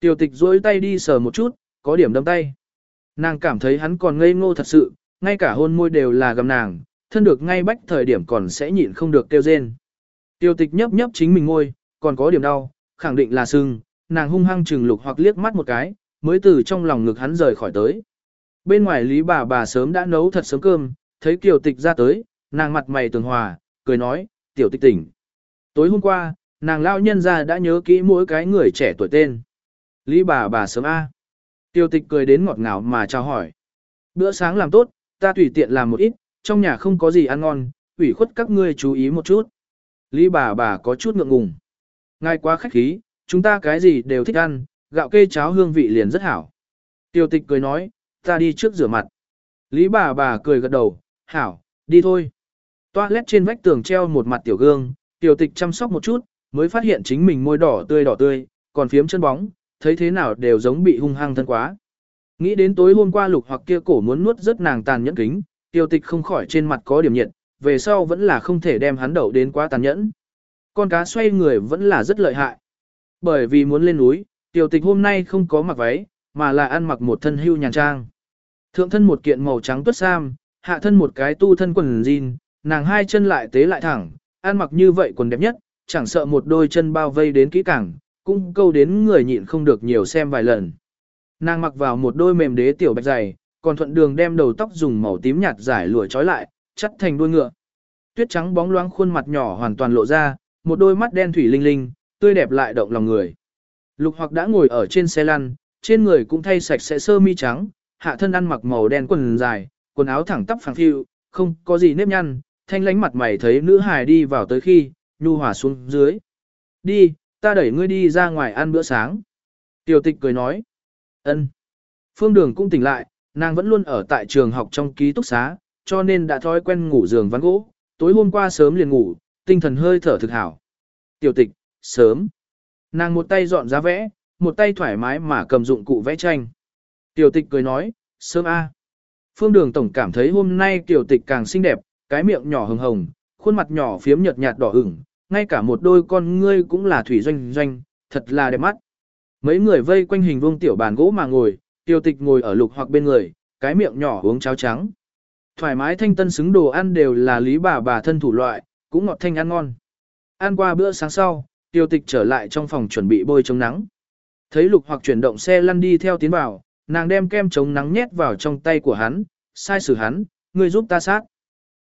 Tiểu tịch duỗi tay đi sờ một chút, có điểm đâm tay. Nàng cảm thấy hắn còn ngây ngô thật sự, ngay cả hôn môi đều là gầm nàng, thân được ngay bách thời điểm còn sẽ nhịn không được kêu rên. Tiêu tịch nhấp nhấp chính mình ngôi, còn có điểm đau, khẳng định là sưng, nàng hung hăng trừng lục hoặc liếc mắt một cái, mới từ trong lòng ngực hắn rời khỏi tới. Bên ngoài lý bà bà sớm đã nấu thật sớm cơm, thấy kiều tịch ra tới, nàng mặt mày tường hòa, cười nói, tiểu tịch tỉnh. Tối hôm qua, nàng lao nhân ra đã nhớ kỹ mỗi cái người trẻ tuổi tên. Lý bà bà sớm A. Tiêu tịch cười đến ngọt ngào mà chào hỏi. Bữa sáng làm tốt, ta tùy tiện làm một ít, trong nhà không có gì ăn ngon, ủy khuất các ngươi chú ý một chút. Lý bà bà có chút ngượng ngùng. Ngài quá khách khí, chúng ta cái gì đều thích ăn, gạo kê cháo hương vị liền rất hảo. Tiêu tịch cười nói, ta đi trước rửa mặt. Lý bà bà cười gật đầu, hảo, đi thôi. Toilet trên vách tường treo một mặt tiểu gương, tiểu tịch chăm sóc một chút, mới phát hiện chính mình môi đỏ tươi đỏ tươi, còn phiếm chân bóng, thấy thế nào đều giống bị hung hăng thân quá. Nghĩ đến tối hôm qua lục hoặc kia cổ muốn nuốt rất nàng tàn nhẫn kính, Tiêu tịch không khỏi trên mặt có điểm nhiệt, về sau vẫn là không thể đem hắn đậu đến quá tàn nhẫn. Con cá xoay người vẫn là rất lợi hại. Bởi vì muốn lên núi, Tiêu tịch hôm nay không có mặc váy, mà là ăn mặc một thân hưu nhàn trang. Thượng thân một kiện màu trắng tuất sam, hạ thân một cái tu thân quần jean, nàng hai chân lại tế lại thẳng, ăn mặc như vậy quần đẹp nhất, chẳng sợ một đôi chân bao vây đến kỹ càng, cũng câu đến người nhịn không được nhiều xem vài lần. Nàng mặc vào một đôi mềm đế tiểu bạch dày, còn thuận đường đem đầu tóc dùng màu tím nhạt giải lụa trói lại, chắt thành đuôi ngựa. Tuyết trắng bóng loáng khuôn mặt nhỏ hoàn toàn lộ ra, một đôi mắt đen thủy linh linh, tươi đẹp lại động lòng người. Lục hoặc đã ngồi ở trên xe lăn, trên người cũng thay sạch sẽ sơ mi trắng, hạ thân ăn mặc màu đen quần dài, quần áo thẳng tắp phẳng phiu, không có gì nếp nhăn, thanh lánh mặt mày thấy nữ hài đi vào tới khi, nhu hòa xuống dưới. Đi, ta đẩy ngươi đi ra ngoài ăn bữa sáng. Tiểu tịch cười nói. ân. Phương đường cũng tỉnh lại, nàng vẫn luôn ở tại trường học trong ký túc xá, cho nên đã thói quen ngủ giường ván gỗ, tối hôm qua sớm liền ngủ, tinh thần hơi thở thực hảo. Tiểu tịch, sớm. Nàng một tay dọn ra vẽ, một tay thoải mái mà cầm dụng cụ vẽ tranh. Tiểu tịch cười nói, sớm a. Phương đường tổng cảm thấy hôm nay tiểu tịch càng xinh đẹp, cái miệng nhỏ hồng hồng, khuôn mặt nhỏ phiếm nhợt nhạt đỏ ửng, ngay cả một đôi con ngươi cũng là thủy doanh doanh, thật là đẹp mắt. Mấy người vây quanh hình vuông tiểu bàn gỗ mà ngồi, Tiêu tịch ngồi ở lục hoặc bên người, cái miệng nhỏ uống cháo trắng. Thoải mái thanh tân xứng đồ ăn đều là lý bà bà thân thủ loại, cũng ngọt thanh ăn ngon. Ăn qua bữa sáng sau, Tiêu tịch trở lại trong phòng chuẩn bị bôi chống nắng. Thấy lục hoặc chuyển động xe lăn đi theo tiến vào, nàng đem kem chống nắng nhét vào trong tay của hắn, sai xử hắn, ngươi giúp ta sát.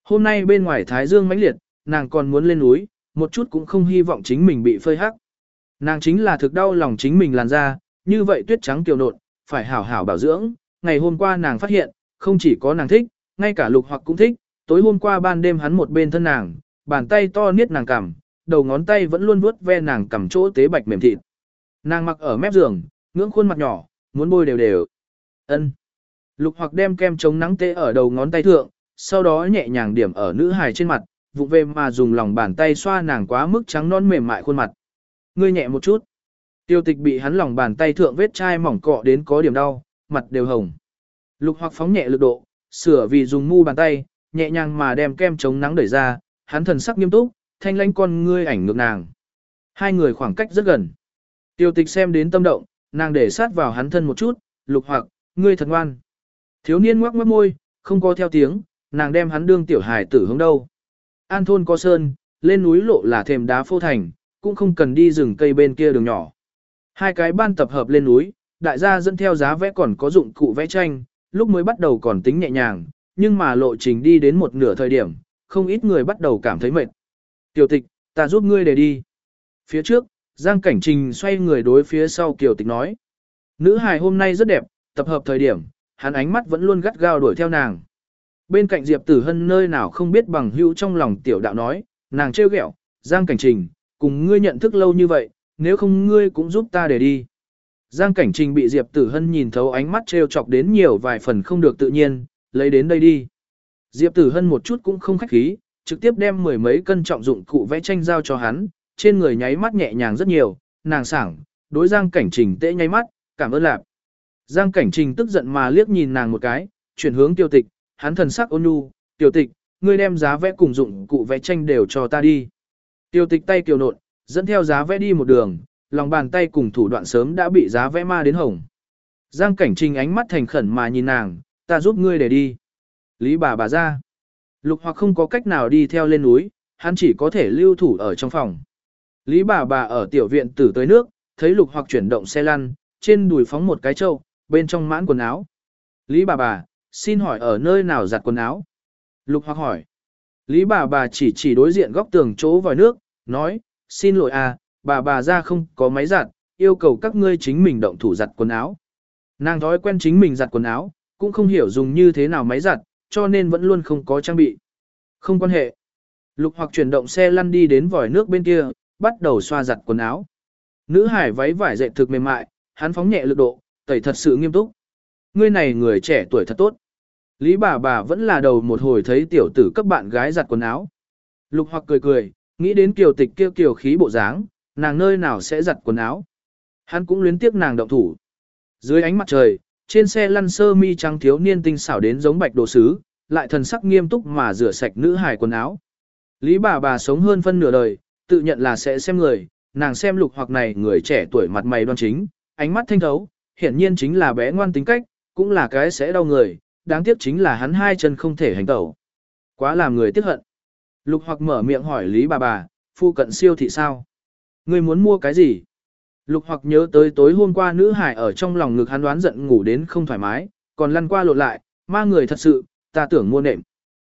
Hôm nay bên ngoài Thái Dương mãnh liệt, nàng còn muốn lên núi, một chút cũng không hy vọng chính mình bị phơi hắc. Nàng chính là thực đau lòng chính mình làn da, như vậy tuyết trắng kiều nộn, phải hảo hảo bảo dưỡng. Ngày hôm qua nàng phát hiện, không chỉ có nàng thích, ngay cả lục hoặc cũng thích, tối hôm qua ban đêm hắn một bên thân nàng, bàn tay to niết nàng cằm, đầu ngón tay vẫn luôn vuốt ve nàng cằm chỗ tế bạch mềm thịt. Nàng mặc ở mép giường, ngưỡng khuôn mặt nhỏ, muốn bôi đều đều. Ân. Lục hoặc đem kem chống nắng tê ở đầu ngón tay thượng, sau đó nhẹ nhàng điểm ở nữ hài trên mặt, vụng về mà dùng lòng bàn tay xoa nàng quá mức trắng non mềm mại khuôn mặt. Ngươi nhẹ một chút. Tiêu tịch bị hắn lòng bàn tay thượng vết chai mỏng cọ đến có điểm đau, mặt đều hồng. Lục hoặc phóng nhẹ lực độ, sửa vì dùng mu bàn tay, nhẹ nhàng mà đem kem chống nắng đẩy ra, hắn thần sắc nghiêm túc, thanh lãnh con ngươi ảnh ngược nàng. Hai người khoảng cách rất gần. Tiêu tịch xem đến tâm động, nàng để sát vào hắn thân một chút, lục hoặc, ngươi thật ngoan. Thiếu niên ngoắc mất môi, không có theo tiếng, nàng đem hắn đương tiểu hài tử hướng đâu. An thôn có sơn, lên núi lộ là thềm đá phô thành, cũng không cần đi rừng cây bên kia đường nhỏ. Hai cái ban tập hợp lên núi, đại gia dẫn theo giá vẽ còn có dụng cụ vẽ tranh, lúc mới bắt đầu còn tính nhẹ nhàng, nhưng mà lộ trình đi đến một nửa thời điểm, không ít người bắt đầu cảm thấy mệt. Tiểu tịch, ta giúp ngươi để đi. Phía trước, Giang Cảnh Trình xoay người đối phía sau Kiều Tịch nói. Nữ hài hôm nay rất đẹp, tập hợp thời điểm, hắn ánh mắt vẫn luôn gắt gao đuổi theo nàng. Bên cạnh Diệp Tử Hân nơi nào không biết bằng hữu trong lòng tiểu đạo nói, nàng trêu ghẹo, Giang Cảnh Trình, cùng ngươi nhận thức lâu như vậy, nếu không ngươi cũng giúp ta để đi. Giang Cảnh Trình bị Diệp Tử Hân nhìn thấu ánh mắt trêu chọc đến nhiều vài phần không được tự nhiên, lấy đến đây đi. Diệp Tử Hân một chút cũng không khách khí, trực tiếp đem mười mấy cân trọng dụng cụ vẽ tranh giao cho hắn, trên người nháy mắt nhẹ nhàng rất nhiều, nàng sảng, đối Giang Cảnh Trình tễ nháy mắt, cảm ơn lạp. Giang Cảnh Trình tức giận mà liếc nhìn nàng một cái, chuyển hướng tiêu tịch, hắn thần sắc ôn nhu, tiểu tịch, ngươi đem giá vẽ cùng dụng cụ vẽ tranh đều cho ta đi. Tiểu tịch tay kiều nộn, dẫn theo giá vẽ đi một đường, lòng bàn tay cùng thủ đoạn sớm đã bị giá vẽ ma đến hồng. Giang cảnh trình ánh mắt thành khẩn mà nhìn nàng, ta giúp ngươi để đi. Lý bà bà ra. Lục hoặc không có cách nào đi theo lên núi, hắn chỉ có thể lưu thủ ở trong phòng. Lý bà bà ở tiểu viện tử tới nước, thấy lục hoặc chuyển động xe lăn, trên đùi phóng một cái trâu, bên trong mãn quần áo. Lý bà bà, xin hỏi ở nơi nào giặt quần áo? Lục hoặc hỏi. Lý bà bà chỉ chỉ đối diện góc tường chỗ vòi nước, nói, xin lỗi à, bà bà ra không có máy giặt, yêu cầu các ngươi chính mình động thủ giặt quần áo. Nàng thói quen chính mình giặt quần áo, cũng không hiểu dùng như thế nào máy giặt, cho nên vẫn luôn không có trang bị. Không quan hệ. Lục hoặc chuyển động xe lăn đi đến vòi nước bên kia, bắt đầu xoa giặt quần áo. Nữ hải váy vải dệt thực mềm mại, hắn phóng nhẹ lực độ, tẩy thật sự nghiêm túc. Ngươi này người trẻ tuổi thật tốt. Lý bà bà vẫn là đầu một hồi thấy tiểu tử cấp bạn gái giặt quần áo. Lục hoặc cười cười, nghĩ đến kiều tịch kia kiều khí bộ dáng, nàng nơi nào sẽ giặt quần áo. Hắn cũng luyến tiếc nàng động thủ. Dưới ánh mặt trời, trên xe lăn sơ mi trắng thiếu niên tinh xảo đến giống bạch đồ sứ, lại thần sắc nghiêm túc mà rửa sạch nữ hài quần áo. Lý bà bà sống hơn phân nửa đời, tự nhận là sẽ xem người, nàng xem lục hoặc này người trẻ tuổi mặt mày đoan chính, ánh mắt thanh thấu, hiển nhiên chính là bé ngoan tính cách, cũng là cái sẽ đau người, đáng tiếc chính là hắn hai chân không thể hành tẩu. Quá làm người tiếc hận. Lục hoặc mở miệng hỏi Lý bà bà, phu cận siêu thị sao? Người muốn mua cái gì? Lục hoặc nhớ tới tối hôm qua nữ hải ở trong lòng ngực hắn đoán giận ngủ đến không thoải mái, còn lăn qua lộn lại, ma người thật sự, ta tưởng mua nệm.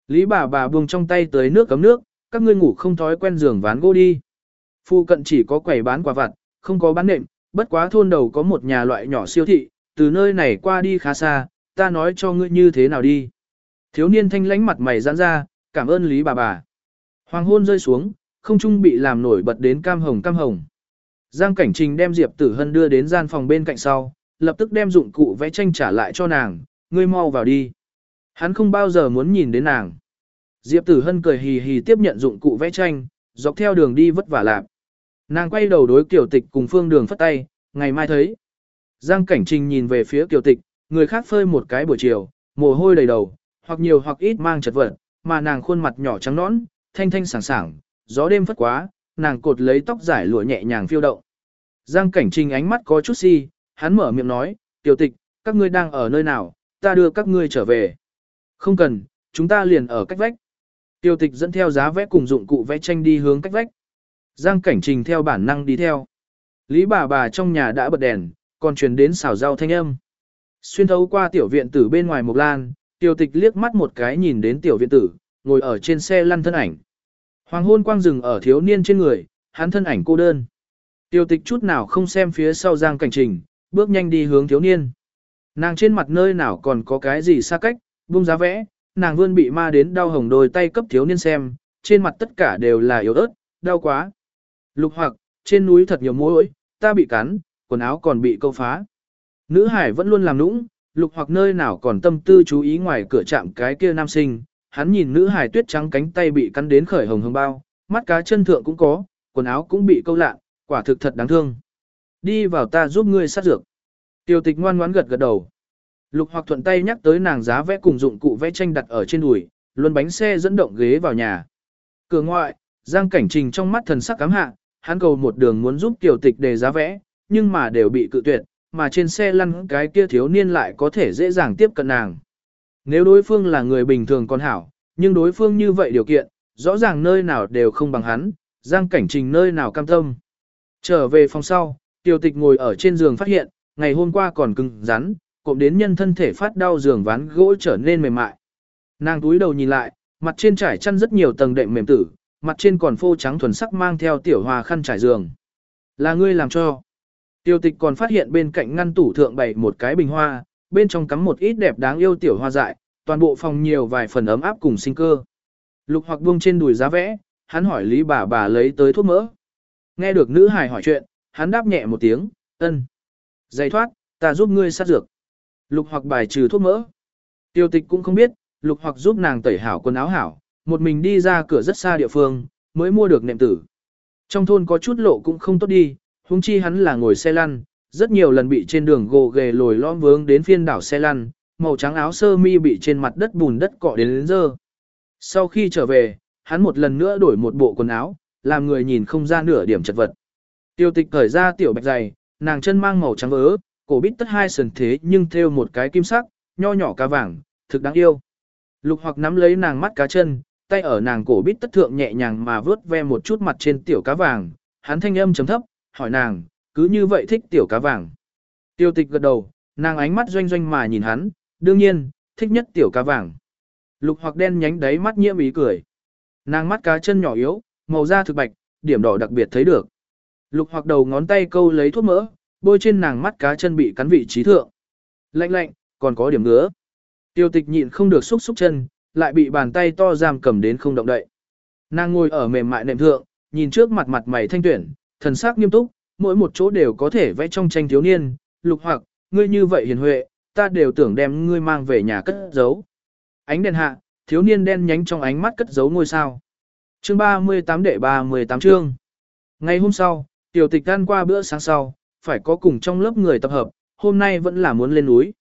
Lý bà bà buông trong tay tới nước cấm nước, các ngươi ngủ không thói quen giường ván gỗ đi. Phu cận chỉ có quầy bán quà vặt, không có bán nệm, bất quá thôn đầu có một nhà loại nhỏ siêu thị, từ nơi này qua đi khá xa, ta nói cho ngươi như thế nào đi. Thiếu niên thanh lánh mặt mày giãn ra, cảm ơn Lý bà bà. Hoàng hôn rơi xuống, không trung bị làm nổi bật đến cam hồng cam hồng. Giang Cảnh Trình đem Diệp Tử Hân đưa đến gian phòng bên cạnh sau, lập tức đem dụng cụ vẽ tranh trả lại cho nàng, ngươi mau vào đi. Hắn không bao giờ muốn nhìn đến nàng. Diệp Tử Hân cười hì hì tiếp nhận dụng cụ vẽ tranh, dọc theo đường đi vất vả lạp. Nàng quay đầu đối Kiều Tịch cùng Phương Đường phất tay, ngày mai thấy. Giang Cảnh Trình nhìn về phía Kiều Tịch, người khác phơi một cái buổi chiều, mồ hôi đầy đầu, hoặc nhiều hoặc ít mang chật vật, mà nàng khuôn mặt nhỏ trắng nõn, thanh thanh sảng sảng, gió đêm phất quá, nàng cột lấy tóc giải lụa nhẹ nhàng phiêu động. Giang cảnh trình ánh mắt có chút si, hắn mở miệng nói, tiểu tịch, các ngươi đang ở nơi nào, ta đưa các ngươi trở về. Không cần, chúng ta liền ở cách vách. Tiểu tịch dẫn theo giá vẽ cùng dụng cụ vẽ tranh đi hướng cách vách. Giang cảnh trình theo bản năng đi theo. Lý bà bà trong nhà đã bật đèn, còn truyền đến xào rau thanh âm. Xuyên thấu qua tiểu viện tử bên ngoài Mộc lan, tiểu tịch liếc mắt một cái nhìn đến tiểu viện tử, ngồi ở trên xe lăn thân ảnh. Hoàng hôn quang rừng ở thiếu niên trên người, hắn thân ảnh cô đơn. tiểu tịch chút nào không xem phía sau giang cảnh trình, bước nhanh đi hướng thiếu niên. Nàng trên mặt nơi nào còn có cái gì xa cách, buông giá vẽ, nàng vươn bị ma đến đau hồng đôi tay cấp thiếu niên xem, trên mặt tất cả đều là yếu ớt, đau quá. Lục hoặc, trên núi thật nhiều mối ta bị cắn, quần áo còn bị câu phá. Nữ hải vẫn luôn làm nũng, lục hoặc nơi nào còn tâm tư chú ý ngoài cửa chạm cái kia nam sinh, hắn nhìn nữ hải tuyết trắng cánh tay bị cắn đến khởi hồng hồng bao, mắt cá chân thượng cũng có, quần áo cũng bị câu lạ, quả thực thật đáng thương. Đi vào ta giúp ngươi sát dược. Tiêu tịch ngoan ngoãn gật gật đầu. Lục hoặc thuận tay nhắc tới nàng giá vẽ cùng dụng cụ vẽ tranh đặt ở trên đùi, luân bánh xe dẫn động ghế vào nhà. Cửa ngoại, Giang Cảnh Trình trong mắt thần sắc cám hạ, hắn cầu một đường muốn giúp tiểu tịch đề giá vẽ, nhưng mà đều bị cự tuyệt, mà trên xe lăn cái kia thiếu niên lại có thể dễ dàng tiếp cận nàng. Nếu đối phương là người bình thường còn hảo, nhưng đối phương như vậy điều kiện, rõ ràng nơi nào đều không bằng hắn, Giang Cảnh Trình nơi nào cam tâm. Trở về phòng sau, tiểu tịch ngồi ở trên giường phát hiện, ngày hôm qua còn cứng rắn, cộm đến nhân thân thể phát đau giường ván gỗ trở nên mềm mại. Nàng túi đầu nhìn lại, mặt trên trải chăn rất nhiều tầng đệm mềm tử, mặt trên còn phô trắng thuần sắc mang theo tiểu hòa khăn trải giường. Là ngươi làm cho. Tiêu tịch còn phát hiện bên cạnh ngăn tủ thượng bày một cái bình hoa, bên trong cắm một ít đẹp đáng yêu tiểu hoa dại, toàn bộ phòng nhiều vài phần ấm áp cùng sinh cơ. Lục hoặc buông trên đùi giá vẽ, hắn hỏi Lý bà bà lấy tới thuốc mỡ. Nghe được nữ hài hỏi chuyện, hắn đáp nhẹ một tiếng, ân. Giày thoát, ta giúp ngươi sát dược. Lục hoặc bài trừ thuốc mỡ. Tiêu tịch cũng không biết, lục hoặc giúp nàng tẩy hảo quần áo hảo, một mình đi ra cửa rất xa địa phương, mới mua được nệm tử. Trong thôn có chút lộ cũng không tốt đi, huống chi hắn là ngồi xe lăn, rất nhiều lần bị trên đường gồ ghề lồi lõm vướng đến phiên đảo xe lăn, màu trắng áo sơ mi bị trên mặt đất bùn đất cọ đến, đến dơ. Sau khi trở về, hắn một lần nữa đổi một bộ quần áo, làm người nhìn không ra nửa điểm chật vật. Tiêu tịch cởi ra tiểu bạch dày, nàng chân mang màu trắng vớ, cổ bít tất hai sườn thế nhưng thêu một cái kim sắc, nho nhỏ cá vàng, thực đáng yêu. Lục hoặc nắm lấy nàng mắt cá chân, tay ở nàng cổ bít tất thượng nhẹ nhàng mà vớt ve một chút mặt trên tiểu cá vàng, hắn thanh âm chấm thấp, hỏi nàng, cứ như vậy thích tiểu cá vàng. Tiêu tịch gật đầu, nàng ánh mắt doanh doanh mà nhìn hắn, đương nhiên, thích nhất tiểu cá vàng. Lục hoặc đen nhánh đáy mắt nhiễm ý cười. Nàng mắt cá chân nhỏ yếu, màu da thực bạch, điểm đỏ đặc biệt thấy được. Lục hoặc đầu ngón tay câu lấy thuốc mỡ, bôi trên nàng mắt cá chân bị cắn vị trí thượng. Lạnh lạnh, còn có điểm ngứa. Tiêu tịch nhịn không được xúc xúc chân, lại bị bàn tay to giam cầm đến không động đậy. Nàng ngồi ở mềm mại nệm thượng, nhìn trước mặt mặt mày thanh tuyển, thần sắc nghiêm túc, mỗi một chỗ đều có thể vẽ trong tranh thiếu niên, lục hoặc, ngươi như vậy hiền huệ, ta đều tưởng đem ngươi mang về nhà cất giấu. Ánh đèn hạ, thiếu niên đen nhánh trong ánh mắt cất giấu ngôi sao. Chương 38 đệ 38 chương. Ngày hôm sau, tiểu tịch ăn qua bữa sáng sau, phải có cùng trong lớp người tập hợp, hôm nay vẫn là muốn lên núi.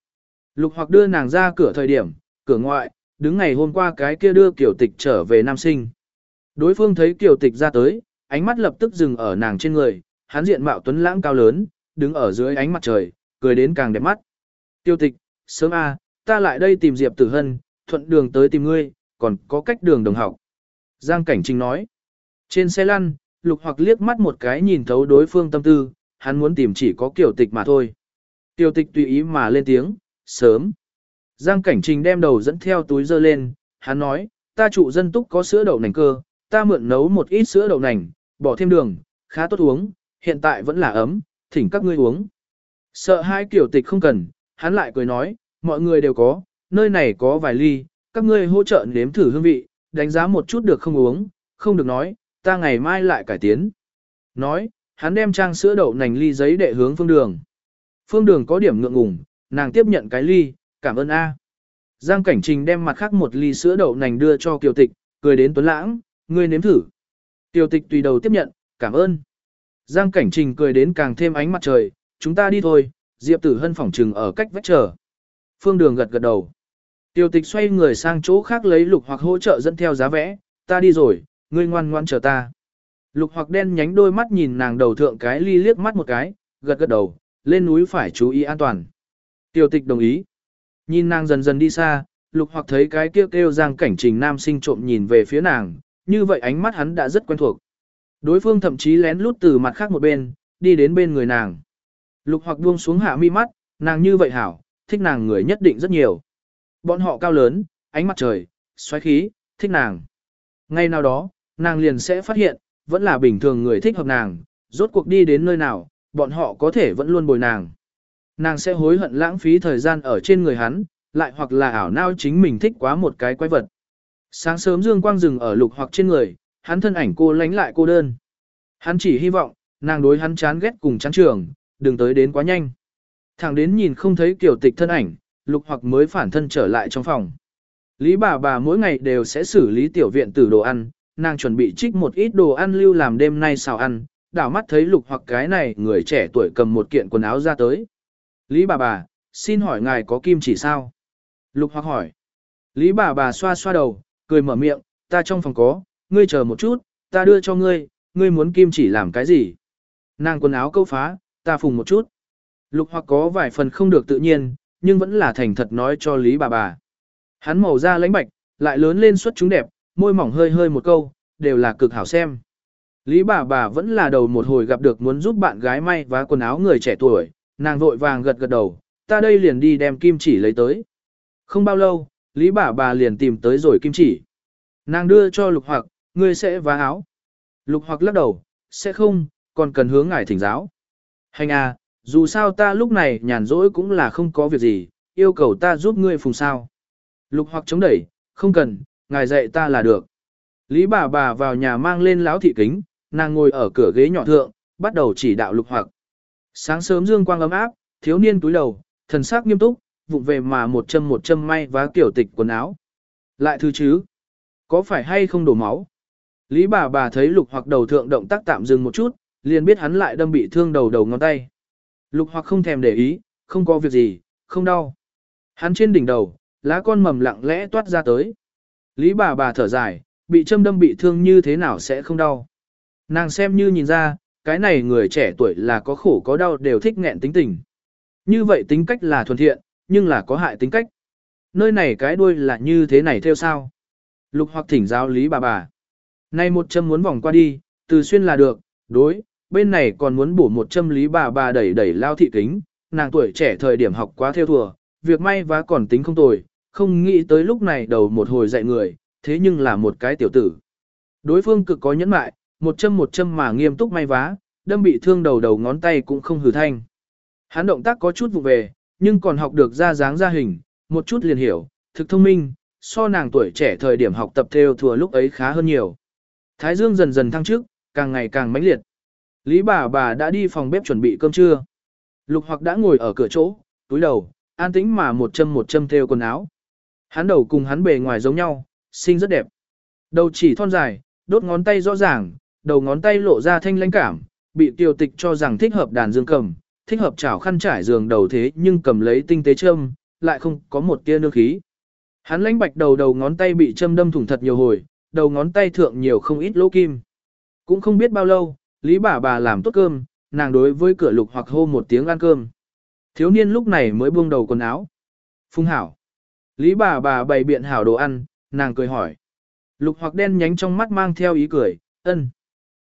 Lục hoặc đưa nàng ra cửa thời điểm, cửa ngoại, đứng ngày hôm qua cái kia đưa kiểu tịch trở về nam sinh. Đối phương thấy kiểu tịch ra tới, ánh mắt lập tức dừng ở nàng trên người, hắn diện mạo tuấn lãng cao lớn, đứng ở dưới ánh mặt trời, cười đến càng đẹp mắt. Tiêu tịch, sớm a, ta lại đây tìm Diệp Tử Hân, thuận đường tới tìm ngươi, còn có cách đường đồng học. Giang Cảnh Trình nói. Trên xe lăn, lục hoặc liếc mắt một cái nhìn thấu đối phương tâm tư, hắn muốn tìm chỉ có kiểu tịch mà thôi. Tiêu tịch tùy ý mà lên tiếng, sớm. Giang Cảnh Trình đem đầu dẫn theo túi dơ lên, hắn nói, ta trụ dân túc có sữa đậu nành cơ, ta mượn nấu một ít sữa đậu nành, bỏ thêm đường, khá tốt uống, hiện tại vẫn là ấm, thỉnh các ngươi uống. Sợ hai kiểu tịch không cần, hắn lại cười nói, mọi người đều có, nơi này có vài ly, các ngươi hỗ trợ nếm thử hương vị, đánh giá một chút được không uống, không được nói, ta ngày mai lại cải tiến. Nói, hắn đem trang sữa đậu nành ly giấy đệ hướng phương đường. Phương đường có điểm ngượng ngùng, nàng tiếp nhận cái ly, cảm ơn A. Giang Cảnh Trình đem mặt khác một ly sữa đậu nành đưa cho Kiều Tịch, cười đến tuấn lãng, ngươi nếm thử. Tiểu Tịch tùy đầu tiếp nhận, cảm ơn. Giang Cảnh Trình cười đến càng thêm ánh mặt trời, chúng ta đi thôi, Diệp Tử Hân phỏng trừng ở cách vách chờ. Phương Đường gật gật đầu. Tiêu tịch xoay người sang chỗ khác lấy lục hoặc hỗ trợ dẫn theo giá vẽ, ta đi rồi, ngươi ngoan ngoan chờ ta. Lục hoặc đen nhánh đôi mắt nhìn nàng đầu thượng cái ly liếc mắt một cái, gật gật đầu, lên núi phải chú ý an toàn. Tiêu tịch đồng ý. Nhìn nàng dần dần đi xa, lục hoặc thấy cái kêu kêu giang cảnh trình nam sinh trộm nhìn về phía nàng, như vậy ánh mắt hắn đã rất quen thuộc. Đối phương thậm chí lén lút từ mặt khác một bên, đi đến bên người nàng. Lục hoặc buông xuống hạ mi mắt, nàng như vậy hảo, thích nàng người nhất định rất nhiều. Bọn họ cao lớn, ánh mặt trời, xoáy khí, thích nàng. Ngay nào đó, nàng liền sẽ phát hiện, vẫn là bình thường người thích hợp nàng, rốt cuộc đi đến nơi nào, bọn họ có thể vẫn luôn bồi nàng. Nàng sẽ hối hận lãng phí thời gian ở trên người hắn, lại hoặc là ảo nao chính mình thích quá một cái quái vật. Sáng sớm dương quang rừng ở lục hoặc trên người, hắn thân ảnh cô lánh lại cô đơn. Hắn chỉ hy vọng, nàng đối hắn chán ghét cùng chán trường, đừng tới đến quá nhanh. Thẳng đến nhìn không thấy kiểu tịch thân ảnh, lục hoặc mới phản thân trở lại trong phòng. Lý bà bà mỗi ngày đều sẽ xử lý tiểu viện tử đồ ăn, nàng chuẩn bị trích một ít đồ ăn lưu làm đêm nay xào ăn, đảo mắt thấy lục hoặc cái này người trẻ tuổi cầm một kiện quần áo ra tới. Lý bà bà, xin hỏi ngài có kim chỉ sao? Lục hoặc hỏi. Lý bà bà xoa xoa đầu, cười mở miệng, ta trong phòng có, ngươi chờ một chút, ta đưa cho ngươi, ngươi muốn kim chỉ làm cái gì? Nàng quần áo câu phá, ta phùng một chút. Lục hoặc có vài phần không được tự nhiên, nhưng vẫn là thành thật nói cho Lý bà bà. Hắn màu da lãnh bạch, lại lớn lên xuất chúng đẹp, môi mỏng hơi hơi một câu, đều là cực hảo xem. Lý bà bà vẫn là đầu một hồi gặp được muốn giúp bạn gái may vá quần áo người trẻ tuổi, nàng vội vàng gật gật đầu, ta đây liền đi đem kim chỉ lấy tới. Không bao lâu, Lý bà bà liền tìm tới rồi kim chỉ. Nàng đưa cho lục hoặc, ngươi sẽ vá áo. Lục hoặc lắc đầu, sẽ không, còn cần hướng ngài thỉnh giáo. Hành à, dù sao ta lúc này nhàn rỗi cũng là không có việc gì, yêu cầu ta giúp ngươi phùng sao. Lục hoặc chống đẩy, không cần, ngài dạy ta là được. Lý bà bà vào nhà mang lên láo thị kính, nàng ngồi ở cửa ghế nhỏ thượng, bắt đầu chỉ đạo lục hoặc. Sáng sớm dương quang ấm áp, thiếu niên túi đầu, thần sắc nghiêm túc, vụng về mà một châm một châm may vá kiểu tịch quần áo. Lại thứ chứ? Có phải hay không đổ máu? Lý bà bà thấy lục hoặc đầu thượng động tác tạm dừng một chút, liền biết hắn lại đâm bị thương đầu đầu ngón tay. Lục hoặc không thèm để ý, không có việc gì, không đau. Hắn trên đỉnh đầu, lá con mầm lặng lẽ toát ra tới. Lý bà bà thở dài, bị châm đâm bị thương như thế nào sẽ không đau. Nàng xem như nhìn ra, cái này người trẻ tuổi là có khổ có đau đều thích nghẹn tính tình. Như vậy tính cách là thuần thiện, nhưng là có hại tính cách. Nơi này cái đuôi là như thế này theo sao? Lục hoặc thỉnh giáo lý bà bà. Nay một châm muốn vòng qua đi, từ xuyên là được, đối, bên này còn muốn bổ một châm lý bà bà đẩy đẩy lao thị kính, nàng tuổi trẻ thời điểm học quá theo thùa, việc may vá còn tính không tồi, không nghĩ tới lúc này đầu một hồi dạy người, thế nhưng là một cái tiểu tử. Đối phương cực có nhẫn mại, một châm một châm mà nghiêm túc may vá, đâm bị thương đầu đầu ngón tay cũng không hử thanh. Hắn động tác có chút vụ về, nhưng còn học được ra dáng ra hình, một chút liền hiểu, thực thông minh, so nàng tuổi trẻ thời điểm học tập theo thừa lúc ấy khá hơn nhiều. Thái dương dần dần thăng trước, càng ngày càng mãnh liệt. Lý bà bà đã đi phòng bếp chuẩn bị cơm trưa. Lục hoặc đã ngồi ở cửa chỗ, túi đầu, an tĩnh mà một châm một châm theo quần áo. Hắn đầu cùng hắn bề ngoài giống nhau, xinh rất đẹp. Đầu chỉ thon dài, đốt ngón tay rõ ràng, đầu ngón tay lộ ra thanh lãnh cảm, bị tiêu tịch cho rằng thích hợp đàn dương cầm, thích hợp chảo khăn trải giường đầu thế nhưng cầm lấy tinh tế châm, lại không có một tia nương khí. Hắn lãnh bạch đầu đầu ngón tay bị châm đâm thủng thật nhiều hồi, đầu ngón tay thượng nhiều không ít lỗ kim. Cũng không biết bao lâu, Lý bà bà làm tốt cơm, nàng đối với cửa lục hoặc hô một tiếng ăn cơm. Thiếu niên lúc này mới buông đầu quần áo. Phung hảo. Lý bà bà bày biện hảo đồ ăn, nàng cười hỏi. Lục hoặc đen nhánh trong mắt mang theo ý cười, ân.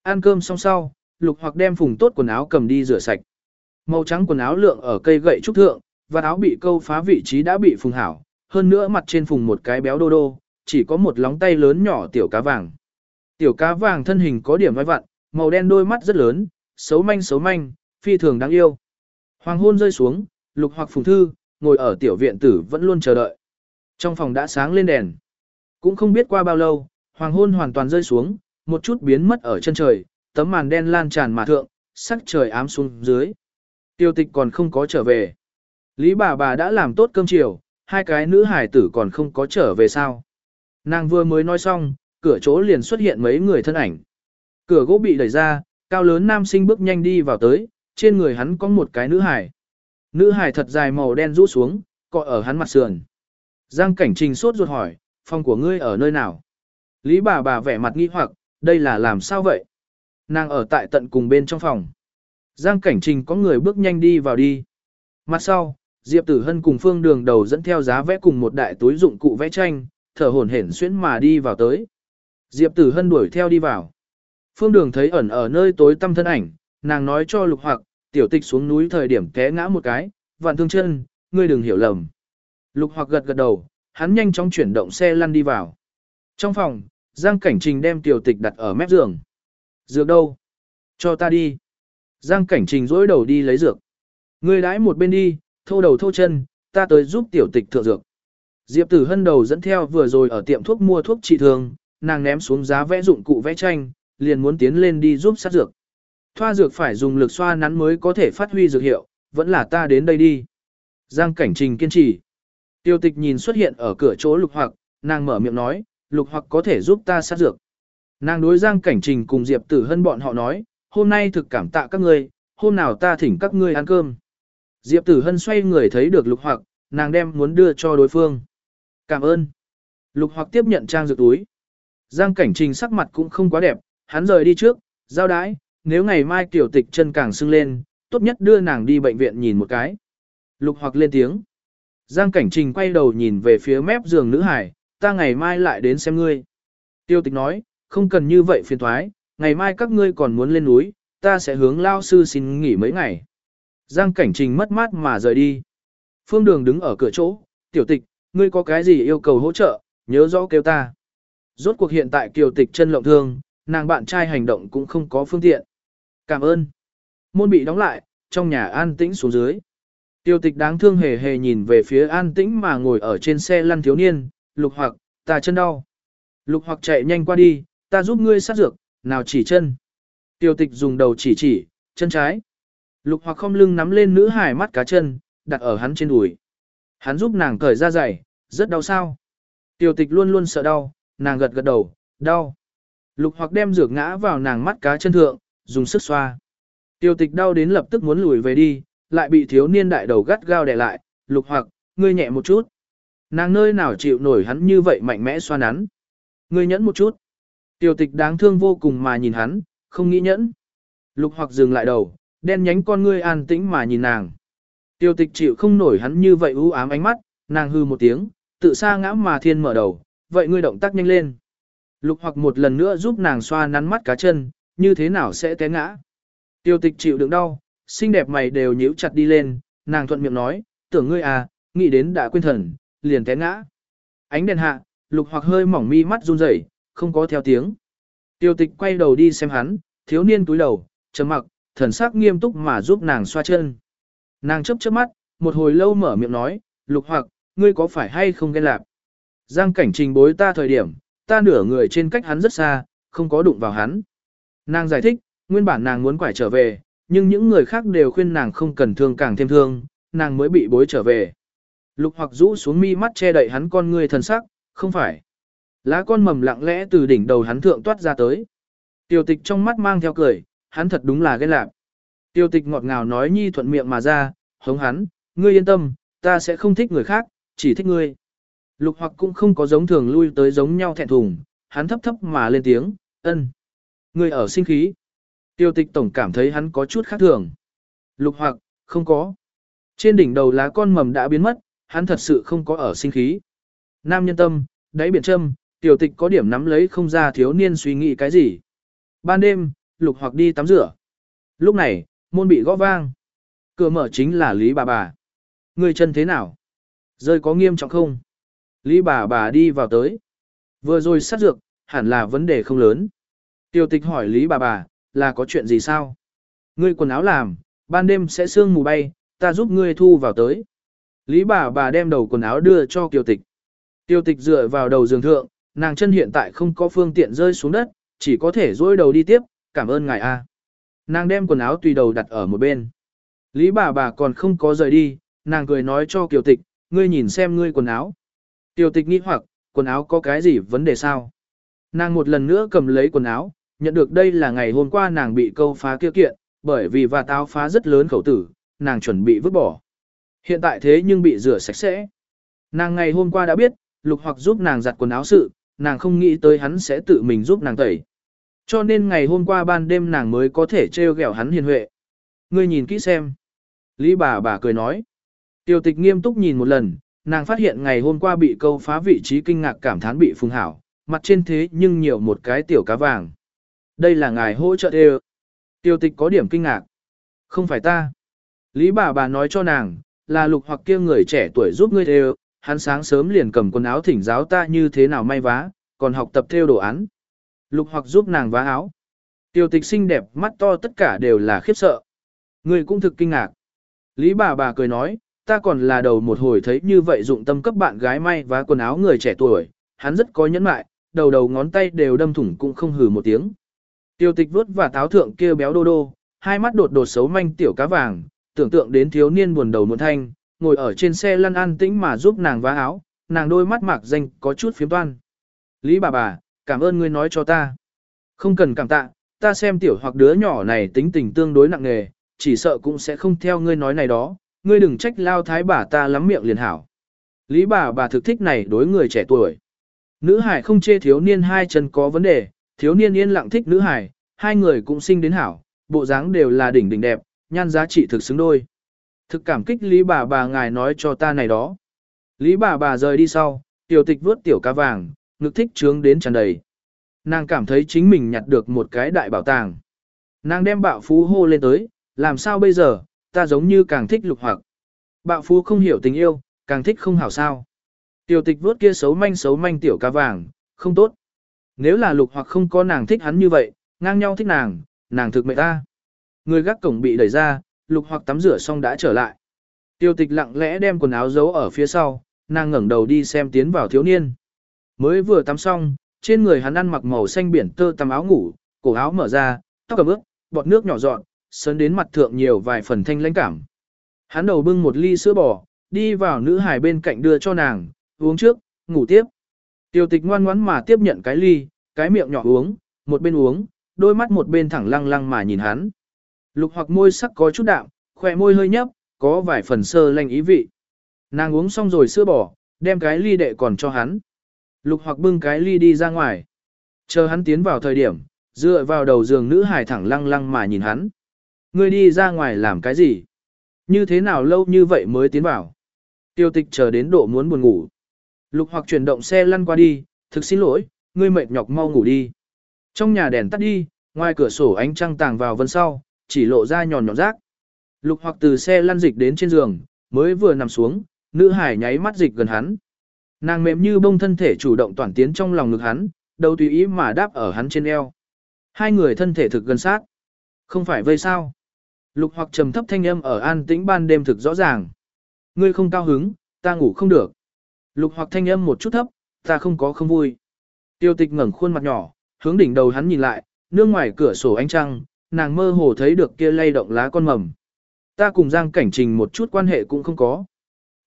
Ăn cơm xong sau, lục hoặc đem phùng tốt quần áo cầm đi rửa sạch. Màu trắng quần áo lượng ở cây gậy trúc thượng, và áo bị câu phá vị trí đã bị phùng hảo, hơn nữa mặt trên phùng một cái béo đô đô, chỉ có một lóng tay lớn nhỏ tiểu cá vàng. Tiểu cá vàng thân hình có điểm vai vặn, màu đen đôi mắt rất lớn, xấu manh xấu manh, phi thường đáng yêu. Hoàng hôn rơi xuống, lục hoặc phùng thư, ngồi ở tiểu viện tử vẫn luôn chờ đợi. Trong phòng đã sáng lên đèn. Cũng không biết qua bao lâu, hoàng hôn hoàn toàn rơi xuống, một chút biến mất ở chân trời, tấm màn đen lan tràn mà thượng, sắc trời ám xuống dưới. Tiêu tịch còn không có trở về. Lý bà bà đã làm tốt cơm chiều, hai cái nữ hải tử còn không có trở về sao. Nàng vừa mới nói xong, cửa chỗ liền xuất hiện mấy người thân ảnh. Cửa gỗ bị đẩy ra, cao lớn nam sinh bước nhanh đi vào tới, trên người hắn có một cái nữ hải. Nữ hải thật dài màu đen rũ xuống, cọ ở hắn mặt sườn. Giang cảnh trình sốt ruột hỏi, phòng của ngươi ở nơi nào? Lý bà bà vẻ mặt nghi hoặc, đây là làm sao vậy? Nàng ở tại tận cùng bên trong phòng. Giang cảnh trình có người bước nhanh đi vào đi. Mặt sau, Diệp Tử Hân cùng Phương Đường đầu dẫn theo giá vẽ cùng một đại túi dụng cụ vẽ tranh, thở hổn hển xuyến mà đi vào tới. Diệp Tử Hân đuổi theo đi vào. Phương Đường thấy ẩn ở nơi tối tăm thân ảnh, nàng nói cho Lục Hoặc, tiểu tịch xuống núi thời điểm té ngã một cái, vạn thương chân, ngươi đừng hiểu lầm. Lục Hoặc gật gật đầu, hắn nhanh chóng chuyển động xe lăn đi vào. Trong phòng, Giang Cảnh Trình đem tiểu tịch đặt ở mép giường. Dược đâu? Cho ta đi. Giang Cảnh Trình dỗi đầu đi lấy dược. người đãi một bên đi, thô đầu thô chân, ta tới giúp tiểu tịch thượng dược. Diệp Tử Hân đầu dẫn theo vừa rồi ở tiệm thuốc mua thuốc trị thương, nàng ném xuống giá vẽ dụng cụ vẽ tranh, liền muốn tiến lên đi giúp sát dược. Thoa dược phải dùng lực xoa nắn mới có thể phát huy dược hiệu, vẫn là ta đến đây đi. Giang Cảnh Trình kiên trì. Tiêu tịch nhìn xuất hiện ở cửa chỗ lục hoặc, nàng mở miệng nói, lục hoặc có thể giúp ta sát dược. Nàng đối Giang Cảnh Trình cùng Diệp Tử Hân bọn họ nói, hôm nay thực cảm tạ các ngươi, hôm nào ta thỉnh các ngươi ăn cơm. Diệp Tử Hân xoay người thấy được lục hoặc, nàng đem muốn đưa cho đối phương. Cảm ơn. Lục hoặc tiếp nhận trang dược túi. Giang cảnh trình sắc mặt cũng không quá đẹp, hắn rời đi trước, giao đái, nếu ngày mai tiểu tịch chân càng sưng lên, tốt nhất đưa nàng đi bệnh viện nhìn một cái. Lục hoặc lên tiếng. Giang cảnh trình quay đầu nhìn về phía mép giường nữ hải, ta ngày mai lại đến xem ngươi. Tiêu tịch nói, không cần như vậy phiền thoái, ngày mai các ngươi còn muốn lên núi, ta sẽ hướng lao sư xin nghỉ mấy ngày. Giang cảnh trình mất mát mà rời đi. Phương đường đứng ở cửa chỗ, tiểu tịch, ngươi có cái gì yêu cầu hỗ trợ, nhớ rõ kêu ta. Rốt cuộc hiện tại kiều tịch chân lộng thương, nàng bạn trai hành động cũng không có phương tiện. Cảm ơn. Môn bị đóng lại, trong nhà an tĩnh xuống dưới. Tiêu tịch đáng thương hề hề nhìn về phía an tĩnh mà ngồi ở trên xe lăn thiếu niên, lục hoặc, ta chân đau. Lục hoặc chạy nhanh qua đi, ta giúp ngươi sát dược, nào chỉ chân. Tiêu tịch dùng đầu chỉ chỉ, chân trái. Lục hoặc không lưng nắm lên nữ hải mắt cá chân, đặt ở hắn trên đùi. Hắn giúp nàng cởi ra giày, rất đau sao. Tiêu tịch luôn luôn sợ đau, nàng gật gật đầu, đau. Lục hoặc đem dược ngã vào nàng mắt cá chân thượng, dùng sức xoa. Tiêu tịch đau đến lập tức muốn lùi về đi, lại bị thiếu niên đại đầu gắt gao đè lại, lục hoặc, ngươi nhẹ một chút. Nàng nơi nào chịu nổi hắn như vậy mạnh mẽ xoa nắn. Ngươi nhẫn một chút. Tiêu tịch đáng thương vô cùng mà nhìn hắn, không nghĩ nhẫn. Lục hoặc dừng lại đầu, đen nhánh con ngươi an tĩnh mà nhìn nàng. Tiêu tịch chịu không nổi hắn như vậy u ám ánh mắt, nàng hư một tiếng, tự xa ngã mà thiên mở đầu, vậy ngươi động tác nhanh lên. Lục hoặc một lần nữa giúp nàng xoa nắn mắt cá chân, như thế nào sẽ té ngã. Tiêu tịch chịu đựng đau, xinh đẹp mày đều nhíu chặt đi lên, nàng thuận miệng nói, tưởng ngươi à, nghĩ đến đã quên thần, liền té ngã. Ánh đèn hạ, lục hoặc hơi mỏng mi mắt run rẩy, không có theo tiếng. Tiêu tịch quay đầu đi xem hắn, thiếu niên túi đầu, trầm mặc, thần sắc nghiêm túc mà giúp nàng xoa chân. Nàng chấp chớp mắt, một hồi lâu mở miệng nói, lục hoặc, ngươi có phải hay không ghen lạc? Giang cảnh trình bối ta thời điểm, ta nửa người trên cách hắn rất xa, không có đụng vào hắn. Nàng giải thích, nguyên bản nàng muốn quải trở về, nhưng những người khác đều khuyên nàng không cần thương càng thêm thương, nàng mới bị bối trở về. Lục hoặc rũ xuống mi mắt che đậy hắn con ngươi thần sắc, không phải. Lá con mầm lặng lẽ từ đỉnh đầu hắn thượng toát ra tới. Tiêu tịch trong mắt mang theo cười, hắn thật đúng là ghen lạc. Tiêu tịch ngọt ngào nói nhi thuận miệng mà ra, hống hắn, ngươi yên tâm, ta sẽ không thích người khác, chỉ thích ngươi. Lục hoặc cũng không có giống thường lui tới giống nhau thẹn thùng, hắn thấp thấp mà lên tiếng, ân. Ngươi ở sinh khí. Tiêu tịch tổng cảm thấy hắn có chút khác thường. Lục hoặc, không có. Trên đỉnh đầu lá con mầm đã biến mất, hắn thật sự không có ở sinh khí. Nam nhân tâm, đáy biển châm, tiểu tịch có điểm nắm lấy không ra thiếu niên suy nghĩ cái gì. Ban đêm, lục hoặc đi tắm rửa. Lúc này, môn bị gõ vang. Cửa mở chính là Lý bà bà. Người chân thế nào? Rơi có nghiêm trọng không? Lý bà bà đi vào tới. Vừa rồi sát dược, hẳn là vấn đề không lớn. Tiêu tịch hỏi Lý bà bà, là có chuyện gì sao? Ngươi quần áo làm, ban đêm sẽ sương mù bay, ta giúp ngươi thu vào tới. Lý bà bà đem đầu quần áo đưa cho Kiều Tịch. Tiêu Tịch dựa vào đầu giường thượng, nàng chân hiện tại không có phương tiện rơi xuống đất, chỉ có thể dối đầu đi tiếp, cảm ơn ngài a. Nàng đem quần áo tùy đầu đặt ở một bên. Lý bà bà còn không có rời đi, nàng cười nói cho Kiều Tịch, ngươi nhìn xem ngươi quần áo. Kiều Tịch nghĩ hoặc, quần áo có cái gì vấn đề sao? Nàng một lần nữa cầm lấy quần áo, nhận được đây là ngày hôm qua nàng bị câu phá kia kiện, bởi vì và táo phá rất lớn khẩu tử, nàng chuẩn bị vứt bỏ. Hiện tại thế nhưng bị rửa sạch sẽ. Nàng ngày hôm qua đã biết, lục hoặc giúp nàng giặt quần áo sự, nàng không nghĩ tới hắn sẽ tự mình giúp nàng tẩy. Cho nên ngày hôm qua ban đêm nàng mới có thể trêu ghẹo hắn hiền huệ. Ngươi nhìn kỹ xem. Lý bà bà cười nói. Tiêu tịch nghiêm túc nhìn một lần, nàng phát hiện ngày hôm qua bị câu phá vị trí kinh ngạc cảm thán bị phùng hảo, mặt trên thế nhưng nhiều một cái tiểu cá vàng. Đây là ngài hỗ trợ đều. Tiêu tịch có điểm kinh ngạc. Không phải ta. Lý bà bà nói cho nàng, là lục hoặc kia người trẻ tuổi giúp ngươi đều, hắn sáng sớm liền cầm quần áo thỉnh giáo ta như thế nào may vá, còn học tập theo đồ án. Lục hoặc giúp nàng vá áo. Tiêu tịch xinh đẹp, mắt to tất cả đều là khiếp sợ. người cũng thực kinh ngạc. Lý bà bà cười nói, ta còn là đầu một hồi thấy như vậy dụng tâm cấp bạn gái may vá quần áo người trẻ tuổi, hắn rất có nhẫn mại, đầu đầu ngón tay đều đâm thủng cũng không hừ một tiếng. Tiêu tịch vuốt và táo thượng kia béo đô đô, hai mắt đột đột xấu manh tiểu cá vàng, tưởng tượng đến thiếu niên buồn đầu muộn thanh, ngồi ở trên xe lăn an tĩnh mà giúp nàng vá áo, nàng đôi mắt mạc danh có chút phiếm toan. Lý bà bà, cảm ơn ngươi nói cho ta. Không cần cảm tạ, ta xem tiểu hoặc đứa nhỏ này tính tình tương đối nặng nề, chỉ sợ cũng sẽ không theo ngươi nói này đó, ngươi đừng trách lao thái bà ta lắm miệng liền hảo. Lý bà bà thực thích này đối người trẻ tuổi. Nữ hải không chê thiếu niên hai chân có vấn đề, thiếu niên yên lặng thích nữ hải, hai người cũng sinh đến hảo, bộ dáng đều là đỉnh đỉnh đẹp, nhan giá trị thực xứng đôi. Thực cảm kích Lý bà bà ngài nói cho ta này đó. Lý bà bà rời đi sau, tiểu tịch vớt tiểu cá vàng, ngực thích trướng đến tràn đầy. Nàng cảm thấy chính mình nhặt được một cái đại bảo tàng. Nàng đem bạo phú hô lên tới, làm sao bây giờ, ta giống như càng thích lục hoặc. Bạo phú không hiểu tình yêu, càng thích không hảo sao. Tiểu tịch vớt kia xấu manh xấu manh tiểu cá vàng, không tốt. Nếu là lục hoặc không có nàng thích hắn như vậy, ngang nhau thích nàng, nàng thực mẹ ta. Người gác cổng bị đẩy ra, lục hoặc tắm rửa xong đã trở lại. Tiêu tịch lặng lẽ đem quần áo giấu ở phía sau, nàng ngẩng đầu đi xem tiến vào thiếu niên. Mới vừa tắm xong, trên người hắn ăn mặc màu xanh biển tơ tắm áo ngủ, cổ áo mở ra, tóc cầm ướt, bọt nước nhỏ dọn, sơn đến mặt thượng nhiều vài phần thanh lãnh cảm. Hắn đầu bưng một ly sữa bò, đi vào nữ hài bên cạnh đưa cho nàng, uống trước, ngủ tiếp. Tiêu tịch ngoan ngoãn mà tiếp nhận cái ly, cái miệng nhỏ uống, một bên uống, đôi mắt một bên thẳng lăng lăng mà nhìn hắn. Lục hoặc môi sắc có chút đạm, khỏe môi hơi nhấp, có vài phần sơ lanh ý vị. Nàng uống xong rồi sữa bỏ, đem cái ly đệ còn cho hắn. Lục hoặc bưng cái ly đi ra ngoài. Chờ hắn tiến vào thời điểm, Dựa vào đầu giường nữ hài thẳng lăng lăng mà nhìn hắn. Ngươi đi ra ngoài làm cái gì? Như thế nào lâu như vậy mới tiến vào? Tiêu tịch chờ đến độ muốn buồn ngủ. Lục hoặc chuyển động xe lăn qua đi, thực xin lỗi, ngươi mệt nhọc mau ngủ đi. Trong nhà đèn tắt đi, ngoài cửa sổ ánh trăng tàng vào vân sau, chỉ lộ ra nhòn nhọn rác. Lục hoặc từ xe lăn dịch đến trên giường, mới vừa nằm xuống, nữ hải nháy mắt dịch gần hắn. Nàng mềm như bông thân thể chủ động toàn tiến trong lòng ngực hắn, đầu tùy ý mà đáp ở hắn trên eo. Hai người thân thể thực gần sát. Không phải vây sao. Lục hoặc trầm thấp thanh âm ở an tĩnh ban đêm thực rõ ràng. Ngươi không cao hứng, ta ngủ không được. Lục hoặc thanh âm một chút thấp, ta không có không vui. Tiêu tịch ngẩng khuôn mặt nhỏ, hướng đỉnh đầu hắn nhìn lại, nương ngoài cửa sổ ánh trăng, nàng mơ hồ thấy được kia lay động lá con mầm. Ta cùng Giang Cảnh Trình một chút quan hệ cũng không có.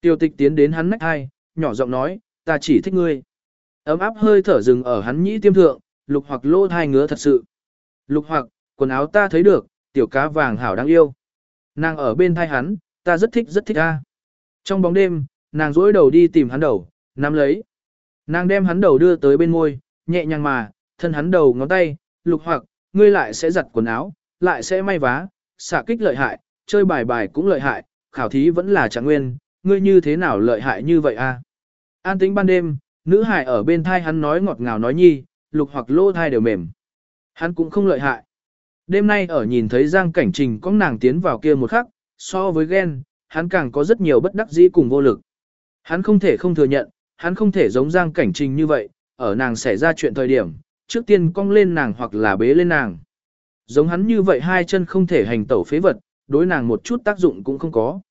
Tiêu tịch tiến đến hắn nách hai, nhỏ giọng nói, ta chỉ thích ngươi. Ấm áp hơi thở dừng ở hắn nhĩ tiêm thượng, lục hoặc lô thai ngứa thật sự. Lục hoặc, quần áo ta thấy được, tiểu cá vàng hảo đáng yêu. Nàng ở bên thai hắn, ta rất thích rất thích a. Trong bóng đêm, nàng dối đầu đi tìm hắn đầu, nắm lấy. Nàng đem hắn đầu đưa tới bên môi, nhẹ nhàng mà, thân hắn đầu ngón tay, lục hoặc, ngươi lại sẽ giặt quần áo, lại sẽ may vá, xả kích lợi hại, chơi bài bài cũng lợi hại, khảo thí vẫn là trạng nguyên, ngươi như thế nào lợi hại như vậy a? An tĩnh ban đêm, nữ hải ở bên thai hắn nói ngọt ngào nói nhi, lục hoặc lô thai đều mềm. Hắn cũng không lợi hại. Đêm nay ở nhìn thấy Giang Cảnh Trình có nàng tiến vào kia một khắc, so với ghen, hắn càng có rất nhiều bất đắc dĩ cùng vô lực. Hắn không thể không thừa nhận, hắn không thể giống Giang Cảnh Trình như vậy, ở nàng xảy ra chuyện thời điểm, trước tiên cong lên nàng hoặc là bế lên nàng. Giống hắn như vậy hai chân không thể hành tẩu phế vật, đối nàng một chút tác dụng cũng không có.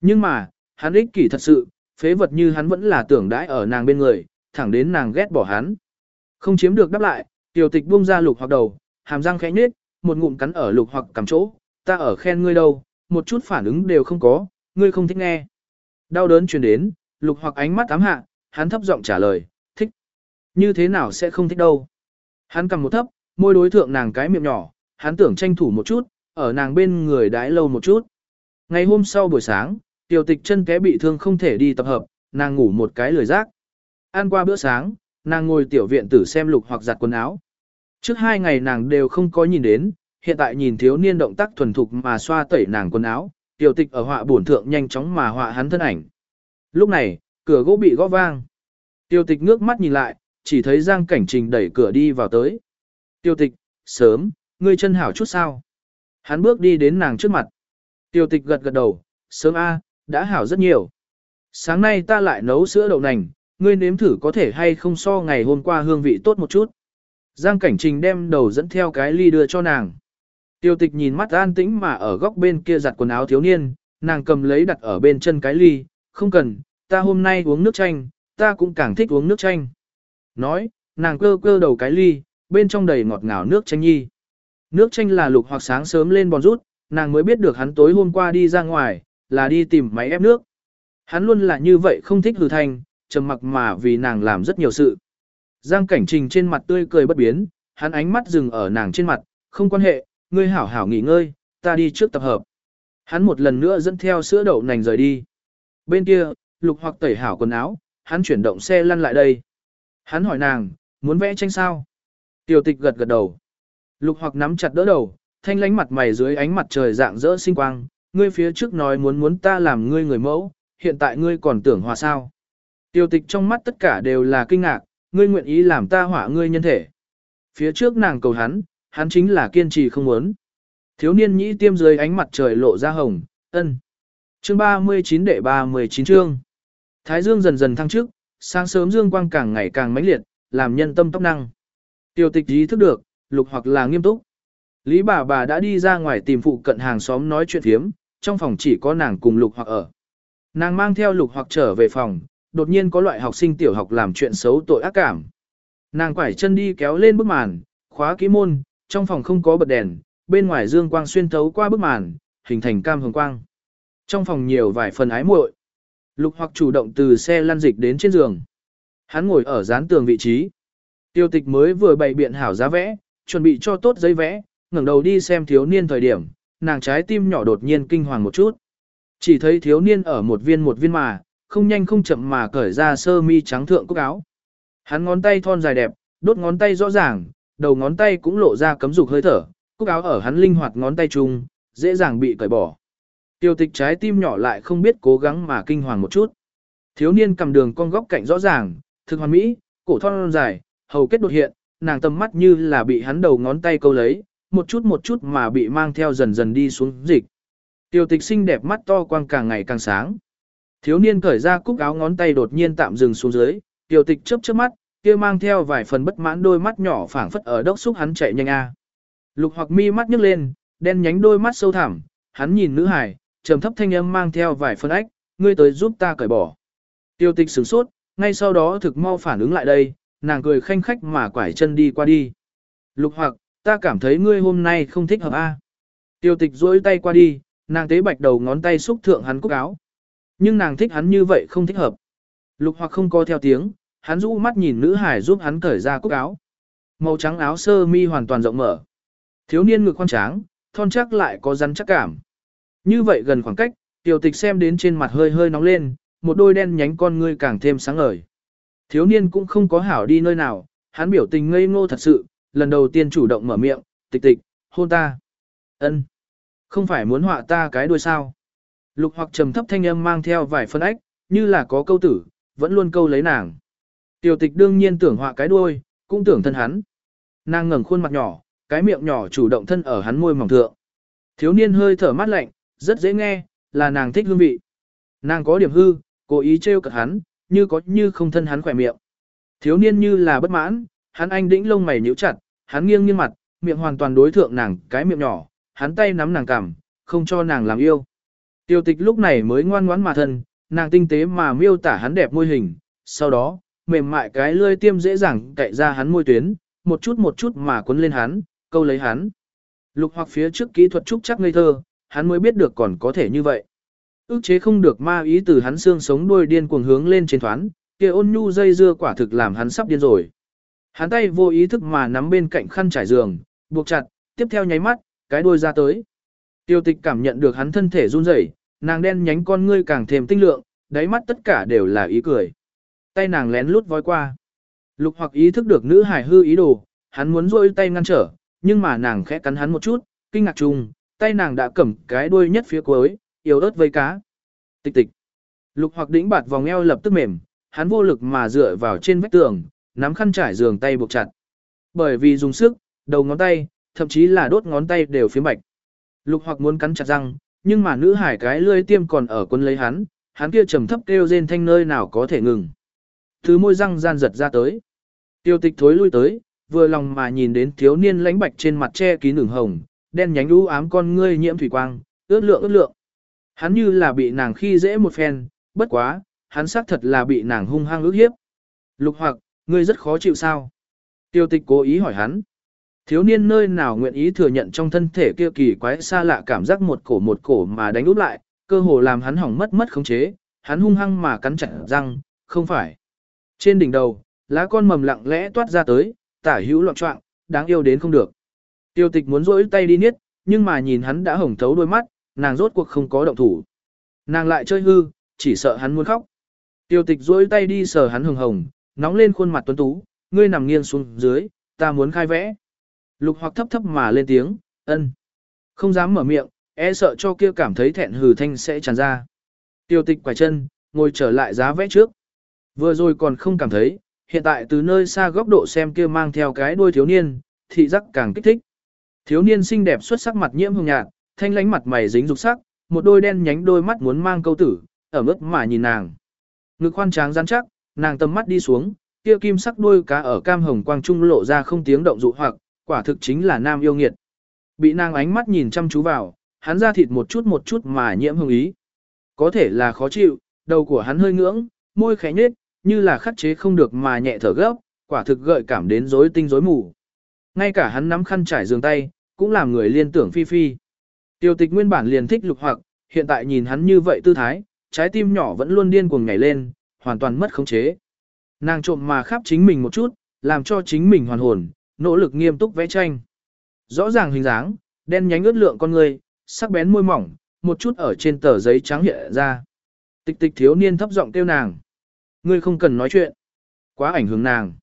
Nhưng mà, hắn ích kỷ thật sự, phế vật như hắn vẫn là tưởng đãi ở nàng bên người, thẳng đến nàng ghét bỏ hắn. Không chiếm được đáp lại, tiểu tịch buông ra lục hoặc đầu, hàm răng khẽ nhếch, một ngụm cắn ở lục hoặc cầm chỗ, ta ở khen ngươi đâu, một chút phản ứng đều không có, ngươi không thích nghe. Đau đớn truyền đến, lục hoặc ánh mắt ám hạ, hắn thấp giọng trả lời, thích. Như thế nào sẽ không thích đâu. Hắn cầm một thấp, môi đối thượng nàng cái miệng nhỏ, hắn tưởng tranh thủ một chút, ở nàng bên người đái lâu một chút. Ngày hôm sau buổi sáng, tiểu tịch chân té bị thương không thể đi tập hợp, nàng ngủ một cái lười rác. Ăn qua bữa sáng, nàng ngồi tiểu viện tử xem lục hoặc giặt quần áo. Trước hai ngày nàng đều không có nhìn đến, hiện tại nhìn thiếu niên động tác thuần thục mà xoa tẩy nàng quần áo, tiểu tịch ở họa bổn thượng nhanh chóng mà họa hắn thân ảnh. Lúc này, cửa gỗ bị gõ vang. tiểu tịch ngước mắt nhìn lại, chỉ thấy Giang Cảnh Trình đẩy cửa đi vào tới. Tiêu tịch, sớm, ngươi chân hảo chút sao? Hắn bước đi đến nàng trước mặt. Tiêu tịch gật gật đầu, sớm a, đã hảo rất nhiều. Sáng nay ta lại nấu sữa đậu nành, ngươi nếm thử có thể hay không so ngày hôm qua hương vị tốt một chút. Giang Cảnh Trình đem đầu dẫn theo cái ly đưa cho nàng. Tiêu tịch nhìn mắt an tĩnh mà ở góc bên kia giặt quần áo thiếu niên, nàng cầm lấy đặt ở bên chân cái ly, không cần, ta hôm nay uống nước chanh, ta cũng càng thích uống nước chanh. Nói, nàng cơ cơ đầu cái ly, bên trong đầy ngọt ngào nước chanh nhi. Nước chanh là lục hoặc sáng sớm lên bòn rút, nàng mới biết được hắn tối hôm qua đi ra ngoài, là đi tìm máy ép nước. Hắn luôn là như vậy không thích hừ thanh, trầm mặc mà vì nàng làm rất nhiều sự. Giang cảnh trình trên mặt tươi cười bất biến, hắn ánh mắt dừng ở nàng trên mặt, không quan hệ, ngươi hảo hảo nghỉ ngơi, ta đi trước tập hợp. Hắn một lần nữa dẫn theo sữa đậu nành rời đi. Bên kia, lục hoặc tẩy hảo quần áo, hắn chuyển động xe lăn lại đây. Hắn hỏi nàng, muốn vẽ tranh sao? Tiểu tịch gật gật đầu. Lục hoặc nắm chặt đỡ đầu, thanh lánh mặt mày dưới ánh mặt trời dạng dỡ sinh quang, ngươi phía trước nói muốn muốn ta làm ngươi người mẫu, hiện tại ngươi còn tưởng hòa sao. Tiểu tịch trong mắt tất cả đều là kinh ngạc, ngươi nguyện ý làm ta hỏa ngươi nhân thể. Phía trước nàng cầu hắn, hắn chính là kiên trì không muốn. Thiếu niên nhĩ tiêm dưới ánh mặt trời lộ ra hồng, ân. Chương 39 đệ 39 chương. Thái dương dần dần thăng trước, sáng sớm dương quang càng ngày càng mãnh liệt, làm nhân tâm tóc năng. Tiêu tịch ý thức được, lục hoặc là nghiêm túc. Lý bà bà đã đi ra ngoài tìm phụ cận hàng xóm nói chuyện thiếm, trong phòng chỉ có nàng cùng lục hoặc ở. Nàng mang theo lục hoặc trở về phòng, đột nhiên có loại học sinh tiểu học làm chuyện xấu tội ác cảm. Nàng quải chân đi kéo lên bức màn, khóa ký môn, trong phòng không có bật đèn, bên ngoài dương quang xuyên thấu qua bức màn, hình thành cam hồng quang. Trong phòng nhiều vài phần ái muội. Lục hoặc chủ động từ xe lăn dịch đến trên giường. Hắn ngồi ở dán tường vị trí. Tiêu tịch mới vừa bày biện hảo giá vẽ, chuẩn bị cho tốt giấy vẽ, ngẩng đầu đi xem thiếu niên thời điểm, nàng trái tim nhỏ đột nhiên kinh hoàng một chút. Chỉ thấy thiếu niên ở một viên một viên mà, không nhanh không chậm mà cởi ra sơ mi trắng thượng cúc áo. Hắn ngón tay thon dài đẹp, đốt ngón tay rõ ràng, đầu ngón tay cũng lộ ra cấm dục hơi thở, cúc áo ở hắn linh hoạt ngón tay chung, dễ dàng bị cởi bỏ. Tiêu tịch trái tim nhỏ lại không biết cố gắng mà kinh hoàng một chút. Thiếu niên cầm đường con góc cạnh rõ ràng, thực hoàn mỹ, cổ thon dài, hầu kết đột hiện, nàng tầm mắt như là bị hắn đầu ngón tay câu lấy, một chút một chút mà bị mang theo dần dần đi xuống dịch. Tiêu tịch xinh đẹp mắt to quang càng ngày càng sáng. Thiếu niên cởi ra cúc áo ngón tay đột nhiên tạm dừng xuống dưới, tiêu tịch chớp chớp mắt, kia mang theo vài phần bất mãn đôi mắt nhỏ phảng phất ở đốc xúc hắn chạy nhanh a. Lục hoặc mi mắt nhấc lên, đen nhánh đôi mắt sâu thẳm, hắn nhìn nữ hải, trầm thấp thanh âm mang theo vài phân ách, ngươi tới giúp ta cởi bỏ. Tiêu tịch sửng sốt, ngay sau đó thực mau phản ứng lại đây, nàng cười khanh khách mà quải chân đi qua đi. Lục hoặc, ta cảm thấy ngươi hôm nay không thích hợp a. Tiêu tịch duỗi tay qua đi, nàng tế bạch đầu ngón tay xúc thượng hắn cúc áo. Nhưng nàng thích hắn như vậy không thích hợp. Lục hoặc không có theo tiếng, hắn rũ mắt nhìn nữ hải giúp hắn cởi ra cúc áo. Màu trắng áo sơ mi hoàn toàn rộng mở. Thiếu niên ngực khoan tráng, thon chắc lại có rắn chắc cảm. Như vậy gần khoảng cách, tiểu tịch xem đến trên mặt hơi hơi nóng lên, một đôi đen nhánh con ngươi càng thêm sáng ngời. Thiếu niên cũng không có hảo đi nơi nào, hắn biểu tình ngây ngô thật sự, lần đầu tiên chủ động mở miệng, tịch tịch, hôn ta. ân, Không phải muốn họa ta cái đuôi sao. Lục hoặc trầm thấp thanh âm mang theo vài phân ách, như là có câu tử, vẫn luôn câu lấy nàng. Tiểu tịch đương nhiên tưởng họa cái đuôi, cũng tưởng thân hắn. Nàng ngẩng khuôn mặt nhỏ, cái miệng nhỏ chủ động thân ở hắn môi mỏng thượng. Thiếu niên hơi thở mát lạnh, rất dễ nghe, là nàng thích hương vị. Nàng có điểm hư, cố ý trêu cợt hắn, như có như không thân hắn khỏe miệng. Thiếu niên như là bất mãn, hắn anh đĩnh lông mày nhíu chặt, hắn nghiêng nghiêng mặt, miệng hoàn toàn đối thượng nàng cái miệng nhỏ, hắn tay nắm nàng cằm, không cho nàng làm yêu. Tiêu tịch lúc này mới ngoan ngoãn mà thân, nàng tinh tế mà miêu tả hắn đẹp môi hình, sau đó, mềm mại cái lươi tiêm dễ dàng cạy ra hắn môi tuyến, một chút một chút mà cuốn lên hắn, câu lấy hắn. Lục hoặc phía trước kỹ thuật trúc chắc ngây thơ, hắn mới biết được còn có thể như vậy. Ước chế không được ma ý từ hắn xương sống đuôi điên cuồng hướng lên trên thoán, kia ôn nhu dây dưa quả thực làm hắn sắp điên rồi. Hắn tay vô ý thức mà nắm bên cạnh khăn trải giường, buộc chặt, tiếp theo nháy mắt, cái đuôi ra tới. Tiêu tịch cảm nhận được hắn thân thể run rẩy, nàng đen nhánh con ngươi càng thêm tinh lượng, đáy mắt tất cả đều là ý cười. Tay nàng lén lút voi qua. Lục hoặc ý thức được nữ hải hư ý đồ, hắn muốn rôi tay ngăn trở, nhưng mà nàng khẽ cắn hắn một chút, kinh ngạc chung, tay nàng đã cầm cái đuôi nhất phía cuối, yếu ớt vây cá. Tịch tịch. Lục hoặc đĩnh bạt vòng eo lập tức mềm, hắn vô lực mà dựa vào trên vách tường, nắm khăn trải giường tay buộc chặt. Bởi vì dùng sức, đầu ngón tay, thậm chí là đốt ngón tay đều phía bạch. Lục hoặc muốn cắn chặt răng, nhưng mà nữ hải cái lươi tiêm còn ở quân lấy hắn, hắn kia trầm thấp kêu rên thanh nơi nào có thể ngừng. Thứ môi răng gian giật ra tới. Tiêu tịch thối lui tới, vừa lòng mà nhìn đến thiếu niên lãnh bạch trên mặt che kín ửng hồng, đen nhánh u ám con ngươi nhiễm thủy quang, ướt lượng ướt lượng. Hắn như là bị nàng khi dễ một phen, bất quá, hắn xác thật là bị nàng hung hăng ước hiếp. Lục hoặc, ngươi rất khó chịu sao? Tiêu tịch cố ý hỏi hắn. Thiếu niên nơi nào nguyện ý thừa nhận trong thân thể kia kỳ quái xa lạ cảm giác một cổ một cổ mà đánh úp lại, cơ hồ làm hắn hỏng mất mất khống chế, hắn hung hăng mà cắn chặt răng, không phải. Trên đỉnh đầu, lá con mầm lặng lẽ toát ra tới, tả hữu loạn trọng, đáng yêu đến không được. Tiêu tịch muốn rỗi tay đi niết, nhưng mà nhìn hắn đã hồng thấu đôi mắt, nàng rốt cuộc không có động thủ. Nàng lại chơi hư, chỉ sợ hắn muốn khóc. Tiêu tịch rỗi tay đi sờ hắn hồng hồng, nóng lên khuôn mặt tuấn tú, ngươi nằm nghiêng xuống dưới, ta muốn khai vẽ. Lục hoặc thấp thấp mà lên tiếng, ân. Không dám mở miệng, e sợ cho kia cảm thấy thẹn hừ thanh sẽ tràn ra. Tiêu tịch quải chân, ngồi trở lại giá vẽ trước. Vừa rồi còn không cảm thấy, hiện tại từ nơi xa góc độ xem kia mang theo cái đuôi thiếu niên, thị giác càng kích thích. Thiếu niên xinh đẹp xuất sắc mặt nhiễm hồng nhạt, thanh lánh mặt mày dính dục sắc, một đôi đen nhánh đôi mắt muốn mang câu tử, ở mức mà nhìn nàng. Ngực khoan tráng rắn chắc, nàng tầm mắt đi xuống, kia kim sắc đuôi cá ở cam hồng quang trung lộ ra không tiếng động dụ hoặc, quả thực chính là nam yêu nghiệt. Bị nàng ánh mắt nhìn chăm chú vào, hắn ra thịt một chút một chút mà nhiễm hồng ý. Có thể là khó chịu, đầu của hắn hơi ngưỡng, môi khẽ nhếch, như là khắc chế không được mà nhẹ thở gấp, quả thực gợi cảm đến rối tinh rối mù. Ngay cả hắn nắm khăn trải giường tay, cũng làm người liên tưởng phi phi. Tiêu tịch nguyên bản liền thích lục hoặc, hiện tại nhìn hắn như vậy tư thái, trái tim nhỏ vẫn luôn điên cuồng nhảy lên, hoàn toàn mất khống chế. Nàng trộm mà khắp chính mình một chút, làm cho chính mình hoàn hồn, nỗ lực nghiêm túc vẽ tranh. Rõ ràng hình dáng, đen nhánh ướt lượng con người, sắc bén môi mỏng, một chút ở trên tờ giấy trắng hiện ra. Tịch tịch thiếu niên thấp giọng kêu nàng. Ngươi không cần nói chuyện. Quá ảnh hưởng nàng.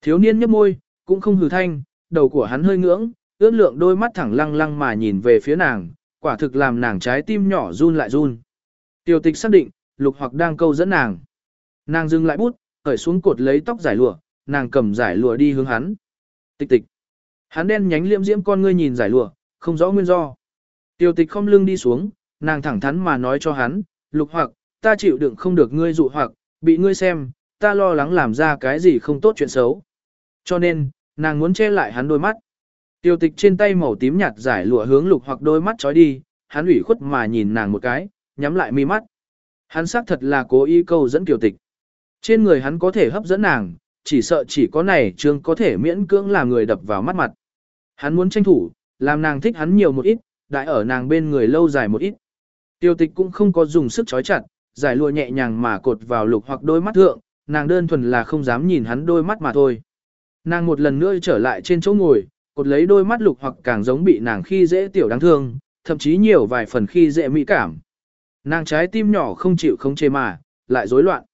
Thiếu niên nhấp môi, cũng không hừ thanh, đầu của hắn hơi ngưỡng, ước lượng đôi mắt thẳng lăng lăng mà nhìn về phía nàng, quả thực làm nàng trái tim nhỏ run lại run. Tiêu tịch xác định, lục hoặc đang câu dẫn nàng. Nàng dừng lại bút, khởi xuống cột lấy tóc giải lụa, nàng cầm giải lụa đi hướng hắn. Tịch tịch. Hắn đen nhánh liễm diễm con ngươi nhìn giải lụa, không rõ nguyên do. Tiêu tịch không lưng đi xuống, nàng thẳng thắn mà nói cho hắn, lục hoặc, ta chịu đựng không được ngươi dụ hoặc, bị ngươi xem, ta lo lắng làm ra cái gì không tốt chuyện xấu. Cho nên, nàng muốn che lại hắn đôi mắt. Tiêu tịch trên tay màu tím nhạt giải lụa hướng lục hoặc đôi mắt trói đi, hắn ủy khuất mà nhìn nàng một cái, nhắm lại mi mắt. Hắn xác thật là cố ý câu dẫn Tiêu tịch. Trên người hắn có thể hấp dẫn nàng, chỉ sợ chỉ có này trương có thể miễn cưỡng làm người đập vào mắt mặt. Hắn muốn tranh thủ, làm nàng thích hắn nhiều một ít, đại ở nàng bên người lâu dài một ít. Tiêu tịch cũng không có dùng sức trói chặt, giải lụa nhẹ nhàng mà cột vào lục hoặc đôi mắt thượng, nàng đơn thuần là không dám nhìn hắn đôi mắt mà thôi. Nàng một lần nữa trở lại trên chỗ ngồi, cột lấy đôi mắt lục hoặc càng giống bị nàng khi dễ tiểu đáng thương, thậm chí nhiều vài phần khi dễ mỹ cảm. Nàng trái tim nhỏ không chịu không chê mà, lại rối loạn.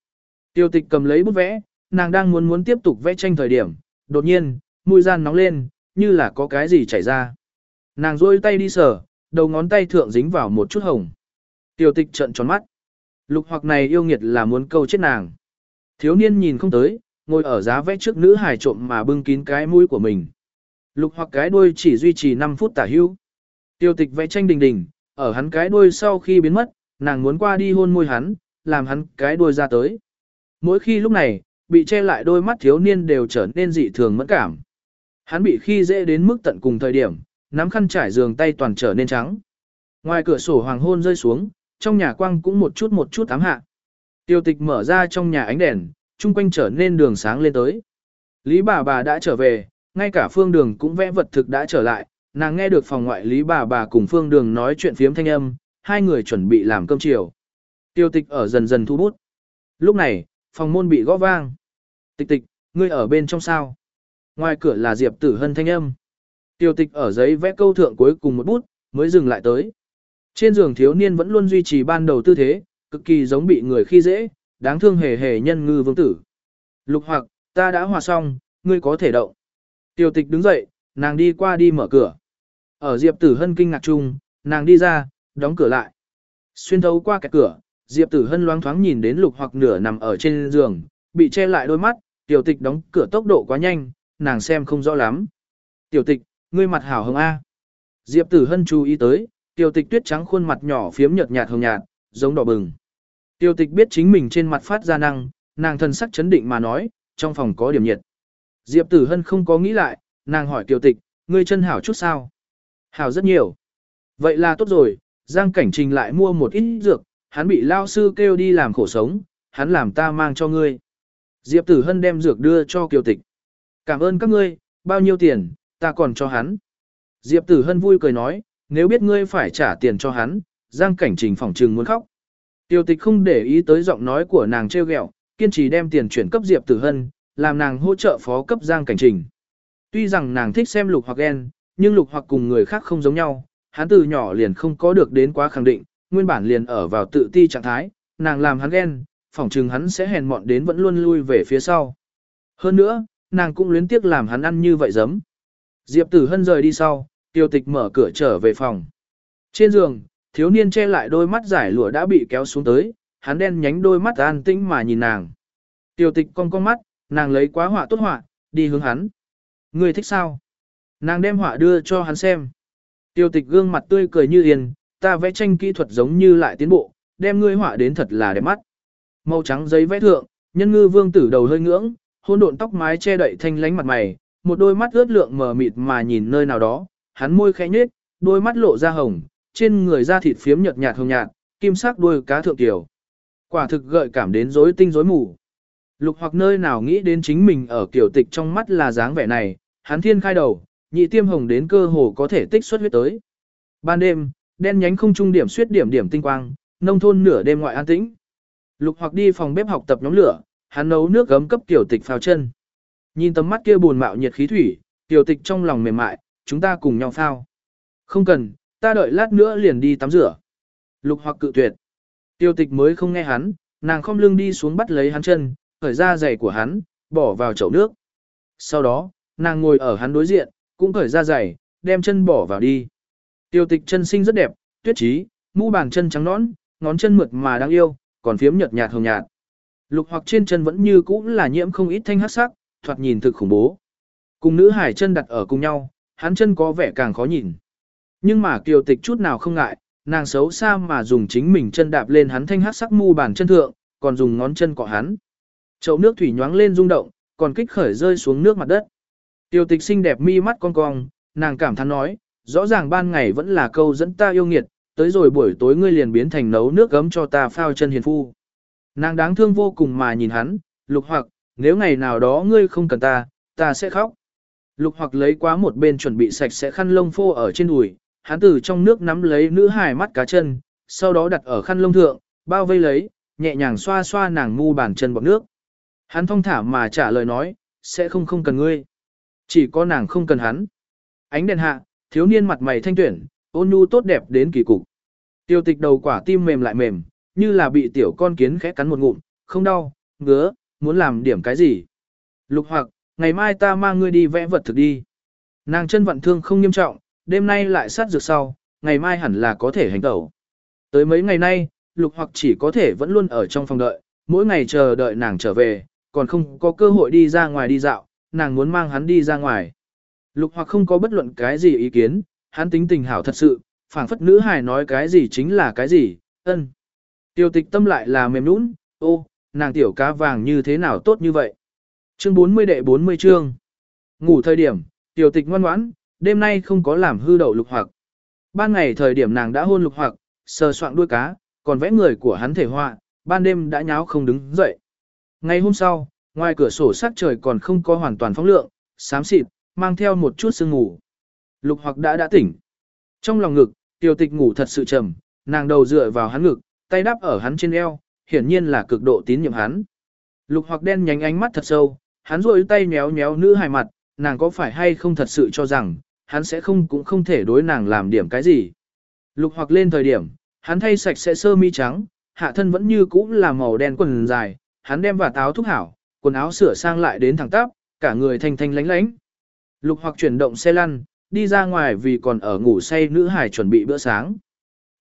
Tiêu tịch cầm lấy bút vẽ, nàng đang muốn muốn tiếp tục vẽ tranh thời điểm, đột nhiên, mũi gian nóng lên, như là có cái gì chảy ra. Nàng rôi tay đi sờ, đầu ngón tay thượng dính vào một chút hồng. Tiêu tịch trận tròn mắt. Lục hoặc này yêu nghiệt là muốn câu chết nàng. Thiếu niên nhìn không tới, ngồi ở giá vẽ trước nữ hài trộm mà bưng kín cái mũi của mình. Lục hoặc cái đuôi chỉ duy trì 5 phút tả hữu. Tiêu tịch vẽ tranh đình đình, ở hắn cái đuôi sau khi biến mất, nàng muốn qua đi hôn môi hắn, làm hắn cái đuôi ra tới. Mỗi khi lúc này, bị che lại đôi mắt thiếu niên đều trở nên dị thường mẫn cảm. Hắn bị khi dễ đến mức tận cùng thời điểm, nắm khăn trải giường tay toàn trở nên trắng. Ngoài cửa sổ hoàng hôn rơi xuống, trong nhà quang cũng một chút một chút ám hạ. Tiêu tịch mở ra trong nhà ánh đèn, chung quanh trở nên đường sáng lên tới. Lý bà bà đã trở về, ngay cả phương đường cũng vẽ vật thực đã trở lại, nàng nghe được phòng ngoại lý bà bà cùng phương đường nói chuyện phiếm thanh âm, hai người chuẩn bị làm cơm chiều. Tiêu tịch ở dần dần thu bút. Lúc này, phòng môn bị gõ vang. Tịch tịch, ngươi ở bên trong sao? Ngoài cửa là Diệp Tử Hân thanh âm. Tiêu tịch ở giấy vẽ câu thượng cuối cùng một bút, mới dừng lại tới. Trên giường thiếu niên vẫn luôn duy trì ban đầu tư thế, cực kỳ giống bị người khi dễ, đáng thương hề hề nhân ngư vương tử. Lục hoặc, ta đã hòa xong, ngươi có thể động. Tiểu tịch đứng dậy, nàng đi qua đi mở cửa. Ở Diệp Tử Hân kinh ngạc chung, nàng đi ra, đóng cửa lại. Xuyên thấu qua cái cửa, Diệp Tử Hân loáng thoáng nhìn đến lục hoặc nửa nằm ở trên giường, bị che lại đôi mắt, tiểu tịch đóng cửa tốc độ quá nhanh, nàng xem không rõ lắm. Tiểu tịch, ngươi mặt hảo hồng A. Diệp Tử Hân chú ý tới, tiểu tịch tuyết trắng khuôn mặt nhỏ phiếm nhợt nhạt hồng nhạt, giống đỏ bừng. Tiểu tịch biết chính mình trên mặt phát ra năng, nàng thân sắc chấn định mà nói, trong phòng có điểm nhiệt. Diệp Tử Hân không có nghĩ lại, nàng hỏi Kiều tịch, ngươi chân hảo chút sao? Hảo rất nhiều. Vậy là tốt rồi, Giang Cảnh Trình lại mua một ít dược, hắn bị lao sư kêu đi làm khổ sống, hắn làm ta mang cho ngươi. Diệp Tử Hân đem dược đưa cho Kiều Tịch. Cảm ơn các ngươi, bao nhiêu tiền, ta còn cho hắn. Diệp Tử Hân vui cười nói, nếu biết ngươi phải trả tiền cho hắn, Giang Cảnh Trình phỏng trừng muốn khóc. Tiêu tịch không để ý tới giọng nói của nàng treo ghẹo, kiên trì đem tiền chuyển cấp Diệp Tử Hân, làm nàng hỗ trợ phó cấp Giang Cảnh Trình. Tuy rằng nàng thích xem lục hoặc ghen, nhưng lục hoặc cùng người khác không giống nhau, hắn từ nhỏ liền không có được đến quá khẳng định, nguyên bản liền ở vào tự ti trạng thái, nàng làm hắn ghen, phỏng chừng hắn sẽ hèn mọn đến vẫn luôn lui về phía sau. Hơn nữa, nàng cũng luyến tiếc làm hắn ăn như vậy giấm. Diệp Tử Hân rời đi sau, tiêu tịch mở cửa trở về phòng. Trên giường, thiếu niên che lại đôi mắt giải lụa đã bị kéo xuống tới, hắn đen nhánh đôi mắt an tĩnh mà nhìn nàng. Tiêu tịch cong cong mắt, nàng lấy quá họa tốt họa, đi hướng hắn. Người thích sao? Nàng đem họa đưa cho hắn xem. Tiêu tịch gương mặt tươi cười như yên, ta vẽ tranh kỹ thuật giống như lại tiến bộ, đem ngươi họa đến thật là đẹp mắt. Màu trắng giấy vẽ thượng, nhân ngư vương tử đầu hơi ngưỡng, hôn độn tóc mái che đậy thanh lánh mặt mày, một đôi mắt ướt lượng mờ mịt mà nhìn nơi nào đó, hắn môi khẽ nhếch, đôi mắt lộ ra hồng, trên người da thịt phiếm nhợt nhạt hồng nhạt, kim sắc đuôi cá thượng tiểu. Quả thực gợi cảm đến rối tinh rối mù. Lục hoặc nơi nào nghĩ đến chính mình ở kiểu tịch trong mắt là dáng vẻ này, hắn thiên khai đầu, nhị tiêm hồng đến cơ hồ có thể tích xuất huyết tới. Ban đêm, đen nhánh không trung điểm suyết điểm điểm tinh quang, nông thôn nửa đêm ngoại an tĩnh. Lục hoặc đi phòng bếp học tập nhóm lửa, hắn nấu nước gấm cấp tiểu tịch phao chân. Nhìn tấm mắt kia buồn mạo nhiệt khí thủy, tiểu tịch trong lòng mềm mại, chúng ta cùng nhau phao. Không cần, ta đợi lát nữa liền đi tắm rửa. Lục hoặc cự tuyệt. Tiểu tịch mới không nghe hắn, nàng không lưng đi xuống bắt lấy hắn chân, khởi ra giày của hắn, bỏ vào chậu nước. Sau đó, nàng ngồi ở hắn đối diện, cũng khởi ra giày, đem chân bỏ vào đi. Tiêu tịch chân sinh rất đẹp, tuyết trí, mu bàn chân trắng nõn, ngón chân mượt mà đáng yêu, còn phiếm nhợt nhạt hồng nhạt. Lục hoặc trên chân vẫn như cũ là nhiễm không ít thanh hắc sắc, thoạt nhìn thực khủng bố. Cùng nữ hải chân đặt ở cùng nhau, hắn chân có vẻ càng khó nhìn. Nhưng mà kiều tịch chút nào không ngại, nàng xấu xa mà dùng chính mình chân đạp lên hắn thanh hắc sắc mu bàn chân thượng, còn dùng ngón chân cọ hắn. Chậu nước thủy nhoáng lên rung động, còn kích khởi rơi xuống nước mặt đất. Tiêu tịch xinh đẹp mi mắt con cong, nàng cảm thán nói, rõ ràng ban ngày vẫn là câu dẫn ta yêu nghiệt, tới rồi buổi tối ngươi liền biến thành nấu nước gấm cho ta phao chân hiền phu. Nàng đáng thương vô cùng mà nhìn hắn, lục hoặc, nếu ngày nào đó ngươi không cần ta, ta sẽ khóc. Lục hoặc lấy quá một bên chuẩn bị sạch sẽ khăn lông phô ở trên đùi, hắn từ trong nước nắm lấy nữ hài mắt cá chân, sau đó đặt ở khăn lông thượng, bao vây lấy, nhẹ nhàng xoa xoa nàng mu bàn chân bọt nước. Hắn thong thả mà trả lời nói, sẽ không không cần ngươi. Chỉ có nàng không cần hắn. Ánh đèn hạ, thiếu niên mặt mày thanh tuyển, ôn nhu tốt đẹp đến kỳ cục. Tiêu tịch đầu quả tim mềm lại mềm, như là bị tiểu con kiến khẽ cắn một ngụm, không đau, ngứa, muốn làm điểm cái gì. Lục hoặc, ngày mai ta mang ngươi đi vẽ vật thực đi. Nàng chân vận thương không nghiêm trọng, đêm nay lại sát dược sau, ngày mai hẳn là có thể hành tẩu. Tới mấy ngày nay, lục hoặc chỉ có thể vẫn luôn ở trong phòng đợi, mỗi ngày chờ đợi nàng trở về, còn không có cơ hội đi ra ngoài đi dạo, nàng muốn mang hắn đi ra ngoài. Lục hoặc không có bất luận cái gì ý kiến, hắn tính tình hảo thật sự, phảng phất nữ hài nói cái gì chính là cái gì, ân. Tiêu tịch tâm lại là mềm nũng, ô, nàng tiểu cá vàng như thế nào tốt như vậy. Chương 40 đệ 40 chương. Ngủ thời điểm, tiểu tịch ngoan ngoãn, đêm nay không có làm hư đậu lục hoặc. Ban ngày thời điểm nàng đã hôn lục hoặc, sờ soạng đuôi cá, còn vẽ người của hắn thể họa, ban đêm đã nháo không đứng dậy. Ngày hôm sau, ngoài cửa sổ sắc trời còn không có hoàn toàn phóng lượng, xám xịt, mang theo một chút sương ngủ. Lục hoặc đã đã tỉnh. Trong lòng ngực, tiểu tịch ngủ thật sự trầm, nàng đầu dựa vào hắn ngực, tay đắp ở hắn trên eo, hiển nhiên là cực độ tín nhiệm hắn. Lục hoặc đen nhánh ánh mắt thật sâu, hắn rôi tay méo méo nữ hài mặt, nàng có phải hay không thật sự cho rằng, hắn sẽ không cũng không thể đối nàng làm điểm cái gì. Lục hoặc lên thời điểm, hắn thay sạch sẽ sơ mi trắng, hạ thân vẫn như cũ là màu đen quần dài, hắn đem và táo thúc hảo, quần áo sửa sang lại đến thẳng tắp, cả người thanh thanh lánh lánh. Lục hoặc chuyển động xe lăn, đi ra ngoài vì còn ở ngủ say nữ hải chuẩn bị bữa sáng.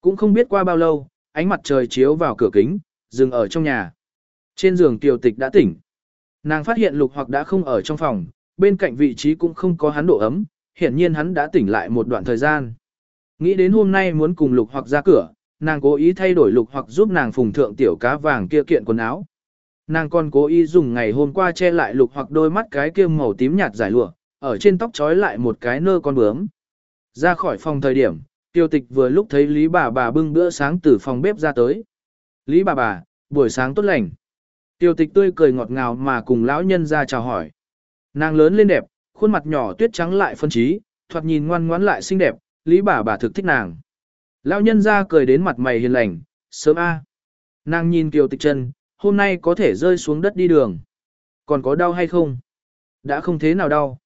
Cũng không biết qua bao lâu, ánh mặt trời chiếu vào cửa kính, dừng ở trong nhà. Trên giường tiểu tịch đã tỉnh. Nàng phát hiện lục hoặc đã không ở trong phòng, bên cạnh vị trí cũng không có hắn độ ấm, hiển nhiên hắn đã tỉnh lại một đoạn thời gian. Nghĩ đến hôm nay muốn cùng lục hoặc ra cửa, nàng cố ý thay đổi lục hoặc giúp nàng phùng thượng tiểu cá vàng kia kiện quần áo. Nàng còn cố ý dùng ngày hôm qua che lại lục hoặc đôi mắt cái kia màu tím nhạt giải lụa, ở trên tóc trói lại một cái nơ con bướm. Ra khỏi phòng thời điểm, tiêu tịch vừa lúc thấy Lý bà bà bưng bữa sáng từ phòng bếp ra tới. Lý bà bà, buổi sáng tốt lành. Tiêu tịch tươi cười ngọt ngào mà cùng lão nhân ra chào hỏi. Nàng lớn lên đẹp, khuôn mặt nhỏ tuyết trắng lại phân trí, thoạt nhìn ngoan ngoãn lại xinh đẹp, Lý bà bà thực thích nàng. Lão nhân ra cười đến mặt mày hiền lành, sớm a. Nàng nhìn Kiều Tịch chân, hôm nay có thể rơi xuống đất đi đường. Còn có đau hay không? Đã không thế nào đau.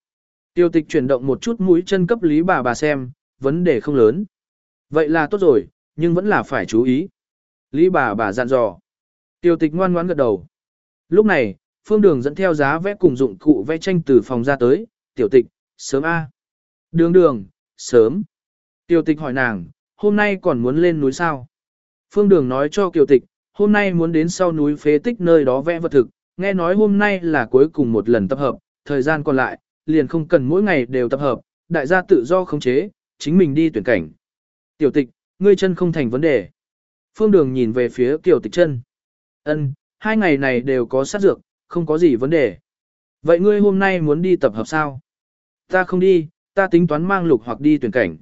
Tiêu tịch chuyển động một chút mũi chân cấp lý bà bà xem, vấn đề không lớn. Vậy là tốt rồi, nhưng vẫn là phải chú ý. Lý bà bà dặn dò. Tiêu tịch ngoan ngoãn gật đầu. Lúc này, phương đường dẫn theo giá vẽ cùng dụng cụ vẽ tranh từ phòng ra tới, tiểu tịch, sớm A. Đường đường, sớm. Tiêu tịch hỏi nàng, hôm nay còn muốn lên núi sao? Phương đường nói cho kiều tịch, hôm nay muốn đến sau núi phế tích nơi đó vẽ vật thực, nghe nói hôm nay là cuối cùng một lần tập hợp, thời gian còn lại, liền không cần mỗi ngày đều tập hợp, đại gia tự do khống chế, chính mình đi tuyển cảnh. Tiểu tịch, ngươi chân không thành vấn đề. Phương Đường nhìn về phía Tiểu Tịch chân. Ân, hai ngày này đều có sát dược, không có gì vấn đề. Vậy ngươi hôm nay muốn đi tập hợp sao? Ta không đi, ta tính toán mang lục hoặc đi tuyển cảnh.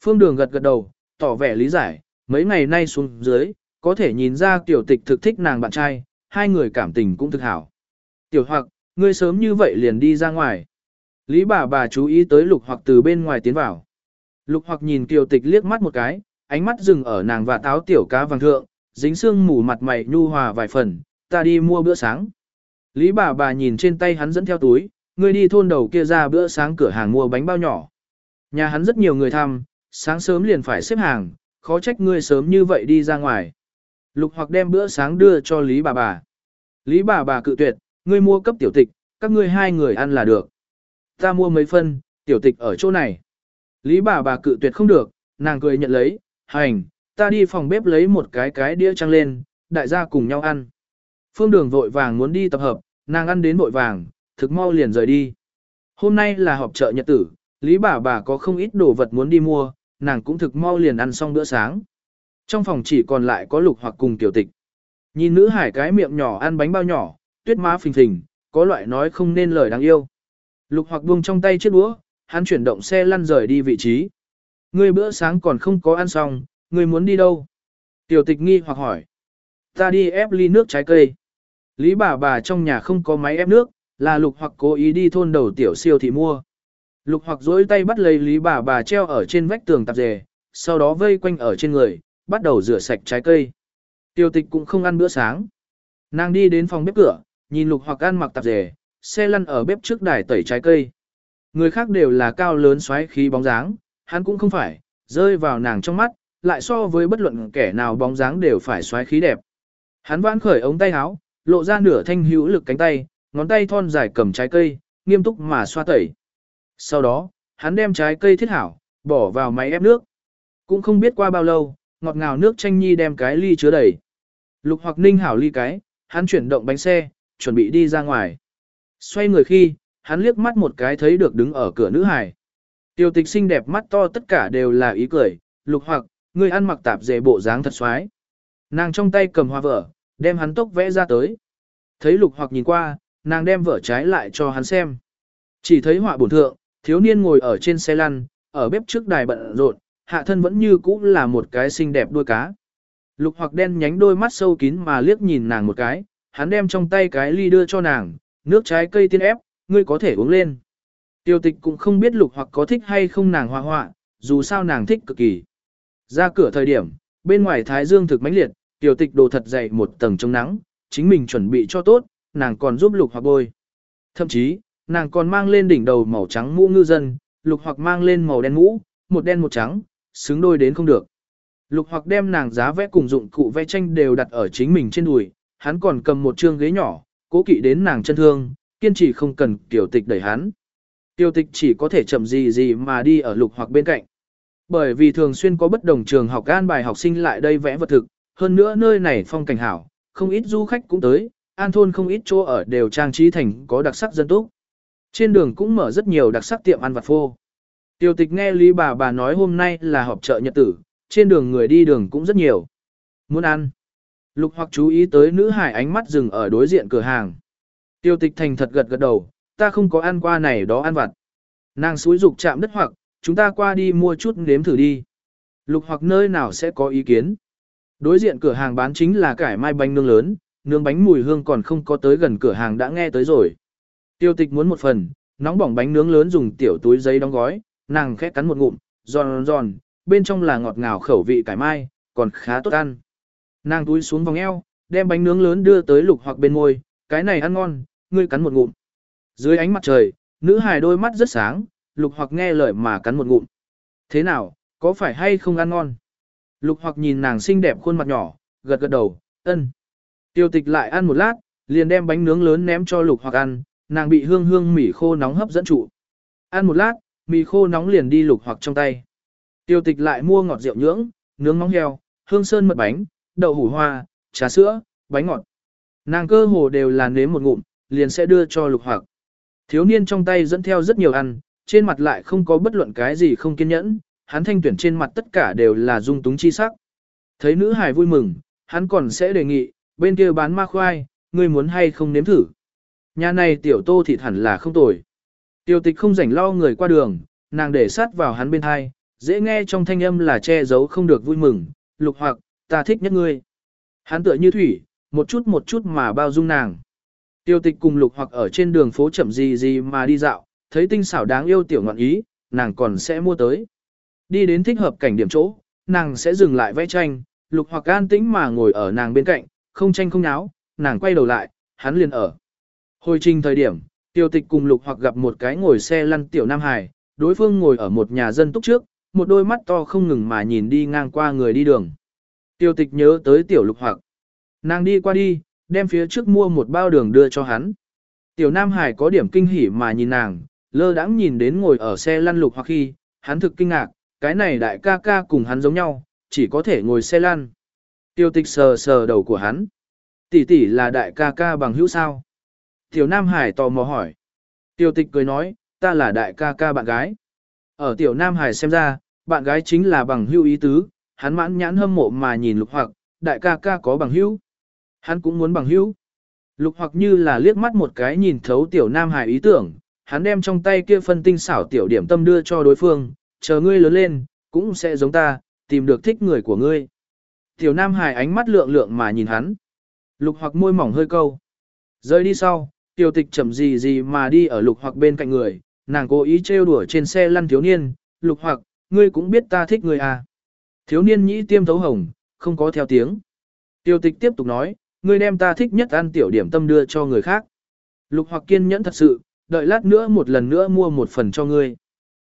Phương Đường gật gật đầu, tỏ vẻ lý giải, mấy ngày nay xuống dưới, có thể nhìn ra Tiểu Tịch thực thích nàng bạn trai, hai người cảm tình cũng thực hảo. Tiểu hoặc, ngươi sớm như vậy liền đi ra ngoài. Lý bà bà chú ý tới lục hoặc từ bên ngoài tiến vào. Lục hoặc nhìn tiểu tịch liếc mắt một cái, ánh mắt dừng ở nàng và táo tiểu cá vàng thượng, dính xương mù mặt mày nhu hòa vài phần, ta đi mua bữa sáng. Lý bà bà nhìn trên tay hắn dẫn theo túi, ngươi đi thôn đầu kia ra bữa sáng cửa hàng mua bánh bao nhỏ. Nhà hắn rất nhiều người thăm, sáng sớm liền phải xếp hàng, khó trách ngươi sớm như vậy đi ra ngoài. Lục hoặc đem bữa sáng đưa cho Lý bà bà. Lý bà bà cự tuyệt, ngươi mua cấp tiểu tịch, các ngươi hai người ăn là được. Ta mua mấy phân, tiểu tịch ở chỗ này. Lý bà bà cự tuyệt không được, nàng cười nhận lấy, hành, ta đi phòng bếp lấy một cái cái đĩa trăng lên, đại gia cùng nhau ăn. Phương đường vội vàng muốn đi tập hợp, nàng ăn đến vội vàng, thực mau liền rời đi. Hôm nay là họp chợ nhật tử, Lý bà bà có không ít đồ vật muốn đi mua, nàng cũng thực mau liền ăn xong bữa sáng. Trong phòng chỉ còn lại có lục hoặc cùng tiểu tịch. Nhìn nữ hải cái miệng nhỏ ăn bánh bao nhỏ, tuyết má phình phình, có loại nói không nên lời đáng yêu. Lục hoặc buông trong tay chiếc đũa, hắn chuyển động xe lăn rời đi vị trí. Ngươi bữa sáng còn không có ăn xong, ngươi muốn đi đâu? Tiểu tịch nghi hoặc hỏi. Ta đi ép ly nước trái cây. Lý bà bà trong nhà không có máy ép nước, là lục hoặc cố ý đi thôn đầu tiểu siêu thị mua. Lục hoặc dối tay bắt lấy lý bà bà treo ở trên vách tường tạp dề, sau đó vây quanh ở trên người, bắt đầu rửa sạch trái cây. Tiêu tịch cũng không ăn bữa sáng. Nàng đi đến phòng bếp cửa, nhìn lục hoặc ăn mặc tạp dề, xe lăn ở bếp trước đài tẩy trái cây. Người khác đều là cao lớn xoáy khí bóng dáng, hắn cũng không phải, rơi vào nàng trong mắt, lại so với bất luận kẻ nào bóng dáng đều phải xoáy khí đẹp. Hắn vãn khởi ống tay áo, lộ ra nửa thanh hữu lực cánh tay, ngón tay thon dài cầm trái cây, nghiêm túc mà xoa tẩy. Sau đó, hắn đem trái cây thiết hảo, bỏ vào máy ép nước. Cũng không biết qua bao lâu, ngọt ngào nước chanh nhi đem cái ly chứa đầy. Lục hoặc ninh hảo ly cái, hắn chuyển động bánh xe, chuẩn bị đi ra ngoài. Xoay người khi, hắn liếc mắt một cái thấy được đứng ở cửa nữ hải. Tiêu tịch xinh đẹp mắt to tất cả đều là ý cười, lục hoặc, người ăn mặc tạp dề bộ dáng thật xoái. Nàng trong tay cầm hoa vở, đem hắn tốc vẽ ra tới. Thấy lục hoặc nhìn qua, nàng đem vở trái lại cho hắn xem. Chỉ thấy họa bổn thượng, thiếu niên ngồi ở trên xe lăn, ở bếp trước đài bận rộn, hạ thân vẫn như cũ là một cái xinh đẹp đuôi cá. Lục hoặc đen nhánh đôi mắt sâu kín mà liếc nhìn nàng một cái, hắn đem trong tay cái ly đưa cho nàng, nước trái cây tiên ép, ngươi có thể uống lên. Tiêu tịch cũng không biết lục hoặc có thích hay không nàng hoa hoa, dù sao nàng thích cực kỳ. Ra cửa thời điểm, bên ngoài thái dương thực mãnh liệt, tiêu tịch đồ thật dày một tầng trong nắng, chính mình chuẩn bị cho tốt, nàng còn giúp lục hoặc bôi. Thậm chí, nàng còn mang lên đỉnh đầu màu trắng mũ ngư dân, lục hoặc mang lên màu đen mũ, một đen một trắng, xứng đôi đến không được. Lục hoặc đem nàng giá vẽ cùng dụng cụ vẽ tranh đều đặt ở chính mình trên đùi, hắn còn cầm một trương ghế nhỏ, cố kỵ đến nàng chân thương, kiên trì không cần tiểu tịch đẩy hắn. Tiểu tịch chỉ có thể chậm gì gì mà đi ở lục hoặc bên cạnh. Bởi vì thường xuyên có bất đồng trường học an bài học sinh lại đây vẽ vật thực, hơn nữa nơi này phong cảnh hảo, không ít du khách cũng tới, an thôn không ít chỗ ở đều trang trí thành có đặc sắc dân túc. Trên đường cũng mở rất nhiều đặc sắc tiệm ăn vặt phô. Tiêu tịch nghe Lý bà bà nói hôm nay là họp chợ nhật tử, trên đường người đi đường cũng rất nhiều. Muốn ăn. Lục hoặc chú ý tới nữ hải ánh mắt dừng ở đối diện cửa hàng. Tiêu tịch thành thật gật gật đầu, ta không có ăn qua này đó ăn vặt. Nàng suối dục chạm đất hoặc, chúng ta qua đi mua chút nếm thử đi. Lục hoặc nơi nào sẽ có ý kiến. Đối diện cửa hàng bán chính là cải mai bánh nướng lớn, nướng bánh mùi hương còn không có tới gần cửa hàng đã nghe tới rồi. Tiêu tịch muốn một phần, nóng bỏng bánh nướng lớn dùng tiểu túi giấy đóng gói, nàng khẽ cắn một ngụm, giòn giòn, bên trong là ngọt ngào khẩu vị cải mai, còn khá tốt ăn. Nàng túi xuống vòng eo, đem bánh nướng lớn đưa tới lục hoặc bên môi, cái này ăn ngon, ngươi cắn một ngụm. Dưới ánh mặt trời, nữ hài đôi mắt rất sáng, lục hoặc nghe lời mà cắn một ngụm. Thế nào, có phải hay không ăn ngon? Lục hoặc nhìn nàng xinh đẹp khuôn mặt nhỏ, gật gật đầu, ân. Tiêu tịch lại ăn một lát, liền đem bánh nướng lớn ném cho lục hoặc ăn, nàng bị hương hương mì khô nóng hấp dẫn trụ. Ăn một lát, mì khô nóng liền đi lục hoặc trong tay. Tiêu tịch lại mua ngọt rượu nhưỡng, nướng móng heo, hương sơn mật bánh, đậu hủ hoa, trà sữa, bánh ngọt. Nàng cơ hồ đều là nếm một ngụm, liền sẽ đưa cho lục hoặc. Thiếu niên trong tay dẫn theo rất nhiều ăn, trên mặt lại không có bất luận cái gì không kiên nhẫn, hắn thanh tuyển trên mặt tất cả đều là dung túng chi sắc. Thấy nữ hài vui mừng, hắn còn sẽ đề nghị, bên kia bán ma khoai, ngươi muốn hay không nếm thử. Nhà này tiểu tô thịt hẳn là không tồi. Tiêu tịch không rảnh lo người qua đường, nàng để sát vào hắn bên hai, dễ nghe trong thanh âm là che giấu không được vui mừng, lục hoặc, ta thích nhất ngươi. Hắn tựa như thủy, một chút một chút mà bao dung nàng. Tiêu tịch cùng lục hoặc ở trên đường phố chậm gì gì mà đi dạo, thấy tinh xảo đáng yêu tiểu ngọn ý, nàng còn sẽ mua tới. Đi đến thích hợp cảnh điểm chỗ, nàng sẽ dừng lại vẽ tranh, lục hoặc an tĩnh mà ngồi ở nàng bên cạnh, không tranh không náo, nàng quay đầu lại, hắn liền ở. Hồi trình thời điểm, tiêu tịch cùng lục hoặc gặp một cái ngồi xe lăn tiểu Nam Hải, đối phương ngồi ở một nhà dân túc trước, một đôi mắt to không ngừng mà nhìn đi ngang qua người đi đường. Tiêu tịch nhớ tới tiểu lục hoặc. Nàng đi qua đi, đem phía trước mua một bao đường đưa cho hắn. Tiểu Nam Hải có điểm kinh hỉ mà nhìn nàng, lơ đãng nhìn đến ngồi ở xe lăn lục hoặc khi, hắn thực kinh ngạc, cái này đại ca ca cùng hắn giống nhau, chỉ có thể ngồi xe lăn. Tiêu tịch sờ sờ đầu của hắn. Tỷ tỷ là đại ca ca bằng hữu sao? Tiểu Nam Hải tò mò hỏi. Tiểu tịch cười nói, ta là đại ca ca bạn gái. Ở Tiểu Nam Hải xem ra, bạn gái chính là bằng hữu ý tứ, hắn mãn nhãn hâm mộ mà nhìn lục hoặc, đại ca ca có bằng hữu. Hắn cũng muốn bằng hữu. Lục hoặc như là liếc mắt một cái nhìn thấu Tiểu Nam Hải ý tưởng, hắn đem trong tay kia phân tinh xảo tiểu điểm tâm đưa cho đối phương, chờ ngươi lớn lên, cũng sẽ giống ta, tìm được thích người của ngươi. Tiểu Nam Hải ánh mắt lượng lượng mà nhìn hắn. Lục hoặc môi mỏng hơi câu. Rơi đi sau, tiểu tịch chậm gì gì mà đi ở lục hoặc bên cạnh người, nàng cố ý trêu đùa trên xe lăn thiếu niên, lục hoặc, ngươi cũng biết ta thích ngươi à. Thiếu niên nhĩ tiêm thấu hồng, không có theo tiếng. Tiểu tịch tiếp tục nói, ngươi đem ta thích nhất ăn tiểu điểm tâm đưa cho người khác. Lục hoặc kiên nhẫn thật sự, đợi lát nữa một lần nữa mua một phần cho ngươi.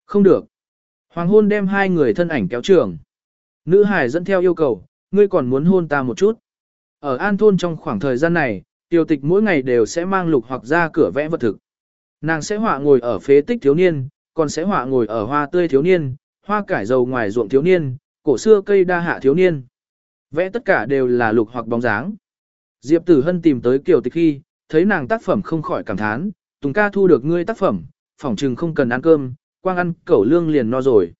Không được. Hoàng hôn đem hai người thân ảnh kéo trường. Nữ hải dẫn theo yêu cầu, ngươi còn muốn hôn ta một chút. Ở An Thôn trong khoảng thời gian này, Tiểu tịch mỗi ngày đều sẽ mang lục hoặc ra cửa vẽ vật thực. Nàng sẽ họa ngồi ở phế tích thiếu niên, còn sẽ họa ngồi ở hoa tươi thiếu niên, hoa cải dầu ngoài ruộng thiếu niên, cổ xưa cây đa hạ thiếu niên. Vẽ tất cả đều là lục hoặc bóng dáng. Diệp Tử Hân tìm tới Kiều Tịch khi, thấy nàng tác phẩm không khỏi cảm thán, Tùng ca thu được ngươi tác phẩm, phỏng chừng không cần ăn cơm, quang ăn cẩu lương liền no rồi.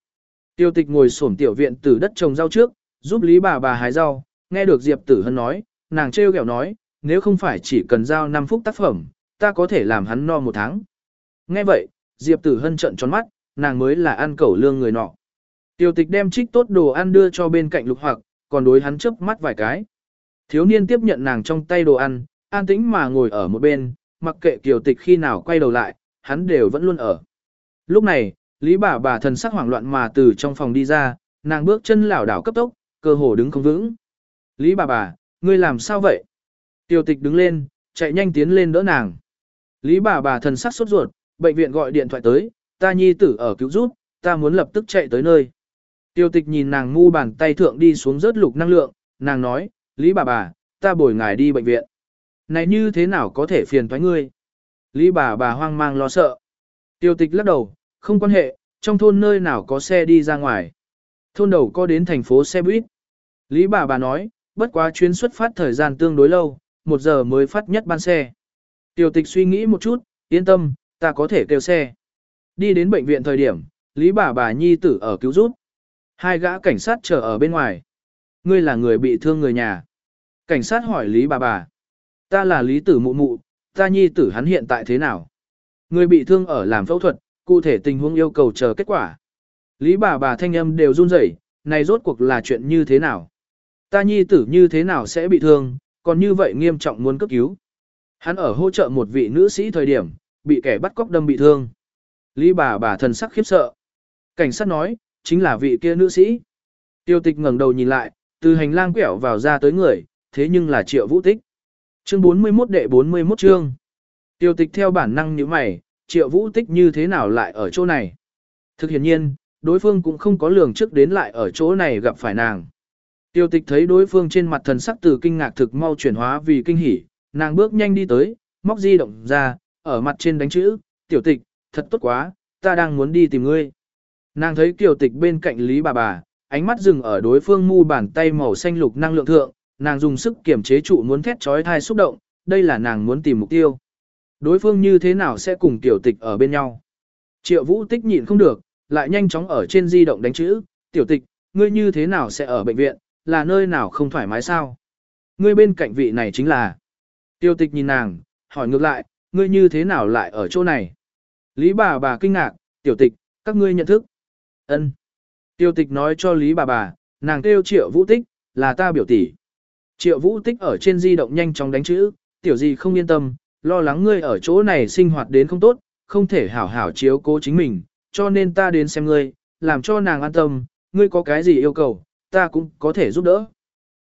Tiêu tịch ngồi xổm tiểu viện từ đất trồng rau trước, giúp lý bà bà hái rau, nghe được Diệp Tử Hân nói, nàng trêu ghẹo nói, nếu không phải chỉ cần giao 5 phút tác phẩm, ta có thể làm hắn no một tháng. Nghe vậy, Diệp Tử Hân trợn tròn mắt, nàng mới là ăn cẩu lương người nọ. Tiêu tịch đem trích tốt đồ ăn đưa cho bên cạnh lục hoặc, còn đối hắn chớp mắt vài cái. Thiếu niên tiếp nhận nàng trong tay đồ ăn, an tĩnh mà ngồi ở một bên, mặc kệ kiều tịch khi nào quay đầu lại, hắn đều vẫn luôn ở. Lúc này, Lý bà bà thần sắc hoảng loạn mà từ trong phòng đi ra, nàng bước chân lảo đảo cấp tốc, cơ hồ đứng không vững. Lý bà bà, ngươi làm sao vậy? Tiêu tịch đứng lên, chạy nhanh tiến lên đỡ nàng. Lý bà bà thần sắc sốt ruột, bệnh viện gọi điện thoại tới, ta nhi tử ở cứu rút, ta muốn lập tức chạy tới nơi. Tiêu tịch nhìn nàng ngu bàn tay thượng đi xuống rớt lục năng lượng, nàng nói, Lý bà bà, ta bồi ngài đi bệnh viện. Này như thế nào có thể phiền thoái ngươi? Lý bà bà hoang mang lo sợ. Tiêu tịch lắc đầu, không quan hệ, trong thôn nơi nào có xe đi ra ngoài. Thôn đầu có đến thành phố xe buýt. Lý bà bà nói, bất quá chuyến xuất phát thời gian tương đối lâu, một giờ mới phát nhất ban xe. tiểu tịch suy nghĩ một chút, yên tâm, ta có thể kêu xe. Đi đến bệnh viện thời điểm, Lý bà bà nhi tử ở cứu rút. Hai gã cảnh sát chờ ở bên ngoài. Ngươi là người bị thương người nhà. Cảnh sát hỏi Lý bà bà. Ta là Lý tử mụ mụ, ta nhi tử hắn hiện tại thế nào? Người bị thương ở làm phẫu thuật, cụ thể tình huống yêu cầu chờ kết quả. Lý bà bà thanh âm đều run rẩy, này rốt cuộc là chuyện như thế nào? Ta nhi tử như thế nào sẽ bị thương, còn như vậy nghiêm trọng muốn cấp cứu. Hắn ở hỗ trợ một vị nữ sĩ thời điểm, bị kẻ bắt cóc đâm bị thương. Lý bà bà thần sắc khiếp sợ. Cảnh sát nói, chính là vị kia nữ sĩ. Tiêu tịch ngẩng đầu nhìn lại, từ hành lang quẹo vào ra tới người, thế nhưng là triệu vũ tích. Chương 41 đệ 41 chương. Tiêu tịch theo bản năng như mày, triệu vũ tích như thế nào lại ở chỗ này. Thực hiện nhiên, đối phương cũng không có lường trước đến lại ở chỗ này gặp phải nàng. Tiêu tịch thấy đối phương trên mặt thần sắc từ kinh ngạc thực mau chuyển hóa vì kinh hỉ, nàng bước nhanh đi tới, móc di động ra, ở mặt trên đánh chữ, tiểu tịch, thật tốt quá, ta đang muốn đi tìm ngươi. Nàng thấy tiểu tịch bên cạnh Lý bà bà, ánh mắt dừng ở đối phương mu bàn tay màu xanh lục năng lượng thượng, nàng dùng sức kiểm chế trụ muốn thét trói thai xúc động, đây là nàng muốn tìm mục tiêu. Đối phương như thế nào sẽ cùng tiểu tịch ở bên nhau? Triệu vũ tích nhịn không được, lại nhanh chóng ở trên di động đánh chữ, tiểu tịch, ngươi như thế nào sẽ ở bệnh viện, là nơi nào không thoải mái sao? Ngươi bên cạnh vị này chính là. Tiêu tịch nhìn nàng, hỏi ngược lại, ngươi như thế nào lại ở chỗ này? Lý bà bà kinh ngạc, tiểu tịch, các ngươi nhận thức. ân Tiêu tịch nói cho Lý bà bà, nàng kêu triệu vũ tích, là ta biểu tỷ. Triệu vũ tích ở trên di động nhanh chóng đánh chữ, tiểu gì không yên tâm, lo lắng ngươi ở chỗ này sinh hoạt đến không tốt, không thể hảo hảo chiếu cố chính mình, cho nên ta đến xem ngươi, làm cho nàng an tâm, ngươi có cái gì yêu cầu, ta cũng có thể giúp đỡ.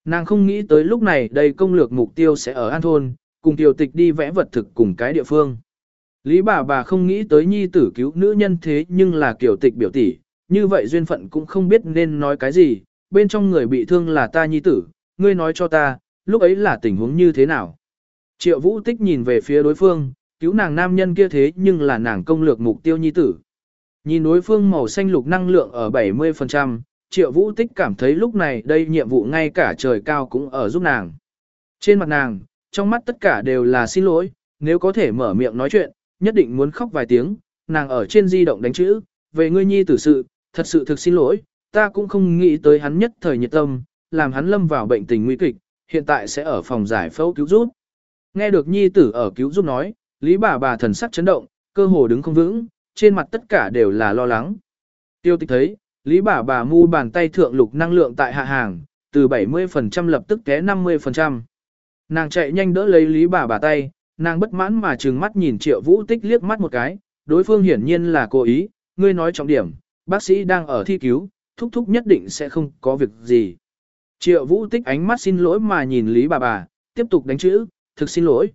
Nàng không nghĩ tới lúc này đây công lược mục tiêu sẽ ở An Thôn, cùng tiểu tịch đi vẽ vật thực cùng cái địa phương. Lý bà bà không nghĩ tới nhi tử cứu nữ nhân thế nhưng là kiểu tịch biểu tỷ, như vậy duyên phận cũng không biết nên nói cái gì, bên trong người bị thương là ta nhi tử, ngươi nói cho ta, lúc ấy là tình huống như thế nào. Triệu vũ tích nhìn về phía đối phương, cứu nàng nam nhân kia thế nhưng là nàng công lược mục tiêu nhi tử. Nhìn đối phương màu xanh lục năng lượng ở 70%, triệu vũ tích cảm thấy lúc này đây nhiệm vụ ngay cả trời cao cũng ở giúp nàng. Trên mặt nàng, trong mắt tất cả đều là xin lỗi, nếu có thể mở miệng nói chuyện, nhất định muốn khóc vài tiếng, nàng ở trên di động đánh chữ, về ngươi nhi tử sự, thật sự thực xin lỗi, ta cũng không nghĩ tới hắn nhất thời nhiệt tâm, làm hắn lâm vào bệnh tình nguy kịch, hiện tại sẽ ở phòng giải phẫu cứu giúp. Nghe được nhi tử ở cứu giúp nói, Lý bà bà thần sắc chấn động, cơ hồ đứng không vững, trên mặt tất cả đều là lo lắng. Tiêu tịch thấy, Lý bà bà mu bàn tay thượng lục năng lượng tại hạ hàng, từ 70% lập tức té 50%. Nàng chạy nhanh đỡ lấy Lý bà bà tay, nàng bất mãn mà trừng mắt nhìn triệu vũ tích liếc mắt một cái, đối phương hiển nhiên là cố ý, ngươi nói trọng điểm, bác sĩ đang ở thi cứu, thúc thúc nhất định sẽ không có việc gì. Triệu vũ tích ánh mắt xin lỗi mà nhìn Lý bà bà, tiếp tục đánh chữ, thực xin lỗi.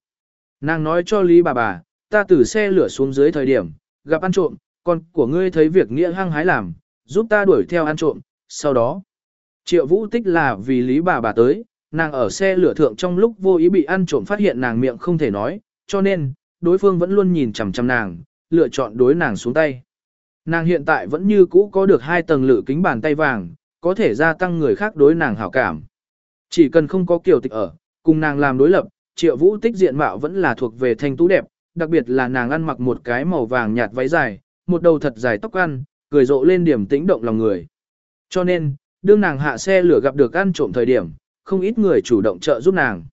Nàng nói cho Lý bà bà, ta từ xe lửa xuống dưới thời điểm, gặp ăn trộm, con của ngươi thấy việc nghĩa hăng hái làm, giúp ta đuổi theo ăn trộm, sau đó. Triệu vũ tích là vì Lý bà bà tới, nàng ở xe lửa thượng trong lúc vô ý bị ăn trộm phát hiện nàng miệng không thể nói, cho nên, đối phương vẫn luôn nhìn chằm chằm nàng, lựa chọn đối nàng xuống tay. Nàng hiện tại vẫn như cũ có được hai tầng lự kính bàn tay vàng, có thể gia tăng người khác đối nàng hảo cảm. Chỉ cần không có kiểu tịch ở, cùng nàng làm đối lập, triệu vũ tích diện mạo vẫn là thuộc về thanh tú đẹp, đặc biệt là nàng ăn mặc một cái màu vàng nhạt váy dài, một đầu thật dài tóc ăn, cười rộ lên điểm tĩnh động lòng người. Cho nên, đương nàng hạ xe lửa gặp được ăn trộm thời điểm, không ít người chủ động trợ giúp nàng.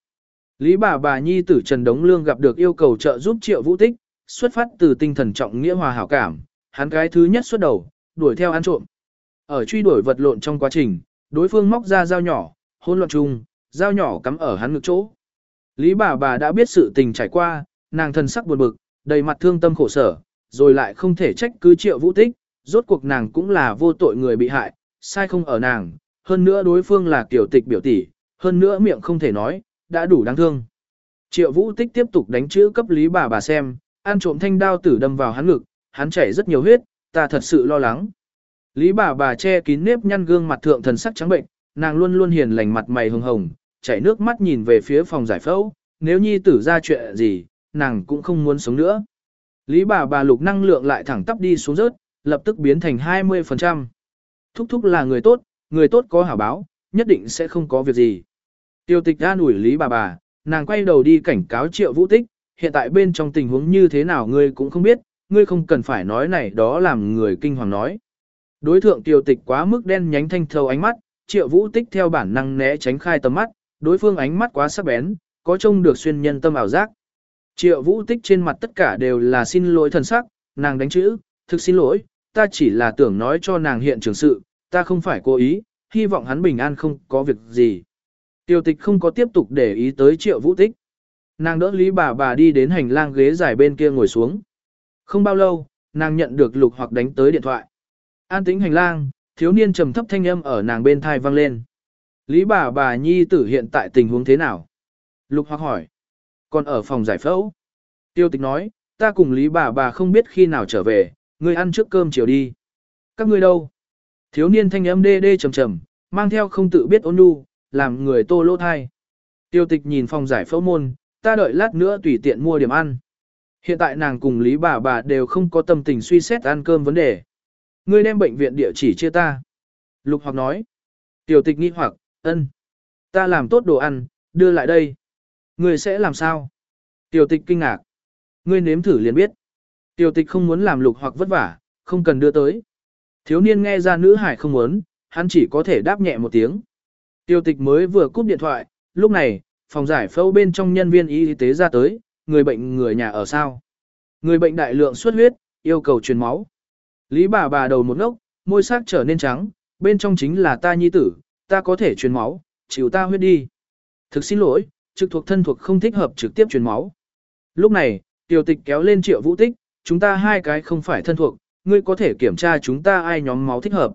Lý bà bà nhi tử Trần Đống Lương gặp được yêu cầu trợ giúp triệu vũ tích, xuất phát từ tinh thần trọng nghĩa hòa hảo cảm, hắn cái thứ nhất xuất đầu, đuổi theo ăn trộm. Ở truy đuổi vật lộn trong quá trình, đối phương móc ra dao nhỏ, hôn loạn chung, dao nhỏ cắm ở hắn ngực chỗ. Lý bà bà đã biết sự tình trải qua, nàng thân sắc buồn bực, đầy mặt thương tâm khổ sở, rồi lại không thể trách cứ triệu vũ tích, rốt cuộc nàng cũng là vô tội người bị hại, sai không ở nàng, hơn nữa đối phương là kiểu tịch biểu tỷ, hơn nữa miệng không thể nói, đã đủ đáng thương. Triệu vũ tích tiếp tục đánh chữ cấp lý bà bà xem, ăn trộm thanh đao tử đâm vào hắn ngực, hắn chảy rất nhiều huyết, ta thật sự lo lắng. Lý bà bà che kín nếp nhăn gương mặt thượng thần sắc trắng bệnh, nàng luôn luôn hiền lành mặt mày hồng hồng, chảy nước mắt nhìn về phía phòng giải phẫu, nếu nhi tử ra chuyện gì, nàng cũng không muốn sống nữa. Lý bà bà lục năng lượng lại thẳng tắp đi xuống rớt, lập tức biến thành 20%. Thúc thúc là người tốt, người tốt có hảo báo, nhất định sẽ không có việc gì. Tiêu tịch an ủi Lý bà bà, nàng quay đầu đi cảnh cáo triệu vũ tích, hiện tại bên trong tình huống như thế nào ngươi cũng không biết, ngươi không cần phải nói này đó làm người kinh hoàng nói. Đối thượng tiêu tịch quá mức đen nhánh thanh thâu ánh mắt, triệu vũ tích theo bản năng né tránh khai tầm mắt, đối phương ánh mắt quá sắc bén, có trông được xuyên nhân tâm ảo giác. Triệu vũ tích trên mặt tất cả đều là xin lỗi thần sắc, nàng đánh chữ, thực xin lỗi, ta chỉ là tưởng nói cho nàng hiện trường sự, ta không phải cố ý, hy vọng hắn bình an không có việc gì. Tiêu tịch không có tiếp tục để ý tới triệu vũ tích. Nàng đỡ lý bà bà đi đến hành lang ghế dài bên kia ngồi xuống. Không bao lâu, nàng nhận được lục hoặc đánh tới điện thoại. An tĩnh hành lang, thiếu niên trầm thấp thanh âm ở nàng bên thai vang lên. Lý bà bà nhi tử hiện tại tình huống thế nào? Lục hoặc hỏi. Còn ở phòng giải phẫu. Tiêu tịch nói, ta cùng Lý bà bà không biết khi nào trở về, ngươi ăn trước cơm chiều đi. Các ngươi đâu? Thiếu niên thanh âm đê đê trầm trầm, mang theo không tự biết ôn nhu, làm người tô lô thai. Tiêu tịch nhìn phòng giải phẫu môn, ta đợi lát nữa tùy tiện mua điểm ăn. Hiện tại nàng cùng Lý bà bà đều không có tâm tình suy xét ăn cơm vấn đề. Ngươi đem bệnh viện địa chỉ chia ta. Lục hoặc nói. Tiểu tịch nghi hoặc, ân. Ta làm tốt đồ ăn, đưa lại đây. Ngươi sẽ làm sao? Tiểu tịch kinh ngạc. Ngươi nếm thử liền biết. Tiểu tịch không muốn làm lục hoặc vất vả, không cần đưa tới. Thiếu niên nghe ra nữ hải không muốn, hắn chỉ có thể đáp nhẹ một tiếng. Tiêu tịch mới vừa cúp điện thoại, lúc này, phòng giải phẫu bên trong nhân viên y tế ra tới, người bệnh người nhà ở sao. Người bệnh đại lượng xuất huyết, yêu cầu truyền máu. Lý bà bà đầu một ngốc, môi sắc trở nên trắng, bên trong chính là ta nhi tử, ta có thể truyền máu, chịu ta huyết đi. Thực xin lỗi, trực thuộc thân thuộc không thích hợp trực tiếp truyền máu. Lúc này, tiểu tịch kéo lên triệu vũ tích, chúng ta hai cái không phải thân thuộc, ngươi có thể kiểm tra chúng ta ai nhóm máu thích hợp.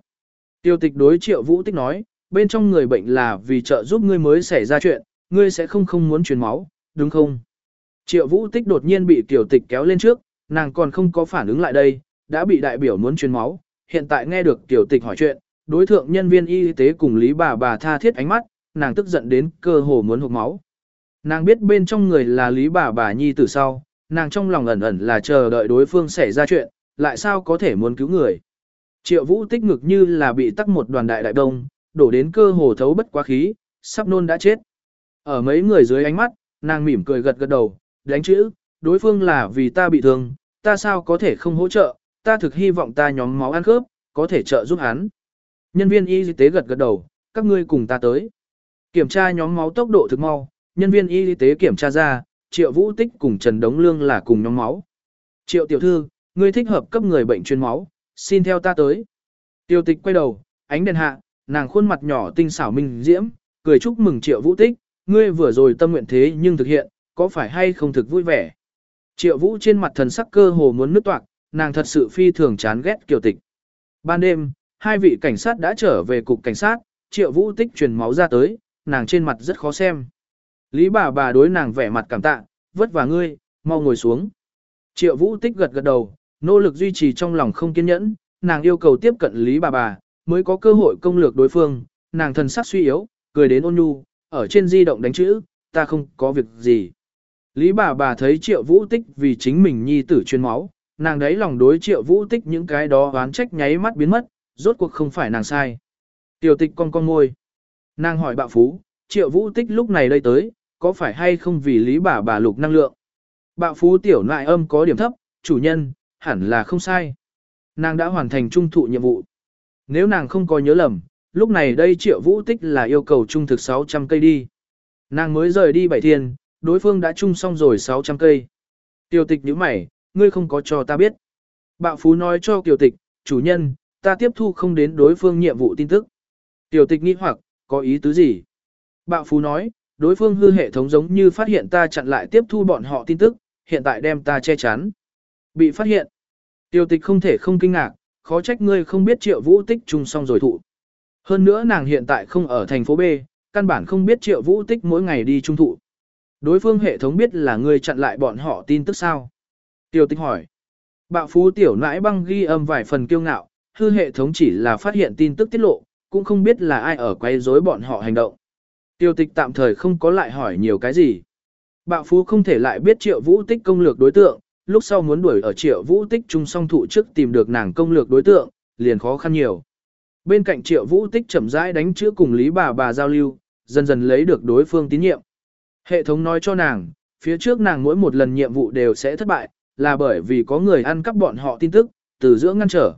Tiêu tịch đối triệu vũ tích nói, bên trong người bệnh là vì trợ giúp ngươi mới xảy ra chuyện, ngươi sẽ không không muốn truyền máu, đúng không? Triệu vũ tích đột nhiên bị tiểu tịch kéo lên trước, nàng còn không có phản ứng lại đây, đã bị đại biểu muốn truyền máu, hiện tại nghe được tiểu tịch hỏi chuyện, đối thượng nhân viên y tế cùng lý bà bà tha thiết ánh mắt, nàng tức giận đến cơ hồ muốn hụt máu. Nàng biết bên trong người là lý bà bà nhi từ sau, nàng trong lòng ẩn ẩn là chờ đợi đối phương xảy ra chuyện, lại sao có thể muốn cứu người. Triệu vũ tích ngực như là bị tắc một đoàn đại đại đông, đổ đến cơ hồ thấu bất quá khí, sắp nôn đã chết. Ở mấy người dưới ánh mắt, nàng mỉm cười gật gật đầu, đánh chữ, đối phương là vì ta bị thương, ta sao có thể không hỗ trợ, ta thực hy vọng ta nhóm máu ăn khớp, có thể trợ giúp hắn. Nhân viên y tế gật gật đầu, các ngươi cùng ta tới. Kiểm tra nhóm máu tốc độ thực mau, nhân viên y tế kiểm tra ra, Triệu Vũ Tích cùng Trần Đống Lương là cùng nhóm máu. Triệu tiểu thư, ngươi thích hợp cấp người bệnh chuyên máu, xin theo ta tới. Tiêu tịch quay đầu, ánh đèn hạ, nàng khuôn mặt nhỏ tinh xảo minh diễm, cười chúc mừng Triệu Vũ Tích, ngươi vừa rồi tâm nguyện thế nhưng thực hiện, có phải hay không thực vui vẻ. Triệu Vũ trên mặt thần sắc cơ hồ muốn nứt toạc, nàng thật sự phi thường chán ghét Kiều Tịch. Ban đêm, hai vị cảnh sát đã trở về cục cảnh sát, Triệu Vũ tích truyền máu ra tới, nàng trên mặt rất khó xem. Lý bà bà đối nàng vẻ mặt cảm tạ, vất vả ngươi, mau ngồi xuống. Triệu Vũ tích gật gật đầu, nỗ lực duy trì trong lòng không kiên nhẫn, nàng yêu cầu tiếp cận Lý bà bà, mới có cơ hội công lược đối phương, nàng thần sắc suy yếu, cười đến ôn nhu, ở trên di động đánh chữ, ta không có việc gì. Lý bà bà thấy triệu vũ tích vì chính mình nhi tử chuyên máu, nàng đấy lòng đối triệu vũ tích những cái đó oán trách nháy mắt biến mất, rốt cuộc không phải nàng sai. Tiểu tịch con con môi. Nàng hỏi bạo phú, triệu vũ tích lúc này đây tới, có phải hay không vì lý bà bà lục năng lượng? Bạo phú tiểu nại âm có điểm thấp, chủ nhân, hẳn là không sai. Nàng đã hoàn thành trung thụ nhiệm vụ. Nếu nàng không có nhớ lầm, lúc này đây triệu vũ tích là yêu cầu trung thực 600 cây đi. Nàng mới rời đi bảy thiên, đối phương đã trung xong rồi 600 cây. Tiểu tịch nhíu mày, ngươi không có cho ta biết. Bạo Phú nói cho tiểu Tịch, chủ nhân, ta tiếp thu không đến đối phương nhiệm vụ tin tức. Tiểu Tịch nghi hoặc, có ý tứ gì? Bạo Phú nói, đối phương hư hệ thống giống như phát hiện ta chặn lại tiếp thu bọn họ tin tức, hiện tại đem ta che chắn. Bị phát hiện. Tiêu Tịch không thể không kinh ngạc, khó trách ngươi không biết triệu vũ tích chung xong rồi thụ. Hơn nữa nàng hiện tại không ở thành phố B, căn bản không biết triệu vũ tích mỗi ngày đi trung thụ. Đối phương hệ thống biết là ngươi chặn lại bọn họ tin tức sao? Tiêu tịch hỏi. Bạo phú tiểu nãi băng ghi âm vài phần kiêu ngạo, hư hệ thống chỉ là phát hiện tin tức tiết lộ, cũng không biết là ai ở quay rối bọn họ hành động. Tiêu tịch tạm thời không có lại hỏi nhiều cái gì. Bạo phú không thể lại biết triệu vũ tích công lược đối tượng, lúc sau muốn đuổi ở triệu vũ tích chung song thụ trước tìm được nàng công lược đối tượng, liền khó khăn nhiều. Bên cạnh triệu vũ tích chậm rãi đánh chữa cùng lý bà bà giao lưu, dần dần lấy được đối phương tín nhiệm. Hệ thống nói cho nàng, phía trước nàng mỗi một lần nhiệm vụ đều sẽ thất bại, là bởi vì có người ăn cắp bọn họ tin tức, từ giữa ngăn trở.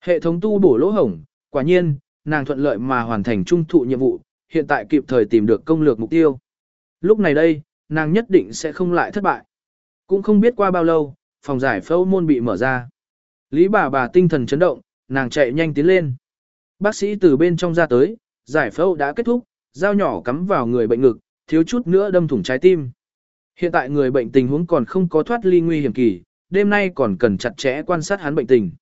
Hệ thống tu bổ lỗ hổng, quả nhiên, nàng thuận lợi mà hoàn thành trung thụ nhiệm vụ, hiện tại kịp thời tìm được công lược mục tiêu. Lúc này đây, nàng nhất định sẽ không lại thất bại. Cũng không biết qua bao lâu, phòng giải phẫu môn bị mở ra. Lý bà bà tinh thần chấn động, nàng chạy nhanh tiến lên. Bác sĩ từ bên trong ra tới, giải phẫu đã kết thúc, dao nhỏ cắm vào người bệnh ngực, thiếu chút nữa đâm thủng trái tim. Hiện tại người bệnh tình huống còn không có thoát ly nguy hiểm kỳ, đêm nay còn cần chặt chẽ quan sát hắn bệnh tình.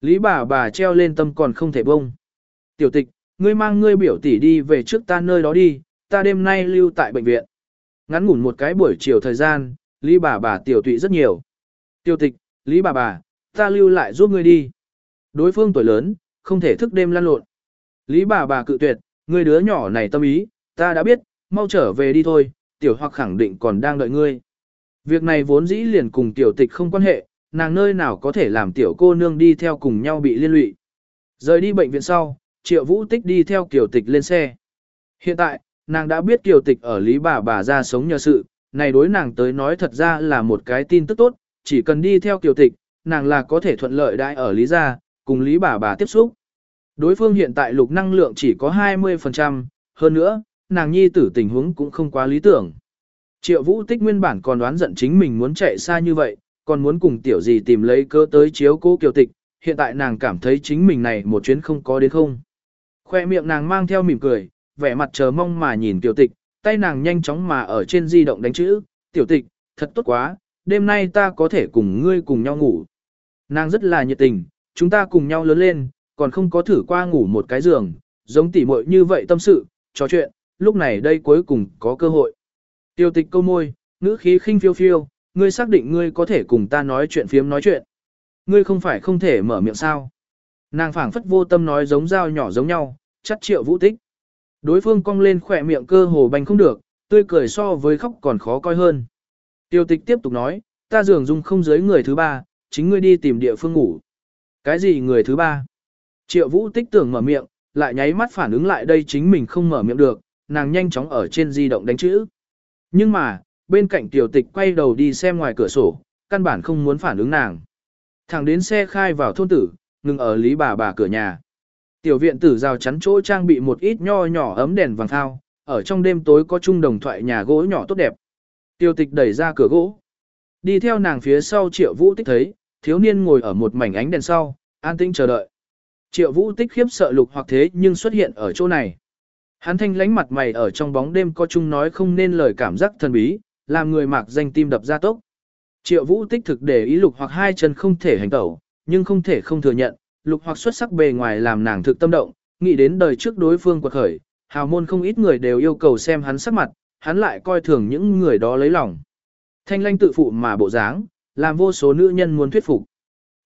Lý bà bà treo lên tâm còn không thể bông. Tiểu tịch, ngươi mang ngươi biểu tỷ đi về trước ta nơi đó đi, ta đêm nay lưu tại bệnh viện. Ngắn ngủn một cái buổi chiều thời gian, Lý bà bà tiểu tụy rất nhiều. Tiểu tịch, Lý bà bà, ta lưu lại giúp ngươi đi. Đối phương tuổi lớn, không thể thức đêm lăn lộn. Lý bà bà cự tuyệt, ngươi đứa nhỏ này tâm ý, ta đã biết, mau trở về đi thôi, tiểu hoặc khẳng định còn đang đợi ngươi. Việc này vốn dĩ liền cùng tiểu tịch không quan hệ, nàng nơi nào có thể làm tiểu cô nương đi theo cùng nhau bị liên lụy. Rời đi bệnh viện sau, triệu vũ tích đi theo tiểu tịch lên xe. Hiện tại, nàng đã biết tiểu tịch ở lý bà bà ra sống nhờ sự, này đối nàng tới nói thật ra là một cái tin tức tốt, chỉ cần đi theo tiểu tịch, nàng là có thể thuận lợi đại ở lý gia, cùng lý bà bà tiếp xúc. Đối phương hiện tại lục năng lượng chỉ có 20%, hơn nữa, nàng nhi tử tình huống cũng không quá lý tưởng. Triệu vũ tích nguyên bản còn đoán giận chính mình muốn chạy xa như vậy, còn muốn cùng tiểu gì tìm lấy cơ tới chiếu cố kiều tịch, hiện tại nàng cảm thấy chính mình này một chuyến không có đến không. Khoe miệng nàng mang theo mỉm cười, vẻ mặt chờ mong mà nhìn tiểu tịch, tay nàng nhanh chóng mà ở trên di động đánh chữ, tiểu tịch, thật tốt quá, đêm nay ta có thể cùng ngươi cùng nhau ngủ. Nàng rất là nhiệt tình, chúng ta cùng nhau lớn lên, còn không có thử qua ngủ một cái giường, giống tỉ muội như vậy tâm sự, trò chuyện, lúc này đây cuối cùng có cơ hội. Tiêu tịch câu môi, ngữ khí khinh phiêu phiêu, ngươi xác định ngươi có thể cùng ta nói chuyện phiếm nói chuyện. Ngươi không phải không thể mở miệng sao. Nàng phảng phất vô tâm nói giống dao nhỏ giống nhau, chắt triệu vũ tích. Đối phương cong lên khỏe miệng cơ hồ bành không được, tươi cười so với khóc còn khó coi hơn. Tiêu tịch tiếp tục nói, ta dường dung không dưới người thứ ba, chính ngươi đi tìm địa phương ngủ. Cái gì người thứ ba? Triệu vũ tích tưởng mở miệng, lại nháy mắt phản ứng lại đây chính mình không mở miệng được, nàng nhanh chóng ở trên di động đánh chữ. Nhưng mà, bên cạnh tiểu tịch quay đầu đi xem ngoài cửa sổ, căn bản không muốn phản ứng nàng. Thẳng đến xe khai vào thôn tử, ngừng ở lý bà bà cửa nhà. Tiểu viện tử rào chắn chỗ trang bị một ít nho nhỏ ấm đèn vàng thao, ở trong đêm tối có chung đồng thoại nhà gỗ nhỏ tốt đẹp. Tiêu tịch đẩy ra cửa gỗ. Đi theo nàng phía sau triệu vũ tích thấy, thiếu niên ngồi ở một mảnh ánh đèn sau, an tĩnh chờ đợi. Triệu vũ tích khiếp sợ lục hoặc thế nhưng xuất hiện ở chỗ này. Hắn thanh lánh mặt mày ở trong bóng đêm có chung nói không nên lời cảm giác thần bí, làm người mạc danh tim đập ra tốc. Triệu vũ tích thực để ý lục hoặc hai chân không thể hành tẩu, nhưng không thể không thừa nhận, lục hoặc xuất sắc bề ngoài làm nàng thực tâm động, nghĩ đến đời trước đối phương quật khởi, hào môn không ít người đều yêu cầu xem hắn sắc mặt, hắn lại coi thường những người đó lấy lòng. Thanh lanh tự phụ mà bộ dáng, làm vô số nữ nhân muốn thuyết phục.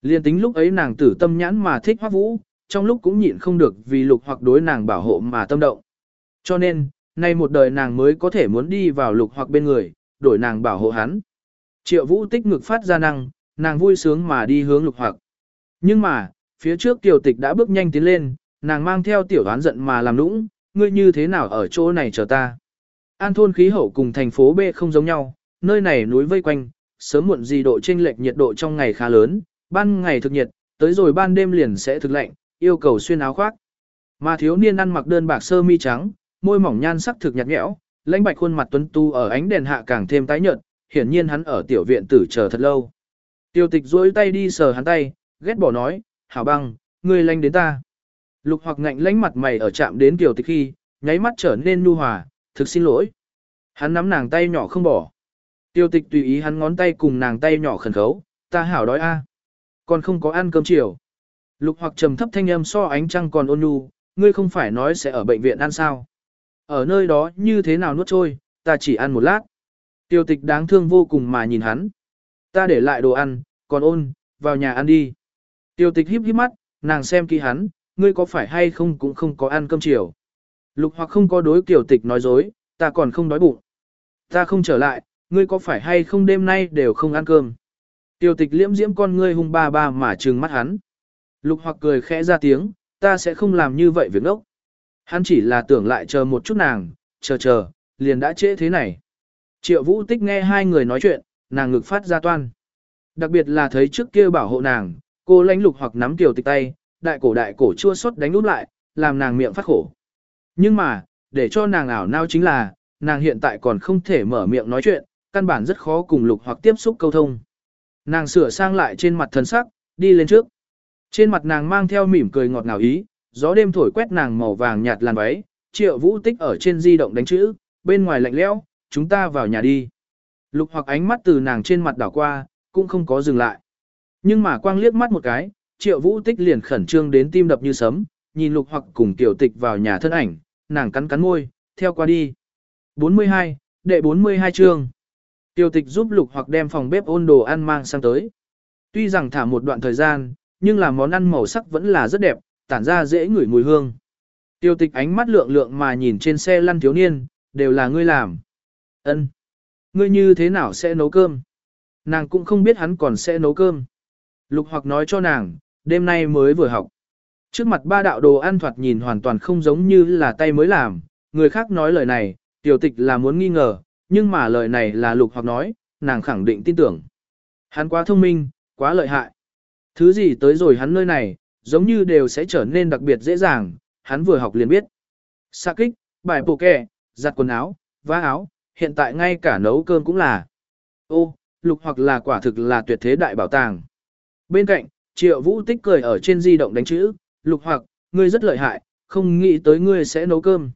Liên tính lúc ấy nàng tử tâm nhãn mà thích hoác vũ, trong lúc cũng nhịn không được vì lục hoặc đối nàng bảo hộ mà tâm động. Cho nên, nay một đời nàng mới có thể muốn đi vào lục hoặc bên người, đổi nàng bảo hộ hắn. Triệu vũ tích ngực phát ra năng, nàng vui sướng mà đi hướng lục hoặc. Nhưng mà, phía trước tiểu tịch đã bước nhanh tiến lên, nàng mang theo tiểu đoán giận mà làm nũng, ngươi như thế nào ở chỗ này chờ ta. An thôn khí hậu cùng thành phố B không giống nhau, nơi này núi vây quanh, sớm muộn gì độ chênh lệch nhiệt độ trong ngày khá lớn, ban ngày thực nhiệt, tới rồi ban đêm liền sẽ thực lạnh, yêu cầu xuyên áo khoác. Mà thiếu niên ăn mặc đơn bạc sơ mi trắng, môi mỏng nhan sắc thực nhạt nhẽo, lãnh bạch khuôn mặt tuấn tu ở ánh đèn hạ càng thêm tái nhợt, hiển nhiên hắn ở tiểu viện tử chờ thật lâu. Tiêu tịch duỗi tay đi sờ hắn tay, ghét bỏ nói, hảo băng, ngươi lanh đến ta. Lục hoặc ngạnh lãnh mặt mày ở chạm đến tiểu tịch khi, nháy mắt trở nên nu hòa, thực xin lỗi. Hắn nắm nàng tay nhỏ không bỏ. Tiêu tịch tùy ý hắn ngón tay cùng nàng tay nhỏ khẩn khấu, ta hảo đói a, Còn không có ăn cơm chiều. Lục hoặc trầm thấp thanh âm so ánh trăng còn ôn nhu, ngươi không phải nói sẽ ở bệnh viện ăn sao. Ở nơi đó như thế nào nuốt trôi, ta chỉ ăn một lát. Tiêu tịch đáng thương vô cùng mà nhìn hắn. Ta để lại đồ ăn, còn ôn, vào nhà ăn đi. Tiêu tịch híp híp mắt, nàng xem kỹ hắn, ngươi có phải hay không cũng không có ăn cơm chiều. Lục hoặc không có đối tiểu tịch nói dối, ta còn không đói bụng. Ta không trở lại, ngươi có phải hay không đêm nay đều không ăn cơm. Tiêu tịch liễm diễm con ngươi hung ba ba mà trừng mắt hắn. Lục hoặc cười khẽ ra tiếng, ta sẽ không làm như vậy việc ốc. Hắn chỉ là tưởng lại chờ một chút nàng, chờ chờ, liền đã trễ thế này. Triệu vũ tích nghe hai người nói chuyện, nàng ngực phát ra toan. Đặc biệt là thấy trước kia bảo hộ nàng, cô lãnh lục hoặc nắm tiểu tịch tay, đại cổ đại cổ chua xót đánh úp lại, làm nàng miệng phát khổ. Nhưng mà, để cho nàng ảo nao chính là, nàng hiện tại còn không thể mở miệng nói chuyện, căn bản rất khó cùng lục hoặc tiếp xúc câu thông. Nàng sửa sang lại trên mặt thần sắc, đi lên trước. Trên mặt nàng mang theo mỉm cười ngọt ngào ý, gió đêm thổi quét nàng màu vàng nhạt làn váy, triệu vũ tích ở trên di động đánh chữ, bên ngoài lạnh lẽo, chúng ta vào nhà đi. Lục hoặc ánh mắt từ nàng trên mặt đảo qua, cũng không có dừng lại. Nhưng mà quang liếc mắt một cái, triệu vũ tích liền khẩn trương đến tim đập như sấm, nhìn lục hoặc cùng tiểu tịch vào nhà thân ảnh, nàng cắn cắn môi, theo qua đi. 42, đệ 42 chương. Tiểu tịch giúp lục hoặc đem phòng bếp ôn đồ ăn mang sang tới. Tuy rằng thả một đoạn thời gian, nhưng là món ăn màu sắc vẫn là rất đẹp, tản ra dễ ngửi mùi hương. Tiêu tịch ánh mắt lượng lượng mà nhìn trên xe lăn thiếu niên, đều là ngươi làm. Ân, Ngươi như thế nào sẽ nấu cơm? Nàng cũng không biết hắn còn sẽ nấu cơm. Lục hoặc nói cho nàng, đêm nay mới vừa học. Trước mặt ba đạo đồ ăn thoạt nhìn hoàn toàn không giống như là tay mới làm, người khác nói lời này, tiểu tịch là muốn nghi ngờ, nhưng mà lời này là lục hoặc nói, nàng khẳng định tin tưởng. Hắn quá thông minh, quá lợi hại. Thứ gì tới rồi hắn nơi này, giống như đều sẽ trở nên đặc biệt dễ dàng, hắn vừa học liền biết. Xa kích, bài bổ kè, giặt quần áo, vá áo, hiện tại ngay cả nấu cơm cũng là. Ô, lục hoặc là quả thực là tuyệt thế đại bảo tàng. Bên cạnh, triệu vũ tích cười ở trên di động đánh chữ, lục hoặc, ngươi rất lợi hại, không nghĩ tới ngươi sẽ nấu cơm.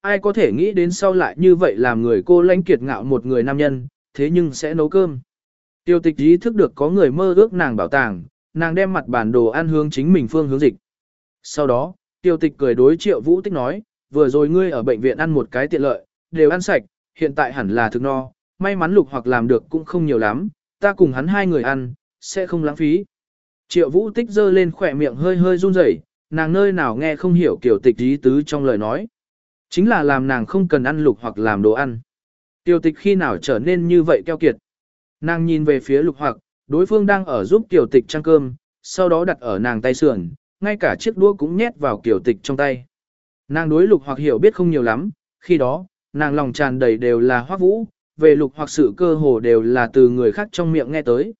Ai có thể nghĩ đến sau lại như vậy làm người cô lãnh kiệt ngạo một người nam nhân, thế nhưng sẽ nấu cơm. Tiêu tịch ý thức được có người mơ ước nàng bảo tàng, nàng đem mặt bản đồ ăn hướng chính mình phương hướng dịch. Sau đó, tiêu tịch cười đối triệu vũ tích nói, vừa rồi ngươi ở bệnh viện ăn một cái tiện lợi, đều ăn sạch, hiện tại hẳn là thực no, may mắn lục hoặc làm được cũng không nhiều lắm, ta cùng hắn hai người ăn, sẽ không lãng phí. Triệu vũ tích giơ lên khỏe miệng hơi hơi run rẩy, nàng nơi nào nghe không hiểu kiểu tịch ý tứ trong lời nói. Chính là làm nàng không cần ăn lục hoặc làm đồ ăn. Tiêu tịch khi nào trở nên như vậy keo kiệt. Nàng nhìn về phía lục hoặc, đối phương đang ở giúp tiểu tịch trang cơm, sau đó đặt ở nàng tay sườn, ngay cả chiếc đũa cũng nhét vào kiểu tịch trong tay. Nàng đối lục hoặc hiểu biết không nhiều lắm, khi đó, nàng lòng tràn đầy đều là hoác vũ, về lục hoặc sự cơ hồ đều là từ người khác trong miệng nghe tới.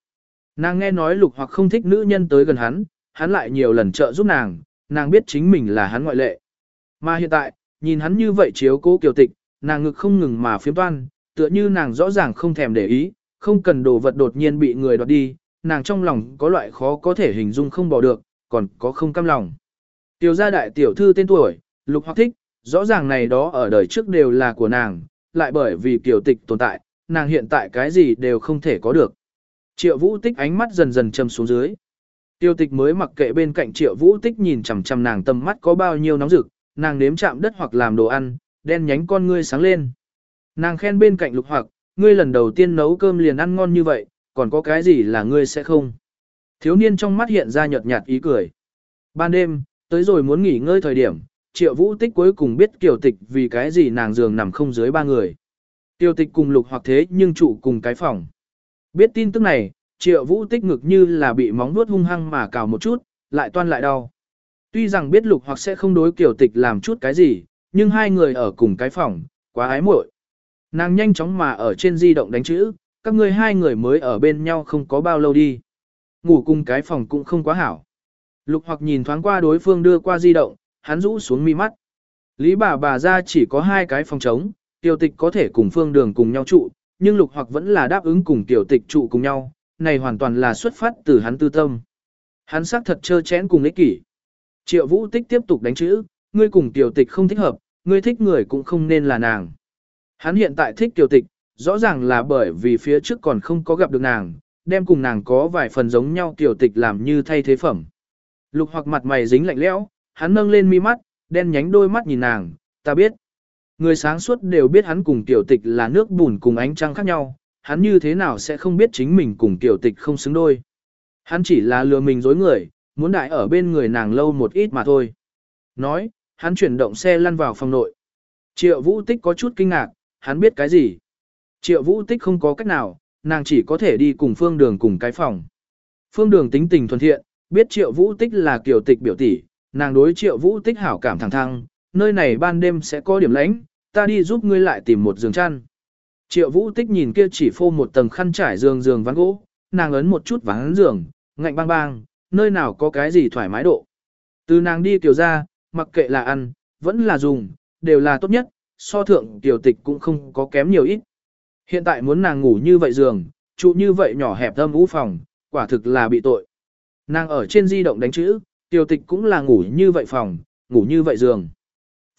Nàng nghe nói lục hoặc không thích nữ nhân tới gần hắn, hắn lại nhiều lần trợ giúp nàng, nàng biết chính mình là hắn ngoại lệ. Mà hiện tại, nhìn hắn như vậy chiếu cố kiều tịch, nàng ngực không ngừng mà phiếm toan, tựa như nàng rõ ràng không thèm để ý, không cần đồ vật đột nhiên bị người đoạt đi, nàng trong lòng có loại khó có thể hình dung không bỏ được, còn có không cam lòng. Tiểu gia đại tiểu thư tên tuổi, lục hoặc thích, rõ ràng này đó ở đời trước đều là của nàng, lại bởi vì kiều tịch tồn tại, nàng hiện tại cái gì đều không thể có được. Triệu vũ tích ánh mắt dần dần châm xuống dưới. Tiêu tịch mới mặc kệ bên cạnh triệu vũ tích nhìn chằm chằm nàng tầm mắt có bao nhiêu nóng rực, nàng nếm chạm đất hoặc làm đồ ăn, đen nhánh con ngươi sáng lên. Nàng khen bên cạnh lục hoặc, ngươi lần đầu tiên nấu cơm liền ăn ngon như vậy, còn có cái gì là ngươi sẽ không. Thiếu niên trong mắt hiện ra nhợt nhạt ý cười. Ban đêm, tới rồi muốn nghỉ ngơi thời điểm, triệu vũ tích cuối cùng biết kiều tịch vì cái gì nàng giường nằm không dưới ba người. Tiêu tịch cùng lục hoặc thế nhưng trụ cùng cái phòng. Biết tin tức này, triệu vũ tích ngực như là bị móng nuốt hung hăng mà cào một chút, lại toan lại đau. Tuy rằng biết lục hoặc sẽ không đối kiểu tịch làm chút cái gì, nhưng hai người ở cùng cái phòng, quá ái muội. Nàng nhanh chóng mà ở trên di động đánh chữ, các ngươi hai người mới ở bên nhau không có bao lâu đi. Ngủ cùng cái phòng cũng không quá hảo. Lục hoặc nhìn thoáng qua đối phương đưa qua di động, hắn rũ xuống mi mắt. Lý bà bà ra chỉ có hai cái phòng trống, tiểu tịch có thể cùng phương đường cùng nhau trụ, nhưng lục hoặc vẫn là đáp ứng cùng tiểu tịch trụ cùng nhau, này hoàn toàn là xuất phát từ hắn tư tâm. Hắn xác thật trơ chén cùng ích kỷ. Triệu vũ tích tiếp tục đánh chữ, ngươi cùng tiểu tịch không thích hợp, ngươi thích người cũng không nên là nàng. Hắn hiện tại thích tiểu tịch, rõ ràng là bởi vì phía trước còn không có gặp được nàng, đem cùng nàng có vài phần giống nhau tiểu tịch làm như thay thế phẩm. Lục hoặc mặt mày dính lạnh lẽo, hắn nâng lên mi mắt, đen nhánh đôi mắt nhìn nàng, ta biết. Người sáng suốt đều biết hắn cùng tiểu tịch là nước bùn cùng ánh trăng khác nhau, hắn như thế nào sẽ không biết chính mình cùng tiểu tịch không xứng đôi. Hắn chỉ là lừa mình dối người, muốn đại ở bên người nàng lâu một ít mà thôi. Nói, hắn chuyển động xe lăn vào phòng nội. Triệu vũ tích có chút kinh ngạc, hắn biết cái gì. Triệu vũ tích không có cách nào, nàng chỉ có thể đi cùng phương đường cùng cái phòng. Phương đường tính tình thuần thiện, biết triệu vũ tích là kiểu tịch biểu tỷ, nàng đối triệu vũ tích hảo cảm thẳng thăng, nơi này ban đêm sẽ có điểm lạnh, ta đi giúp ngươi lại tìm một giường chăn. Triệu vũ tích nhìn kia chỉ phô một tầng khăn trải giường giường ván gỗ, nàng ấn một chút ván giường, ngạnh bang bang, nơi nào có cái gì thoải mái độ. Từ nàng đi tiểu ra, mặc kệ là ăn, vẫn là dùng, đều là tốt nhất, so thượng tiểu tịch cũng không có kém nhiều ít. Hiện tại muốn nàng ngủ như vậy giường, trụ như vậy nhỏ hẹp thâm ú phòng, quả thực là bị tội. Nàng ở trên di động đánh chữ, tiểu tịch cũng là ngủ như vậy phòng, ngủ như vậy giường.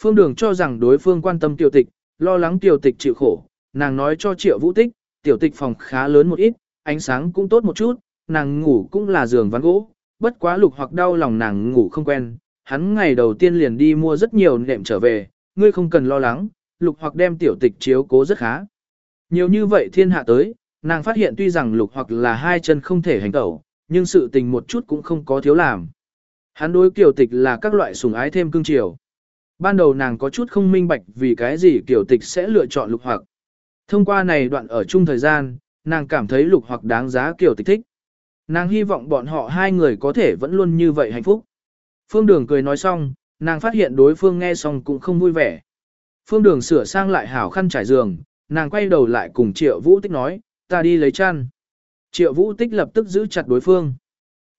Phương Đường cho rằng đối phương quan tâm tiểu tịch, lo lắng tiểu tịch chịu khổ, nàng nói cho triệu vũ tích, tiểu tịch phòng khá lớn một ít, ánh sáng cũng tốt một chút, nàng ngủ cũng là giường ván gỗ, bất quá lục hoặc đau lòng nàng ngủ không quen, hắn ngày đầu tiên liền đi mua rất nhiều nệm trở về, ngươi không cần lo lắng, lục hoặc đem tiểu tịch chiếu cố rất khá. Nhiều như vậy thiên hạ tới, nàng phát hiện tuy rằng lục hoặc là hai chân không thể hành tẩu, nhưng sự tình một chút cũng không có thiếu làm. Hắn đối kiểu tịch là các loại sủng ái thêm cưng chiều. Ban đầu nàng có chút không minh bạch vì cái gì kiểu tịch sẽ lựa chọn lục hoặc. Thông qua này đoạn ở chung thời gian, nàng cảm thấy lục hoặc đáng giá kiểu tịch thích. Nàng hy vọng bọn họ hai người có thể vẫn luôn như vậy hạnh phúc. Phương Đường cười nói xong, nàng phát hiện đối phương nghe xong cũng không vui vẻ. Phương Đường sửa sang lại hảo khăn trải giường, nàng quay đầu lại cùng Triệu Vũ Tích nói, ta đi lấy chăn. Triệu Vũ Tích lập tức giữ chặt đối phương.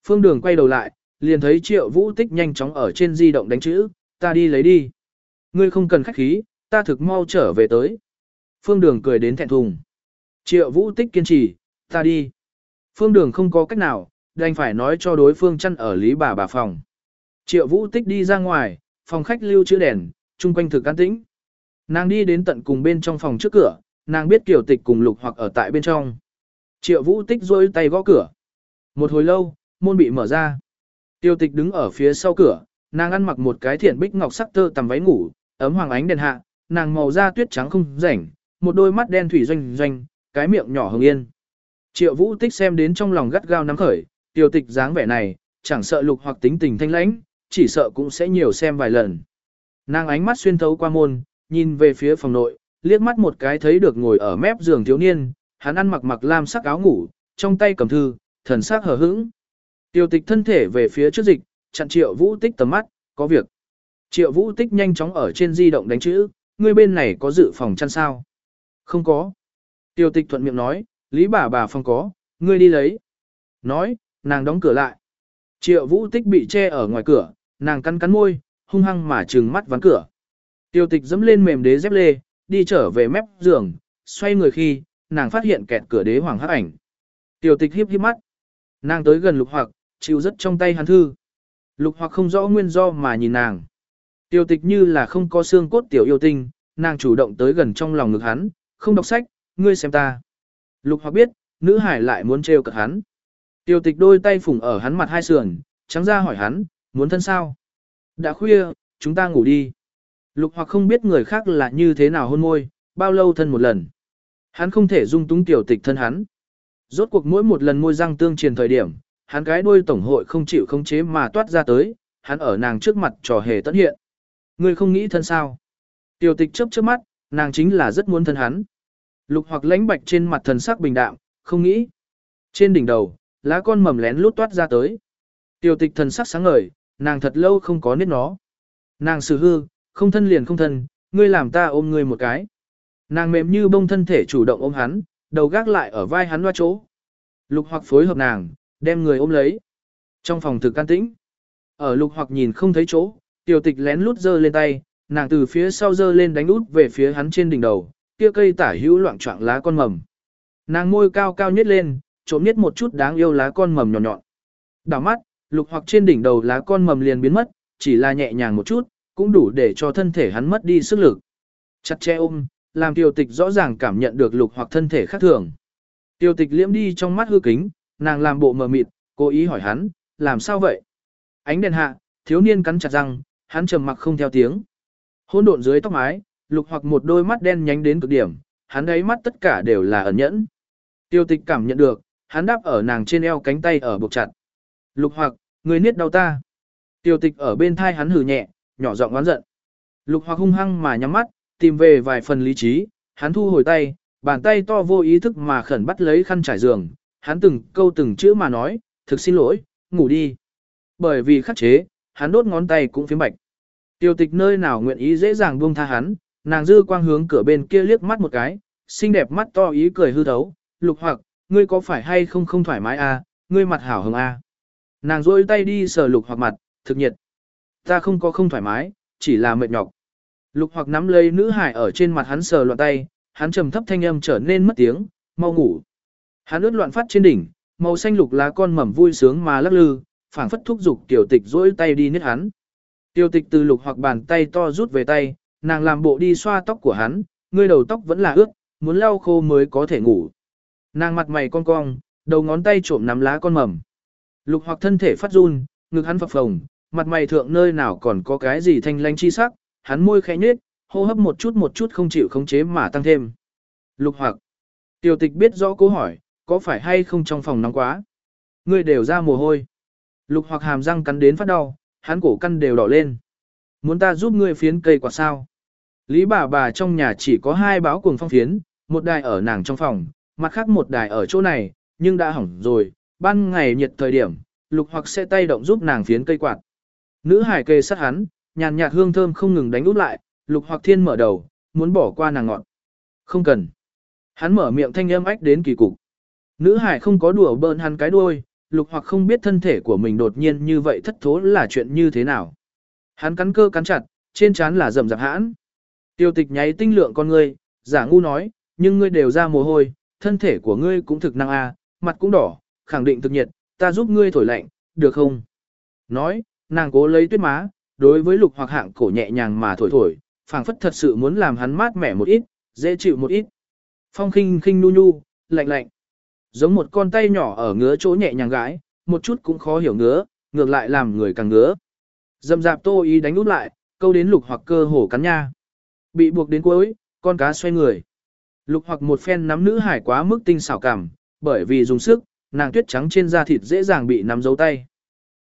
Phương Đường quay đầu lại, liền thấy Triệu Vũ Tích nhanh chóng ở trên di động đánh chữ, ta đi lấy đi. Ngươi không cần khách khí, ta thực mau trở về tới. Phương Đường cười đến thẹn thùng. Triệu Vũ Tích kiên trì, ta đi. Phương Đường không có cách nào, đành phải nói cho đối phương chăn ở lý bà bà phòng. Triệu Vũ Tích đi ra ngoài, phòng khách lưu chữ đèn, chung quanh thực an tĩnh. Nàng đi đến tận cùng bên trong phòng trước cửa, nàng biết Kiều Tịch cùng Lục hoặc ở tại bên trong. Triệu Vũ Tích rôi tay gõ cửa. Một hồi lâu, môn bị mở ra. Tiêu Tịch đứng ở phía sau cửa, nàng ăn mặc một cái thiện bích ngọc sắc tơ tằm váy ngủ, ấm hoàng ánh đèn hạ, nàng màu da tuyết trắng không rảnh, một đôi mắt đen thủy doanh doanh, cái miệng nhỏ hồng yên. Triệu Vũ Tích xem đến trong lòng gắt gao nắm khởi, tiểu Tịch dáng vẻ này, chẳng sợ Lục hoặc tính tình thanh lãnh, chỉ sợ cũng sẽ nhiều xem vài lần. Nàng ánh mắt xuyên thấu qua môn, nhìn về phía phòng nội, liếc mắt một cái thấy được ngồi ở mép giường thiếu niên, hắn ăn mặc mặc lam sắc áo ngủ, trong tay cầm thư, thần sắc hờ hững. Tiểu tịch thân thể về phía trước dịch, chặn triệu vũ tích tầm mắt, có việc. Triệu vũ tích nhanh chóng ở trên di động đánh chữ, ngươi bên này có dự phòng chăn sao? Không có. Tiêu tịch thuận miệng nói, lý bà bà phòng có, ngươi đi lấy. Nói, nàng đóng cửa lại. Triệu vũ tích bị che ở ngoài cửa, nàng cắn cắn môi, hung hăng mà trừng mắt ván cửa. Tiêu tịch dẫm lên mềm đế dép lê, đi trở về mép giường, xoay người khi, nàng phát hiện kẹt cửa đế hoàng hắc ảnh. Tiêu tịch hiếp hiếp mắt. Nàng tới gần lục hoặc, chịu rất trong tay hắn thư. Lục hoặc không rõ nguyên do mà nhìn nàng. Tiêu tịch như là không có xương cốt tiểu yêu tinh, nàng chủ động tới gần trong lòng ngực hắn, không đọc sách, ngươi xem ta. Lục hoặc biết, nữ hải lại muốn trêu cợt hắn. Tiêu tịch đôi tay phủng ở hắn mặt hai sườn, trắng ra hỏi hắn, muốn thân sao? Đã khuya, chúng ta ngủ đi. Lục hoặc không biết người khác là như thế nào hôn môi, bao lâu thân một lần. Hắn không thể dung túng tiểu tịch thân hắn. Rốt cuộc mỗi một lần môi răng tương truyền thời điểm, hắn cái đuôi tổng hội không chịu không chế mà toát ra tới, hắn ở nàng trước mặt trò hề tất hiện. Ngươi không nghĩ thân sao? Tiểu tịch chớp chớp mắt, nàng chính là rất muốn thân hắn. Lục hoặc lãnh bạch trên mặt thần sắc bình đạm, không nghĩ. Trên đỉnh đầu, lá con mầm lén lút toát ra tới. Tiểu tịch thần sắc sáng ngời, nàng thật lâu không có nết nó. Nàng sử hư, không thân liền không thân, ngươi làm ta ôm ngươi một cái. Nàng mềm như bông thân thể chủ động ôm hắn, đầu gác lại ở vai hắn loa chỗ. Lục hoặc phối hợp nàng, đem người ôm lấy. Trong phòng thực can tĩnh, ở lục hoặc nhìn không thấy chỗ, tiểu tịch lén lút giơ lên tay, nàng từ phía sau giơ lên đánh út về phía hắn trên đỉnh đầu, kia cây tả hữu loạn trọng lá con mầm. Nàng môi cao cao nhất lên, trộm nhất một chút đáng yêu lá con mầm nhỏ nhọn. Đảo mắt, lục hoặc trên đỉnh đầu lá con mầm liền biến mất, chỉ là nhẹ nhàng một chút, cũng đủ để cho thân thể hắn mất đi sức lực. Chặt che ôm, làm tiêu tịch rõ ràng cảm nhận được lục hoặc thân thể khác thường. Tiêu tịch liễm đi trong mắt hư kính, nàng làm bộ mờ mịt, cố ý hỏi hắn, làm sao vậy? Ánh đèn hạ, thiếu niên cắn chặt răng, hắn trầm mặc không theo tiếng. Hôn độn dưới tóc mái, lục hoặc một đôi mắt đen nhánh đến cực điểm, hắn ấy mắt tất cả đều là ẩn nhẫn. Tiêu tịch cảm nhận được, hắn đáp ở nàng trên eo cánh tay ở buộc chặt. Lục hoặc, người niết đau ta. Tiêu tịch ở bên thai hắn hử nhẹ, nhỏ giọng oán giận. Lục hoặc hung hăng mà nhắm mắt, tìm về vài phần lý trí, hắn thu hồi tay, bàn tay to vô ý thức mà khẩn bắt lấy khăn trải giường, hắn từng câu từng chữ mà nói, thực xin lỗi, ngủ đi. Bởi vì khắc chế, hắn đốt ngón tay cũng phiếm bạch. Tiêu tịch nơi nào nguyện ý dễ dàng buông tha hắn, nàng dư quang hướng cửa bên kia liếc mắt một cái, xinh đẹp mắt to ý cười hư thấu, lục hoặc, ngươi có phải hay không không thoải mái à, ngươi mặt hảo hồng à. Nàng rôi tay đi sờ lục hoặc mặt, thực nhiệt. Ta không có không thoải mái, chỉ là mệt nhọc. Lục hoặc nắm lấy nữ hải ở trên mặt hắn sờ loạn tay, hắn trầm thấp thanh âm trở nên mất tiếng, mau ngủ. Hắn ướt loạn phát trên đỉnh, màu xanh lục lá con mầm vui sướng mà lắc lư, phảng phất thúc dục tiểu tịch dỗi tay đi nết hắn. Tiểu tịch từ lục hoặc bàn tay to rút về tay, nàng làm bộ đi xoa tóc của hắn, ngươi đầu tóc vẫn là ướt, muốn lau khô mới có thể ngủ. Nàng mặt mày cong cong, đầu ngón tay trộm nắm lá con mầm. Lục hoặc thân thể phát run, ngực hắn phập phồng, mặt mày thượng nơi nào còn có cái gì thanh lanh chi sắc, hắn môi khẽ nhếch, hô hấp một chút một chút không chịu khống chế mà tăng thêm. Lục hoặc. Tiểu tịch biết rõ câu hỏi, có phải hay không trong phòng nóng quá? Ngươi đều ra mồ hôi. Lục hoặc hàm răng cắn đến phát đau, hắn cổ căn đều đỏ lên. Muốn ta giúp ngươi phiến cây quả sao? Lý bà bà trong nhà chỉ có hai báo cuồng phong phiến, một đài ở nàng trong phòng, mặt khác một đài ở chỗ này, nhưng đã hỏng rồi, ban ngày nhiệt thời điểm, lục hoặc sẽ tay động giúp nàng phiến cây quạt. Nữ hải kề sát hắn, nhàn nhạt hương thơm không ngừng đánh út lại, lục hoặc thiên mở đầu, muốn bỏ qua nàng ngọn. Không cần. Hắn mở miệng thanh âm ách đến kỳ cục. Nữ hải không có đùa bỡn hắn cái đuôi, lục hoặc không biết thân thể của mình đột nhiên như vậy thất thố là chuyện như thế nào. Hắn cắn cơ cắn chặt, trên trán là rầm rạp hãn. Tiêu tịch nháy tinh lượng con ngươi, giả ngu nói, nhưng ngươi đều ra mồ hôi, thân thể của ngươi cũng thực năng a, mặt cũng đỏ, khẳng định thực nhiệt, ta giúp ngươi thổi lạnh, được không? Nói, nàng cố lấy tuyết má, đối với lục hoặc hạng cổ nhẹ nhàng mà thổi thổi, phảng phất thật sự muốn làm hắn mát mẻ một ít, dễ chịu một ít. Phong khinh khinh nu nu, lạnh lạnh. Giống một con tay nhỏ ở ngứa chỗ nhẹ nhàng gái, một chút cũng khó hiểu ngứa, ngược lại làm người càng ngứa. Dầm dạp tô ý đánh út lại, câu đến lục hoặc cơ hổ cắn nha. Bị buộc đến cuối, con cá xoay người. Lục hoặc một phen nắm nữ hải quá mức tinh xảo cảm, bởi vì dùng sức, nàng tuyết trắng trên da thịt dễ dàng bị nắm dấu tay.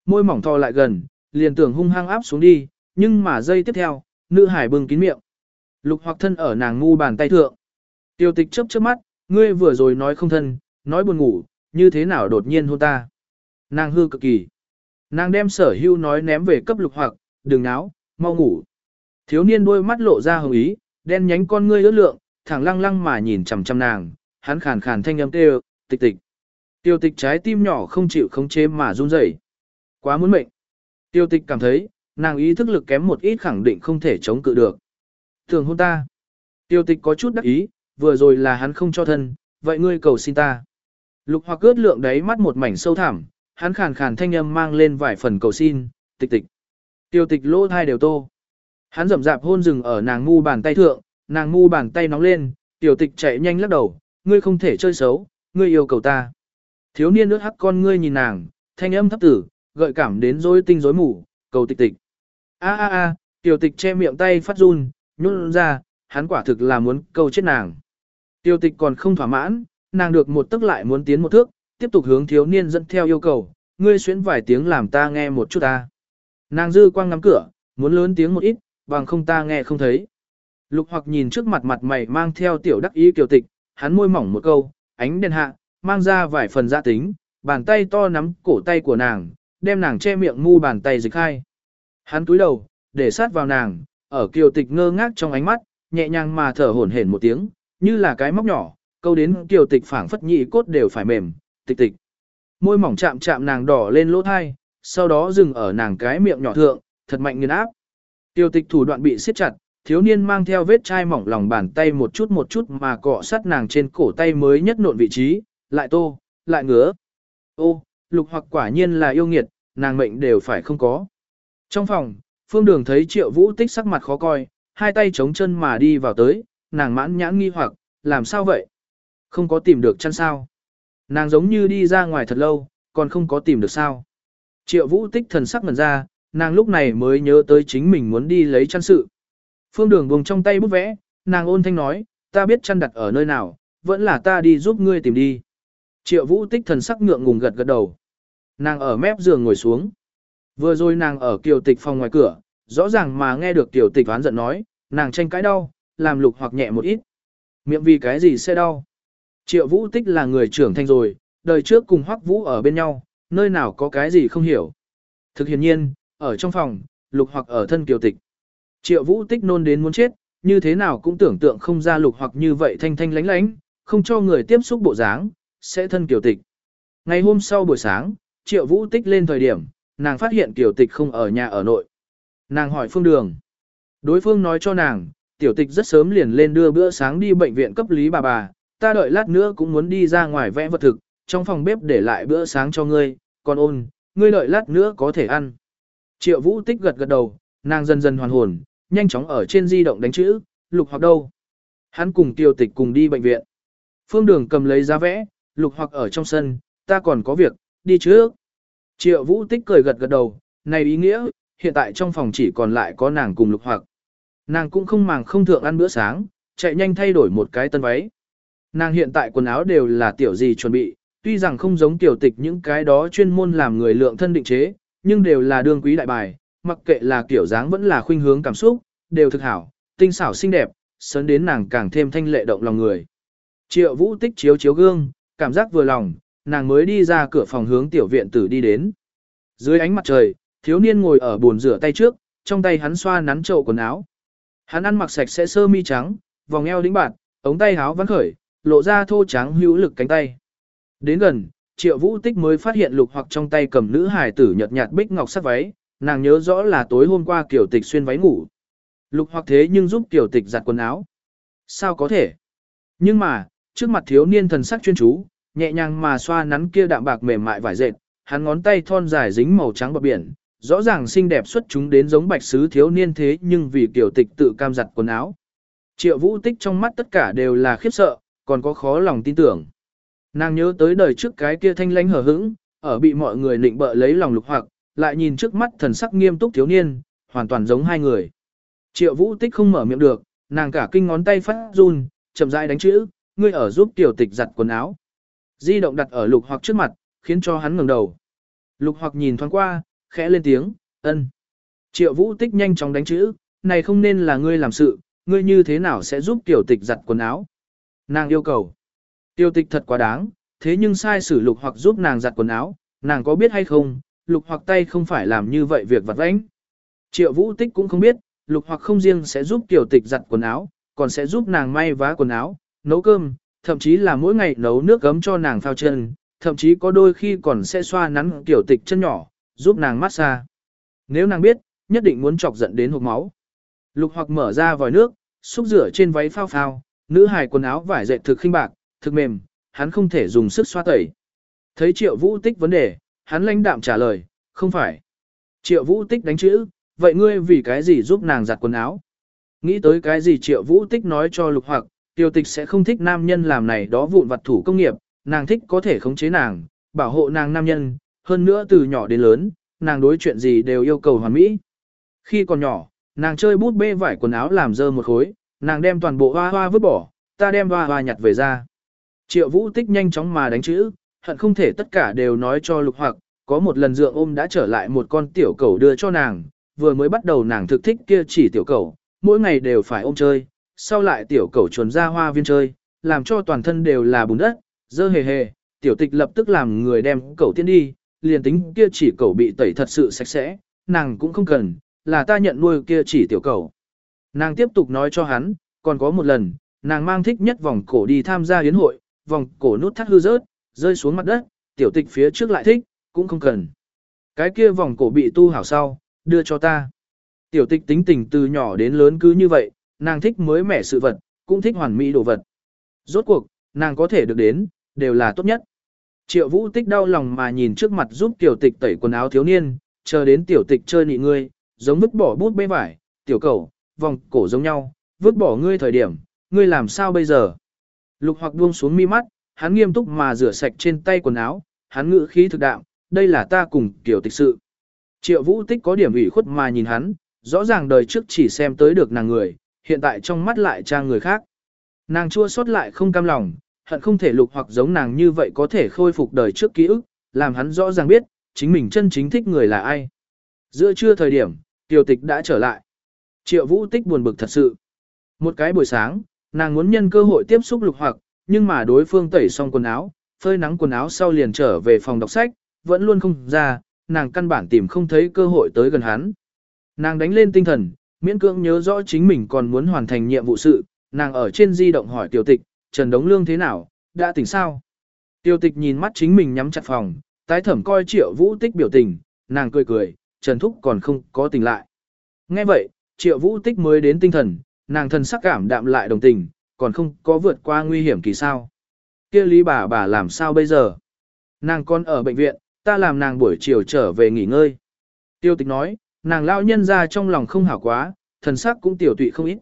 Môi mỏng thò lại gần, liền tưởng hung hăng áp xuống đi, nhưng mà giây tiếp theo, nữ hải bưng kín miệng. Lục hoặc thân ở nàng ngu bàn tay thượng. Tiêu tịch chớp chớp mắt, ngươi vừa rồi nói không thân, nói buồn ngủ, như thế nào đột nhiên hôn ta. Nàng hư cực kỳ. Nàng đem sở hưu nói ném về cấp lục hoặc, đừng náo, mau ngủ. Thiếu niên đôi mắt lộ ra hồng ý, đen nhánh con ngươi ướt lượng, thẳng lăng lăng mà nhìn chằm chằm nàng, hắn khàn khàn thanh âm kêu, tịch tịch. Tiêu tịch trái tim nhỏ không chịu khống chế mà run rẩy. Quá muốn mệnh. Tiêu tịch cảm thấy, nàng ý thức lực kém một ít khẳng định không thể chống cự được. Thường hôn ta. Tiêu tịch có chút đắc ý, vừa rồi là hắn không cho thân, vậy ngươi cầu xin ta. Lục hoặc cướp lượng đáy mắt một mảnh sâu thẳm, hắn khàn khàn thanh âm mang lên vài phần cầu xin, tịch tịch. Tiêu tịch lỗ thai đều tô. Hắn rậm rạp hôn rừng ở nàng ngu bàn tay thượng, nàng ngu bàn tay nóng lên, tiểu tịch chạy nhanh lắc đầu, ngươi không thể chơi xấu, ngươi yêu cầu ta. Thiếu niên nước hắc con ngươi nhìn nàng, thanh âm thấp tử, gợi cảm đến rối tinh rối mù, cầu tịch tịch. A a a, tiểu tịch che miệng tay phát run, nhún ra, hắn quả thực là muốn câu chết nàng. Tiểu tịch còn không thỏa mãn, nàng được một tức lại muốn tiến một thước, tiếp tục hướng thiếu niên dẫn theo yêu cầu, ngươi xuyến vài tiếng làm ta nghe một chút ta. Nàng dư quang ngắm cửa, muốn lớn tiếng một ít, bằng không ta nghe không thấy. Lục hoặc nhìn trước mặt mặt mày mang theo tiểu đắc ý kiều tịch, hắn môi mỏng một câu, ánh đèn hạ, mang ra vài phần gia tính, bàn tay to nắm cổ tay của nàng, đem nàng che miệng ngu bàn tay dịch hai. Hắn cúi đầu, để sát vào nàng, ở kiều tịch ngơ ngác trong ánh mắt, nhẹ nhàng mà thở hổn hển một tiếng, như là cái móc nhỏ, câu đến kiều tịch phảng phất nhị cốt đều phải mềm, tịch tịch. Môi mỏng chạm chạm nàng đỏ lên lỗ thai, sau đó dừng ở nàng cái miệng nhỏ thượng, thật mạnh nghiền áp. Tiêu tịch thủ đoạn bị siết chặt, thiếu niên mang theo vết chai mỏng lòng bàn tay một chút một chút mà cọ sát nàng trên cổ tay mới nhất nộn vị trí, lại tô, lại ngứa. Ô, lục hoặc quả nhiên là yêu nghiệt, nàng mệnh đều phải không có. Trong phòng, phương đường thấy triệu vũ tích sắc mặt khó coi, hai tay chống chân mà đi vào tới, nàng mãn nhãn nghi hoặc, làm sao vậy? Không có tìm được chăn sao? Nàng giống như đi ra ngoài thật lâu, còn không có tìm được sao? Triệu vũ tích thần sắc ngần ra, nàng lúc này mới nhớ tới chính mình muốn đi lấy chăn sự. Phương đường buông trong tay bút vẽ, nàng ôn thanh nói, ta biết chăn đặt ở nơi nào, vẫn là ta đi giúp ngươi tìm đi. Triệu vũ tích thần sắc ngượng ngùng gật gật đầu. Nàng ở mép giường ngồi xuống. Vừa rồi nàng ở kiều tịch phòng ngoài cửa, rõ ràng mà nghe được kiều tịch oán giận nói, nàng tranh cãi đau, làm lục hoặc nhẹ một ít. Miệng vì cái gì sẽ đau? Triệu vũ tích là người trưởng thành rồi, đời trước cùng hoắc vũ ở bên nhau, nơi nào có cái gì không hiểu. Thực hiện nhiên, ở trong phòng, lục hoặc ở thân kiều tịch. Triệu vũ tích nôn đến muốn chết, như thế nào cũng tưởng tượng không ra lục hoặc như vậy thanh thanh lánh lánh, không cho người tiếp xúc bộ dáng, sẽ thân kiều tịch. Ngày hôm sau buổi sáng, triệu vũ tích lên thời điểm, nàng phát hiện kiều tịch không ở nhà ở nội. Nàng hỏi phương đường. Đối phương nói cho nàng, tiểu tịch rất sớm liền lên đưa bữa sáng đi bệnh viện cấp lý bà bà, ta đợi lát nữa cũng muốn đi ra ngoài vẽ vật thực, trong phòng bếp để lại bữa sáng cho ngươi, còn ôn, ngươi đợi lát nữa có thể ăn. Triệu vũ tích gật gật đầu, nàng dần dần hoàn hồn, nhanh chóng ở trên di động đánh chữ, lục hoặc đâu. Hắn cùng tiêu tịch cùng đi bệnh viện. Phương đường cầm lấy giá vẽ, lục hoặc ở trong sân, ta còn có việc, đi trước. Triệu vũ tích cười gật gật đầu, này ý nghĩa, hiện tại trong phòng chỉ còn lại có nàng cùng lục hoặc. Nàng cũng không màng không thượng ăn bữa sáng, chạy nhanh thay đổi một cái tân váy. Nàng hiện tại quần áo đều là tiểu gì chuẩn bị, tuy rằng không giống tiểu tịch những cái đó chuyên môn làm người lượng thân định chế, nhưng đều là đương quý đại bài, mặc kệ là kiểu dáng vẫn là khuynh hướng cảm xúc, đều thực hảo, tinh xảo xinh đẹp, sớn đến nàng càng thêm thanh lệ động lòng người. Triệu vũ tích chiếu chiếu gương, cảm giác vừa lòng, nàng mới đi ra cửa phòng hướng tiểu viện tử đi đến. Dưới ánh mặt trời, thiếu niên ngồi ở bồn rửa tay trước, trong tay hắn xoa nắn chậu quần áo. Hắn ăn mặc sạch sẽ sơ mi trắng, vòng eo đĩnh bạt, ống tay áo vắn khởi, lộ ra thô trắng hữu lực cánh tay. Đến gần, triệu vũ tích mới phát hiện lục hoặc trong tay cầm nữ hài tử nhợt nhạt bích ngọc sắc váy, nàng nhớ rõ là tối hôm qua kiểu tịch xuyên váy ngủ. Lục hoặc thế nhưng giúp kiểu tịch giặt quần áo. Sao có thể? Nhưng mà, trước mặt thiếu niên thần sắc chuyên chú, nhẹ nhàng mà xoa nắn kia đạm bạc mềm mại vải dệt, hắn ngón tay thon dài dính màu trắng bờ biển, rõ ràng xinh đẹp xuất chúng đến giống bạch sứ thiếu niên thế nhưng vì kiểu tịch tự cam giặt quần áo. Triệu vũ tích trong mắt tất cả đều là khiếp sợ, còn có khó lòng tin tưởng. Nàng nhớ tới đời trước cái kia thanh lãnh hở hững, ở bị mọi người nịnh bợ lấy lòng lục hoặc, lại nhìn trước mắt thần sắc nghiêm túc thiếu niên, hoàn toàn giống hai người. Triệu vũ tích không mở miệng được, nàng cả kinh ngón tay phát run, chậm rãi đánh chữ, ngươi ở giúp tiểu tịch giặt quần áo. Di động đặt ở lục hoặc trước mặt, khiến cho hắn ngẩng đầu. Lục hoặc nhìn thoáng qua, khẽ lên tiếng, ân. Triệu vũ tích nhanh chóng đánh chữ, này không nên là ngươi làm sự, ngươi như thế nào sẽ giúp tiểu tịch giặt quần áo. Nàng yêu cầu. Tiêu tịch thật quá đáng, thế nhưng sai sử lục hoặc giúp nàng giặt quần áo, nàng có biết hay không, lục hoặc tay không phải làm như vậy việc vặt vãnh. Triệu vũ tích cũng không biết, lục hoặc không riêng sẽ giúp tiểu tịch giặt quần áo, còn sẽ giúp nàng may vá quần áo, nấu cơm, thậm chí là mỗi ngày nấu nước gấm cho nàng phao chân, thậm chí có đôi khi còn sẽ xoa nắn tiểu tịch chân nhỏ, giúp nàng massage. Nếu nàng biết, nhất định muốn chọc giận đến hộp máu. Lục hoặc mở ra vòi nước, xúc rửa trên váy phao phao, nữ hài quần áo vải dệt thực khinh bạc, thực mềm, hắn không thể dùng sức xoa tẩy. Thấy triệu vũ tích vấn đề, hắn lãnh đạm trả lời, không phải. Triệu vũ tích đánh chữ, vậy ngươi vì cái gì giúp nàng giặt quần áo? Nghĩ tới cái gì triệu vũ tích nói cho lục hoặc, tiêu tịch sẽ không thích nam nhân làm này đó vụn vặt thủ công nghiệp, nàng thích có thể khống chế nàng, bảo hộ nàng nam nhân, hơn nữa từ nhỏ đến lớn, nàng đối chuyện gì đều yêu cầu hoàn mỹ. Khi còn nhỏ, nàng chơi bút bê vải quần áo làm dơ một khối, nàng đem toàn bộ hoa hoa vứt bỏ, ta đem hoa hoa nhặt về ra. Triệu vũ tích nhanh chóng mà đánh chữ, hận không thể tất cả đều nói cho lục hoặc, có một lần dượng ôm đã trở lại một con tiểu cầu đưa cho nàng, vừa mới bắt đầu nàng thực thích kia chỉ tiểu cầu, mỗi ngày đều phải ôm chơi, sau lại tiểu cầu chuồn ra hoa viên chơi, làm cho toàn thân đều là bùn đất, dơ hề hề, tiểu tịch lập tức làm người đem cầu tiên đi, liền tính kia chỉ cầu bị tẩy thật sự sạch sẽ, nàng cũng không cần, là ta nhận nuôi kia chỉ tiểu cầu. Nàng tiếp tục nói cho hắn, còn có một lần, nàng mang thích nhất vòng cổ đi tham gia yến hội, vòng cổ nút thắt hư rớt, rơi xuống mặt đất, tiểu tịch phía trước lại thích, cũng không cần. Cái kia vòng cổ bị tu hảo sau, đưa cho ta. Tiểu tịch tính tình từ nhỏ đến lớn cứ như vậy, nàng thích mới mẻ sự vật, cũng thích hoàn mỹ đồ vật. Rốt cuộc, nàng có thể được đến, đều là tốt nhất. Triệu vũ tích đau lòng mà nhìn trước mặt giúp tiểu tịch tẩy quần áo thiếu niên, chờ đến tiểu tịch chơi nị ngươi, giống vứt bỏ bút bê vải, tiểu cầu, vòng cổ giống nhau, vứt bỏ ngươi thời điểm, ngươi làm sao bây giờ? Lục hoặc buông xuống mi mắt, hắn nghiêm túc mà rửa sạch trên tay quần áo, hắn ngự khí thực đạo, đây là ta cùng kiểu tịch sự. Triệu vũ tích có điểm ủy khuất mà nhìn hắn, rõ ràng đời trước chỉ xem tới được nàng người, hiện tại trong mắt lại trang người khác. Nàng chua xót lại không cam lòng, hận không thể lục hoặc giống nàng như vậy có thể khôi phục đời trước ký ức, làm hắn rõ ràng biết, chính mình chân chính thích người là ai. Giữa trưa thời điểm, tiểu tịch đã trở lại. Triệu vũ tích buồn bực thật sự. Một cái buổi sáng, nàng muốn nhân cơ hội tiếp xúc lục hoặc, nhưng mà đối phương tẩy xong quần áo, phơi nắng quần áo sau liền trở về phòng đọc sách, vẫn luôn không ra, nàng căn bản tìm không thấy cơ hội tới gần hắn. Nàng đánh lên tinh thần, miễn cưỡng nhớ rõ chính mình còn muốn hoàn thành nhiệm vụ sự, nàng ở trên di động hỏi tiểu tịch, Trần Đống Lương thế nào, đã tỉnh sao? Tiểu tịch nhìn mắt chính mình nhắm chặt phòng, tái thẩm coi triệu vũ tích biểu tình, nàng cười cười, Trần Thúc còn không có tỉnh lại. Nghe vậy, triệu vũ tích mới đến tinh thần, nàng thần sắc cảm đạm lại đồng tình, còn không có vượt qua nguy hiểm kỳ sao. kia lý bà bà làm sao bây giờ? Nàng con ở bệnh viện, ta làm nàng buổi chiều trở về nghỉ ngơi. Tiêu tịch nói, nàng lao nhân ra trong lòng không hảo quá, thần sắc cũng tiểu tụy không ít.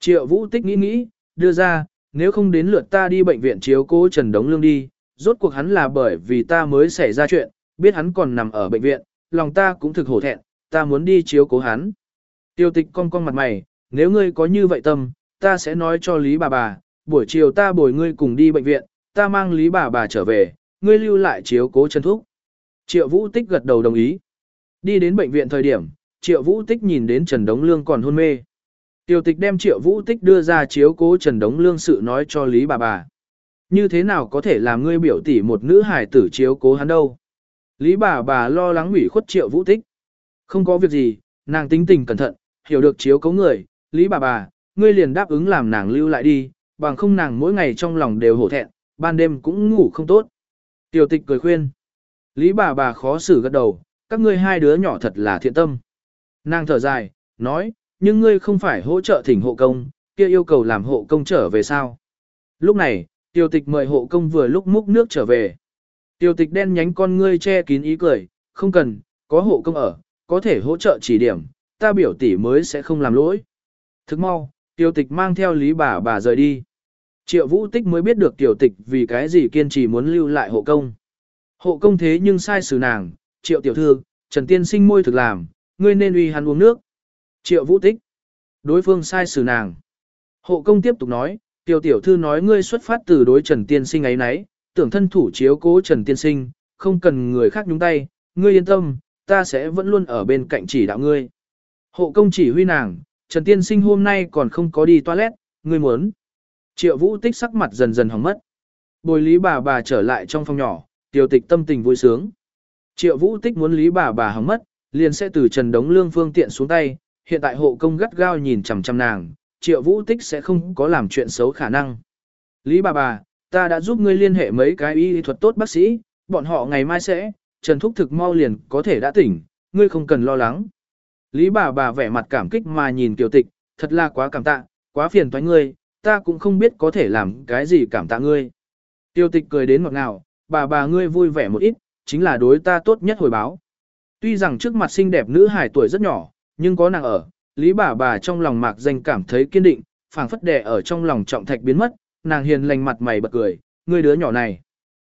Triệu vũ tích nghĩ nghĩ, đưa ra, nếu không đến lượt ta đi bệnh viện chiếu cố Trần Đống Lương đi, rốt cuộc hắn là bởi vì ta mới xảy ra chuyện, biết hắn còn nằm ở bệnh viện, lòng ta cũng thực hổ thẹn, ta muốn đi chiếu cố hắn. Tiêu tịch cong cong mặt mày, nếu ngươi có như vậy tâm, ta sẽ nói cho Lý bà bà, buổi chiều ta bồi ngươi cùng đi bệnh viện, ta mang Lý bà bà trở về, ngươi lưu lại chiếu cố chân Thúc. Triệu Vũ Tích gật đầu đồng ý. Đi đến bệnh viện thời điểm, Triệu Vũ Tích nhìn đến Trần Đống Lương còn hôn mê. Tiêu tịch đem Triệu Vũ Tích đưa ra chiếu cố Trần Đống Lương sự nói cho Lý bà bà. Như thế nào có thể làm ngươi biểu tỷ một nữ hài tử chiếu cố hắn đâu? Lý bà bà lo lắng ủy khuất Triệu Vũ Tích. Không có việc gì, nàng tính tình cẩn thận, hiểu được chiếu cấu người. Lý bà bà, ngươi liền đáp ứng làm nàng lưu lại đi, bằng không nàng mỗi ngày trong lòng đều hổ thẹn, ban đêm cũng ngủ không tốt. Tiểu tịch cười khuyên. Lý bà bà khó xử gật đầu, các ngươi hai đứa nhỏ thật là thiện tâm. Nàng thở dài, nói, nhưng ngươi không phải hỗ trợ thỉnh hộ công, kia yêu cầu làm hộ công trở về sao. Lúc này, tiểu tịch mời hộ công vừa lúc múc nước trở về. Tiểu tịch đen nhánh con ngươi che kín ý cười, không cần, có hộ công ở, có thể hỗ trợ chỉ điểm, ta biểu tỷ mới sẽ không làm lỗi. Thức mau, tiểu tịch mang theo lý bà bà rời đi. Triệu vũ tích mới biết được tiểu tịch vì cái gì kiên trì muốn lưu lại hộ công. Hộ công thế nhưng sai xử nàng, triệu tiểu thư, Trần Tiên sinh môi thực làm, ngươi nên uy hắn uống nước. Triệu vũ tích. Đối phương sai xử nàng. Hộ công tiếp tục nói, tiểu tiểu thư nói ngươi xuất phát từ đối Trần Tiên sinh ấy nấy, tưởng thân thủ chiếu cố Trần Tiên sinh, không cần người khác nhúng tay, ngươi yên tâm, ta sẽ vẫn luôn ở bên cạnh chỉ đạo ngươi. Hộ công chỉ huy nàng, Trần Tiên sinh hôm nay còn không có đi toilet, ngươi muốn. Triệu vũ tích sắc mặt dần dần hỏng mất. Bồi lý bà bà trở lại trong phòng nhỏ, tiểu tịch tâm tình vui sướng. Triệu vũ tích muốn lý bà bà hỏng mất, liền sẽ từ trần đống lương phương tiện xuống tay, hiện tại hộ công gắt gao nhìn chằm chằm nàng, triệu vũ tích sẽ không có làm chuyện xấu khả năng. Lý bà bà, ta đã giúp ngươi liên hệ mấy cái y thuật tốt bác sĩ, bọn họ ngày mai sẽ, Trần Thúc thực mau liền có thể đã tỉnh, ngươi không cần lo lắng. Lý bà bà vẻ mặt cảm kích mà nhìn tiểu tịch, thật là quá cảm tạ, quá phiền toái ngươi, ta cũng không biết có thể làm cái gì cảm tạ ngươi. Tiêu tịch cười đến ngọt ngào, bà bà ngươi vui vẻ một ít, chính là đối ta tốt nhất hồi báo. Tuy rằng trước mặt xinh đẹp nữ hài tuổi rất nhỏ, nhưng có nàng ở, lý bà bà trong lòng mạc danh cảm thấy kiên định, phảng phất đè ở trong lòng trọng thạch biến mất, nàng hiền lành mặt mày bật cười, ngươi đứa nhỏ này.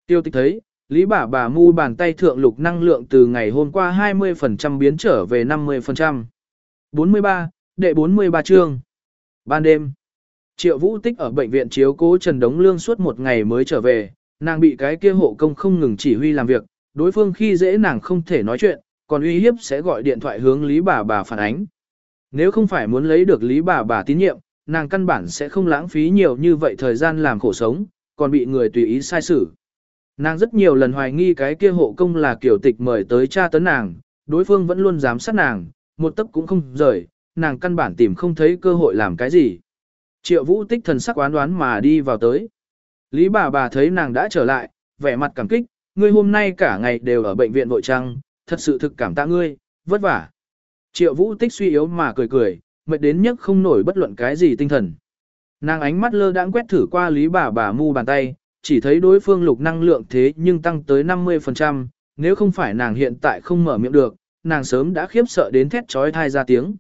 Tiêu tịch thấy, lý bà bà mu bàn tay thượng lục năng lượng từ ngày hôm qua 20% biến trở về 50%. 43, đệ 43 chương. Ban đêm, Triệu Vũ Tích ở bệnh viện chiếu cố Trần Đống Lương suốt một ngày mới trở về, nàng bị cái kia hộ công không ngừng chỉ huy làm việc, đối phương khi dễ nàng không thể nói chuyện, còn uy hiếp sẽ gọi điện thoại hướng Lý bà bà phản ánh. Nếu không phải muốn lấy được Lý bà bà tín nhiệm, nàng căn bản sẽ không lãng phí nhiều như vậy thời gian làm khổ sống, còn bị người tùy ý sai xử. Nàng rất nhiều lần hoài nghi cái kia hộ công là kiểu tịch mời tới cha tấn nàng, đối phương vẫn luôn giám sát nàng, một tấc cũng không rời, nàng căn bản tìm không thấy cơ hội làm cái gì. Triệu vũ tích thần sắc oán đoán mà đi vào tới. Lý bà bà thấy nàng đã trở lại, vẻ mặt cảm kích, ngươi hôm nay cả ngày đều ở bệnh viện vội trăng, thật sự thực cảm tạ ngươi, vất vả. Triệu vũ tích suy yếu mà cười cười, mệt đến nhất không nổi bất luận cái gì tinh thần. Nàng ánh mắt lơ đãng quét thử qua lý bà bà mu bàn tay, chỉ thấy đối phương lục năng lượng thế nhưng tăng tới 50%, nếu không phải nàng hiện tại không mở miệng được, nàng sớm đã khiếp sợ đến thét trói thai ra tiếng.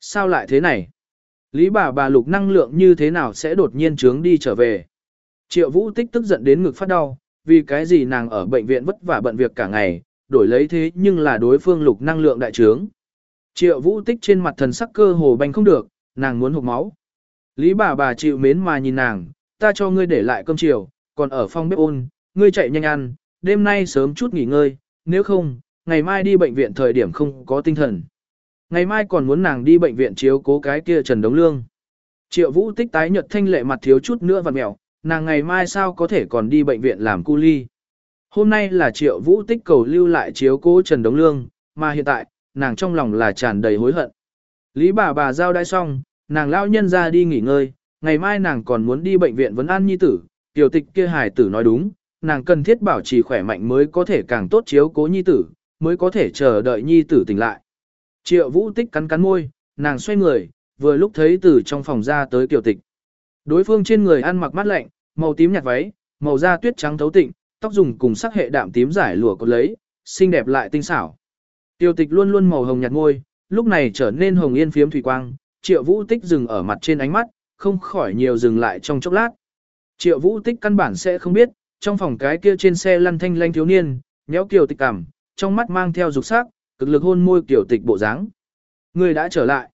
Sao lại thế này? Lý bà bà lục năng lượng như thế nào sẽ đột nhiên trướng đi trở về? Triệu vũ tích tức giận đến ngực phát đau, vì cái gì nàng ở bệnh viện vất vả bận việc cả ngày, đổi lấy thế nhưng là đối phương lục năng lượng đại trướng. Triệu vũ tích trên mặt thần sắc cơ hồ banh không được, nàng muốn hụt máu. Lý bà bà chịu mến mà nhìn nàng, ta cho ngươi để lại cơm chiều, còn ở phòng bếp ôn, ngươi chạy nhanh ăn, đêm nay sớm chút nghỉ ngơi, nếu không, ngày mai đi bệnh viện thời điểm không có tinh thần. Ngày mai còn muốn nàng đi bệnh viện chiếu cố cái kia Trần Đống Lương. Triệu vũ tích tái nhợt thanh lệ mặt thiếu chút nữa vặn mẹo, nàng ngày mai sao có thể còn đi bệnh viện làm cu ly. Hôm nay là triệu vũ tích cầu lưu lại chiếu cố Trần Đống Lương, mà hiện tại, nàng trong lòng là tràn đầy hối hận. Lý bà bà giao đai xong, nàng lao nhân ra đi nghỉ ngơi, ngày mai nàng còn muốn đi bệnh viện vấn an nhi tử, tiểu tịch kia hài tử nói đúng, nàng cần thiết bảo trì khỏe mạnh mới có thể càng tốt chiếu cố nhi tử, mới có thể chờ đợi nhi tử tỉnh lại. Triệu vũ tích cắn cắn môi, nàng xoay người, vừa lúc thấy từ trong phòng ra tới tiểu tịch. Đối phương trên người ăn mặc mát lạnh, màu tím nhạt váy, màu da tuyết trắng thấu tịnh, tóc dùng cùng sắc hệ đạm tím giải lụa cột lấy, xinh đẹp lại tinh xảo. Tiểu tịch luôn luôn màu hồng nhạt môi, lúc này trở nên hồng yên phiếm thủy quang, triệu vũ tích dừng ở mặt trên ánh mắt, không khỏi nhiều dừng lại trong chốc lát. Triệu vũ tích căn bản sẽ không biết, trong phòng cái kia trên xe lăn thanh lanh thiếu niên, nhéo kiều tịch cảm, trong mắt mang theo dục sắc, cực lực hôn môi kiều tịch bộ dáng. Người đã trở lại.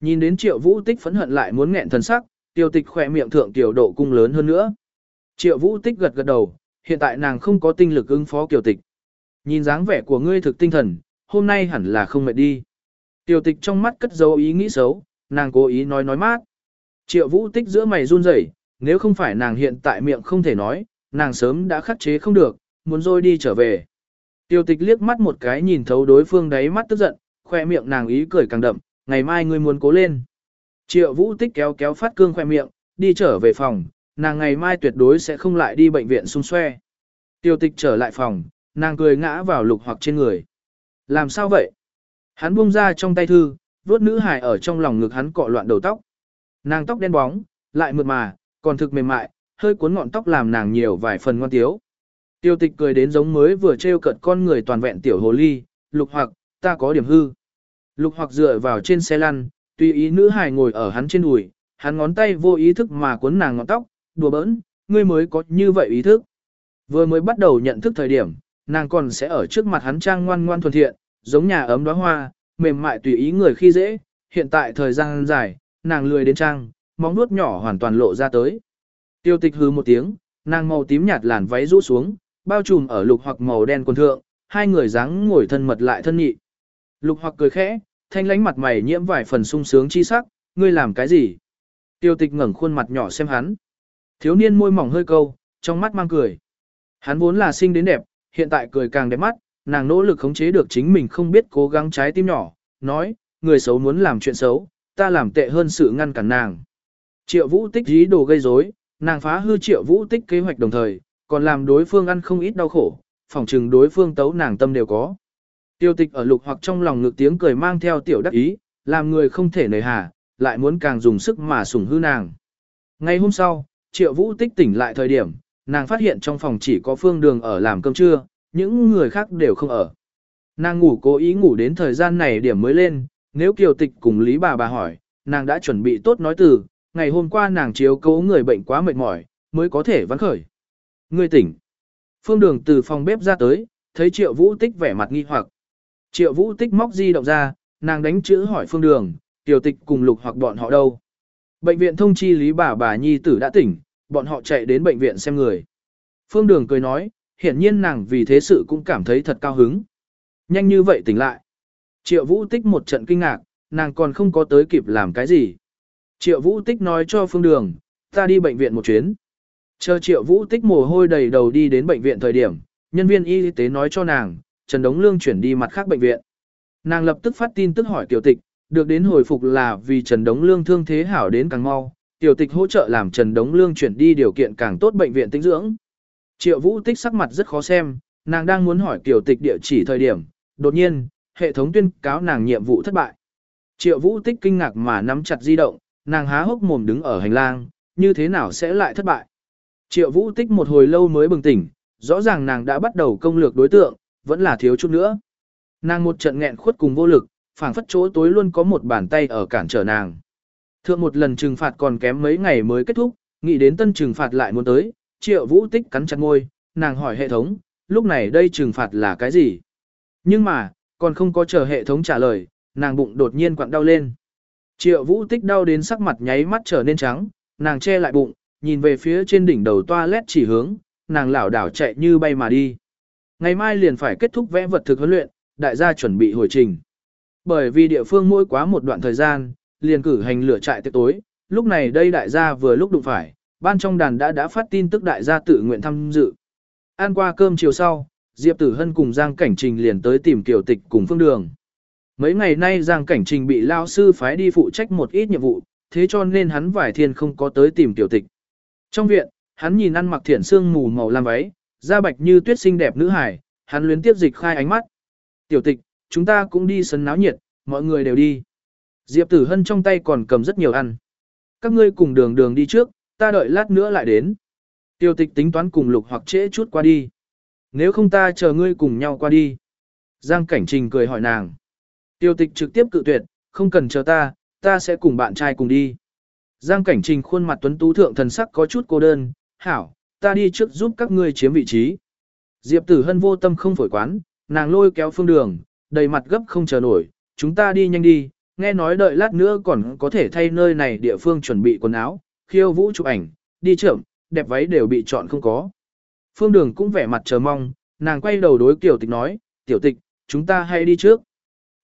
Nhìn đến triệu vũ tích phẫn hận lại muốn nghẹn thần sắc, tiêu tịch khỏe miệng thượng tiểu độ cung lớn hơn nữa. Triệu vũ tích gật gật đầu, hiện tại nàng không có tinh lực ứng phó kiều tịch. Nhìn dáng vẻ của ngươi thực tinh thần, hôm nay hẳn là không mệt đi. Tiểu tịch trong mắt cất dấu ý nghĩ xấu, nàng cố ý nói nói mát. Triệu vũ tích giữa mày run rẩy, nếu không phải nàng hiện tại miệng không thể nói, nàng sớm đã khắc chế không được, muốn rồi đi trở về. Tiêu tịch liếc mắt một cái nhìn thấu đối phương đáy mắt tức giận, khoe miệng nàng ý cười càng đậm, ngày mai ngươi muốn cố lên. Triệu vũ tích kéo kéo phát cương khoe miệng, đi trở về phòng, nàng ngày mai tuyệt đối sẽ không lại đi bệnh viện xung xoe. Tiêu tịch trở lại phòng, nàng cười ngã vào lục hoặc trên người. Làm sao vậy? Hắn buông ra trong tay thư, vuốt nữ hài ở trong lòng ngực hắn cọ loạn đầu tóc. Nàng tóc đen bóng, lại mượt mà, còn thực mềm mại, hơi cuốn ngọn tóc làm nàng nhiều vài phần ngoan tiếu. Tiêu tịch cười đến giống mới vừa trêu cợt con người toàn vẹn tiểu hồ ly, lục hoặc, ta có điểm hư. Lục hoặc dựa vào trên xe lăn, tùy ý nữ hài ngồi ở hắn trên đùi, hắn ngón tay vô ý thức mà cuốn nàng ngọn tóc, đùa bỡn, ngươi mới có như vậy ý thức. Vừa mới bắt đầu nhận thức thời điểm, nàng còn sẽ ở trước mặt hắn trang ngoan ngoan thuần thiện, giống nhà ấm đóa hoa, mềm mại tùy ý người khi dễ, hiện tại thời gian dài, nàng lười đến trang, móng nuốt nhỏ hoàn toàn lộ ra tới. Tiêu tịch hư một tiếng, nàng màu tím nhạt làn váy rũ xuống, bao trùm ở lục hoặc màu đen quần thượng, hai người dáng ngồi thân mật lại thân nhị. Lục hoặc cười khẽ, thanh lánh mặt mày nhiễm vài phần sung sướng chi sắc, ngươi làm cái gì? Tiêu tịch ngẩng khuôn mặt nhỏ xem hắn. Thiếu niên môi mỏng hơi câu, trong mắt mang cười. Hắn vốn là xinh đến đẹp, hiện tại cười càng đẹp mắt, nàng nỗ lực khống chế được chính mình không biết cố gắng trái tim nhỏ, nói, người xấu muốn làm chuyện xấu, ta làm tệ hơn sự ngăn cản nàng. Triệu vũ tích dí đồ gây rối, nàng phá hư triệu vũ tích kế hoạch đồng thời, còn làm đối phương ăn không ít đau khổ, phỏng chừng đối phương tấu nàng tâm đều có. Tiêu tịch ở lục hoặc trong lòng ngực tiếng cười mang theo tiểu đắc ý, làm người không thể nề hà, lại muốn càng dùng sức mà sủng hư nàng. Ngày hôm sau, triệu vũ tích tỉnh lại thời điểm, nàng phát hiện trong phòng chỉ có phương đường ở làm cơm trưa, những người khác đều không ở. Nàng ngủ cố ý ngủ đến thời gian này điểm mới lên, nếu kiều tịch cùng Lý bà bà hỏi, nàng đã chuẩn bị tốt nói từ, ngày hôm qua nàng chiếu cố người bệnh quá mệt mỏi, mới có thể vắng khởi. Người tỉnh. Phương đường từ phòng bếp ra tới, thấy triệu vũ tích vẻ mặt nghi hoặc. Triệu vũ tích móc di động ra, nàng đánh chữ hỏi phương đường, tiểu tịch cùng lục hoặc bọn họ đâu. Bệnh viện thông chi lý bà bà nhi tử đã tỉnh, bọn họ chạy đến bệnh viện xem người. Phương đường cười nói, hiển nhiên nàng vì thế sự cũng cảm thấy thật cao hứng. Nhanh như vậy tỉnh lại. Triệu vũ tích một trận kinh ngạc, nàng còn không có tới kịp làm cái gì. Triệu vũ tích nói cho phương đường, ta đi bệnh viện một chuyến. Chờ triệu vũ tích mồ hôi đầy đầu đi đến bệnh viện thời điểm, nhân viên y tế nói cho nàng, Trần Đống Lương chuyển đi mặt khác bệnh viện. Nàng lập tức phát tin tức hỏi tiểu tịch, được đến hồi phục là vì Trần Đống Lương thương thế hảo đến càng mau, tiểu tịch hỗ trợ làm Trần Đống Lương chuyển đi điều kiện càng tốt bệnh viện tinh dưỡng. Triệu Vũ Tích sắc mặt rất khó xem, nàng đang muốn hỏi tiểu tịch địa chỉ thời điểm, đột nhiên, hệ thống tuyên cáo nàng nhiệm vụ thất bại. Triệu Vũ Tích kinh ngạc mà nắm chặt di động, nàng há hốc mồm đứng ở hành lang, như thế nào sẽ lại thất bại. Triệu Vũ Tích một hồi lâu mới bừng tỉnh, rõ ràng nàng đã bắt đầu công lược đối tượng, vẫn là thiếu chút nữa. Nàng một trận nghẹn khuất cùng vô lực, phảng phất chỗ tối luôn có một bàn tay ở cản trở nàng. Thượng một lần trừng phạt còn kém mấy ngày mới kết thúc, nghĩ đến tân trừng phạt lại muốn tới, triệu vũ tích cắn chặt ngôi, nàng hỏi hệ thống, lúc này đây trừng phạt là cái gì? Nhưng mà, còn không có chờ hệ thống trả lời, nàng bụng đột nhiên quặn đau lên. Triệu vũ tích đau đến sắc mặt nháy mắt trở nên trắng, nàng che lại bụng, nhìn về phía trên đỉnh đầu toilet chỉ hướng, nàng lảo đảo chạy như bay mà đi. Ngày mai liền phải kết thúc vẽ vật thực huấn luyện, đại gia chuẩn bị hồi trình. Bởi vì địa phương mỗi quá một đoạn thời gian, liền cử hành lửa trại tiệc tối, lúc này đây đại gia vừa lúc đụng phải, ban trong đàn đã đã phát tin tức đại gia tự nguyện tham dự. Ăn qua cơm chiều sau, Diệp Tử Hân cùng Giang Cảnh Trình liền tới tìm Kiều Tịch cùng Phương Đường. Mấy ngày nay Giang Cảnh Trình bị lao sư phái đi phụ trách một ít nhiệm vụ, thế cho nên hắn vải thiên không có tới tìm Tiểu Tịch. Trong viện, hắn nhìn ăn mặc thiển xương mù màu lam váy, da bạch như tuyết xinh đẹp nữ hải, hắn luyến tiếp dịch khai ánh mắt. Tiểu tịch, chúng ta cũng đi sân náo nhiệt, mọi người đều đi. Diệp tử hân trong tay còn cầm rất nhiều ăn. Các ngươi cùng đường đường đi trước, ta đợi lát nữa lại đến. Tiểu tịch tính toán cùng lục hoặc trễ chút qua đi. Nếu không ta chờ ngươi cùng nhau qua đi. Giang cảnh trình cười hỏi nàng. Tiêu tịch trực tiếp cự tuyệt, không cần chờ ta, ta sẽ cùng bạn trai cùng đi. Giang cảnh trình khuôn mặt tuấn tú thượng thần sắc có chút cô đơn, hảo, ta đi trước giúp các ngươi chiếm vị trí. Diệp tử hân vô tâm không phổi quán, nàng lôi kéo phương đường, đầy mặt gấp không chờ nổi, chúng ta đi nhanh đi, nghe nói đợi lát nữa còn có thể thay nơi này địa phương chuẩn bị quần áo, khiêu vũ chụp ảnh, đi chậm, đẹp váy đều bị chọn không có. Phương đường cũng vẻ mặt chờ mong, nàng quay đầu đối tiểu tịch nói, tiểu tịch, chúng ta hãy đi trước.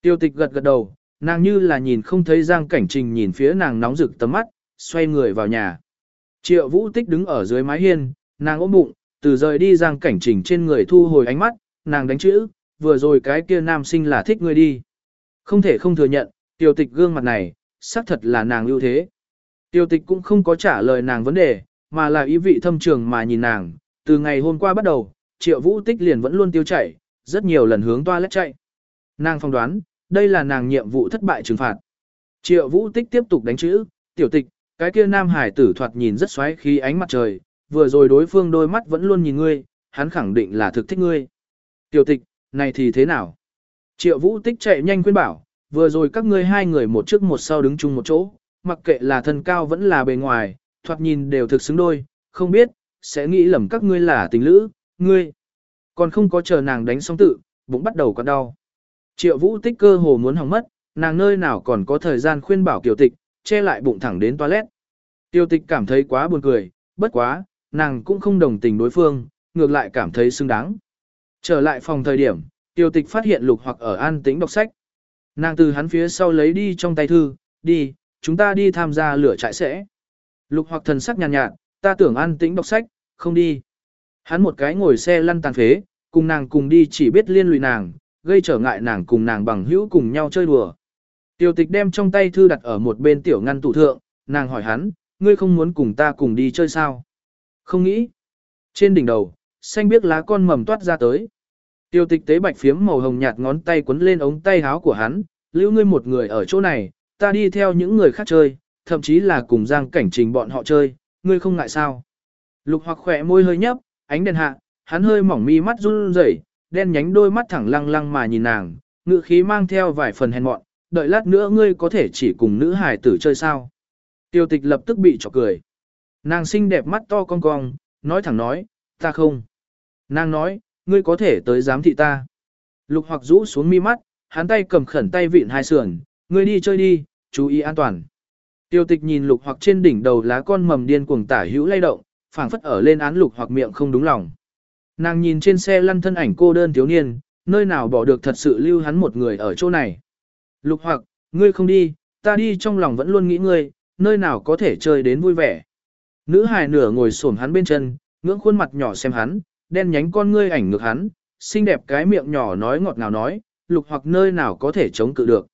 Tiêu tịch gật gật đầu, nàng như là nhìn không thấy giang cảnh trình nhìn phía nàng nóng rực tầm mắt, xoay người vào nhà. Triệu vũ tích đứng ở dưới mái hiên, nàng ôm bụng, từ rời đi giang cảnh trình trên người thu hồi ánh mắt, nàng đánh chữ, vừa rồi cái kia nam sinh là thích ngươi đi. Không thể không thừa nhận, Tiêu tịch gương mặt này, xác thật là nàng ưu thế. Tiêu tịch cũng không có trả lời nàng vấn đề, mà là ý vị thâm trường mà nhìn nàng, từ ngày hôm qua bắt đầu, triệu vũ tích liền vẫn luôn tiêu chảy, rất nhiều lần hướng toilet chạy. Nàng phong đoán, đây là nàng nhiệm vụ thất bại trừng phạt. Triệu vũ tích tiếp tục đánh chữ, tiểu tịch, cái kia nam hải tử thoạt nhìn rất xoáy khi ánh mặt trời, vừa rồi đối phương đôi mắt vẫn luôn nhìn ngươi, hắn khẳng định là thực thích ngươi. Tiểu tịch, này thì thế nào? Triệu vũ tích chạy nhanh khuyên bảo, vừa rồi các ngươi hai người một trước một sau đứng chung một chỗ, mặc kệ là thân cao vẫn là bề ngoài, thoạt nhìn đều thực xứng đôi, không biết, sẽ nghĩ lầm các ngươi là tình lữ, ngươi. Còn không có chờ nàng đánh xong tự, bụng bắt đầu còn đau. Triệu vũ tích cơ hồ muốn hỏng mất, nàng nơi nào còn có thời gian khuyên bảo kiều tịch, che lại bụng thẳng đến toilet. Tiêu tịch cảm thấy quá buồn cười, bất quá, nàng cũng không đồng tình đối phương, ngược lại cảm thấy xứng đáng. Trở lại phòng thời điểm, tiêu tịch phát hiện lục hoặc ở an tĩnh đọc sách. Nàng từ hắn phía sau lấy đi trong tay thư, đi, chúng ta đi tham gia lửa trại sẽ. Lục hoặc thần sắc nhàn nhạt, nhạt, ta tưởng an tĩnh đọc sách, không đi. Hắn một cái ngồi xe lăn tàn phế, cùng nàng cùng đi chỉ biết liên lụy nàng, gây trở ngại nàng cùng nàng bằng hữu cùng nhau chơi đùa. Tiểu tịch đem trong tay thư đặt ở một bên tiểu ngăn tủ thượng, nàng hỏi hắn, ngươi không muốn cùng ta cùng đi chơi sao? Không nghĩ. Trên đỉnh đầu, xanh biếc lá con mầm toát ra tới. Tiêu tịch tế bạch phiếm màu hồng nhạt ngón tay quấn lên ống tay áo của hắn, lưu ngươi một người ở chỗ này, ta đi theo những người khác chơi, thậm chí là cùng giang cảnh trình bọn họ chơi, ngươi không ngại sao. Lục hoặc khỏe môi hơi nhấp, ánh đèn hạ, hắn hơi mỏng mi mắt run rẩy, đen nhánh đôi mắt thẳng lăng lăng mà nhìn nàng, ngự khí mang theo vài phần hèn mọn, đợi lát nữa ngươi có thể chỉ cùng nữ hài tử chơi sao. Tiêu tịch lập tức bị chọc cười. Nàng xinh đẹp mắt to cong cong, nói thẳng nói, ta không. Nàng nói, ngươi có thể tới giám thị ta. Lục hoặc rũ xuống mi mắt, hắn tay cầm khẩn tay vịn hai sườn, ngươi đi chơi đi, chú ý an toàn. Tiêu tịch nhìn lục hoặc trên đỉnh đầu lá con mầm điên cuồng tả hữu lay động, phảng phất ở lên án lục hoặc miệng không đúng lòng. Nàng nhìn trên xe lăn thân ảnh cô đơn thiếu niên, nơi nào bỏ được thật sự lưu hắn một người ở chỗ này. Lục hoặc, ngươi không đi, ta đi trong lòng vẫn luôn nghĩ ngươi, nơi nào có thể chơi đến vui vẻ. Nữ hài nửa ngồi xổm hắn bên chân, ngưỡng khuôn mặt nhỏ xem hắn, đen nhánh con ngươi ảnh ngược hắn, xinh đẹp cái miệng nhỏ nói ngọt ngào nói, lục hoặc nơi nào có thể chống cự được.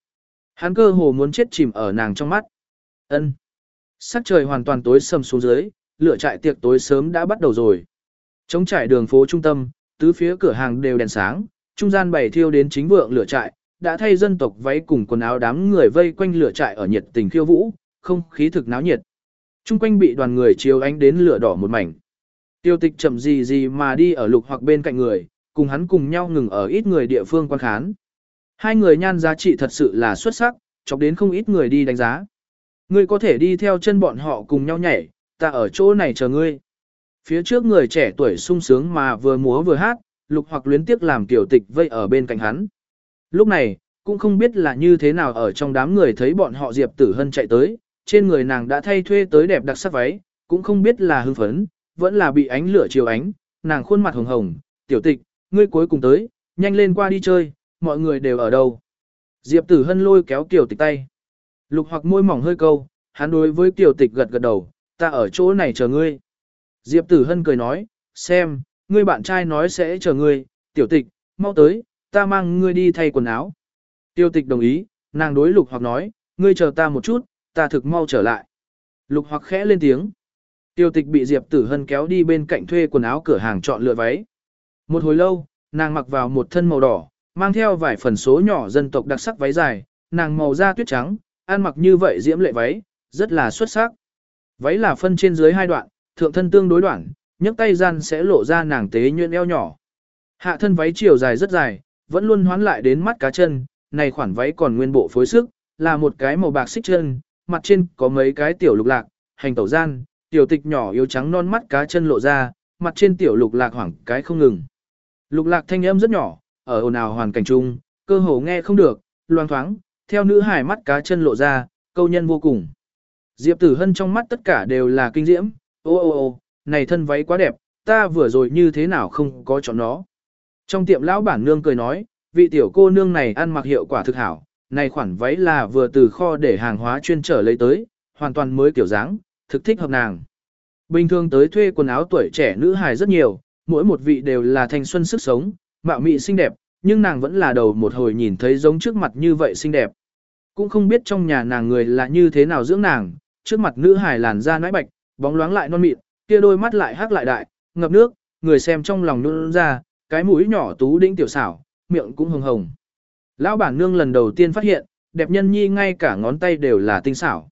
Hắn cơ hồ muốn chết chìm ở nàng trong mắt. Ân. Sắc trời hoàn toàn tối sầm xuống dưới, lửa trại tiệc tối sớm đã bắt đầu rồi. Trống trải đường phố trung tâm, tứ phía cửa hàng đều đèn sáng, trung gian bày thiêu đến chính vượng lửa trại, đã thay dân tộc váy cùng quần áo đám người vây quanh lửa trại ở nhiệt tình khiêu vũ, không khí thực náo nhiệt. Trung quanh bị đoàn người chiếu ánh đến lửa đỏ một mảnh. Tiêu tịch chậm gì gì mà đi ở lục hoặc bên cạnh người, cùng hắn cùng nhau ngừng ở ít người địa phương quan khán. Hai người nhan giá trị thật sự là xuất sắc, chọc đến không ít người đi đánh giá. Ngươi có thể đi theo chân bọn họ cùng nhau nhảy, ta ở chỗ này chờ ngươi. Phía trước người trẻ tuổi sung sướng mà vừa múa vừa hát, lục hoặc luyến tiếc làm tiểu tịch vây ở bên cạnh hắn. Lúc này, cũng không biết là như thế nào ở trong đám người thấy bọn họ Diệp Tử Hân chạy tới, trên người nàng đã thay thuê tới đẹp đặc sắc váy, cũng không biết là hưng phấn, vẫn là bị ánh lửa chiếu ánh, nàng khuôn mặt hồng hồng, tiểu tịch, ngươi cuối cùng tới, nhanh lên qua đi chơi, mọi người đều ở đâu. Diệp Tử Hân lôi kéo tiểu tịch tay. Lục hoặc môi mỏng hơi câu, hắn đối với tiểu tịch gật gật đầu, ta ở chỗ này chờ ngươi. Diệp Tử Hân cười nói, xem, ngươi bạn trai nói sẽ chờ ngươi, tiểu tịch, mau tới, ta mang ngươi đi thay quần áo. Tiêu tịch đồng ý, nàng đối lục hoặc nói, ngươi chờ ta một chút, ta thực mau trở lại. Lục hoặc khẽ lên tiếng. Tiêu tịch bị Diệp Tử Hân kéo đi bên cạnh thuê quần áo cửa hàng chọn lựa váy. Một hồi lâu, nàng mặc vào một thân màu đỏ, mang theo vài phần số nhỏ dân tộc đặc sắc váy dài, nàng màu da tuyết trắng, ăn mặc như vậy diễm lệ váy, rất là xuất sắc. Váy là phân trên dưới hai đoạn, thượng thân tương đối đoạn, nhấc tay gian sẽ lộ ra nàng tế nhuyễn eo nhỏ. Hạ thân váy chiều dài rất dài, vẫn luôn hoán lại đến mắt cá chân, này khoản váy còn nguyên bộ phối sức, là một cái màu bạc xích chân, mặt trên có mấy cái tiểu lục lạc, hành tẩu gian, tiểu tịch nhỏ yếu trắng non mắt cá chân lộ ra, mặt trên tiểu lục lạc hoảng cái không ngừng. Lục lạc thanh âm rất nhỏ, ở ồn ào hoàn cảnh chung, cơ hồ nghe không được, loang thoáng, theo nữ hải mắt cá chân lộ ra, câu nhân vô cùng. Diệp Tử Hân trong mắt tất cả đều là kinh diễm, ô ô ô, này thân váy quá đẹp, ta vừa rồi như thế nào không có chọn nó. Trong tiệm lão bản nương cười nói, vị tiểu cô nương này ăn mặc hiệu quả thực hảo, này khoản váy là vừa từ kho để hàng hóa chuyên trở lấy tới, hoàn toàn mới kiểu dáng, thực thích hợp nàng. Bình thường tới thuê quần áo tuổi trẻ nữ hài rất nhiều, mỗi một vị đều là thanh xuân sức sống, mạo mị xinh đẹp, nhưng nàng vẫn là đầu một hồi nhìn thấy giống trước mặt như vậy xinh đẹp. Cũng không biết trong nhà nàng người là như thế nào dưỡng nàng, trước mặt nữ hài làn da nãi bạch, bóng loáng lại non mịn, kia đôi mắt lại hắc lại đại, ngập nước, người xem trong lòng nôn ra, cái mũi nhỏ tú đĩnh tiểu xảo, miệng cũng hồng hồng. Lão bản nương lần đầu tiên phát hiện, đẹp nhân nhi ngay cả ngón tay đều là tinh xảo.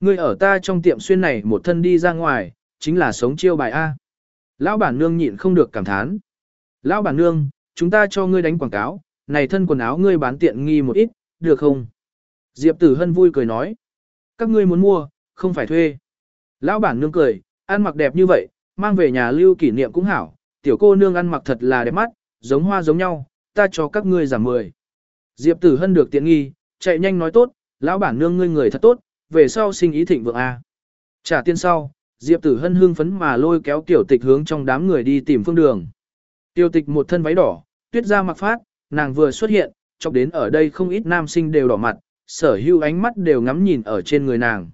Người ở ta trong tiệm xuyên này một thân đi ra ngoài, chính là sống chiêu bài A. Lão bản nương nhịn không được cảm thán. Lão bản nương, chúng ta cho ngươi đánh quảng cáo, này thân quần áo ngươi bán tiện nghi một ít, được không? Diệp Tử Hân vui cười nói. Các ngươi muốn mua, không phải thuê. Lão bản nương cười, ăn mặc đẹp như vậy, mang về nhà lưu kỷ niệm cũng hảo, tiểu cô nương ăn mặc thật là đẹp mắt, giống hoa giống nhau, ta cho các ngươi giảm 10. Diệp Tử Hân được tiện nghi, chạy nhanh nói tốt, lão bản nương ngươi người thật tốt, về sau sinh ý thịnh vượng A. Trả tiền sau, Diệp Tử Hân hưng phấn mà lôi kéo tiểu tịch hướng trong đám người đi tìm phương đường. Tiểu tịch một thân váy đỏ, tuyết ra mặc phát, nàng vừa xuất hiện, chọc đến ở đây không ít nam sinh đều đỏ mặt, sở hữu ánh mắt đều ngắm nhìn ở trên người nàng.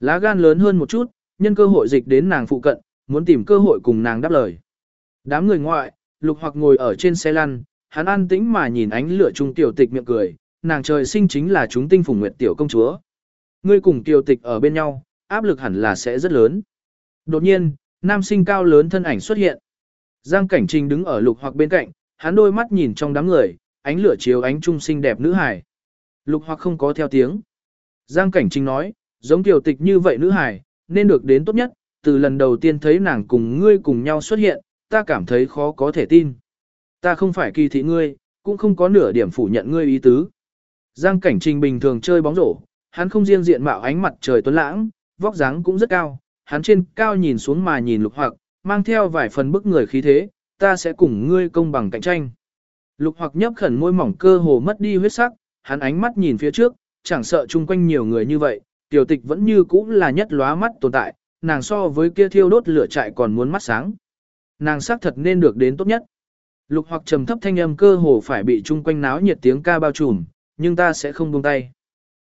Lá gan lớn hơn một chút, nhân cơ hội dịch đến nàng phụ cận, muốn tìm cơ hội cùng nàng đáp lời. Đám người ngoại, lục hoặc ngồi ở trên xe lăn, hắn an tĩnh mà nhìn ánh lửa trung tiểu tịch miệng cười, nàng trời sinh chính là chúng tinh phùng nguyệt tiểu công chúa. Ngươi cùng tiểu tịch ở bên nhau, áp lực hẳn là sẽ rất lớn. Đột nhiên, nam sinh cao lớn thân ảnh xuất hiện. Giang Cảnh Trình đứng ở lục hoặc bên cạnh, hắn đôi mắt nhìn trong đám người, ánh lửa chiếu ánh trung xinh đẹp nữ hài. Lục hoặc không có theo tiếng. Giang Cảnh Trình nói, giống tiểu tịch như vậy nữ hài, nên được đến tốt nhất, từ lần đầu tiên thấy nàng cùng ngươi cùng nhau xuất hiện, ta cảm thấy khó có thể tin. Ta không phải kỳ thị ngươi, cũng không có nửa điểm phủ nhận ngươi ý tứ. Giang Cảnh Trình bình thường chơi bóng rổ, hắn không riêng diện mạo ánh mặt trời tuấn lãng, vóc dáng cũng rất cao, hắn trên cao nhìn xuống mà nhìn lục hoặc, mang theo vài phần bức người khí thế, ta sẽ cùng ngươi công bằng cạnh tranh. Lục hoặc nhấp khẩn môi mỏng cơ hồ mất đi huyết sắc, hắn ánh mắt nhìn phía trước, chẳng sợ chung quanh nhiều người như vậy, tiểu tịch vẫn như cũ là nhất lóa mắt tồn tại, nàng so với kia thiêu đốt lửa trại còn muốn mắt sáng. Nàng xác thật nên được đến tốt nhất. Lục hoặc trầm thấp thanh âm cơ hồ phải bị chung quanh náo nhiệt tiếng ca bao trùm, nhưng ta sẽ không buông tay.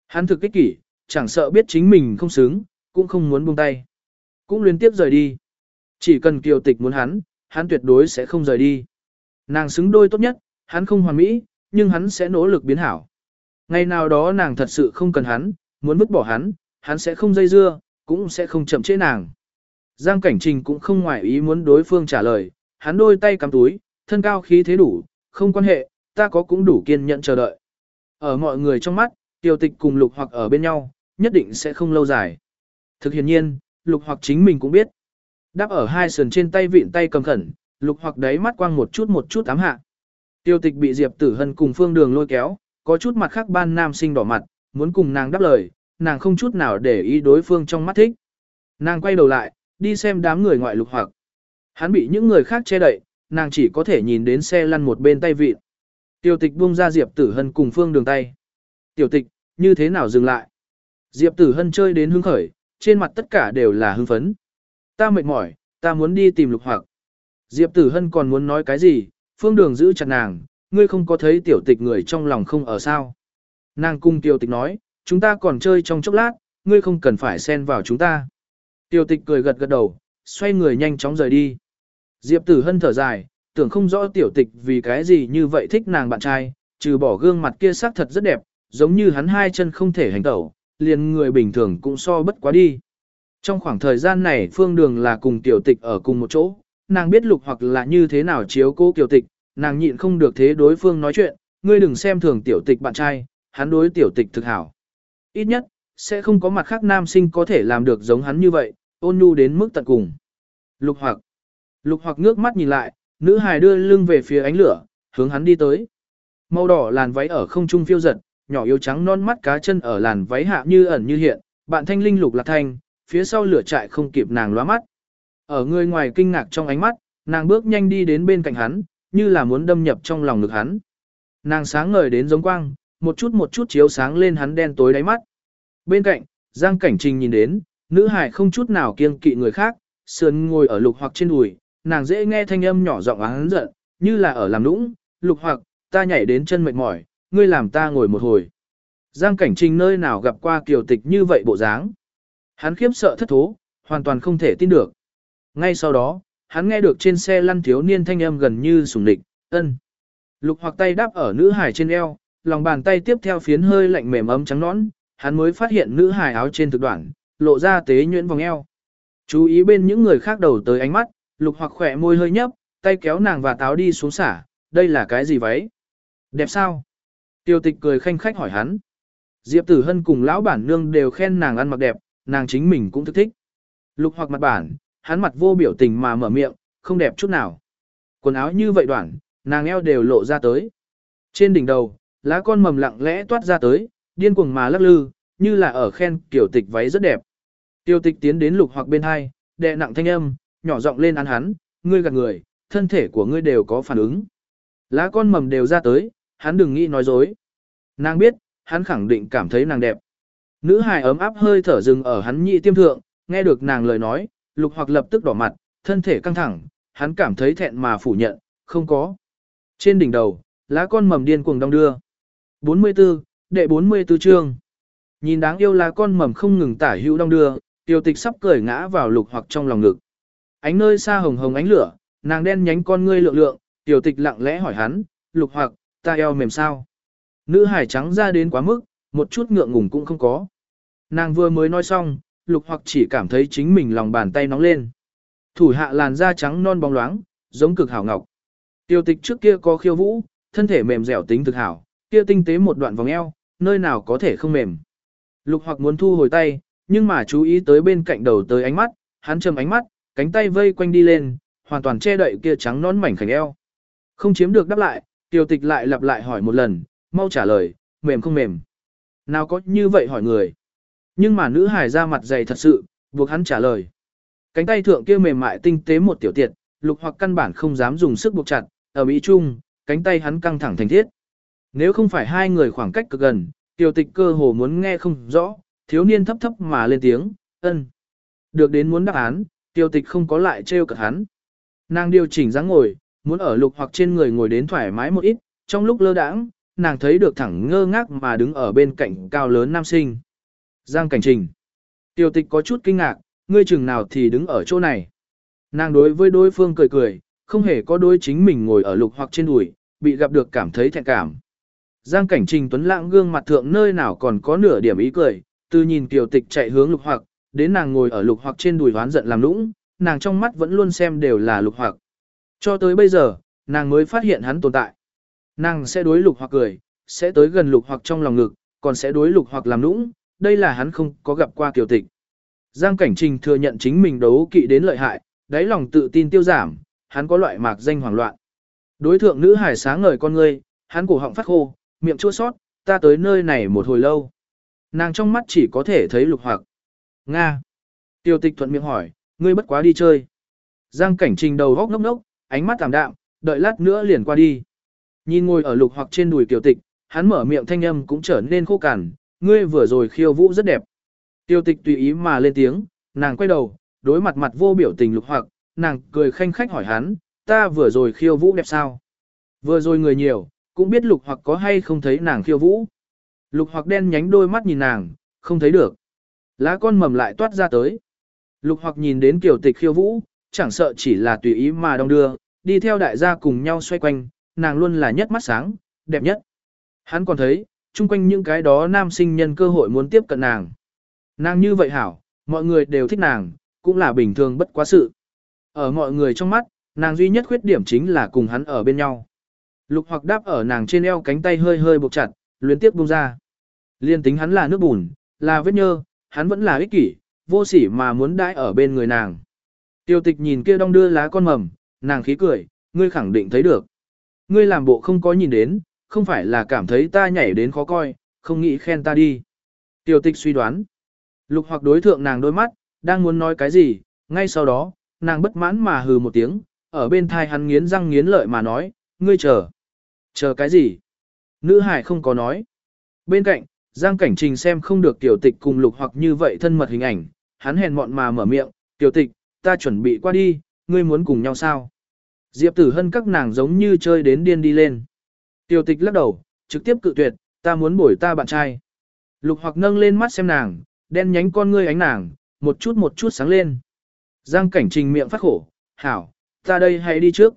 Hắn thực kích kỷ, chẳng sợ biết chính mình không xứng, cũng không muốn buông tay. Cũng liên tiếp rời đi. Chỉ cần kiều tịch muốn hắn, hắn tuyệt đối sẽ không rời đi. Nàng xứng đôi tốt nhất, hắn không hoàn mỹ, nhưng hắn sẽ nỗ lực biến hảo. Ngày nào đó nàng thật sự không cần hắn, muốn vứt bỏ hắn, hắn sẽ không dây dưa, cũng sẽ không chậm trễ nàng. Giang Cảnh Trình cũng không ngoại ý muốn đối phương trả lời, hắn đôi tay cắm túi, thân cao khí thế đủ, không quan hệ, ta có cũng đủ kiên nhẫn chờ đợi. Ở mọi người trong mắt, tiêu tịch cùng lục hoặc ở bên nhau, nhất định sẽ không lâu dài. Thực hiện nhiên, lục hoặc chính mình cũng biết. Đáp ở hai sườn trên tay vịn tay cầm khẩn, lục hoặc đáy mắt quang một chút một chút ám hạ. Tiêu tịch bị Diệp Tử Hân cùng phương đường lôi kéo, có chút mặt khác ban nam sinh đỏ mặt, muốn cùng nàng đáp lời, nàng không chút nào để ý đối phương trong mắt thích. Nàng quay đầu lại, đi xem đám người ngoại lục hoặc. Hắn bị những người khác che đậy, nàng chỉ có thể nhìn đến xe lăn một bên tay vịt. Tiểu tịch buông ra Diệp Tử Hân cùng phương đường tay. Tiểu tịch, như thế nào dừng lại? Diệp Tử Hân chơi đến hưng khởi, trên mặt tất cả đều là hưng phấn. Ta mệt mỏi, ta muốn đi tìm lục hoặc. Diệp Tử Hân còn muốn nói cái gì, phương đường giữ chặt nàng, ngươi không có thấy tiểu tịch người trong lòng không ở sao. Nàng cung tiểu tịch nói, chúng ta còn chơi trong chốc lát, ngươi không cần phải xen vào chúng ta. Tiểu tịch cười gật gật đầu, xoay người nhanh chóng rời đi. Diệp tử hân thở dài, tưởng không rõ tiểu tịch vì cái gì như vậy thích nàng bạn trai, trừ bỏ gương mặt kia sắc thật rất đẹp, giống như hắn hai chân không thể hành tẩu, liền người bình thường cũng so bất quá đi. Trong khoảng thời gian này phương đường là cùng tiểu tịch ở cùng một chỗ, nàng biết lục hoặc là như thế nào chiếu cố tiểu tịch, nàng nhịn không được thế đối phương nói chuyện, ngươi đừng xem thường tiểu tịch bạn trai, hắn đối tiểu tịch thực hảo. Ít nhất, sẽ không có mặt khác nam sinh có thể làm được giống hắn như vậy, ôn nhu đến mức tận cùng. Lục hoặc, lục hoặc ngước mắt nhìn lại, nữ hài đưa lưng về phía ánh lửa, hướng hắn đi tới. Màu đỏ làn váy ở không trung phiêu giật, nhỏ yếu trắng non mắt cá chân ở làn váy hạ như ẩn như hiện, bạn thanh linh lục lạc thanh, phía sau lửa trại không kịp nàng lóa mắt. Ở người ngoài kinh ngạc trong ánh mắt, nàng bước nhanh đi đến bên cạnh hắn, như là muốn đâm nhập trong lòng ngực hắn. Nàng sáng ngời đến giống quang, một chút một chút chiếu sáng lên hắn đen tối đáy mắt. Bên cạnh, Giang Cảnh Trình nhìn đến, nữ hải không chút nào kiêng kỵ người khác, sườn ngồi ở lục hoặc trên đùi, nàng dễ nghe thanh âm nhỏ giọng hắn giận, như là ở làm nũng, lục hoặc, ta nhảy đến chân mệt mỏi, ngươi làm ta ngồi một hồi. Giang Cảnh Trình nơi nào gặp qua kiều tịch như vậy bộ dáng. Hắn khiếp sợ thất thố, hoàn toàn không thể tin được. Ngay sau đó, hắn nghe được trên xe lăn thiếu niên thanh âm gần như sùng địch, ân. Lục hoặc tay đáp ở nữ hải trên eo, lòng bàn tay tiếp theo phiến hơi lạnh mềm ấm trắng nõn, hắn mới phát hiện nữ hài áo trên thực đoạn, lộ ra tế nhuyễn vòng eo. Chú ý bên những người khác đầu tới ánh mắt, lục hoặc khỏe môi hơi nhấp, tay kéo nàng và táo đi xuống xả, đây là cái gì váy? Đẹp sao? Tiêu tịch cười khanh khách hỏi hắn. Diệp tử hân cùng lão bản nương đều khen nàng ăn mặc đẹp, nàng chính mình cũng thức thích. Lục hoặc mặt bản, hắn mặt vô biểu tình mà mở miệng, không đẹp chút nào. Quần áo như vậy đoạn, nàng eo đều lộ ra tới. Trên đỉnh đầu, lá con mầm lặng lẽ toát ra tới, điên cuồng mà lắc lư, như là ở khen kiểu tịch váy rất đẹp. Tiêu tịch tiến đến lục hoặc bên hai, đệ nặng thanh âm, nhỏ giọng lên ăn hắn, ngươi gạt người, thân thể của ngươi đều có phản ứng. Lá con mầm đều ra tới, hắn đừng nghĩ nói dối. Nàng biết, hắn khẳng định cảm thấy nàng đẹp. Nữ hài ấm áp hơi thở dừng ở hắn nhị tiêm thượng, nghe được nàng lời nói, lục hoặc lập tức đỏ mặt, thân thể căng thẳng, hắn cảm thấy thẹn mà phủ nhận, không có. Trên đỉnh đầu, lá con mầm điên cuồng đong đưa. 44, đệ 44 chương. Nhìn đáng yêu là con mầm không ngừng tả hữu đong đưa, tiêu tịch sắp cười ngã vào lục hoặc trong lòng ngực. Ánh nơi xa hồng hồng ánh lửa, nàng đen nhánh con ngươi lượng lượng, tiểu tịch lặng lẽ hỏi hắn, lục hoặc, ta eo mềm sao? Nữ hải trắng ra đến quá mức, một chút ngượng ngùng cũng không có. Nàng vừa mới nói xong, lục hoặc chỉ cảm thấy chính mình lòng bàn tay nóng lên. Thủ hạ làn da trắng non bóng loáng, giống cực hảo ngọc. Tiêu tịch trước kia có khiêu vũ, thân thể mềm dẻo tính thực hảo, kia tinh tế một đoạn vòng eo, nơi nào có thể không mềm. Lục hoặc muốn thu hồi tay, nhưng mà chú ý tới bên cạnh đầu tới ánh mắt, hắn trầm ánh mắt, cánh tay vây quanh đi lên, hoàn toàn che đậy kia trắng nón mảnh khảnh eo. Không chiếm được đáp lại, tiêu tịch lại lặp lại hỏi một lần, mau trả lời, mềm không mềm. Nào có như vậy hỏi người. Nhưng mà nữ hài ra mặt dày thật sự, buộc hắn trả lời. Cánh tay thượng kia mềm mại tinh tế một tiểu tiệt, lục hoặc căn bản không dám dùng sức buộc chặt, ở Mỹ Trung, cánh tay hắn căng thẳng thành thiết. Nếu không phải hai người khoảng cách cực gần, tiểu tịch cơ hồ muốn nghe không rõ, thiếu niên thấp thấp mà lên tiếng, ân. Được đến muốn đáp án, tiểu tịch không có lại trêu cợt hắn. Nàng điều chỉnh dáng ngồi, muốn ở lục hoặc trên người ngồi đến thoải mái một ít, trong lúc lơ đãng, nàng thấy được thẳng ngơ ngác mà đứng ở bên cạnh cao lớn nam sinh. Giang Cảnh Trình. Tiểu tịch có chút kinh ngạc, ngươi chừng nào thì đứng ở chỗ này. Nàng đối với đối phương cười cười, không hề có đối chính mình ngồi ở lục hoặc trên đùi, bị gặp được cảm thấy thẹn cảm. Giang cảnh trình tuấn lãng gương mặt thượng nơi nào còn có nửa điểm ý cười, từ nhìn tiểu tịch chạy hướng lục hoặc, đến nàng ngồi ở lục hoặc trên đùi hoán giận làm lũng, nàng trong mắt vẫn luôn xem đều là lục hoặc. Cho tới bây giờ, nàng mới phát hiện hắn tồn tại. Nàng sẽ đối lục hoặc cười, sẽ tới gần lục hoặc trong lòng ngực, còn sẽ đối lục hoặc làm lũng, đây là hắn không có gặp qua tiểu tịch. Giang Cảnh Trình thừa nhận chính mình đấu kỵ đến lợi hại, đáy lòng tự tin tiêu giảm, hắn có loại mạc danh hoảng loạn. Đối thượng nữ hải sáng ngời con ngươi, hắn cổ họng phát khô, miệng chua sót, ta tới nơi này một hồi lâu. Nàng trong mắt chỉ có thể thấy lục hoặc. Nga. Tiêu tịch thuận miệng hỏi, ngươi bất quá đi chơi. Giang cảnh trình đầu góc ngốc ngốc, ánh mắt tạm đạm, đợi lát nữa liền qua đi. Nhìn ngồi ở lục hoặc trên đùi tiểu tịch, hắn mở miệng thanh âm cũng trở nên khô cằn, ngươi vừa rồi khiêu vũ rất đẹp. Tiêu tịch tùy ý mà lên tiếng, nàng quay đầu, đối mặt mặt vô biểu tình lục hoặc, nàng cười khanh khách hỏi hắn, ta vừa rồi khiêu vũ đẹp sao? Vừa rồi người nhiều, cũng biết lục hoặc có hay không thấy nàng khiêu vũ. Lục hoặc đen nhánh đôi mắt nhìn nàng, không thấy được. Lá con mầm lại toát ra tới. Lục hoặc nhìn đến kiểu tịch khiêu vũ, chẳng sợ chỉ là tùy ý mà đong đưa, đi theo đại gia cùng nhau xoay quanh, nàng luôn là nhất mắt sáng, đẹp nhất. Hắn còn thấy, chung quanh những cái đó nam sinh nhân cơ hội muốn tiếp cận nàng. Nàng như vậy hảo, mọi người đều thích nàng, cũng là bình thường bất quá sự. Ở mọi người trong mắt, nàng duy nhất khuyết điểm chính là cùng hắn ở bên nhau. Lục hoặc đáp ở nàng trên eo cánh tay hơi hơi buộc chặt, luyến tiếp buông ra. Liên tính hắn là nước bùn, là vết nhơ, hắn vẫn là ích kỷ, vô sỉ mà muốn đãi ở bên người nàng. Tiêu tịch nhìn kia đong đưa lá con mầm, nàng khí cười, ngươi khẳng định thấy được. Ngươi làm bộ không có nhìn đến, không phải là cảm thấy ta nhảy đến khó coi, không nghĩ khen ta đi. Tiêu tịch suy đoán. Lục hoặc đối thượng nàng đôi mắt, đang muốn nói cái gì, ngay sau đó, nàng bất mãn mà hừ một tiếng, ở bên thai hắn nghiến răng nghiến lợi mà nói, ngươi chờ. Chờ cái gì? Nữ hải không có nói. Bên cạnh, Giang Cảnh Trình xem không được tiểu tịch cùng lục hoặc như vậy thân mật hình ảnh, hắn hèn mọn mà mở miệng, tiểu tịch, ta chuẩn bị qua đi, ngươi muốn cùng nhau sao? Diệp tử hân các nàng giống như chơi đến điên đi lên. Tiểu tịch lắc đầu, trực tiếp cự tuyệt, ta muốn bổi ta bạn trai. Lục hoặc nâng lên mắt xem nàng, đen nhánh con ngươi ánh nàng, một chút một chút sáng lên. Giang cảnh trình miệng phát khổ, hảo, ta đây hãy đi trước.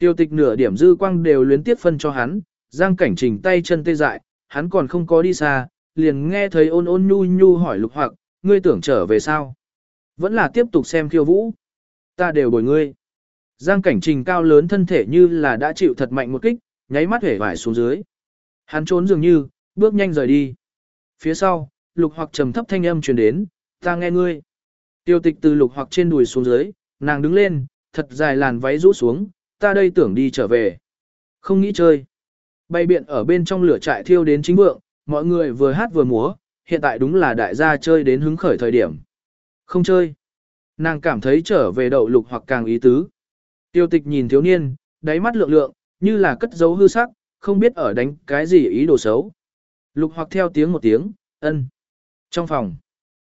Tiêu tịch nửa điểm dư quang đều luyến tiếp phân cho hắn, giang cảnh trình tay chân tê dại, hắn còn không có đi xa, liền nghe thấy ôn ôn nhu nhu hỏi lục hoặc, ngươi tưởng trở về sao? Vẫn là tiếp tục xem khiêu vũ. Ta đều bồi ngươi. Giang cảnh trình cao lớn thân thể như là đã chịu thật mạnh một kích, nháy mắt hể vải xuống dưới. Hắn trốn dường như, bước nhanh rời đi. Phía sau, lục hoặc trầm thấp thanh âm truyền đến, ta nghe ngươi. Tiêu tịch từ lục hoặc trên đùi xuống dưới, nàng đứng lên, thật dài làn váy rũ xuống, ta đây tưởng đi trở về. Không nghĩ chơi. Bay biện ở bên trong lửa trại thiêu đến chính vượng, mọi người vừa hát vừa múa, hiện tại đúng là đại gia chơi đến hứng khởi thời điểm. Không chơi. Nàng cảm thấy trở về đậu lục hoặc càng ý tứ. Tiêu tịch nhìn thiếu niên, đáy mắt lượng lượng, như là cất dấu hư sắc, không biết ở đánh cái gì ý đồ xấu. Lục hoặc theo tiếng một tiếng, ân. Trong phòng,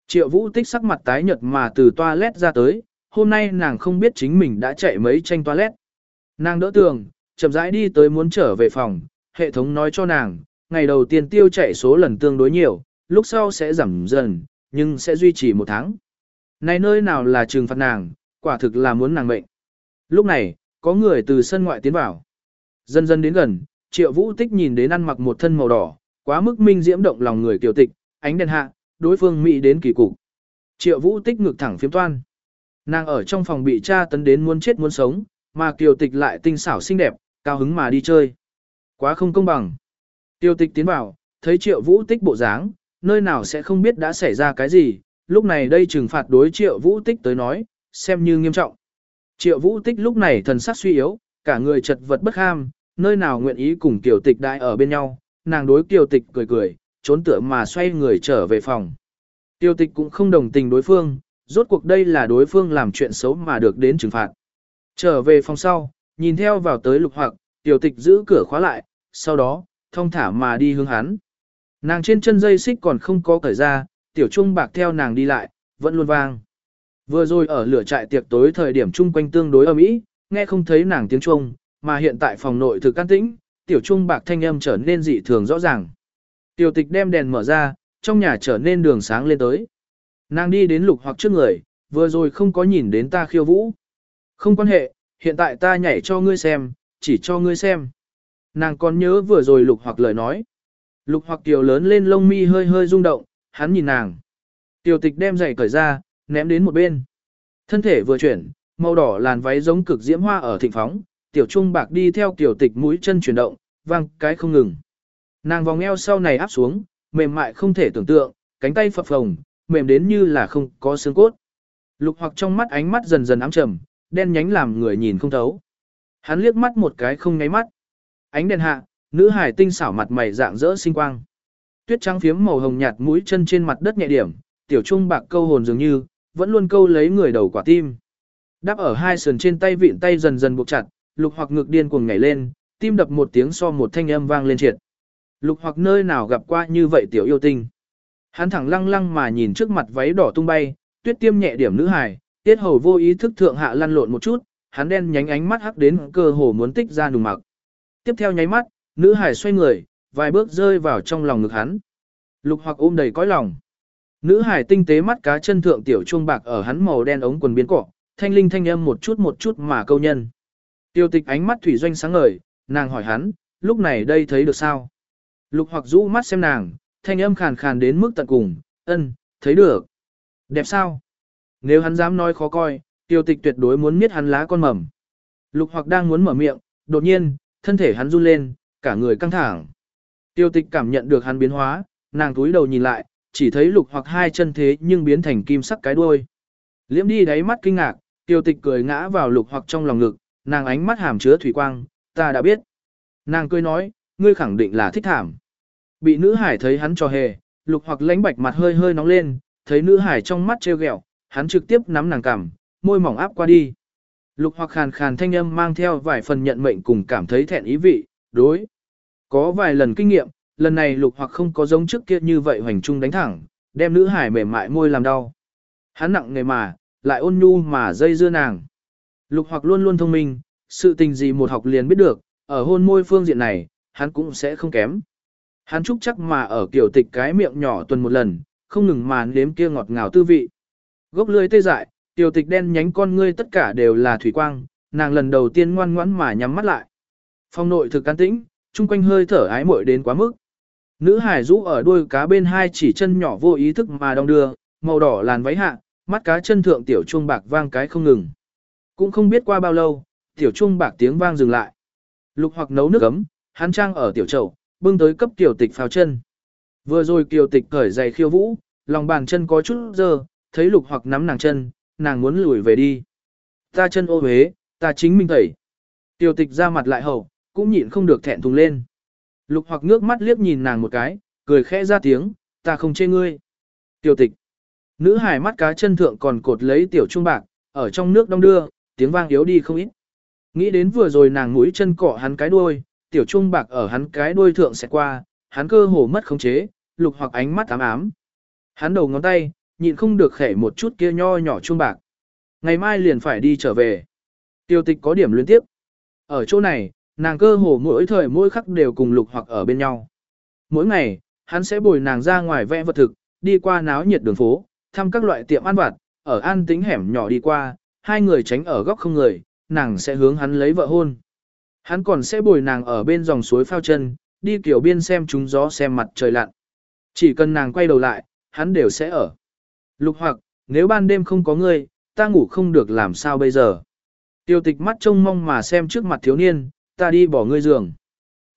triệu vũ tích sắc mặt tái nhợt mà từ toilet ra tới, hôm nay nàng không biết chính mình đã chạy mấy tranh toilet. Nàng đỡ tường, chậm rãi đi tới muốn trở về phòng, hệ thống nói cho nàng, ngày đầu tiên tiêu chạy số lần tương đối nhiều, lúc sau sẽ giảm dần, nhưng sẽ duy trì một tháng. Này nơi nào là trừng phạt nàng, quả thực là muốn nàng mệnh. Lúc này, có người từ sân ngoại tiến vào. Dần dần đến gần, triệu vũ tích nhìn đến ăn mặc một thân màu đỏ, quá mức minh diễm động lòng người kiều tịch, ánh đèn hạ, đối phương mỹ đến kỳ cục. Triệu vũ tích ngực thẳng phiếm toan. Nàng ở trong phòng bị cha tấn đến muốn chết muốn sống, mà kiều tịch lại tinh xảo xinh đẹp, cao hứng mà đi chơi. Quá không công bằng. Tiêu tịch tiến vào, thấy triệu vũ tích bộ dáng, nơi nào sẽ không biết đã xảy ra cái gì, lúc này đây trừng phạt đối triệu vũ tích tới nói, xem như nghiêm trọng. Triệu vũ tích lúc này thần sắc suy yếu, cả người chật vật bất ham, nơi nào nguyện ý cùng kiều tịch đại ở bên nhau, nàng đối kiều tịch cười cười, trốn tựa mà xoay người trở về phòng. Tiêu tịch cũng không đồng tình đối phương, rốt cuộc đây là đối phương làm chuyện xấu mà được đến trừng phạt. Trở về phòng sau, nhìn theo vào tới lục hoặc, tiểu tịch giữ cửa khóa lại, sau đó, thông thả mà đi hướng hắn. Nàng trên chân dây xích còn không có cởi ra, tiểu trung bạc theo nàng đi lại, vẫn luôn vang. Vừa rồi ở lửa trại tiệc tối thời điểm chung quanh tương đối âm ĩ, nghe không thấy nàng tiếng trung, mà hiện tại phòng nội thực can tĩnh, tiểu trung bạc thanh âm trở nên dị thường rõ ràng. Tiểu tịch đem đèn mở ra, trong nhà trở nên đường sáng lên tới. Nàng đi đến lục hoặc trước người, vừa rồi không có nhìn đến ta khiêu vũ. Không quan hệ, hiện tại ta nhảy cho ngươi xem, chỉ cho ngươi xem. Nàng còn nhớ vừa rồi lục hoặc lời nói. Lục hoặc tiểu lớn lên lông mi hơi hơi rung động, hắn nhìn nàng. Tiểu tịch đem giày cởi ra, ném đến một bên. Thân thể vừa chuyển, màu đỏ làn váy giống cực diễm hoa ở thịnh phóng, tiểu trung bạc đi theo tiểu tịch mũi chân chuyển động, vang cái không ngừng. Nàng vòng eo sau này áp xuống, mềm mại không thể tưởng tượng, cánh tay phập phồng, mềm đến như là không có xương cốt. Lục hoặc trong mắt ánh mắt dần dần ám trầm, đen nhánh làm người nhìn không thấu. Hắn liếc mắt một cái không nháy mắt. Ánh đèn hạ, nữ hải tinh xảo mặt mày dạng dỡ sinh quang. Tuyết trắng phiếm màu hồng nhạt mũi chân trên mặt đất nhẹ điểm, tiểu trung bạc câu hồn dường như, vẫn luôn câu lấy người đầu quả tim. Đáp ở hai sườn trên tay vịn tay dần dần buộc chặt, lục hoặc ngực điên cuồng nhảy lên, tim đập một tiếng so một thanh âm vang lên triệt. Lục hoặc nơi nào gặp qua như vậy tiểu yêu tinh. Hắn thẳng lăng lăng mà nhìn trước mặt váy đỏ tung bay, tuyết tiêm nhẹ điểm nữ hài, tiết hầu vô ý thức thượng hạ lăn lộn một chút, hắn đen nhánh ánh mắt hắc đến cơ hồ muốn tích ra nùng mặc. Tiếp theo nháy mắt, nữ hải xoay người, vài bước rơi vào trong lòng ngực hắn. Lục hoặc ôm đầy cõi lòng. Nữ hải tinh tế mắt cá chân thượng tiểu chuông bạc ở hắn màu đen ống quần biến cỏ, thanh linh thanh âm một chút một chút mà câu nhân. Tiêu tịch ánh mắt thủy doanh sáng ngời, nàng hỏi hắn, lúc này đây thấy được sao? Lục hoặc rũ mắt xem nàng, thanh âm khàn khàn đến mức tận cùng, ân, thấy được. Đẹp sao? Nếu hắn dám nói khó coi, tiêu tịch tuyệt đối muốn miết hắn lá con mầm. Lục hoặc đang muốn mở miệng, đột nhiên, thân thể hắn run lên, cả người căng thẳng. Tiêu tịch cảm nhận được hắn biến hóa, nàng túi đầu nhìn lại, chỉ thấy lục hoặc hai chân thế nhưng biến thành kim sắc cái đuôi. Liễm đi đáy mắt kinh ngạc, tiêu tịch cười ngã vào lục hoặc trong lòng ngực, nàng ánh mắt hàm chứa thủy quang, ta đã biết. Nàng cười nói, ngươi khẳng định là thích thảm. Bị nữ hải thấy hắn trò hề, lục hoặc lãnh bạch mặt hơi hơi nóng lên, thấy nữ hải trong mắt treo gẹo hắn trực tiếp nắm nàng cằm, môi mỏng áp qua đi. Lục hoặc khàn khàn thanh âm mang theo vài phần nhận mệnh cùng cảm thấy thẹn ý vị, đối. Có vài lần kinh nghiệm, lần này lục hoặc không có giống trước kia như vậy hoành trung đánh thẳng, đem nữ hải mềm mại môi làm đau. Hắn nặng nghề mà, lại ôn nhu mà dây dưa nàng. Lục hoặc luôn luôn thông minh, sự tình gì một học liền biết được, ở hôn môi phương diện này, hắn cũng sẽ không kém. Hắn chúc chắc mà ở kiểu tịch cái miệng nhỏ tuần một lần, không ngừng mà nếm kia ngọt ngào tư vị. Gốc lưỡi tê dại, tiểu tịch đen nhánh con ngươi tất cả đều là thủy quang, nàng lần đầu tiên ngoan ngoãn mà nhắm mắt lại. Phong nội thực can tĩnh, chung quanh hơi thở ái muội đến quá mức. Nữ hải rũ ở đuôi cá bên hai chỉ chân nhỏ vô ý thức mà đong đưa, màu đỏ làn váy hạ, mắt cá chân thượng tiểu chuông bạc vang cái không ngừng. Cũng không biết qua bao lâu, tiểu chuông bạc tiếng vang dừng lại. Lục hoặc nấu nước ấm, hắn trang ở tiểu chậu, bưng tới cấp tiểu tịch phào chân. Vừa rồi kiều tịch cởi giày khiêu vũ, lòng bàn chân có chút dơ, thấy lục hoặc nắm nàng chân, nàng muốn lùi về đi. Ta chân ô huế, ta chính mình tẩy. Tiểu tịch ra mặt lại hậu, cũng nhịn không được thẹn thùng lên. Lục hoặc ngước mắt liếc nhìn nàng một cái, cười khẽ ra tiếng, ta không chê ngươi. Tiểu tịch. Nữ hải mắt cá chân thượng còn cột lấy tiểu trung bạc, ở trong nước đông đưa, tiếng vang yếu đi không ít. Nghĩ đến vừa rồi nàng mũi chân cọ hắn cái đuôi, tiểu trung bạc ở hắn cái đuôi thượng sẽ qua, hắn cơ hồ mất khống chế, lục hoặc ánh mắt ám ám. Hắn đầu ngón tay, nhịn không được khẻ một chút kia nho nhỏ trung bạc. Ngày mai liền phải đi trở về. Tiêu tịch có điểm liên tiếp. Ở chỗ này, nàng cơ hồ mỗi thời mỗi khắc đều cùng lục hoặc ở bên nhau. Mỗi ngày, hắn sẽ bồi nàng ra ngoài vẽ vật thực, đi qua náo nhiệt đường phố, thăm các loại tiệm ăn vặt, ở an tính hẻm nhỏ đi qua, hai người tránh ở góc không người, nàng sẽ hướng hắn lấy vợ hôn. Hắn còn sẽ bồi nàng ở bên dòng suối phao chân, đi kiểu biên xem chúng gió xem mặt trời lặn. Chỉ cần nàng quay đầu lại, hắn đều sẽ ở. Lục hoặc, nếu ban đêm không có ngươi, ta ngủ không được làm sao bây giờ. Tiêu tịch mắt trông mong mà xem trước mặt thiếu niên, ta đi bỏ ngươi giường.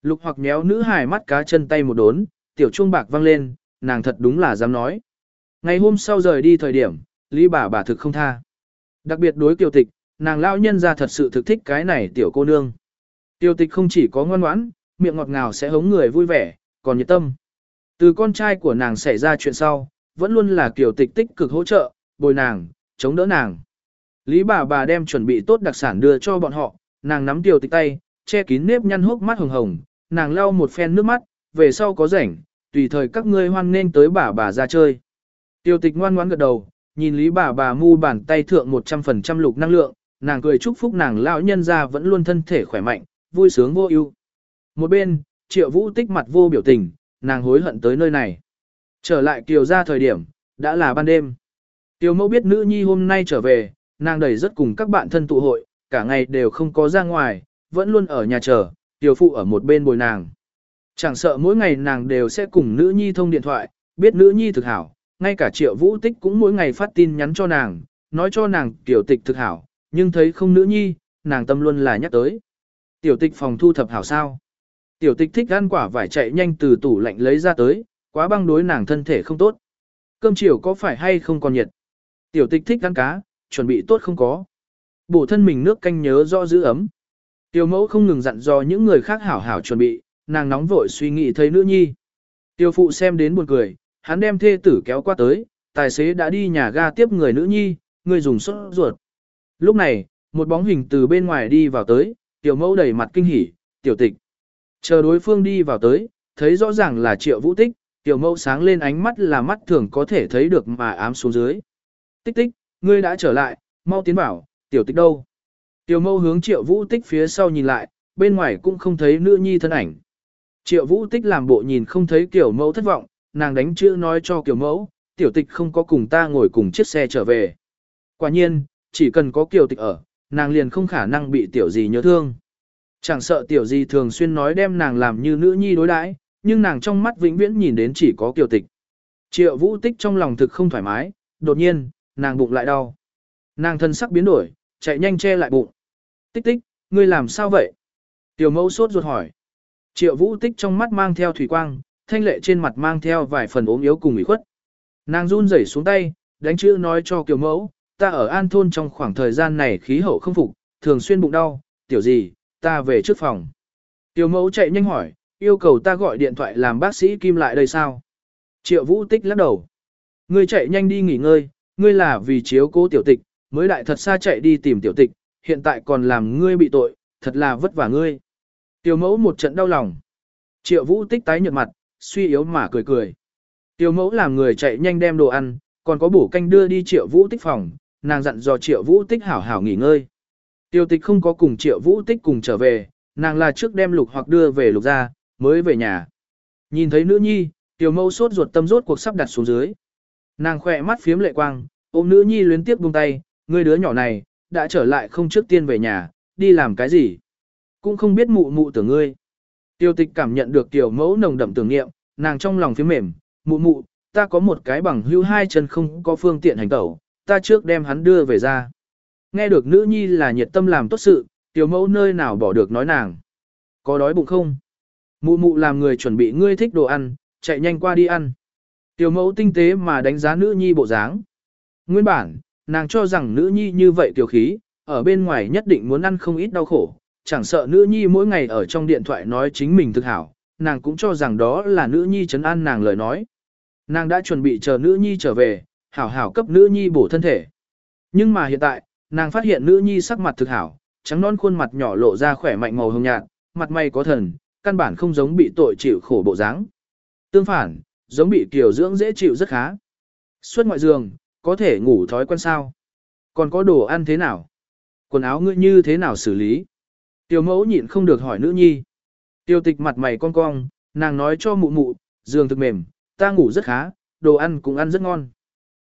Lục hoặc méo nữ hài mắt cá chân tay một đốn, tiểu chuông bạc vang lên, nàng thật đúng là dám nói. Ngày hôm sau rời đi thời điểm, Lý bà bà thực không tha. Đặc biệt đối kiều tịch, nàng lão nhân ra thật sự thực thích cái này tiểu cô nương. Tiêu tịch không chỉ có ngoan ngoãn, miệng ngọt ngào sẽ hống người vui vẻ, còn nhiệt tâm. Từ con trai của nàng xảy ra chuyện sau, vẫn luôn là kiều tịch tích cực hỗ trợ, bồi nàng, chống đỡ nàng. Lý bà bà đem chuẩn bị tốt đặc sản đưa cho bọn họ, nàng nắm kiều tịch tay, che kín nếp nhăn hốc mắt hồng hồng, nàng lau một phen nước mắt, về sau có rảnh, tùy thời các ngươi hoan nên tới bà bà ra chơi. Tiểu tịch ngoan ngoãn gật đầu, nhìn lý bà bà mu bàn tay thượng 100% lục năng lượng, nàng cười chúc phúc nàng lão nhân ra vẫn luôn thân thể khỏe mạnh, vui sướng vô ưu. Một bên, triệu vũ tích mặt vô biểu tình, nàng hối hận tới nơi này. Trở lại kiều ra thời điểm, đã là ban đêm. Tiêu mẫu biết nữ nhi hôm nay trở về, nàng đầy rất cùng các bạn thân tụ hội, cả ngày đều không có ra ngoài, vẫn luôn ở nhà chờ, tiểu phụ ở một bên bồi nàng. Chẳng sợ mỗi ngày nàng đều sẽ cùng nữ nhi thông điện thoại, biết nữ nhi thực hảo, ngay cả triệu vũ tích cũng mỗi ngày phát tin nhắn cho nàng, nói cho nàng tiểu tịch thực hảo, nhưng thấy không nữ nhi, nàng tâm luôn là nhắc tới. Tiểu tịch phòng thu thập hảo sao. Tiểu tịch thích ăn quả vải chạy nhanh từ tủ lạnh lấy ra tới, quá băng đối nàng thân thể không tốt. Cơm chiều có phải hay không còn nhiệt? Tiểu tịch thích ăn cá, chuẩn bị tốt không có. Bổ thân mình nước canh nhớ rõ giữ ấm. Tiểu mẫu không ngừng dặn dò những người khác hảo hảo chuẩn bị, nàng nóng vội suy nghĩ thấy nữ nhi. Tiểu phụ xem đến buồn cười, hắn đem thê tử kéo qua tới, tài xế đã đi nhà ga tiếp người nữ nhi, người dùng sốt ruột. Lúc này, một bóng hình từ bên ngoài đi vào tới, tiểu mẫu đầy mặt kinh hỉ, tiểu tịch. Chờ đối phương đi vào tới, thấy rõ ràng là triệu vũ tích, tiểu mẫu sáng lên ánh mắt là mắt thường có thể thấy được mà ám xuống dưới. Tích tích, ngươi đã trở lại, mau tiến vào, tiểu tịch đâu? Tiểu mẫu hướng triệu vũ tích phía sau nhìn lại, bên ngoài cũng không thấy nữ nhi thân ảnh. Triệu vũ tích làm bộ nhìn không thấy Tiểu mẫu thất vọng, nàng đánh chữ nói cho Tiểu mẫu, tiểu tịch không có cùng ta ngồi cùng chiếc xe trở về. Quả nhiên, chỉ cần có Tiểu tịch ở, nàng liền không khả năng bị tiểu gì nhớ thương. Chẳng sợ tiểu gì thường xuyên nói đem nàng làm như nữ nhi đối đãi, nhưng nàng trong mắt vĩnh viễn nhìn đến chỉ có kiều tịch. Triệu vũ tích trong lòng thực không thoải mái, đột nhiên, nàng bụng lại đau. Nàng thân sắc biến đổi, chạy nhanh che lại bụng. Tích tích, ngươi làm sao vậy? Tiểu mẫu sốt ruột hỏi. Triệu vũ tích trong mắt mang theo thủy quang, thanh lệ trên mặt mang theo vài phần ốm yếu cùng ủy khuất. Nàng run rẩy xuống tay, đánh chữ nói cho kiều mẫu, ta ở an thôn trong khoảng thời gian này khí hậu không phục, thường xuyên bụng đau, tiểu gì, ta về trước phòng. Tiểu mẫu chạy nhanh hỏi, yêu cầu ta gọi điện thoại làm bác sĩ Kim lại đây sao? Triệu vũ tích lắc đầu. Ngươi chạy nhanh đi nghỉ ngơi, ngươi là vì chiếu cố tiểu tịch, mới đại thật xa chạy đi tìm tiểu tịch, hiện tại còn làm ngươi bị tội, thật là vất vả ngươi. Tiểu mẫu một trận đau lòng. Triệu vũ tích tái nhợt mặt, suy yếu mà cười cười. Tiểu mẫu làm người chạy nhanh đem đồ ăn, còn có bổ canh đưa đi triệu vũ tích phòng, nàng dặn dò triệu vũ tích hảo hảo nghỉ ngơi. Tiêu tịch không có cùng triệu vũ tích cùng trở về, nàng là trước đem lục hoặc đưa về lục ra, mới về nhà. Nhìn thấy nữ nhi, tiểu mẫu sốt ruột tâm rốt cuộc sắp đặt xuống dưới. Nàng khỏe mắt phiếm lệ quang, ôm nữ nhi luyến tiếp buông tay, người đứa nhỏ này, đã trở lại không trước tiên về nhà, đi làm cái gì. Cũng không biết mụ mụ tưởng ngươi. Tiêu tịch cảm nhận được tiểu mẫu nồng đậm tưởng niệm, nàng trong lòng phiếm mềm, mụ mụ, ta có một cái bằng hưu hai chân không có phương tiện hành tẩu, ta trước đem hắn đưa về ra. Nghe được nữ nhi là nhiệt tâm làm tốt sự, tiểu mẫu nơi nào bỏ được nói nàng. Có đói bụng không? Mụ mụ làm người chuẩn bị ngươi thích đồ ăn, chạy nhanh qua đi ăn. Tiểu mẫu tinh tế mà đánh giá nữ nhi bộ dáng. Nguyên bản, nàng cho rằng nữ nhi như vậy tiểu khí, ở bên ngoài nhất định muốn ăn không ít đau khổ, chẳng sợ nữ nhi mỗi ngày ở trong điện thoại nói chính mình thực hảo, nàng cũng cho rằng đó là nữ nhi chấn an nàng lời nói. Nàng đã chuẩn bị chờ nữ nhi trở về, hảo hảo cấp nữ nhi bổ thân thể. Nhưng mà hiện tại, nàng phát hiện nữ nhi sắc mặt thực hảo, trắng non khuôn mặt nhỏ lộ ra khỏe mạnh màu hồng nhạt, mặt mày có thần, căn bản không giống bị tội chịu khổ bộ dáng. Tương phản, giống bị kiểu dưỡng dễ chịu rất khá. Suốt ngoại giường, có thể ngủ thói quen sao? Còn có đồ ăn thế nào? Quần áo ngươi như thế nào xử lý? Tiểu mẫu nhịn không được hỏi nữ nhi. Tiêu tịch mặt mày cong cong, nàng nói cho mụ mụ, giường thực mềm, ta ngủ rất khá, đồ ăn cũng ăn rất ngon.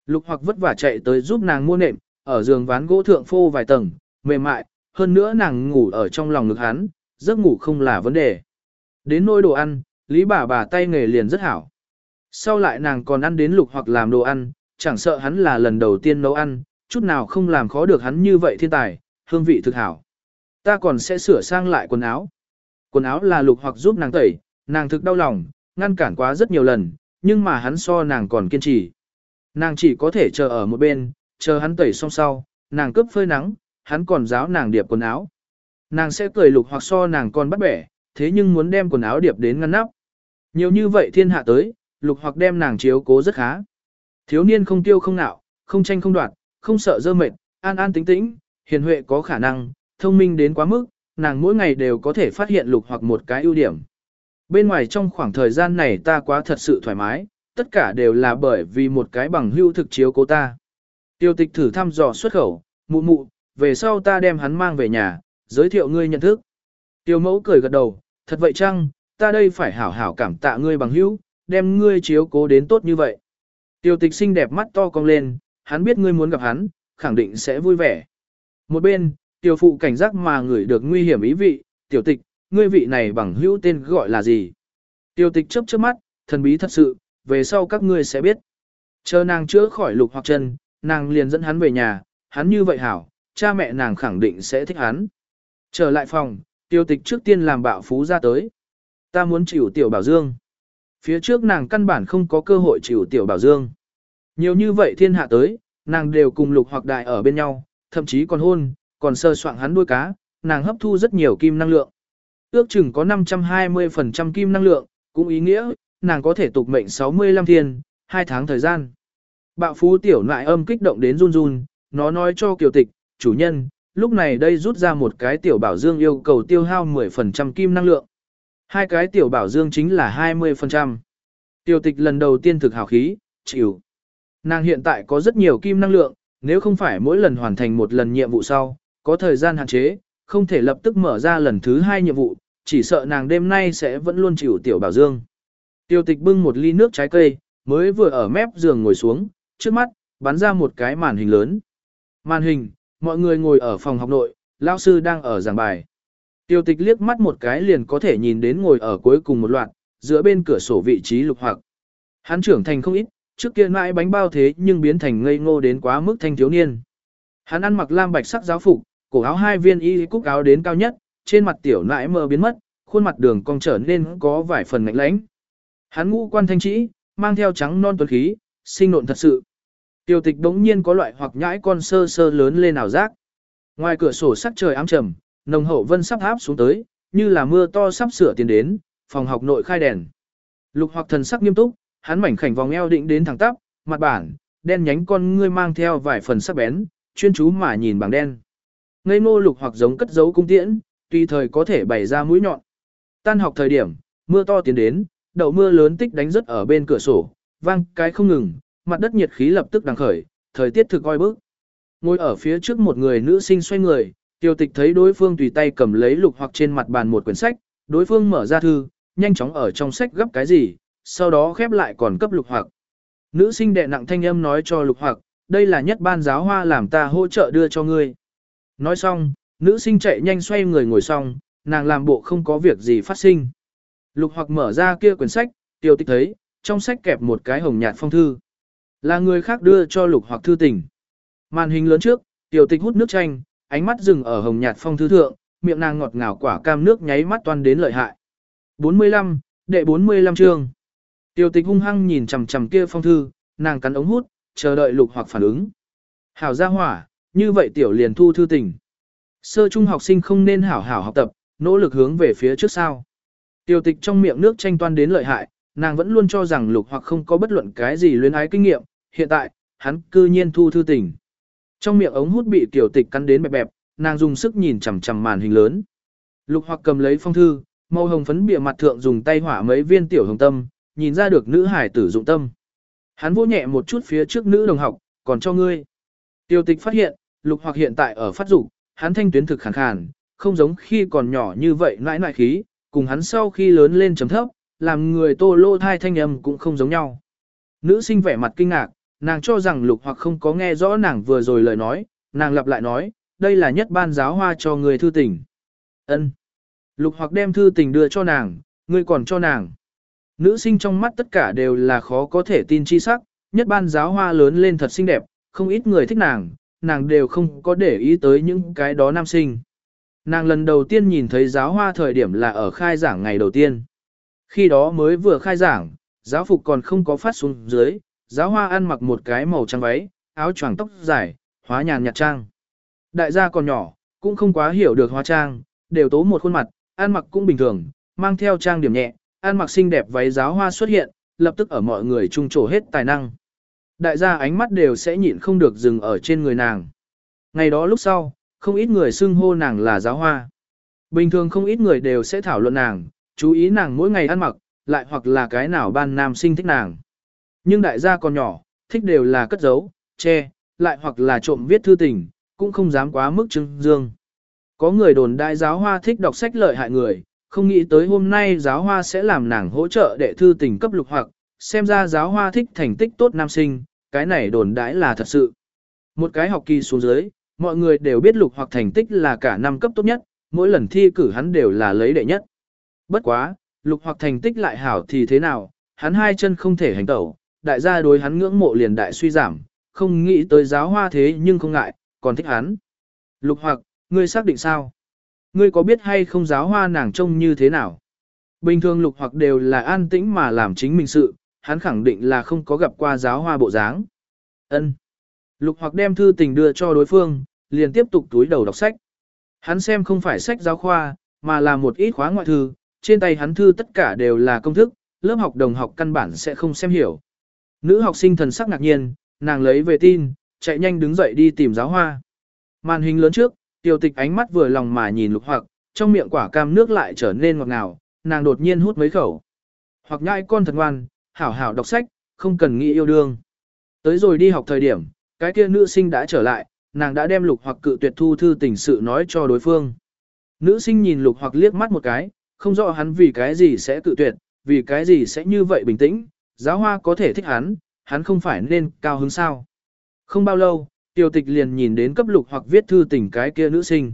Lục hoặc vất vả chạy tới giúp nàng mua nệm, ở giường ván gỗ thượng phô vài tầng, mềm mại, hơn nữa nàng ngủ ở trong lòng ngực hắn, giấc ngủ không là vấn đề. Đến nôi đồ ăn, Lý bà bà tay nghề liền rất hảo. Sau lại nàng còn ăn đến lục hoặc làm đồ ăn, chẳng sợ hắn là lần đầu tiên nấu ăn, chút nào không làm khó được hắn như vậy thiên tài, hương vị thực hảo. Ta còn sẽ sửa sang lại quần áo. Quần áo là lục hoặc giúp nàng tẩy, nàng thực đau lòng, ngăn cản quá rất nhiều lần, nhưng mà hắn so nàng còn kiên trì. Nàng chỉ có thể chờ ở một bên, chờ hắn tẩy xong sau, nàng cướp phơi nắng, hắn còn giáo nàng điệp quần áo. Nàng sẽ cười lục hoặc so nàng còn bắt bẻ, thế nhưng muốn đem quần áo điệp đến ngăn nắp. Nhiều như vậy thiên hạ tới, lục hoặc đem nàng chiếu cố rất khá. Thiếu niên không tiêu không nạo, không tranh không đoạt, không sợ dơ mệt, an an tĩnh tĩnh, hiền huệ có khả năng, thông minh đến quá mức, nàng mỗi ngày đều có thể phát hiện lục hoặc một cái ưu điểm. Bên ngoài trong khoảng thời gian này ta quá thật sự thoải mái, tất cả đều là bởi vì một cái bằng hưu thực chiếu cố ta. Tiêu tịch thử thăm dò xuất khẩu, mụ mụ, về sau ta đem hắn mang về nhà, giới thiệu ngươi nhận thức. Tiêu mẫu cười gật đầu, thật vậy chăng, ta đây phải hảo hảo cảm tạ ngươi bằng hữu, đem ngươi chiếu cố đến tốt như vậy. Tiêu tịch xinh đẹp mắt to cong lên, hắn biết ngươi muốn gặp hắn, khẳng định sẽ vui vẻ. Một bên, tiểu phụ cảnh giác mà ngửi được nguy hiểm ý vị, tiểu tịch, ngươi vị này bằng hữu tên gọi là gì? Tiêu tịch chớp chớp mắt, thần bí thật sự, về sau các ngươi sẽ biết. Chờ nàng chữa khỏi lục hoặc chân, nàng liền dẫn hắn về nhà, hắn như vậy hảo, cha mẹ nàng khẳng định sẽ thích hắn. Trở lại phòng, tiêu tịch trước tiên làm bạo phú ra tới. Ta muốn chịu tiểu bảo dương. Phía trước nàng căn bản không có cơ hội chịu tiểu bảo dương. Nhiều như vậy thiên hạ tới, nàng đều cùng lục hoặc đại ở bên nhau, thậm chí còn hôn, còn sơ soạn hắn đuôi cá, nàng hấp thu rất nhiều kim năng lượng. Ước chừng có 520% kim năng lượng, cũng ý nghĩa, nàng có thể tục mệnh 65 thiên, 2 tháng thời gian. Bạo phú tiểu nại âm kích động đến run run, nó nói cho kiều tịch, chủ nhân, lúc này đây rút ra một cái tiểu bảo dương yêu cầu tiêu hao 10% kim năng lượng. Hai cái tiểu bảo dương chính là 20%. Tiểu tịch lần đầu tiên thực hào khí, chịu. Nàng hiện tại có rất nhiều kim năng lượng, nếu không phải mỗi lần hoàn thành một lần nhiệm vụ sau, có thời gian hạn chế, không thể lập tức mở ra lần thứ hai nhiệm vụ, chỉ sợ nàng đêm nay sẽ vẫn luôn chịu tiểu bảo dương. Tiêu tịch bưng một ly nước trái cây, mới vừa ở mép giường ngồi xuống, trước mắt, bắn ra một cái màn hình lớn. Màn hình, mọi người ngồi ở phòng học nội, lao sư đang ở giảng bài. Tiêu tịch liếc mắt một cái liền có thể nhìn đến ngồi ở cuối cùng một loạt, giữa bên cửa sổ vị trí lục hoặc. Hắn trưởng thành không ít, trước kia mãi bánh bao thế nhưng biến thành ngây ngô đến quá mức thanh thiếu niên. Hắn ăn mặc lam bạch sắc giáo phục, cổ áo hai viên y cúc áo đến cao nhất, trên mặt tiểu nãi mơ biến mất, khuôn mặt đường cong trở nên có vài phần ngạnh lãnh. Hắn ngũ quan thanh trĩ, mang theo trắng non tuấn khí, sinh nộn thật sự. Tiểu tịch đống nhiên có loại hoặc nhãi con sơ sơ lớn lên nào giác. Ngoài cửa sổ sắc trời ám trầm, nồng hậu vân sắp áp xuống tới, như là mưa to sắp sửa tiến đến, phòng học nội khai đèn. Lục hoặc thần sắc nghiêm túc, hắn mảnh khảnh vòng eo định đến thẳng tắp, mặt bản, đen nhánh con ngươi mang theo vài phần sắc bén, chuyên chú mà nhìn bằng đen. Ngây ngô lục hoặc giống cất giấu cung tiễn, tùy thời có thể bày ra mũi nhọn. Tan học thời điểm, mưa to tiến đến, đậu mưa lớn tích đánh rất ở bên cửa sổ, vang cái không ngừng, mặt đất nhiệt khí lập tức đằng khởi, thời tiết thực oi bức. Ngồi ở phía trước một người nữ sinh xoay người, tiêu tịch thấy đối phương tùy tay cầm lấy lục hoặc trên mặt bàn một quyển sách, đối phương mở ra thư, nhanh chóng ở trong sách gấp cái gì, sau đó khép lại còn cấp lục hoặc. Nữ sinh đệ nặng thanh âm nói cho lục hoặc, đây là nhất ban giáo hoa làm ta hỗ trợ đưa cho ngươi. Nói xong, nữ sinh chạy nhanh xoay người ngồi xong, nàng làm bộ không có việc gì phát sinh. Lục hoặc mở ra kia quyển sách, tiêu tịch thấy, trong sách kẹp một cái hồng nhạt phong thư. Là người khác đưa cho lục hoặc thư tình. Màn hình lớn trước, tiểu tịch hút nước chanh, ánh mắt dừng ở hồng nhạt phong thư thượng, miệng nàng ngọt ngào quả cam nước nháy mắt toan đến lợi hại. 45, đệ 45 chương. Tiểu tịch hung hăng nhìn chằm chằm kia phong thư, nàng cắn ống hút, chờ đợi lục hoặc phản ứng. Hảo ra hỏa, như vậy tiểu liền thu thư tình. Sơ trung học sinh không nên hảo hảo học tập, nỗ lực hướng về phía trước sao? Tiểu tịch trong miệng nước tranh toan đến lợi hại, nàng vẫn luôn cho rằng lục hoặc không có bất luận cái gì luyến ái kinh nghiệm, hiện tại, hắn cư nhiên thu thư tình. Trong miệng ống hút bị tiểu tịch cắn đến bẹp bẹp, nàng dùng sức nhìn chằm chằm màn hình lớn. Lục hoặc cầm lấy phong thư, màu hồng phấn bìa mặt thượng dùng tay hỏa mấy viên tiểu hồng tâm, nhìn ra được nữ hải tử dụng tâm. Hắn vỗ nhẹ một chút phía trước nữ đồng học, còn cho ngươi. Tiêu tịch phát hiện, lục hoặc hiện tại ở phát dục, hắn thanh tuyến thực khàn khàn, không giống khi còn nhỏ như vậy nãi nãi khí, cùng hắn sau khi lớn lên chấm thấp, làm người tô lô thai thanh âm cũng không giống nhau. Nữ sinh vẻ mặt kinh ngạc, nàng cho rằng lục hoặc không có nghe rõ nàng vừa rồi lời nói, nàng lặp lại nói, đây là nhất ban giáo hoa cho người thư tình. ân Lục hoặc đem thư tình đưa cho nàng, ngươi còn cho nàng. Nữ sinh trong mắt tất cả đều là khó có thể tin chi sắc, nhất ban giáo hoa lớn lên thật xinh đẹp, không ít người thích nàng, nàng đều không có để ý tới những cái đó nam sinh. Nàng lần đầu tiên nhìn thấy giáo hoa thời điểm là ở khai giảng ngày đầu tiên. Khi đó mới vừa khai giảng, giáo phục còn không có phát xuống dưới, giáo hoa ăn mặc một cái màu trắng váy, áo choàng tóc dài, hóa nhàn nhạt trang. Đại gia còn nhỏ, cũng không quá hiểu được hóa trang, đều tố một khuôn mặt, ăn mặc cũng bình thường, mang theo trang điểm nhẹ, ăn mặc xinh đẹp váy giáo hoa xuất hiện, lập tức ở mọi người trung trổ hết tài năng. Đại gia ánh mắt đều sẽ nhịn không được dừng ở trên người nàng. Ngày đó lúc sau, không ít người xưng hô nàng là giáo hoa. Bình thường không ít người đều sẽ thảo luận nàng, chú ý nàng mỗi ngày ăn mặc, lại hoặc là cái nào ban nam sinh thích nàng. Nhưng đại gia còn nhỏ, thích đều là cất giấu, che, lại hoặc là trộm viết thư tình, cũng không dám quá mức trưng dương. Có người đồn đại giáo hoa thích đọc sách lợi hại người, không nghĩ tới hôm nay giáo hoa sẽ làm nàng hỗ trợ đệ thư tình cấp lục hoặc, xem ra giáo hoa thích thành tích tốt nam sinh, cái này đồn đãi là thật sự. Một cái học kỳ xuống dưới, mọi người đều biết lục hoặc thành tích là cả năm cấp tốt nhất, mỗi lần thi cử hắn đều là lấy đệ nhất. Bất quá, lục hoặc thành tích lại hảo thì thế nào, hắn hai chân không thể hành tẩu, đại gia đối hắn ngưỡng mộ liền đại suy giảm, không nghĩ tới giáo hoa thế nhưng không ngại, còn thích hắn. Lục hoặc, ngươi xác định sao? Ngươi có biết hay không giáo hoa nàng trông như thế nào? Bình thường lục hoặc đều là an tĩnh mà làm chính mình sự, hắn khẳng định là không có gặp qua giáo hoa bộ dáng. Ân. Lục hoặc đem thư tình đưa cho đối phương, liền tiếp tục túi đầu đọc sách. Hắn xem không phải sách giáo khoa, mà là một ít khóa ngoại thư, trên tay hắn thư tất cả đều là công thức, lớp học đồng học căn bản sẽ không xem hiểu. Nữ học sinh thần sắc ngạc nhiên, nàng lấy về tin, chạy nhanh đứng dậy đi tìm giáo hoa. Màn hình lớn trước, tiểu tịch ánh mắt vừa lòng mà nhìn lục hoặc, trong miệng quả cam nước lại trở nên ngọt ngào, nàng đột nhiên hút mấy khẩu. Hoặc nhai con thật ngoan, hảo hảo đọc sách, không cần nghĩ yêu đương. Tới rồi đi học thời điểm, cái kia nữ sinh đã trở lại, nàng đã đem lục hoặc cự tuyệt thu thư tình sự nói cho đối phương. Nữ sinh nhìn lục hoặc liếc mắt một cái, không rõ hắn vì cái gì sẽ cự tuyệt, vì cái gì sẽ như vậy bình tĩnh, giáo hoa có thể thích hắn, hắn không phải nên cao hứng sao. Không bao lâu, tiêu tịch liền nhìn đến cấp lục hoặc viết thư tình cái kia nữ sinh.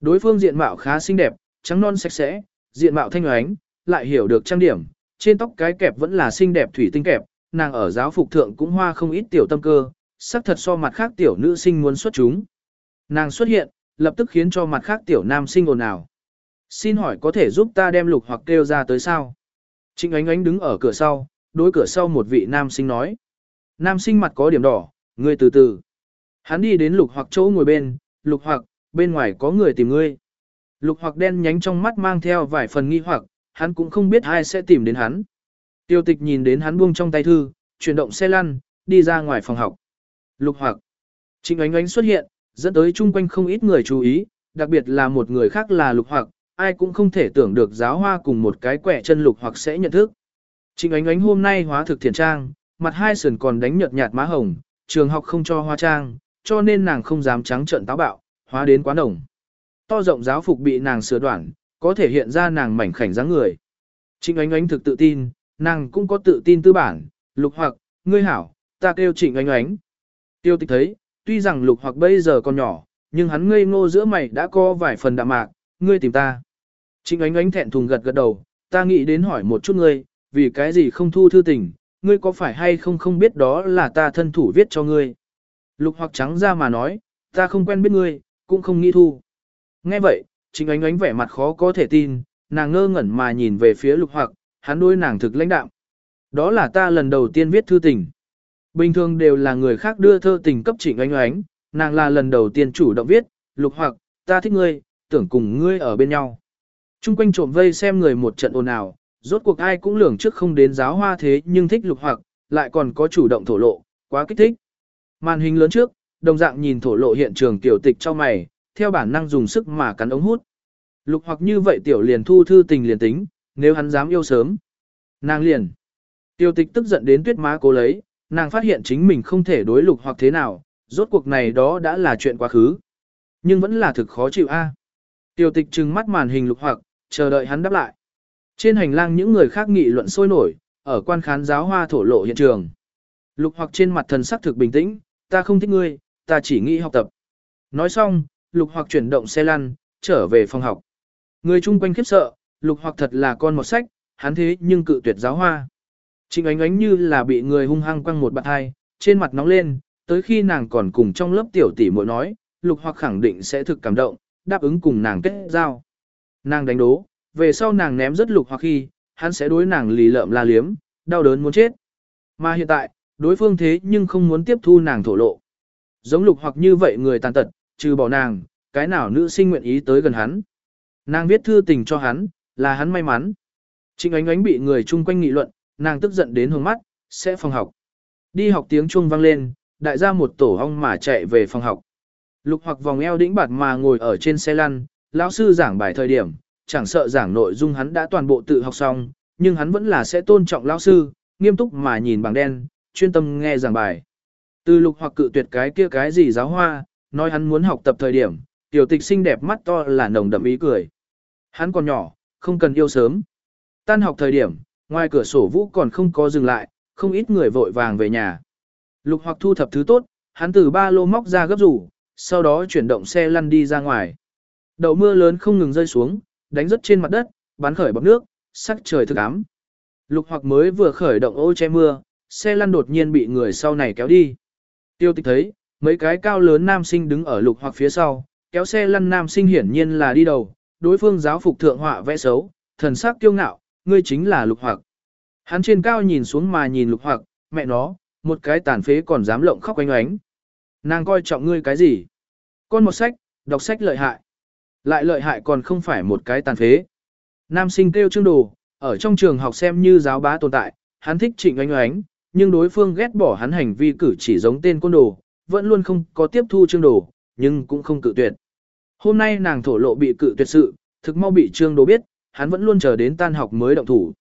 Đối phương diện mạo khá xinh đẹp, trắng non sạch sẽ, diện mạo thanh oánh, lại hiểu được trang điểm, trên tóc cái kẹp vẫn là xinh đẹp thủy tinh kẹp, nàng ở giáo phục thượng cũng hoa không ít tiểu tâm cơ, sắc thật so mặt khác tiểu nữ sinh muốn xuất chúng. Nàng xuất hiện, lập tức khiến cho mặt khác tiểu nam sinh ồn ào. Xin hỏi có thể giúp ta đem lục hoặc kêu ra tới sao? Trịnh ánh ánh đứng ở cửa sau, đối cửa sau một vị nam sinh nói. Nam sinh mặt có điểm đỏ, ngươi từ từ. Hắn đi đến lục hoặc chỗ ngồi bên, lục hoặc, bên ngoài có người tìm ngươi. Lục hoặc đen nhánh trong mắt mang theo vài phần nghi hoặc, hắn cũng không biết ai sẽ tìm đến hắn. Tiêu tịch nhìn đến hắn buông trong tay thư, chuyển động xe lăn, đi ra ngoài phòng học. Lục hoặc, trịnh ánh ánh xuất hiện, dẫn tới chung quanh không ít người chú ý, đặc biệt là một người khác là lục hoặc, ai cũng không thể tưởng được giáo hoa cùng một cái quẻ chân lục hoặc sẽ nhận thức. Trịnh ánh ánh hôm nay hóa thực thiền trang, mặt hai sườn còn đánh nhợt nhạt má hồng, trường học không cho hoa trang, cho nên nàng không dám trắng trợn táo bạo, hóa đến quá đồng. To rộng giáo phục bị nàng sửa đoạn, có thể hiện ra nàng mảnh khảnh dáng người. Trịnh ánh ánh thực tự tin, nàng cũng có tự tin tư bản, lục hoặc, ngươi hảo, ta kêu trịnh ánh ánh. Tiêu tịch thấy, tuy rằng lục hoặc bây giờ còn nhỏ, nhưng hắn ngây ngô giữa mày đã có vài phần đạm mạc, ngươi tìm ta. Trịnh ánh ánh thẹn thùng gật gật đầu, ta nghĩ đến hỏi một chút ngươi, vì cái gì không thu thư tình, ngươi có phải hay không không biết đó là ta thân thủ viết cho ngươi. Lục hoặc trắng ra mà nói, ta không quen biết ngươi, cũng không nghĩ thu. Nghe vậy, trịnh ánh ánh vẻ mặt khó có thể tin, nàng ngơ ngẩn mà nhìn về phía lục hoặc, hắn đôi nàng thực lãnh đạm. Đó là ta lần đầu tiên viết thư tình. Bình thường đều là người khác đưa thơ tình cấp trịnh ánh ánh, nàng là lần đầu tiên chủ động viết, lục hoặc, ta thích ngươi, tưởng cùng ngươi ở bên nhau. Trung quanh trộm vây xem người một trận ồn ào, rốt cuộc ai cũng lường trước không đến giáo hoa thế nhưng thích lục hoặc, lại còn có chủ động thổ lộ, quá kích thích. Màn hình lớn trước, đồng dạng nhìn thổ lộ hiện trường tiểu tịch cho mày, theo bản năng dùng sức mà cắn ống hút. Lục hoặc như vậy tiểu liền thu thư tình liền tính, nếu hắn dám yêu sớm. Nàng liền. Tiểu tịch tức giận đến tuyết má cố lấy, nàng phát hiện chính mình không thể đối lục hoặc thế nào, rốt cuộc này đó đã là chuyện quá khứ. Nhưng vẫn là thực khó chịu a. Tiểu tịch trừng mắt màn hình lục hoặc, chờ đợi hắn đáp lại. Trên hành lang những người khác nghị luận sôi nổi, ở quan khán giáo hoa thổ lộ hiện trường. Lục hoặc trên mặt thần sắc thực bình tĩnh, ta không thích ngươi, ta chỉ nghĩ học tập. Nói xong, lục hoặc chuyển động xe lăn, trở về phòng học. Người chung quanh khiếp sợ, lục hoặc thật là con một sách, hắn thế nhưng cự tuyệt giáo hoa. Trịnh ánh ánh như là bị người hung hăng quăng một bạn hai, trên mặt nóng lên, tới khi nàng còn cùng trong lớp tiểu tỷ muội nói, lục hoặc khẳng định sẽ thực cảm động, đáp ứng cùng nàng kết giao. Nàng đánh đố, về sau nàng ném rất lục hoặc khi, hắn sẽ đối nàng lì lợm la liếm, đau đớn muốn chết. Mà hiện tại, đối phương thế nhưng không muốn tiếp thu nàng thổ lộ. Giống lục hoặc như vậy người tàn tật, trừ bỏ nàng, cái nào nữ sinh nguyện ý tới gần hắn. Nàng viết thư tình cho hắn, là hắn may mắn. Trịnh ánh ánh bị người chung quanh nghị luận, nàng tức giận đến hướng mắt, sẽ phòng học. Đi học tiếng chuông vang lên, đại gia một tổ ong mà chạy về phòng học. Lục hoặc vòng eo đĩnh bạt mà ngồi ở trên xe lăn, lão sư giảng bài thời điểm, chẳng sợ giảng nội dung hắn đã toàn bộ tự học xong, nhưng hắn vẫn là sẽ tôn trọng lão sư, nghiêm túc mà nhìn bảng đen, chuyên tâm nghe giảng bài. Từ lục hoặc cự tuyệt cái kia cái gì giáo hoa, nói hắn muốn học tập thời điểm, tiểu tịch xinh đẹp mắt to là nồng đậm ý cười. Hắn còn nhỏ, không cần yêu sớm. Tan học thời điểm, ngoài cửa sổ vũ còn không có dừng lại, không ít người vội vàng về nhà. Lục hoặc thu thập thứ tốt, hắn từ ba lô móc ra gấp rủ, sau đó chuyển động xe lăn đi ra ngoài. Đậu mưa lớn không ngừng rơi xuống, đánh rất trên mặt đất, bắn khởi bọc nước, sắc trời thực ám. Lục hoặc mới vừa khởi động ô che mưa, xe lăn đột nhiên bị người sau này kéo đi. Tiêu tịch thấy, mấy cái cao lớn nam sinh đứng ở lục hoặc phía sau, kéo xe lăn nam sinh hiển nhiên là đi đầu, đối phương giáo phục thượng họa vẽ xấu, thần sắc kiêu ngạo, ngươi chính là lục hoặc. Hắn trên cao nhìn xuống mà nhìn lục hoặc, mẹ nó, một cái tàn phế còn dám lộng khóc oanh oánh. Nàng coi trọng ngươi cái gì? Con một sách, đọc sách lợi hại. Lại lợi hại còn không phải một cái tàn phế. Nam sinh kêu trương đồ, ở trong trường học xem như giáo bá tồn tại, hắn thích trịnh oánh oánh, nhưng đối phương ghét bỏ hắn hành vi cử chỉ giống tên côn đồ, vẫn luôn không có tiếp thu trương đồ, nhưng cũng không cự tuyệt. Hôm nay nàng thổ lộ bị cự tuyệt sự, thực mau bị trương đồ biết, hắn vẫn luôn chờ đến tan học mới động thủ.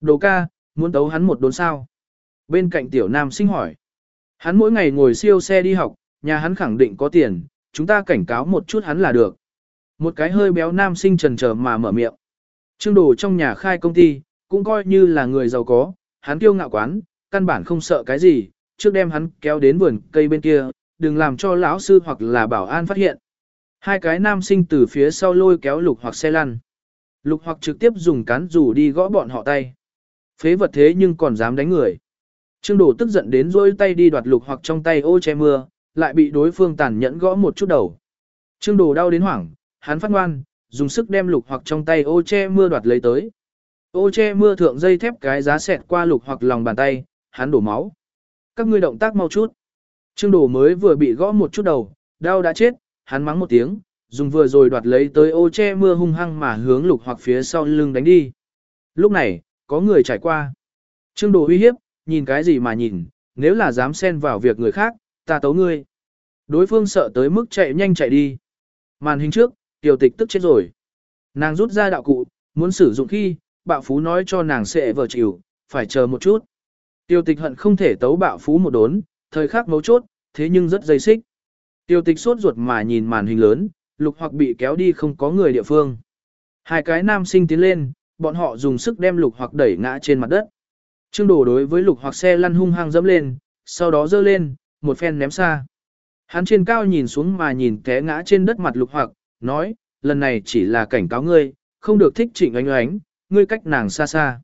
Đồ ca, muốn tấu hắn một đốn sao? Bên cạnh tiểu nam sinh hỏi. Hắn mỗi ngày ngồi siêu xe đi học, nhà hắn khẳng định có tiền, chúng ta cảnh cáo một chút hắn là được. Một cái hơi béo nam sinh trần trở mà mở miệng. Trương đồ trong nhà khai công ty, cũng coi như là người giàu có, hắn kiêu ngạo quán, căn bản không sợ cái gì, trước đem hắn kéo đến vườn cây bên kia, đừng làm cho lão sư hoặc là bảo an phát hiện. Hai cái nam sinh từ phía sau lôi kéo lục hoặc xe lăn. Lục hoặc trực tiếp dùng cán rủ đi gõ bọn họ tay. Phế vật thế nhưng còn dám đánh người. Trương Đồ tức giận đến rôi tay đi đoạt lục hoặc trong tay ô che mưa, lại bị đối phương tàn nhẫn gõ một chút đầu. Trương Đồ đau đến hoảng, hắn phát ngoan, dùng sức đem lục hoặc trong tay ô che mưa đoạt lấy tới. Ô che mưa thượng dây thép cái giá xẹt qua lục hoặc lòng bàn tay, hắn đổ máu. Các ngươi động tác mau chút. Trương Đổ mới vừa bị gõ một chút đầu, đau đã chết, hắn mắng một tiếng, dùng vừa rồi đoạt lấy tới ô che mưa hung hăng mà hướng lục hoặc phía sau lưng đánh đi. Lúc này, có người trải qua. Trương Đồ uy hiếp, nhìn cái gì mà nhìn, nếu là dám xen vào việc người khác, ta tấu ngươi. Đối phương sợ tới mức chạy nhanh chạy đi. Màn hình trước, tiểu tịch tức chết rồi. Nàng rút ra đạo cụ, muốn sử dụng khi, bạo phú nói cho nàng sẽ vờ chịu, phải chờ một chút. Tiêu tịch hận không thể tấu bạo phú một đốn, thời khắc mấu chốt, thế nhưng rất dây xích. Tiêu tịch sốt ruột mà nhìn màn hình lớn, lục hoặc bị kéo đi không có người địa phương. Hai cái nam sinh tiến lên, bọn họ dùng sức đem lục hoặc đẩy ngã trên mặt đất. Trương đổ đối với lục hoặc xe lăn hung hăng dẫm lên, sau đó dơ lên, một phen ném xa. Hắn trên cao nhìn xuống mà nhìn té ngã trên đất mặt lục hoặc, nói, lần này chỉ là cảnh cáo ngươi, không được thích trịnh ánh ánh, ngươi cách nàng xa xa.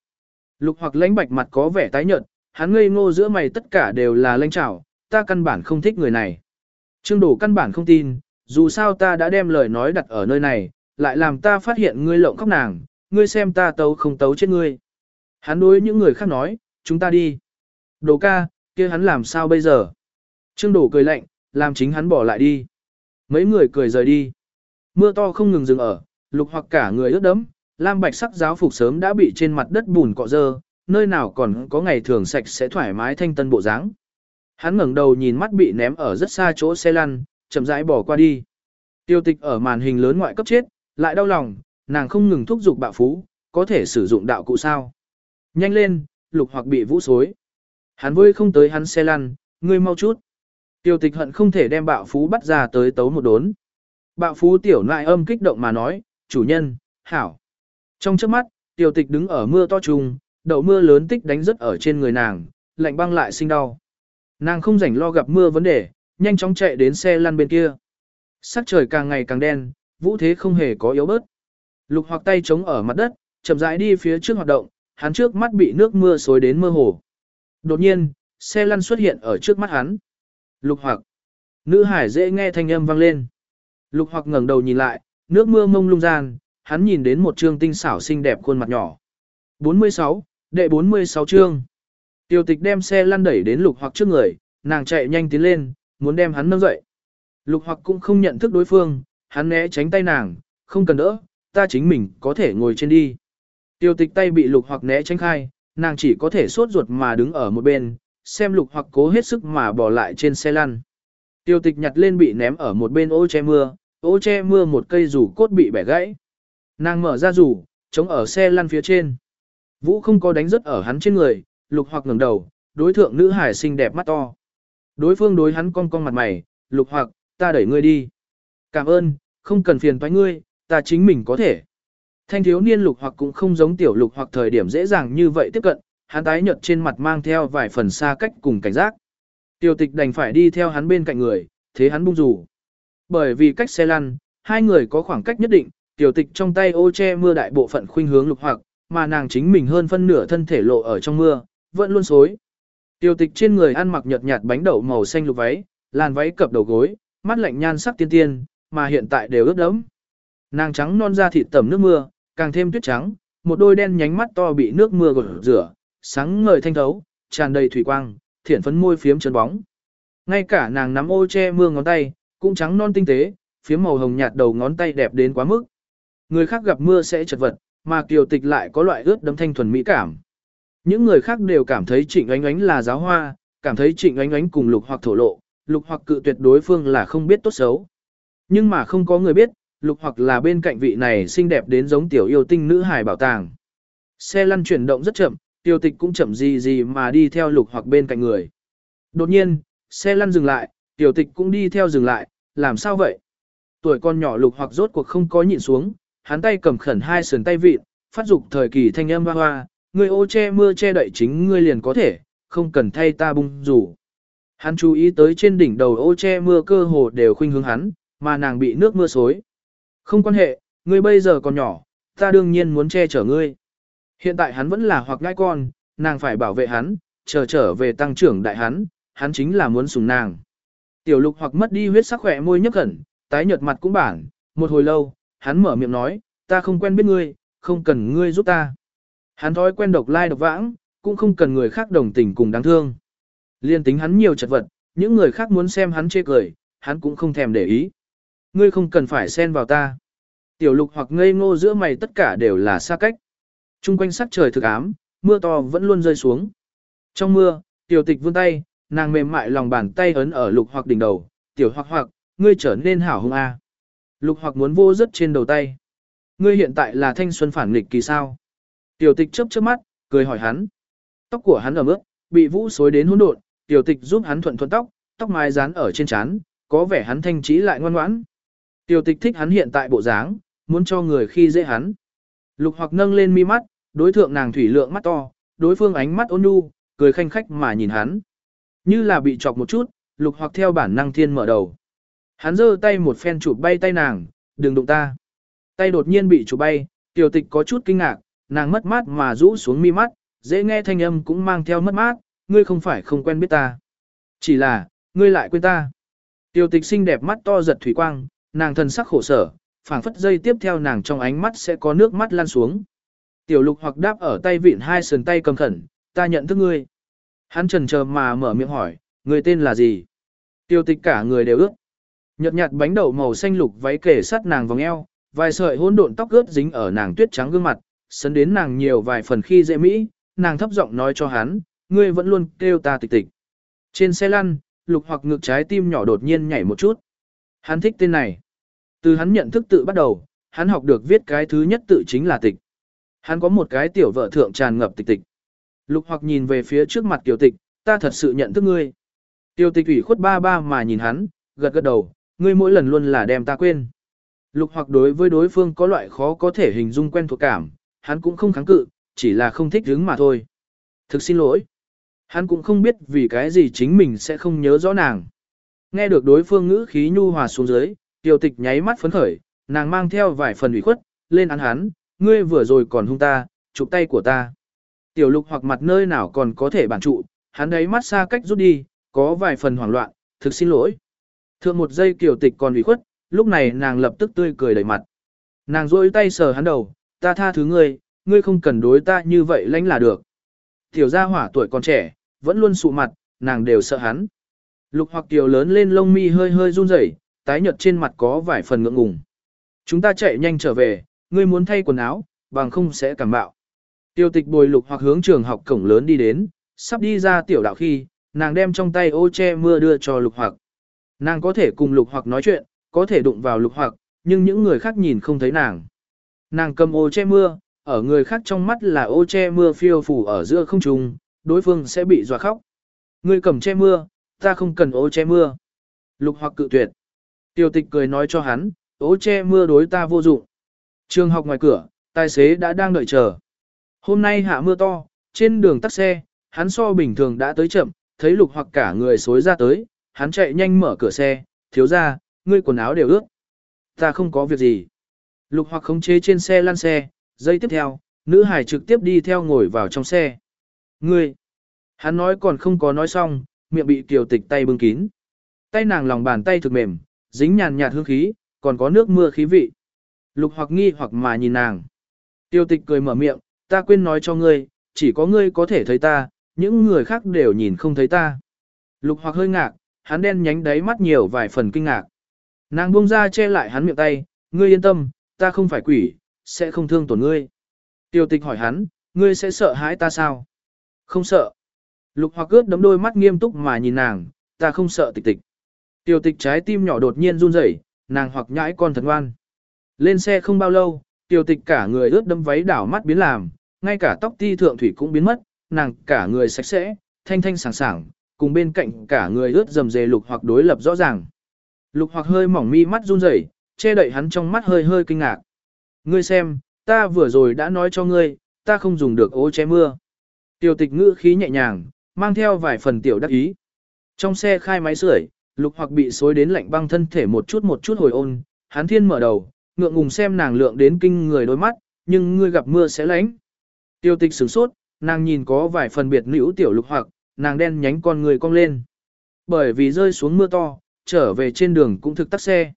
Lục hoặc lãnh bạch mặt có vẻ tái nhợt, hắn ngây ngô giữa mày tất cả đều là lãnh trảo, ta căn bản không thích người này. Trương đổ căn bản không tin, dù sao ta đã đem lời nói đặt ở nơi này, lại làm ta phát hiện ngươi lộng khóc nàng, ngươi xem ta tấu không tấu chết ngươi. Hắn đối những người khác nói, chúng ta đi. Đồ ca, kia hắn làm sao bây giờ? Trương đổ cười lạnh, làm chính hắn bỏ lại đi. Mấy người cười rời đi. Mưa to không ngừng dừng ở, lục hoặc cả người ướt đẫm, lam bạch sắc giáo phục sớm đã bị trên mặt đất bùn cọ dơ, nơi nào còn có ngày thường sạch sẽ thoải mái thanh tân bộ dáng. Hắn ngẩng đầu nhìn mắt bị ném ở rất xa chỗ xe lăn, chậm rãi bỏ qua đi. Tiêu tịch ở màn hình lớn ngoại cấp chết, lại đau lòng, nàng không ngừng thúc giục bạo phú, có thể sử dụng đạo cụ sao. Nhanh lên, lục hoặc bị vũ xối. Hắn vui không tới hắn xe lăn, ngươi mau chút. Tiêu tịch hận không thể đem bạo phú bắt ra tới tấu một đốn. Bạo phú tiểu nại âm kích động mà nói, chủ nhân, hảo. Trong trước mắt, tiêu tịch đứng ở mưa to trùng, đậu mưa lớn tích đánh rất ở trên người nàng, lạnh băng lại sinh đau. Nàng không rảnh lo gặp mưa vấn đề, nhanh chóng chạy đến xe lăn bên kia. Sắc trời càng ngày càng đen, vũ thế không hề có yếu bớt. Lục hoặc tay chống ở mặt đất, chậm rãi đi phía trước hoạt động, hắn trước mắt bị nước mưa xối đến mơ hồ. Đột nhiên, xe lăn xuất hiện ở trước mắt hắn. Lục hoặc. Nữ hải dễ nghe thanh âm vang lên. Lục hoặc ngẩng đầu nhìn lại, nước mưa mông lung gian, hắn nhìn đến một trương tinh xảo xinh đẹp khuôn mặt nhỏ. 46, đệ 46 chương. Tiêu tịch đem xe lăn đẩy đến lục hoặc trước người, nàng chạy nhanh tiến lên, muốn đem hắn nâng dậy. Lục hoặc cũng không nhận thức đối phương, hắn né tránh tay nàng, không cần đỡ, ta chính mình có thể ngồi trên đi. Tiêu tịch tay bị lục hoặc né tránh khai, nàng chỉ có thể sốt ruột mà đứng ở một bên, xem lục hoặc cố hết sức mà bỏ lại trên xe lăn. Tiêu tịch nhặt lên bị ném ở một bên ô che mưa, ô che mưa một cây rủ cốt bị bẻ gãy. Nàng mở ra rủ, chống ở xe lăn phía trên. Vũ không có đánh rớt ở hắn trên người, lục hoặc ngẩng đầu, đối thượng nữ hải xinh đẹp mắt to. Đối phương đối hắn cong cong mặt mày, lục hoặc, ta đẩy ngươi đi. Cảm ơn, không cần phiền toái ngươi, ta chính mình có thể. Thanh thiếu niên lục hoặc cũng không giống tiểu lục hoặc thời điểm dễ dàng như vậy tiếp cận, hắn tái nhợt trên mặt mang theo vài phần xa cách cùng cảnh giác. Tiểu tịch đành phải đi theo hắn bên cạnh người, thế hắn bung rủ. Bởi vì cách xe lăn, hai người có khoảng cách nhất định, tiểu tịch trong tay ô che mưa đại bộ phận khuynh hướng lục hoặc, mà nàng chính mình hơn phân nửa thân thể lộ ở trong mưa, vẫn luôn xối. Tiểu tịch trên người ăn mặc nhợt nhạt bánh đậu màu xanh lục váy, làn váy cập đầu gối, mắt lạnh nhan sắc tiên tiên, mà hiện tại đều ướt đẫm. Nàng trắng non da thịt tẩm nước mưa, càng thêm tuyết trắng, một đôi đen nhánh mắt to bị nước mưa gột rửa, sáng ngời thanh thấu, tràn đầy thủy quang, thiển phấn môi phiếm trơn bóng. Ngay cả nàng nắm ô che mưa ngón tay, cũng trắng non tinh tế, phía màu hồng nhạt đầu ngón tay đẹp đến quá mức. Người khác gặp mưa sẽ chật vật, mà kiều tịch lại có loại ướt đấm thanh thuần mỹ cảm. Những người khác đều cảm thấy trịnh ánh ánh là giáo hoa, cảm thấy trịnh ánh ánh cùng lục hoặc thổ lộ, lục hoặc cự tuyệt đối phương là không biết tốt xấu. Nhưng mà không có người biết, lục hoặc là bên cạnh vị này xinh đẹp đến giống tiểu yêu tinh nữ hài bảo tàng. Xe lăn chuyển động rất chậm, tiêu tịch cũng chậm gì gì mà đi theo lục hoặc bên cạnh người. Đột nhiên, xe lăn dừng lại, tiểu tịch cũng đi theo dừng lại, làm sao vậy? Tuổi con nhỏ lục hoặc rốt cuộc không có nhịn xuống, hắn tay cầm khẩn hai sườn tay vịt, phát dục thời kỳ thanh âm hoa hoa, người ô che mưa che đậy chính ngươi liền có thể, không cần thay ta bung rủ. Hắn chú ý tới trên đỉnh đầu ô che mưa cơ hồ đều khuynh hướng hắn, mà nàng bị nước mưa xối. Không quan hệ, ngươi bây giờ còn nhỏ, ta đương nhiên muốn che chở ngươi. Hiện tại hắn vẫn là hoặc ngai con, nàng phải bảo vệ hắn, chờ trở về tăng trưởng đại hắn, hắn chính là muốn sùng nàng. Tiểu lục hoặc mất đi huyết sắc khỏe môi nhấp khẩn, tái nhợt mặt cũng bản, một hồi lâu, hắn mở miệng nói, ta không quen biết ngươi, không cần ngươi giúp ta. Hắn thói quen độc lai độc vãng, cũng không cần người khác đồng tình cùng đáng thương. Liên tính hắn nhiều chật vật, những người khác muốn xem hắn chê cười, hắn cũng không thèm để ý. Ngươi không cần phải xen vào ta. Tiểu lục hoặc ngây ngô giữa mày tất cả đều là xa cách. Trung quanh sắc trời thực ám, mưa to vẫn luôn rơi xuống. Trong mưa, tiểu tịch vươn tay, nàng mềm mại lòng bàn tay ấn ở lục hoặc đỉnh đầu, tiểu hoặc hoặc, ngươi trở nên hảo hung a. Lục hoặc muốn vô rất trên đầu tay. Ngươi hiện tại là thanh xuân phản nghịch kỳ sao? Tiểu tịch chớp chớp mắt, cười hỏi hắn. Tóc của hắn ở mức, bị vũ xối đến hỗn độn, tiểu tịch giúp hắn thuận thuận tóc, tóc mái dán ở trên trán, có vẻ hắn thanh trí lại ngoan ngoãn. Tiểu tịch thích hắn hiện tại bộ dáng, muốn cho người khi dễ hắn. Lục hoặc nâng lên mi mắt, đối thượng nàng thủy lượng mắt to, đối phương ánh mắt ôn nhu, cười khanh khách mà nhìn hắn. Như là bị chọc một chút, lục hoặc theo bản năng thiên mở đầu. Hắn giơ tay một phen chụp bay tay nàng, đừng đụng ta. Tay đột nhiên bị chụp bay, tiểu tịch có chút kinh ngạc, nàng mất mát mà rũ xuống mi mắt, dễ nghe thanh âm cũng mang theo mất mát, ngươi không phải không quen biết ta. Chỉ là, ngươi lại quên ta. Tiểu tịch xinh đẹp mắt to giật thủy quang, nàng thần sắc khổ sở, phảng phất dây tiếp theo nàng trong ánh mắt sẽ có nước mắt lan xuống. Tiểu lục hoặc đáp ở tay vịn hai sườn tay cầm khẩn, ta nhận thức ngươi. Hắn trần chờ mà mở miệng hỏi, người tên là gì? Tiêu tịch cả người đều ướt. Nhật nhạt bánh đậu màu xanh lục váy kể sát nàng vòng eo, vài sợi hỗn độn tóc ướt dính ở nàng tuyết trắng gương mặt, sấn đến nàng nhiều vài phần khi dễ mỹ, nàng thấp giọng nói cho hắn, ngươi vẫn luôn kêu ta tịch tịch. Trên xe lăn, lục hoặc ngược trái tim nhỏ đột nhiên nhảy một chút. Hắn thích tên này. Từ hắn nhận thức tự bắt đầu, hắn học được viết cái thứ nhất tự chính là tịch. Hắn có một cái tiểu vợ thượng tràn ngập tịch tịch. Lục hoặc nhìn về phía trước mặt tiểu tịch, ta thật sự nhận thức ngươi. Tiểu tịch ủy khuất ba ba mà nhìn hắn, gật gật đầu, ngươi mỗi lần luôn là đem ta quên. Lục hoặc đối với đối phương có loại khó có thể hình dung quen thuộc cảm, hắn cũng không kháng cự, chỉ là không thích hứng mà thôi. Thực xin lỗi. Hắn cũng không biết vì cái gì chính mình sẽ không nhớ rõ nàng. Nghe được đối phương ngữ khí nhu hòa xuống dưới, Tiểu tịch nháy mắt phấn khởi, nàng mang theo vài phần ủy khuất, lên án hắn, ngươi vừa rồi còn hung ta, chụp tay của ta. Tiểu lục hoặc mặt nơi nào còn có thể bản trụ, hắn đấy mắt xa cách rút đi, có vài phần hoảng loạn, thực xin lỗi. Thượng một giây kiểu tịch còn ủy khuất, lúc này nàng lập tức tươi cười đầy mặt. Nàng rôi tay sờ hắn đầu, ta tha thứ ngươi, ngươi không cần đối ta như vậy lãnh là được. Tiểu gia hỏa tuổi còn trẻ, vẫn luôn sụ mặt, nàng đều sợ hắn. Lục hoặc tiểu lớn lên lông mi hơi hơi run rẩy, tái nhợt trên mặt có vài phần ngượng ngùng. Chúng ta chạy nhanh trở về, ngươi muốn thay quần áo, bằng không sẽ cảm bạo. Tiêu tịch bồi lục hoặc hướng trường học cổng lớn đi đến, sắp đi ra tiểu đạo khi, nàng đem trong tay ô che mưa đưa cho lục hoặc. Nàng có thể cùng lục hoặc nói chuyện, có thể đụng vào lục hoặc, nhưng những người khác nhìn không thấy nàng. Nàng cầm ô che mưa, ở người khác trong mắt là ô che mưa phiêu phủ ở giữa không trung, đối phương sẽ bị dọa khóc. Ngươi cầm che mưa, ta không cần ô che mưa. Lục hoặc cự tuyệt. Tiêu tịch cười nói cho hắn, ô che mưa đối ta vô dụng. Trường học ngoài cửa, tài xế đã đang đợi chờ. Hôm nay hạ mưa to, trên đường tắt xe, hắn so bình thường đã tới chậm, thấy lục hoặc cả người xối ra tới, hắn chạy nhanh mở cửa xe, thiếu ra, ngươi quần áo đều ướt. Ta không có việc gì. Lục hoặc khống chế trên xe lăn xe, giây tiếp theo, nữ hải trực tiếp đi theo ngồi vào trong xe. Ngươi, hắn nói còn không có nói xong, miệng bị kiều tịch tay bưng kín. Tay nàng lòng bàn tay thực mềm, dính nhàn nhạt hương khí, còn có nước mưa khí vị. Lục hoặc nghi hoặc mà nhìn nàng. Tiêu tịch cười mở miệng, ta quên nói cho ngươi, chỉ có ngươi có thể thấy ta, những người khác đều nhìn không thấy ta. Lục hoặc hơi ngạc, hắn đen nhánh đáy mắt nhiều vài phần kinh ngạc. Nàng buông ra che lại hắn miệng tay, ngươi yên tâm, ta không phải quỷ, sẽ không thương tổn ngươi. Tiêu tịch hỏi hắn, ngươi sẽ sợ hãi ta sao? Không sợ. Lục hoặc ướt đấm đôi mắt nghiêm túc mà nhìn nàng, ta không sợ tịch tịch. Tiêu tịch trái tim nhỏ đột nhiên run rẩy, nàng hoặc nhãi con thật ngoan. Lên xe không bao lâu, tiêu tịch cả người ướt đấm váy đảo mắt biến làm, ngay cả tóc ti thượng thủy cũng biến mất, nàng cả người sạch sẽ, thanh thanh sảng sảng, cùng bên cạnh cả người ướt dầm dề lục hoặc đối lập rõ ràng. Lục hoặc hơi mỏng mi mắt run rẩy, che đậy hắn trong mắt hơi hơi kinh ngạc. Ngươi xem, ta vừa rồi đã nói cho ngươi, ta không dùng được ô che mưa. Tiểu tịch ngữ khí nhẹ nhàng, mang theo vài phần tiểu đắc ý. Trong xe khai máy sưởi, lục hoặc bị xối đến lạnh băng thân thể một chút một chút hồi ôn, hắn thiên mở đầu, ngượng ngùng xem nàng lượng đến kinh người đôi mắt, nhưng ngươi gặp mưa sẽ lánh. Tiêu tịch sửng sốt, nàng nhìn có vài phần biệt nữ tiểu lục hoặc, nàng đen nhánh con người cong lên. Bởi vì rơi xuống mưa to, trở về trên đường cũng thực tắc xe.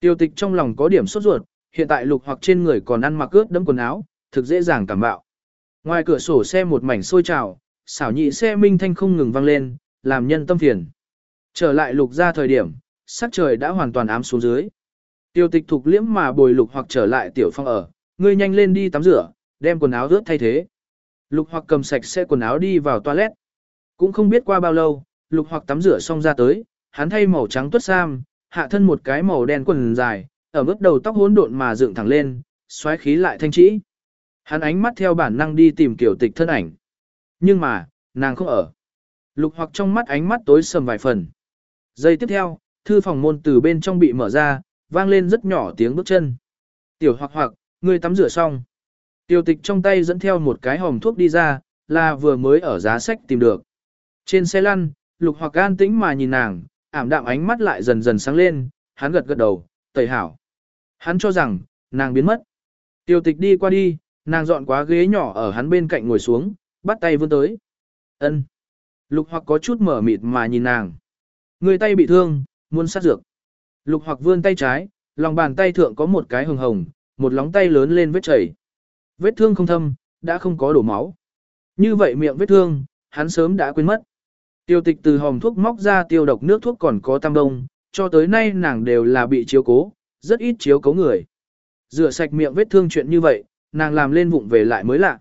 Tiêu tịch trong lòng có điểm sốt ruột, hiện tại lục hoặc trên người còn ăn mặc ướt đẫm quần áo, thực dễ dàng cảm bạo. Ngoài cửa sổ xe một mảnh sôi trào, xảo nhị xe minh thanh không ngừng vang lên, làm nhân tâm phiền. Trở lại lục ra thời điểm, sắc trời đã hoàn toàn ám xuống dưới. Tiêu tịch thục liễm mà bồi lục hoặc trở lại tiểu phong ở, ngươi nhanh lên đi tắm rửa, đem quần áo ướt thay thế. Lục hoặc cầm sạch xe quần áo đi vào toilet. Cũng không biết qua bao lâu, lục hoặc tắm rửa xong ra tới, hắn thay màu trắng tuất sam, hạ thân một cái màu đen quần dài, ở mức đầu tóc hỗn độn mà dựng thẳng lên, xoáy khí lại thanh trĩ. Hắn ánh mắt theo bản năng đi tìm kiểu tịch thân ảnh. Nhưng mà, nàng không ở. Lục hoặc trong mắt ánh mắt tối sầm vài phần. Giây tiếp theo, thư phòng môn từ bên trong bị mở ra, vang lên rất nhỏ tiếng bước chân. Tiểu hoặc hoặc, người tắm rửa xong. Tiêu tịch trong tay dẫn theo một cái hòm thuốc đi ra, là vừa mới ở giá sách tìm được. Trên xe lăn, lục hoặc an tĩnh mà nhìn nàng, ảm đạm ánh mắt lại dần dần sáng lên, hắn gật gật đầu, tẩy hảo. Hắn cho rằng, nàng biến mất. Tiêu tịch đi qua đi, nàng dọn quá ghế nhỏ ở hắn bên cạnh ngồi xuống, bắt tay vươn tới. ân Lục hoặc có chút mở mịt mà nhìn nàng. Người tay bị thương, muốn sát dược. Lục hoặc vươn tay trái, lòng bàn tay thượng có một cái hồng hồng, một lóng tay lớn lên vết chảy. Vết thương không thâm, đã không có đổ máu. Như vậy miệng vết thương, hắn sớm đã quên mất. Tiêu tịch từ hòm thuốc móc ra tiêu độc nước thuốc còn có tam đông, cho tới nay nàng đều là bị chiếu cố, rất ít chiếu cố người. Rửa sạch miệng vết thương chuyện như vậy, nàng làm lên vụng về lại mới lạ.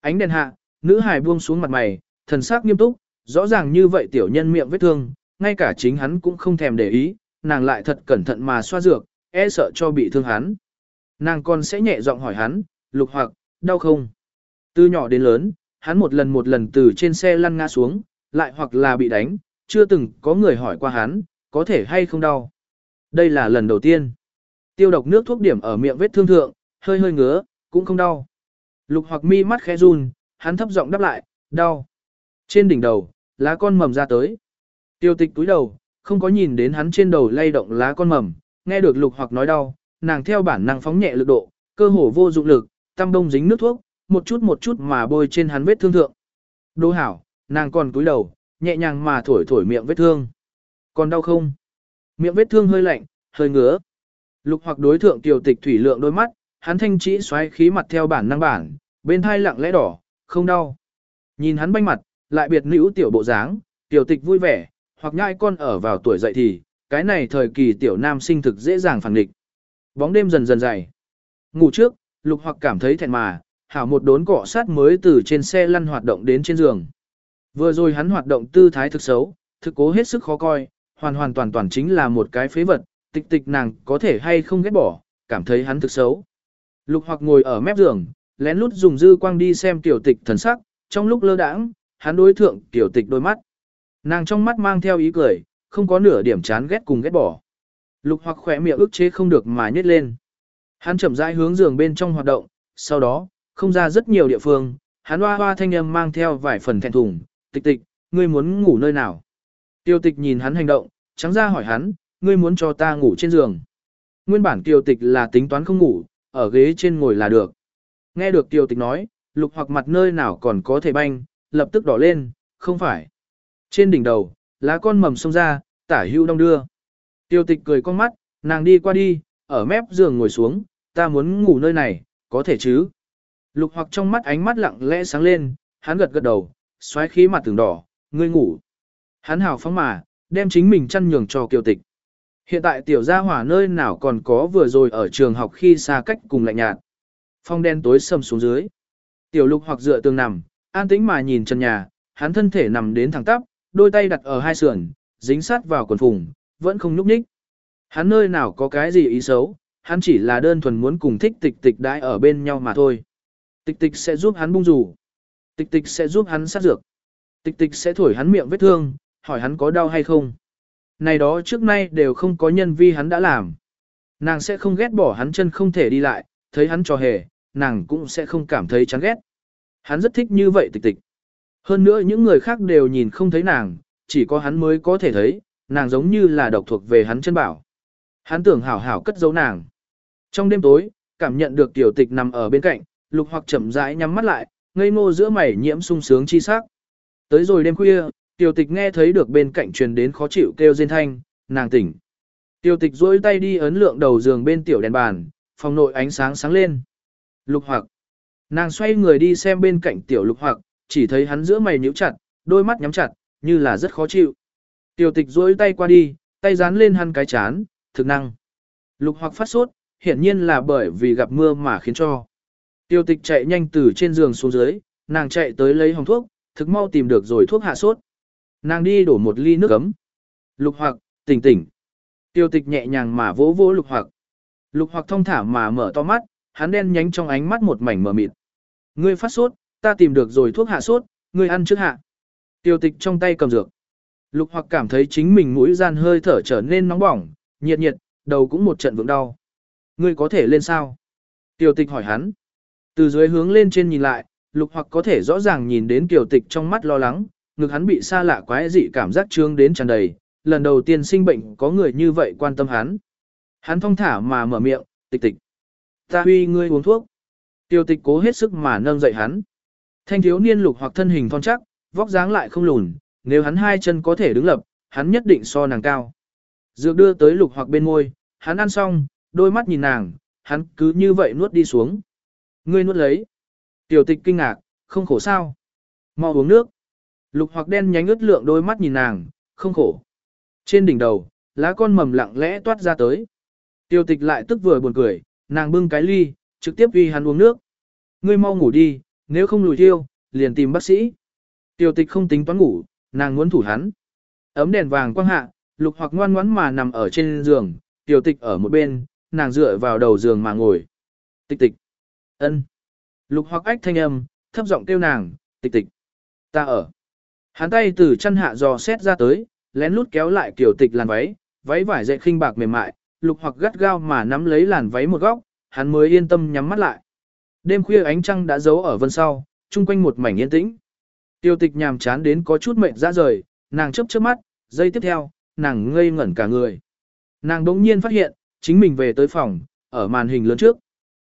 Ánh đèn hạ, nữ hài buông xuống mặt mày, thần sắc nghiêm túc, rõ ràng như vậy tiểu nhân miệng vết thương, ngay cả chính hắn cũng không thèm để ý, nàng lại thật cẩn thận mà xoa dược, e sợ cho bị thương hắn. Nàng còn sẽ nhẹ giọng hỏi hắn, lục hoặc, đau không? Từ nhỏ đến lớn, hắn một lần một lần từ trên xe lăn ngã xuống, lại hoặc là bị đánh, chưa từng có người hỏi qua hắn, có thể hay không đau. Đây là lần đầu tiên. Tiêu độc nước thuốc điểm ở miệng vết thương thượng, hơi hơi ngứa, cũng không đau. Lục hoặc mi mắt khẽ run, hắn thấp giọng đáp lại, đau. Trên đỉnh đầu, lá con mầm ra tới. Tiêu tịch túi đầu, không có nhìn đến hắn trên đầu lay động lá con mầm, nghe được lục hoặc nói đau, nàng theo bản năng phóng nhẹ lực độ, cơ hồ vô dụng lực, tăm bông dính nước thuốc, một chút một chút mà bôi trên hắn vết thương thượng. Đỗ hảo, nàng còn cúi đầu, nhẹ nhàng mà thổi thổi miệng vết thương. Còn đau không? Miệng vết thương hơi lạnh, hơi ngứa. Lục hoặc đối thượng tiểu tịch thủy lượng đôi mắt, hắn thanh chỉ xoáy khí mặt theo bản năng bản, bên thai lặng lẽ đỏ, không đau. Nhìn hắn banh mặt, lại biệt nữ tiểu bộ dáng, tiểu tịch vui vẻ, hoặc nhai con ở vào tuổi dậy thì, cái này thời kỳ tiểu nam sinh thực dễ dàng phản địch. Bóng đêm dần dần dày. Ngủ trước, lục hoặc cảm thấy thẹn mà, hảo một đốn cọ sát mới từ trên xe lăn hoạt động đến trên giường. Vừa rồi hắn hoạt động tư thái thực xấu, thực cố hết sức khó coi, hoàn hoàn toàn toàn chính là một cái phế vật, tịch tịch nàng có thể hay không ghét bỏ, cảm thấy hắn thực xấu. Lục hoặc ngồi ở mép giường, lén lút dùng dư quang đi xem tiểu tịch thần sắc, trong lúc lơ đãng, hắn đối thượng tiểu tịch đôi mắt. Nàng trong mắt mang theo ý cười, không có nửa điểm chán ghét cùng ghét bỏ. Lục hoặc khỏe miệng ức chế không được mà nhếch lên. Hắn chậm rãi hướng giường bên trong hoạt động, sau đó, không ra rất nhiều địa phương, hắn hoa hoa thanh âm mang theo vài phần thẹn thùng, tịch tịch, ngươi muốn ngủ nơi nào? Tiêu tịch nhìn hắn hành động, trắng ra hỏi hắn, ngươi muốn cho ta ngủ trên giường. Nguyên bản tiêu tịch là tính toán không ngủ, ở ghế trên ngồi là được. Nghe được tiêu tịch nói, lục hoặc mặt nơi nào còn có thể banh, lập tức đỏ lên, không phải. Trên đỉnh đầu, lá con mầm xông ra, tả hưu đông đưa. Tiêu tịch cười con mắt, nàng đi qua đi, ở mép giường ngồi xuống, ta muốn ngủ nơi này, có thể chứ. Lục hoặc trong mắt ánh mắt lặng lẽ sáng lên, hắn gật gật đầu, xoáy khí mặt từng đỏ, ngươi ngủ. Hắn hào phóng mà, đem chính mình chăn nhường cho kiều tịch. Hiện tại tiểu gia hỏa nơi nào còn có vừa rồi ở trường học khi xa cách cùng lạnh nhạt. Phong đen tối sầm xuống dưới. Tiểu lục hoặc dựa tường nằm, an tĩnh mà nhìn chân nhà, hắn thân thể nằm đến thẳng tắp, đôi tay đặt ở hai sườn, dính sát vào quần phùng, vẫn không nhúc nhích. Hắn nơi nào có cái gì ý xấu, hắn chỉ là đơn thuần muốn cùng thích tịch tịch đãi ở bên nhau mà thôi. Tịch tịch sẽ giúp hắn bung rủ. Tịch tịch sẽ giúp hắn sát dược. Tịch tịch sẽ thổi hắn miệng vết thương, hỏi hắn có đau hay không. Này đó trước nay đều không có nhân vi hắn đã làm. Nàng sẽ không ghét bỏ hắn chân không thể đi lại, thấy hắn trò hề, nàng cũng sẽ không cảm thấy chán ghét. Hắn rất thích như vậy tịch tịch. Hơn nữa những người khác đều nhìn không thấy nàng, chỉ có hắn mới có thể thấy, nàng giống như là độc thuộc về hắn chân bảo. Hắn tưởng hảo hảo cất giấu nàng. Trong đêm tối, cảm nhận được tiểu tịch nằm ở bên cạnh, lục hoặc chậm rãi nhắm mắt lại, ngây ngô giữa mày nhiễm sung sướng chi sắc. Tới rồi đêm khuya, tiểu tịch nghe thấy được bên cạnh truyền đến khó chịu kêu rên thanh, nàng tỉnh. Tiểu tịch duỗi tay đi ấn lượng đầu giường bên tiểu đèn bàn, phòng nội ánh sáng sáng lên. Lục hoặc. Nàng xoay người đi xem bên cạnh tiểu lục hoặc, chỉ thấy hắn giữa mày nhíu chặt, đôi mắt nhắm chặt, như là rất khó chịu. Tiểu tịch duỗi tay qua đi, tay dán lên hắn cái chán, thực năng. Lục hoặc phát sốt, hiển nhiên là bởi vì gặp mưa mà khiến cho. Tiêu tịch chạy nhanh từ trên giường xuống dưới, nàng chạy tới lấy hồng thuốc, thực mau tìm được rồi thuốc hạ sốt. Nàng đi đổ một ly nước ấm. Lục hoặc, tỉnh tỉnh. Tiêu tịch nhẹ nhàng mà vỗ vỗ lục hoặc. Lục hoặc thông thả mà mở to mắt, hắn đen nhánh trong ánh mắt một mảnh mờ mịt. Ngươi phát sốt, ta tìm được rồi thuốc hạ sốt, ngươi ăn trước hạ. Tiêu tịch trong tay cầm dược. Lục hoặc cảm thấy chính mình mũi gian hơi thở trở nên nóng bỏng, nhiệt nhiệt, đầu cũng một trận vượng đau. Ngươi có thể lên sao? Tiêu tịch hỏi hắn. Từ dưới hướng lên trên nhìn lại, lục hoặc có thể rõ ràng nhìn đến tiểu tịch trong mắt lo lắng, ngực hắn bị xa lạ quái dị cảm giác trương đến tràn đầy, lần đầu tiên sinh bệnh có người như vậy quan tâm hắn. Hắn thong thả mà mở miệng, tịch tịch. Ta huy ngươi uống thuốc. Tiêu tịch cố hết sức mà nâng dậy hắn. Thanh thiếu niên lục hoặc thân hình thon chắc, vóc dáng lại không lùn, nếu hắn hai chân có thể đứng lập, hắn nhất định so nàng cao. Dược đưa tới lục hoặc bên môi, hắn ăn xong, đôi mắt nhìn nàng, hắn cứ như vậy nuốt đi xuống. Ngươi nuốt lấy. Tiểu tịch kinh ngạc, không khổ sao. Mau uống nước. Lục hoặc đen nhánh ướt lượng đôi mắt nhìn nàng, không khổ. Trên đỉnh đầu, lá con mầm lặng lẽ toát ra tới. Tiểu tịch lại tức vừa buồn cười, nàng bưng cái ly, trực tiếp vì hắn uống nước. Ngươi mau ngủ đi, nếu không lùi tiêu, liền tìm bác sĩ. Tiểu tịch không tính toán ngủ, nàng muốn thủ hắn. Ấm đèn vàng quang hạ, lục hoặc ngoan ngoãn mà nằm ở trên giường, tiểu tịch ở một bên, nàng dựa vào đầu giường mà ngồi. Tịch tịch. ân. Lục hoặc ách thanh âm, thấp giọng kêu nàng, tịch tịch. Ta ở. Hắn tay từ chân hạ dò xét ra tới, lén lút kéo lại kiểu tịch làn váy, váy vải dậy khinh bạc mềm mại, lục hoặc gắt gao mà nắm lấy làn váy một góc, hắn mới yên tâm nhắm mắt lại. Đêm khuya ánh trăng đã giấu ở vân sau, chung quanh một mảnh yên tĩnh. Tiêu tịch nhàm chán đến có chút mệt ra rời, nàng chấp chớp mắt, giây tiếp theo, nàng ngây ngẩn cả người. Nàng đống nhiên phát hiện, chính mình về tới phòng, ở màn hình lớn trước.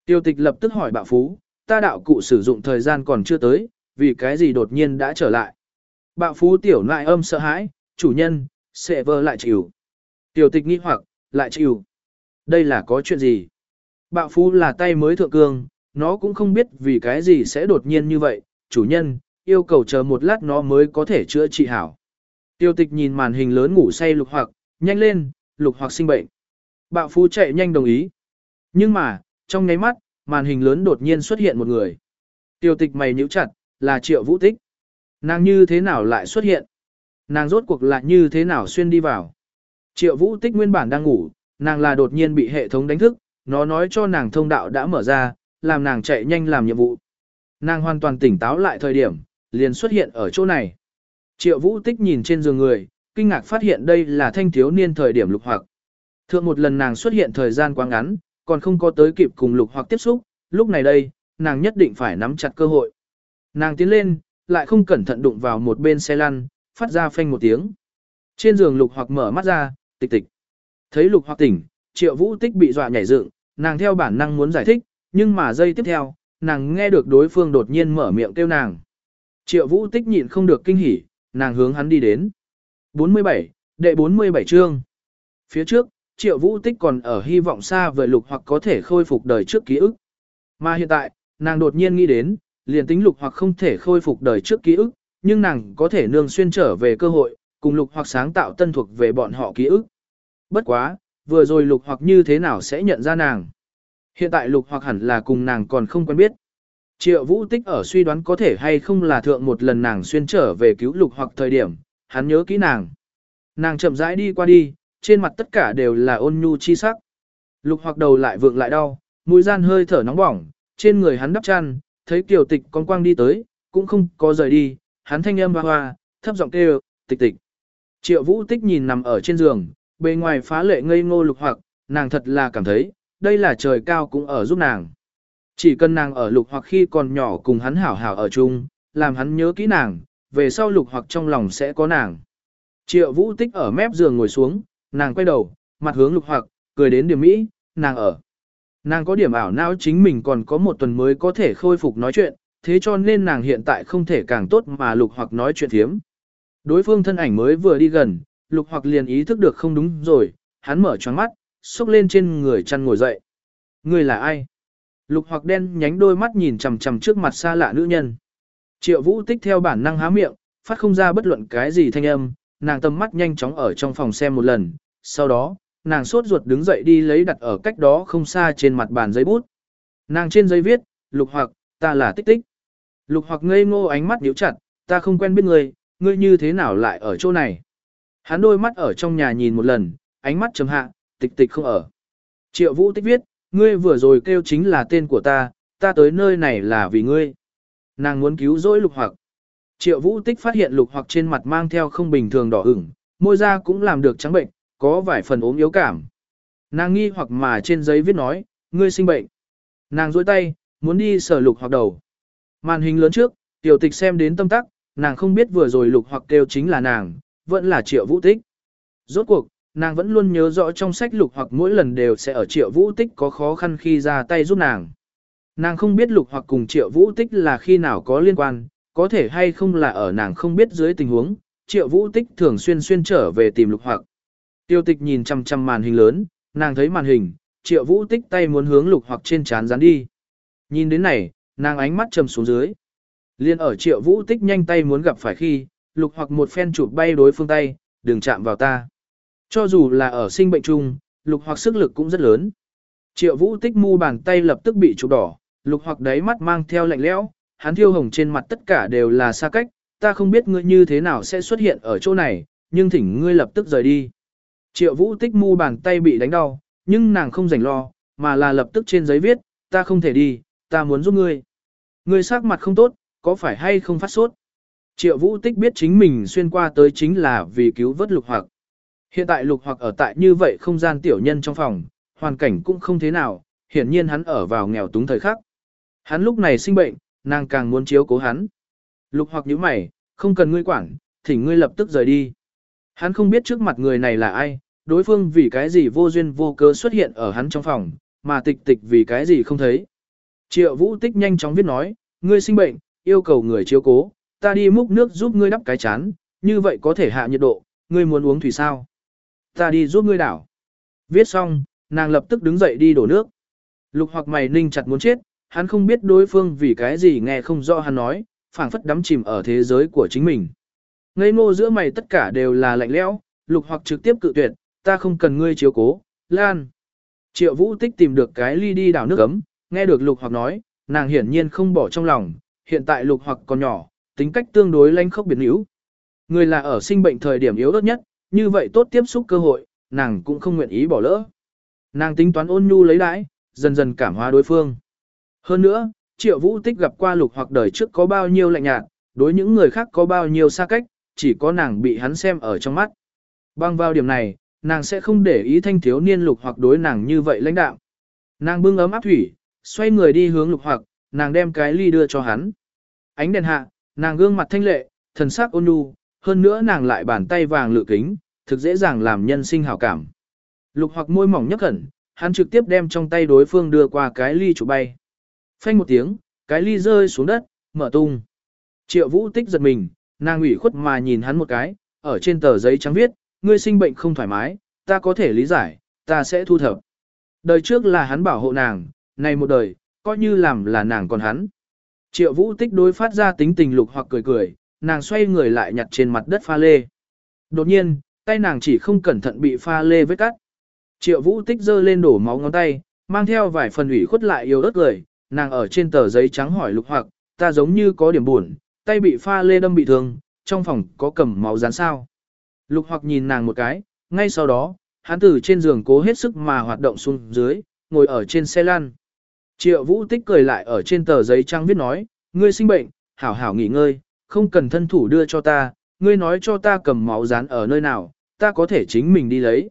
Tiêu tịch lập tức hỏi bạo phú, ta đạo cụ sử dụng thời gian còn chưa tới, vì cái gì đột nhiên đã trở lại. Bạo phú tiểu lại âm sợ hãi, chủ nhân, sẽ vơ lại chịu. Tiểu tịch nghi hoặc, lại chịu. Đây là có chuyện gì? Bạo phú là tay mới thượng cương, nó cũng không biết vì cái gì sẽ đột nhiên như vậy, chủ nhân, yêu cầu chờ một lát nó mới có thể chữa trị hảo. Tiêu tịch nhìn màn hình lớn ngủ say lục hoặc, nhanh lên, lục hoặc sinh bệnh. Bạo phú chạy nhanh đồng ý. Nhưng mà, trong nháy mắt, màn hình lớn đột nhiên xuất hiện một người. Tiêu tịch mày nhíu chặt, là triệu vũ tích. Nàng như thế nào lại xuất hiện? Nàng rốt cuộc lại như thế nào xuyên đi vào? Triệu vũ tích nguyên bản đang ngủ, nàng là đột nhiên bị hệ thống đánh thức, nó nói cho nàng thông đạo đã mở ra, làm nàng chạy nhanh làm nhiệm vụ. Nàng hoàn toàn tỉnh táo lại thời điểm, liền xuất hiện ở chỗ này. Triệu vũ tích nhìn trên giường người, kinh ngạc phát hiện đây là thanh thiếu niên thời điểm lục hoặc. Thượng một lần nàng xuất hiện thời gian quá ngắn, còn không có tới kịp cùng lục hoặc tiếp xúc, lúc này đây, nàng nhất định phải nắm chặt cơ hội. Nàng tiến lên, lại không cẩn thận đụng vào một bên xe lăn, phát ra phanh một tiếng. Trên giường lục hoặc mở mắt ra, tịch tịch. Thấy lục hoặc tỉnh, triệu vũ tích bị dọa nhảy dựng, nàng theo bản năng muốn giải thích, nhưng mà giây tiếp theo, nàng nghe được đối phương đột nhiên mở miệng kêu nàng. Triệu vũ tích nhịn không được kinh hỉ, nàng hướng hắn đi đến. 47, đệ 47 chương. Phía trước, triệu vũ tích còn ở hy vọng xa vời lục hoặc có thể khôi phục đời trước ký ức. Mà hiện tại, nàng đột nhiên nghĩ đến, liền tính lục hoặc không thể khôi phục đời trước ký ức, nhưng nàng có thể nương xuyên trở về cơ hội, cùng lục hoặc sáng tạo tân thuộc về bọn họ ký ức. Bất quá, vừa rồi lục hoặc như thế nào sẽ nhận ra nàng. Hiện tại lục hoặc hẳn là cùng nàng còn không quen biết. Triệu vũ tích ở suy đoán có thể hay không là thượng một lần nàng xuyên trở về cứu lục hoặc thời điểm, hắn nhớ kỹ nàng. Nàng chậm rãi đi qua đi, trên mặt tất cả đều là ôn nhu chi sắc. Lục hoặc đầu lại vượng lại đau, mũi gian hơi thở nóng bỏng, trên người hắn đắp chăn, thấy kiều tịch con quang đi tới, cũng không có rời đi, hắn thanh âm hoa hoa, thấp giọng kêu, tịch tịch. Triệu vũ tích nhìn nằm ở trên giường, bề ngoài phá lệ ngây ngô lục hoặc, nàng thật là cảm thấy, đây là trời cao cũng ở giúp nàng. Chỉ cần nàng ở lục hoặc khi còn nhỏ cùng hắn hảo hảo ở chung, làm hắn nhớ kỹ nàng, về sau lục hoặc trong lòng sẽ có nàng. Triệu vũ tích ở mép giường ngồi xuống, nàng quay đầu, mặt hướng lục hoặc, cười đến điểm mỹ, nàng ở. Nàng có điểm ảo não chính mình còn có một tuần mới có thể khôi phục nói chuyện, thế cho nên nàng hiện tại không thể càng tốt mà lục hoặc nói chuyện thiếm. Đối phương thân ảnh mới vừa đi gần, lục hoặc liền ý thức được không đúng rồi, hắn mở choáng mắt, xúc lên trên người chăn ngồi dậy. Người là ai? Lục hoặc đen nhánh đôi mắt nhìn chằm chằm trước mặt xa lạ nữ nhân. Triệu vũ tích theo bản năng há miệng, phát không ra bất luận cái gì thanh âm, nàng tầm mắt nhanh chóng ở trong phòng xem một lần, sau đó, nàng sốt ruột đứng dậy đi lấy đặt ở cách đó không xa trên mặt bàn giấy bút. Nàng trên giấy viết, lục hoặc, ta là tích tích. Lục hoặc ngây ngô ánh mắt nhíu chặt, ta không quen biết ngươi, ngươi như thế nào lại ở chỗ này. Hắn đôi mắt ở trong nhà nhìn một lần, ánh mắt trầm hạ, tịch tịch không ở. Triệu vũ tích viết, ngươi vừa rồi kêu chính là tên của ta, ta tới nơi này là vì ngươi. Nàng muốn cứu rỗi lục hoặc. Triệu vũ tích phát hiện lục hoặc trên mặt mang theo không bình thường đỏ ửng, môi da cũng làm được trắng bệnh, có vài phần ốm yếu cảm. Nàng nghi hoặc mà trên giấy viết nói, ngươi sinh bệnh. Nàng dối tay, muốn đi sở lục hoặc đầu. Màn hình lớn trước, tiểu tịch xem đến tâm tắc, nàng không biết vừa rồi lục hoặc kêu chính là nàng, vẫn là triệu vũ tích. Rốt cuộc, nàng vẫn luôn nhớ rõ trong sách lục hoặc mỗi lần đều sẽ ở triệu vũ tích có khó khăn khi ra tay giúp nàng. Nàng không biết lục hoặc cùng triệu vũ tích là khi nào có liên quan, có thể hay không là ở nàng không biết dưới tình huống, triệu vũ tích thường xuyên xuyên trở về tìm lục hoặc. Tiêu tịch nhìn chăm chăm màn hình lớn, nàng thấy màn hình, triệu vũ tích tay muốn hướng lục hoặc trên chán dán đi. Nhìn đến này, nàng ánh mắt trầm xuống dưới. Liên ở triệu vũ tích nhanh tay muốn gặp phải khi, lục hoặc một phen chụp bay đối phương tay, đừng chạm vào ta. Cho dù là ở sinh bệnh chung, lục hoặc sức lực cũng rất lớn. Triệu vũ tích mu bàn tay lập tức bị chụp đỏ, lục hoặc đáy mắt mang theo lạnh lẽo, hắn thiêu hồng trên mặt tất cả đều là xa cách, ta không biết ngươi như thế nào sẽ xuất hiện ở chỗ này, nhưng thỉnh ngươi lập tức rời đi. Triệu vũ tích mu bàn tay bị đánh đau, nhưng nàng không rảnh lo, mà là lập tức trên giấy viết, ta không thể đi, ta muốn giúp ngươi. Ngươi sắc mặt không tốt, có phải hay không phát sốt? Triệu vũ tích biết chính mình xuyên qua tới chính là vì cứu vớt lục hoặc. Hiện tại lục hoặc ở tại như vậy không gian tiểu nhân trong phòng, hoàn cảnh cũng không thế nào, hiển nhiên hắn ở vào nghèo túng thời khắc. Hắn lúc này sinh bệnh, nàng càng muốn chiếu cố hắn. Lục hoặc nhíu mày, không cần ngươi quản, thỉnh ngươi lập tức rời đi. Hắn không biết trước mặt người này là ai, đối phương vì cái gì vô duyên vô cớ xuất hiện ở hắn trong phòng, mà tịch tịch vì cái gì không thấy. Triệu vũ tích nhanh chóng viết nói, ngươi sinh bệnh, yêu cầu người chiếu cố, ta đi múc nước giúp ngươi đắp cái chán, như vậy có thể hạ nhiệt độ, ngươi muốn uống thủy sao? Ta đi giúp ngươi đảo. Viết xong, nàng lập tức đứng dậy đi đổ nước. Lục hoặc mày ninh chặt muốn chết, hắn không biết đối phương vì cái gì nghe không rõ hắn nói, phảng phất đắm chìm ở thế giới của chính mình. Ngây ngô giữa mày tất cả đều là lạnh lẽo, lục hoặc trực tiếp cự tuyệt, ta không cần ngươi chiếu cố, Lan. Triệu vũ tích tìm được cái ly đi đảo nước ấm, nghe được lục hoặc nói, nàng hiển nhiên không bỏ trong lòng, hiện tại lục hoặc còn nhỏ, tính cách tương đối lanh khốc biệt yếu. Người là ở sinh bệnh thời điểm yếu ớt nhất, như vậy tốt tiếp xúc cơ hội, nàng cũng không nguyện ý bỏ lỡ. Nàng tính toán ôn nhu lấy đãi, dần dần cảm hóa đối phương. Hơn nữa, triệu vũ tích gặp qua lục hoặc đời trước có bao nhiêu lạnh nhạt, đối những người khác có bao nhiêu xa cách, chỉ có nàng bị hắn xem ở trong mắt. Băng vào điểm này, nàng sẽ không để ý thanh thiếu niên lục hoặc đối nàng như vậy lãnh đạo. Nàng bưng ấm áp thủy, xoay người đi hướng lục hoặc, nàng đem cái ly đưa cho hắn. Ánh đèn hạ, nàng gương mặt thanh lệ, thần sắc ôn nhu, hơn nữa nàng lại bàn tay vàng lựa kính, thực dễ dàng làm nhân sinh hảo cảm. Lục hoặc môi mỏng nhấc khẩn, hắn trực tiếp đem trong tay đối phương đưa qua cái ly chủ bay. Phanh một tiếng, cái ly rơi xuống đất, mở tung. Triệu vũ tích giật mình, nàng ủy khuất mà nhìn hắn một cái, ở trên tờ giấy trắng viết, ngươi sinh bệnh không thoải mái, ta có thể lý giải, ta sẽ thu thập. Đời trước là hắn bảo hộ nàng, này một đời, coi như làm là nàng còn hắn. Triệu vũ tích đối phát ra tính tình lục hoặc cười cười, nàng xoay người lại nhặt trên mặt đất pha lê. Đột nhiên, tay nàng chỉ không cẩn thận bị pha lê vết cắt. Triệu vũ tích giơ lên đổ máu ngón tay, mang theo vài phần ủy khuất lại yêu ớt cười, nàng ở trên tờ giấy trắng hỏi lục hoặc, ta giống như có điểm buồn, tay bị pha lê đâm bị thương, trong phòng có cầm máu dán sao. Lục hoặc nhìn nàng một cái, ngay sau đó, hắn từ trên giường cố hết sức mà hoạt động xuống dưới, ngồi ở trên xe lăn. Triệu vũ tích cười lại ở trên tờ giấy trắng viết nói, ngươi sinh bệnh, hảo hảo nghỉ ngơi, không cần thân thủ đưa cho ta, ngươi nói cho ta cầm máu dán ở nơi nào, ta có thể chính mình đi lấy.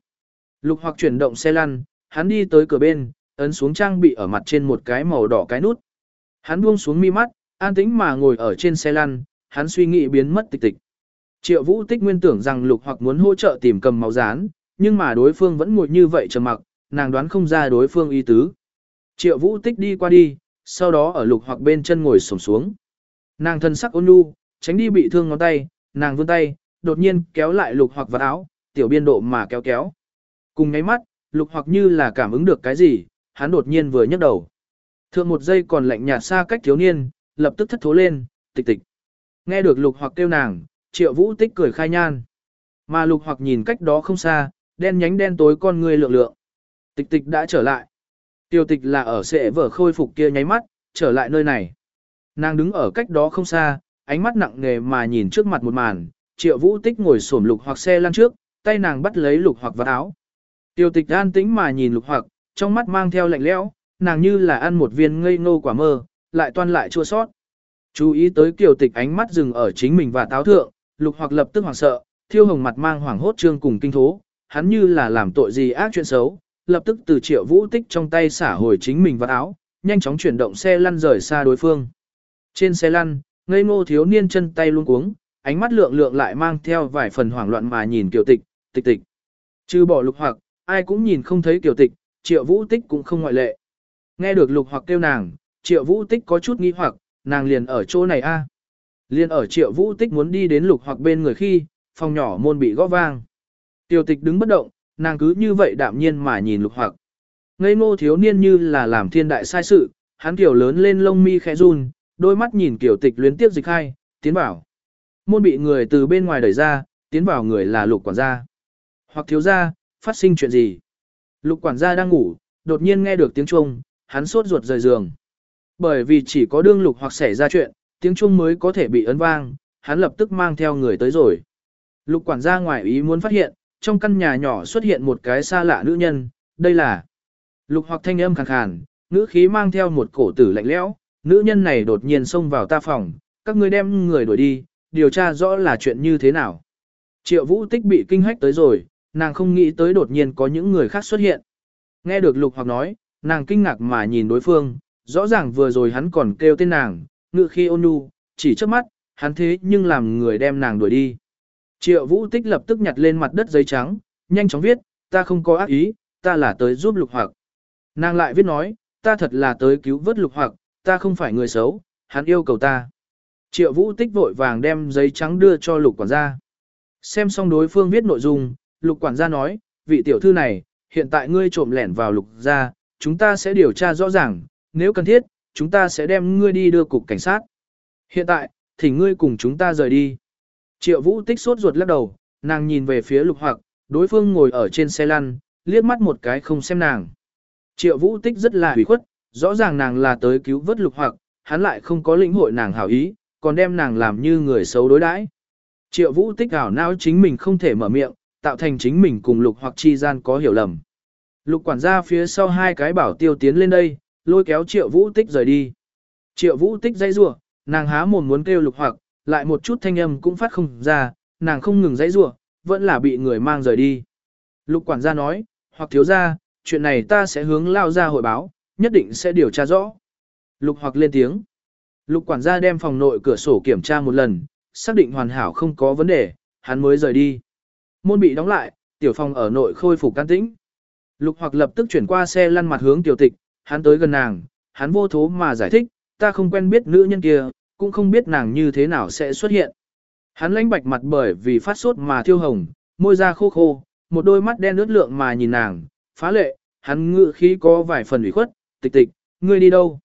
Lục hoặc chuyển động xe lăn, hắn đi tới cửa bên, ấn xuống trang bị ở mặt trên một cái màu đỏ cái nút. Hắn buông xuống mi mắt, an tĩnh mà ngồi ở trên xe lăn, hắn suy nghĩ biến mất tịch tịch. Triệu vũ tích nguyên tưởng rằng lục hoặc muốn hỗ trợ tìm cầm máu dán, nhưng mà đối phương vẫn ngồi như vậy trầm mặc, nàng đoán không ra đối phương ý tứ. Triệu vũ tích đi qua đi, sau đó ở lục hoặc bên chân ngồi xổm xuống. Nàng thân sắc ôn nhu, tránh đi bị thương ngón tay, nàng vươn tay, đột nhiên kéo lại lục hoặc vào áo, tiểu biên độ mà kéo kéo. Cùng ngay mắt, lục hoặc như là cảm ứng được cái gì, hắn đột nhiên vừa nhấc đầu. Thượng một giây còn lạnh nhạt xa cách thiếu niên, lập tức thất thố lên, tịch tịch. Nghe được lục hoặc kêu nàng, triệu vũ tích cười khai nhan. Mà lục hoặc nhìn cách đó không xa, đen nhánh đen tối con người lượng lượng. Tịch tịch đã trở lại. Tiêu tịch là ở sệ vở khôi phục kia nháy mắt, trở lại nơi này. Nàng đứng ở cách đó không xa, ánh mắt nặng nề mà nhìn trước mặt một màn, triệu vũ tích ngồi xổm lục hoặc xe lăn trước, tay nàng bắt lấy lục hoặc vào áo. Tiêu tịch an tĩnh mà nhìn lục hoặc, trong mắt mang theo lạnh lẽo, nàng như là ăn một viên ngây ngô quả mơ, lại toan lại chua sót. Chú ý tới kiều tịch ánh mắt dừng ở chính mình và táo thượng, lục hoặc lập tức hoảng sợ, thiêu hồng mặt mang hoảng hốt trương cùng kinh thố, hắn như là làm tội gì ác chuyện xấu, lập tức từ triệu vũ tích trong tay xả hồi chính mình vào áo, nhanh chóng chuyển động xe lăn rời xa đối phương. Trên xe lăn, ngây ngô thiếu niên chân tay luôn cuống, ánh mắt lượng lượng lại mang theo vài phần hoảng loạn mà nhìn kiều tịch, tịch tịch. Chứ bỏ lục hoặc, ai cũng nhìn không thấy kiều tịch, triệu vũ tích cũng không ngoại lệ. Nghe được lục hoặc kêu nàng, triệu vũ tích có chút nghi hoặc, nàng liền ở chỗ này a liên ở triệu vũ tích muốn đi đến lục hoặc bên người khi, phòng nhỏ môn bị gõ vang. Tiểu tịch đứng bất động, nàng cứ như vậy đạm nhiên mà nhìn lục hoặc. Ngây ngô thiếu niên như là làm thiên đại sai sự, hắn kiểu lớn lên lông mi khẽ run, đôi mắt nhìn kiểu tịch luyến tiếp dịch hai, tiến bảo. Môn bị người từ bên ngoài đẩy ra, tiến vào người là lục quản gia. Hoặc thiếu gia, phát sinh chuyện gì? Lục quản gia đang ngủ, đột nhiên nghe được tiếng chuông, hắn sốt ruột rời giường. Bởi vì chỉ có đương lục hoặc xảy ra chuyện, tiếng chuông mới có thể bị ấn vang, hắn lập tức mang theo người tới rồi. Lục quản gia ngoài ý muốn phát hiện, trong căn nhà nhỏ xuất hiện một cái xa lạ nữ nhân, đây là lục hoặc thanh âm khàn khàn, ngữ khí mang theo một cổ tử lạnh lẽo, nữ nhân này đột nhiên xông vào ta phòng, các ngươi đem người đuổi đi, điều tra rõ là chuyện như thế nào. Triệu vũ tích bị kinh hách tới rồi, nàng không nghĩ tới đột nhiên có những người khác xuất hiện. Nghe được lục hoặc nói, nàng kinh ngạc mà nhìn đối phương, rõ ràng vừa rồi hắn còn kêu tên nàng, ngự khi ôn nhu, chỉ trước mắt, hắn thế nhưng làm người đem nàng đuổi đi. Triệu vũ tích lập tức nhặt lên mặt đất giấy trắng, nhanh chóng viết, ta không có ác ý, ta là tới giúp lục hoặc. Nàng lại viết nói, ta thật là tới cứu vớt lục hoặc, ta không phải người xấu, hắn yêu cầu ta. Triệu vũ tích vội vàng đem giấy trắng đưa cho lục quản gia. Xem xong đối phương viết nội dung, lục quản gia nói, vị tiểu thư này, hiện tại ngươi trộm lẻn vào lục gia, chúng ta sẽ điều tra rõ ràng, nếu cần thiết, chúng ta sẽ đem ngươi đi đưa cục cảnh sát. Hiện tại, thỉnh ngươi cùng chúng ta rời đi. Triệu vũ tích sốt ruột lắc đầu, nàng nhìn về phía lục hoặc, đối phương ngồi ở trên xe lăn, liếc mắt một cái không xem nàng. Triệu vũ tích rất là hủy khuất, rõ ràng nàng là tới cứu vớt lục hoặc, hắn lại không có lĩnh hội nàng hảo ý, còn đem nàng làm như người xấu đối đãi. Triệu vũ tích ảo não chính mình không thể mở miệng, tạo thành chính mình cùng lục hoặc chi gian có hiểu lầm. Lục quản gia phía sau hai cái bảo tiêu tiến lên đây, lôi kéo triệu vũ tích rời đi. Triệu vũ tích dây rủa nàng há mồm muốn kêu lục hoặc, lại một chút thanh âm cũng phát không ra, nàng không ngừng dãy rủa vẫn là bị người mang rời đi. Lục quản gia nói, hoặc thiếu gia, chuyện này ta sẽ hướng lao ra hội báo, nhất định sẽ điều tra rõ. Lục hoặc lên tiếng. Lục quản gia đem phòng nội cửa sổ kiểm tra một lần, xác định hoàn hảo không có vấn đề, hắn mới rời đi. Môn bị đóng lại, tiểu phòng ở nội khôi phục can tĩnh. Lục hoặc lập tức chuyển qua xe lăn mặt hướng tiểu tịch, hắn tới gần nàng, hắn vô thố mà giải thích, ta không quen biết nữ nhân kia, cũng không biết nàng như thế nào sẽ xuất hiện. Hắn lãnh bạch mặt bởi vì phát sốt mà thiêu hồng, môi da khô khô, một đôi mắt đen ướt lượng mà nhìn nàng, phá lệ, hắn ngự khí có vài phần ủy khuất, tịch tịch, ngươi đi đâu?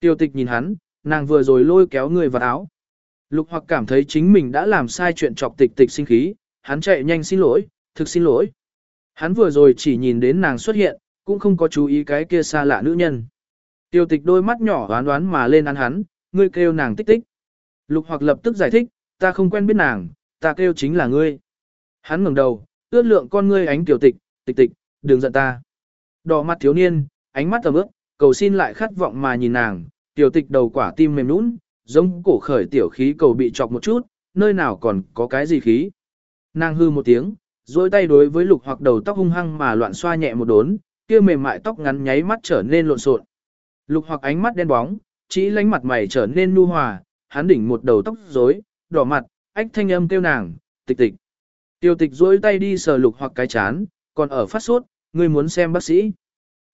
Tiêu tịch nhìn hắn, nàng vừa rồi lôi kéo người vào áo. Lục hoặc cảm thấy chính mình đã làm sai chuyện chọc tịch tịch sinh khí, hắn chạy nhanh xin lỗi, thực xin lỗi. Hắn vừa rồi chỉ nhìn đến nàng xuất hiện, cũng không có chú ý cái kia xa lạ nữ nhân. Tiêu tịch đôi mắt nhỏ đoán đoán mà lên ăn hắn, ngươi kêu nàng tích tích. Lục hoặc lập tức giải thích, ta không quen biết nàng, ta kêu chính là ngươi. Hắn ngẩng đầu, ước lượng con ngươi ánh tiểu tịch, tịch tịch, đừng giận ta. Đỏ mặt thiếu niên, ánh mắt tầm ướp, cầu xin lại khát vọng mà nhìn nàng, tiểu tịch đầu quả tim mềm nũng, giống cổ khởi tiểu khí cầu bị chọc một chút, nơi nào còn có cái gì khí. Nàng hư một tiếng, dôi tay đối với lục hoặc đầu tóc hung hăng mà loạn xoa nhẹ một đốn, kia mềm mại tóc ngắn nháy mắt trở nên lộn xộn. Lục hoặc ánh mắt đen bóng, chỉ lánh mặt mày trở nên nu hòa, hắn đỉnh một đầu tóc rối, đỏ mặt, ách thanh âm kêu nàng, tịch tịch. Tiêu tịch duỗi tay đi sờ lục hoặc cái chán, còn ở phát sốt, ngươi muốn xem bác sĩ.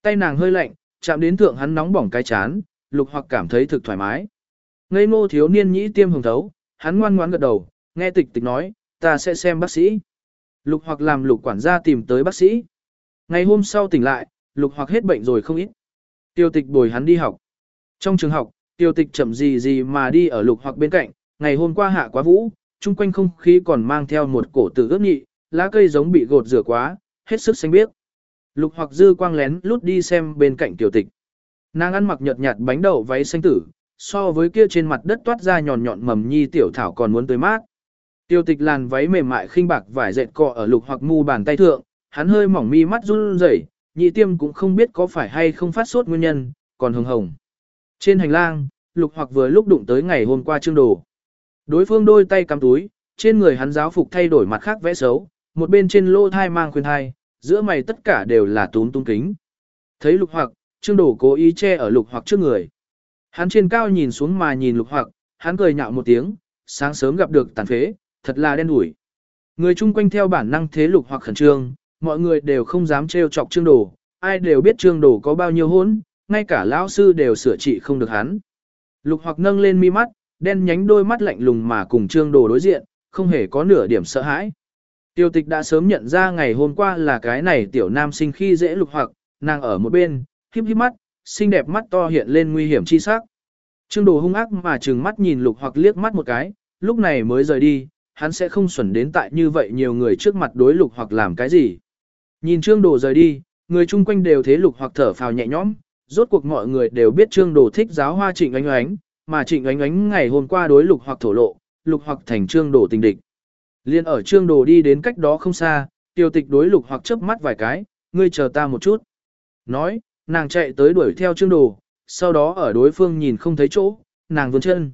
Tay nàng hơi lạnh, chạm đến thượng hắn nóng bỏng cái chán, lục hoặc cảm thấy thực thoải mái. Ngây ngô thiếu niên nhĩ tiêm hồng thấu, hắn ngoan ngoãn gật đầu, nghe tịch tịch nói, ta sẽ xem bác sĩ. Lục hoặc làm lục quản gia tìm tới bác sĩ. Ngày hôm sau tỉnh lại, lục hoặc hết bệnh rồi không ít. Tiêu tịch bồi hắn đi học. Trong trường học, tiêu tịch chậm gì gì mà đi ở lục hoặc bên cạnh, ngày hôm qua hạ quá vũ, chung quanh không khí còn mang theo một cổ tử ướt nhị, lá cây giống bị gột rửa quá, hết sức xanh biếc. Lục hoặc dư quang lén lút đi xem bên cạnh tiểu tịch. Nàng ăn mặc nhợt nhạt bánh đậu váy xanh tử, so với kia trên mặt đất toát ra nhọn nhọn mầm nhi tiểu thảo còn muốn tới mát. Tiêu tịch làn váy mềm mại khinh bạc vải dệt cọ ở lục hoặc mu bàn tay thượng, hắn hơi mỏng mi mắt run rẩy, nhị tiêm cũng không biết có phải hay không phát sốt nguyên nhân, còn hồng hồng. Trên hành lang, lục hoặc vừa lúc đụng tới ngày hôm qua trương đồ. Đối phương đôi tay cắm túi, trên người hắn giáo phục thay đổi mặt khác vẽ xấu, một bên trên lô thai mang khuyên thai, giữa mày tất cả đều là túm tung kính. Thấy lục hoặc, trương đổ cố ý che ở lục hoặc trước người. Hắn trên cao nhìn xuống mà nhìn lục hoặc, hắn cười nhạo một tiếng, sáng sớm gặp được tàn phế, thật là đen đủi. Người chung quanh theo bản năng thế lục hoặc khẩn trương, mọi người đều không dám trêu chọc trương đồ, ai đều biết trương đồ có bao nhiêu hỗn, ngay cả lão sư đều sửa trị không được hắn. Lục hoặc nâng lên mi mắt, đen nhánh đôi mắt lạnh lùng mà cùng trương đồ đối diện, không hề có nửa điểm sợ hãi. Tiêu tịch đã sớm nhận ra ngày hôm qua là cái này tiểu nam sinh khi dễ lục hoặc, nàng ở một bên, khiếp khiếp mắt, xinh đẹp mắt to hiện lên nguy hiểm chi sắc. Trương đồ hung ác mà trừng mắt nhìn lục hoặc liếc mắt một cái, lúc này mới rời đi, hắn sẽ không xuẩn đến tại như vậy nhiều người trước mặt đối lục hoặc làm cái gì. Nhìn trương đồ rời đi, người chung quanh đều thế lục hoặc thở phào nhẹ nhõm, rốt cuộc mọi người đều biết trương đồ thích giáo hoa trịnh ánh ánh, mà trịnh ánh ánh ngày hôm qua đối lục hoặc thổ lộ, lục hoặc thành trương đồ tình địch. Liên ở trương đồ đi đến cách đó không xa, tiêu tịch đối lục hoặc chớp mắt vài cái, ngươi chờ ta một chút. Nói, nàng chạy tới đuổi theo trương đồ, sau đó ở đối phương nhìn không thấy chỗ, nàng vươn chân.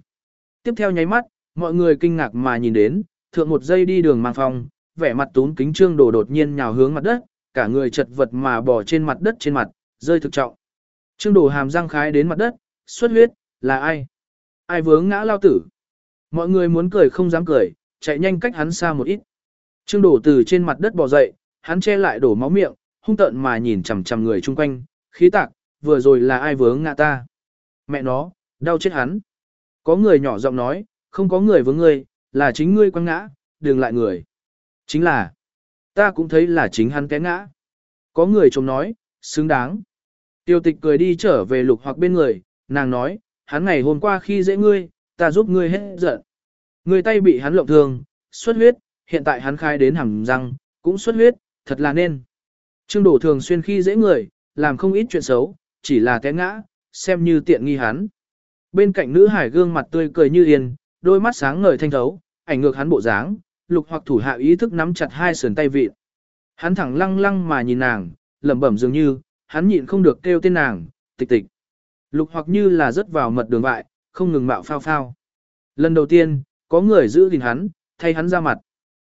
Tiếp theo nháy mắt, mọi người kinh ngạc mà nhìn đến, thượng một giây đi đường mang phòng, vẻ mặt tún kính trương đồ đột nhiên nhào hướng mặt đất, cả người chật vật mà bò trên mặt đất trên mặt, rơi thực trọng. Trương đồ hàm răng khái đến mặt đất, xuất huyết, là ai? Ai vướng ngã lao tử? Mọi người muốn cười không dám cười, chạy nhanh cách hắn xa một ít. Trương đổ từ trên mặt đất bò dậy, hắn che lại đổ máu miệng, hung tợn mà nhìn chằm chằm người chung quanh, khí tạc, vừa rồi là ai vướng ngã ta. Mẹ nó, đau chết hắn. Có người nhỏ giọng nói, không có người vướng ngươi, là chính ngươi quăng ngã, đừng lại người. Chính là, ta cũng thấy là chính hắn té ngã. Có người chống nói, xứng đáng. Tiêu tịch cười đi trở về lục hoặc bên người, nàng nói, hắn ngày hôm qua khi dễ ngươi, ta giúp ngươi hết giận. Người tay bị hắn lộng thương, xuất huyết, hiện tại hắn khai đến hẳn răng, cũng xuất huyết, thật là nên. Trương đổ thường xuyên khi dễ người, làm không ít chuyện xấu, chỉ là té ngã, xem như tiện nghi hắn. Bên cạnh nữ hải gương mặt tươi cười như yên, đôi mắt sáng ngời thanh thấu, ảnh ngược hắn bộ dáng, lục hoặc thủ hạ ý thức nắm chặt hai sườn tay vịt. Hắn thẳng lăng lăng mà nhìn nàng, lẩm bẩm dường như, hắn nhịn không được kêu tên nàng, tịch tịch. Lục hoặc như là rớt vào mật đường bại, không ngừng mạo phao phao. Lần đầu tiên, có người giữ gìn hắn, thay hắn ra mặt.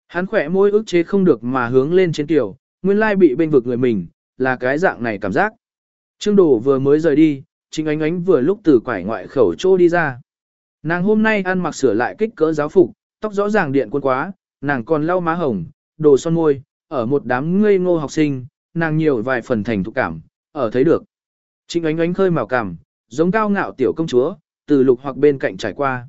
Hắn khỏe môi ức chế không được mà hướng lên trên tiểu, nguyên lai bị bên vực người mình, là cái dạng này cảm giác. Trương Đồ vừa mới rời đi, Trình Ánh Ánh vừa lúc từ quải ngoại khẩu trô đi ra. Nàng hôm nay ăn mặc sửa lại kích cỡ giáo phục, tóc rõ ràng điện quân quá, nàng còn lau má hồng, đồ son môi, ở một đám ngây ngô học sinh, nàng nhiều vài phần thành thục cảm, ở thấy được. Trịnh Ánh Ánh khơi màu cảm, giống cao ngạo tiểu công chúa, từ lục hoặc bên cạnh trải qua.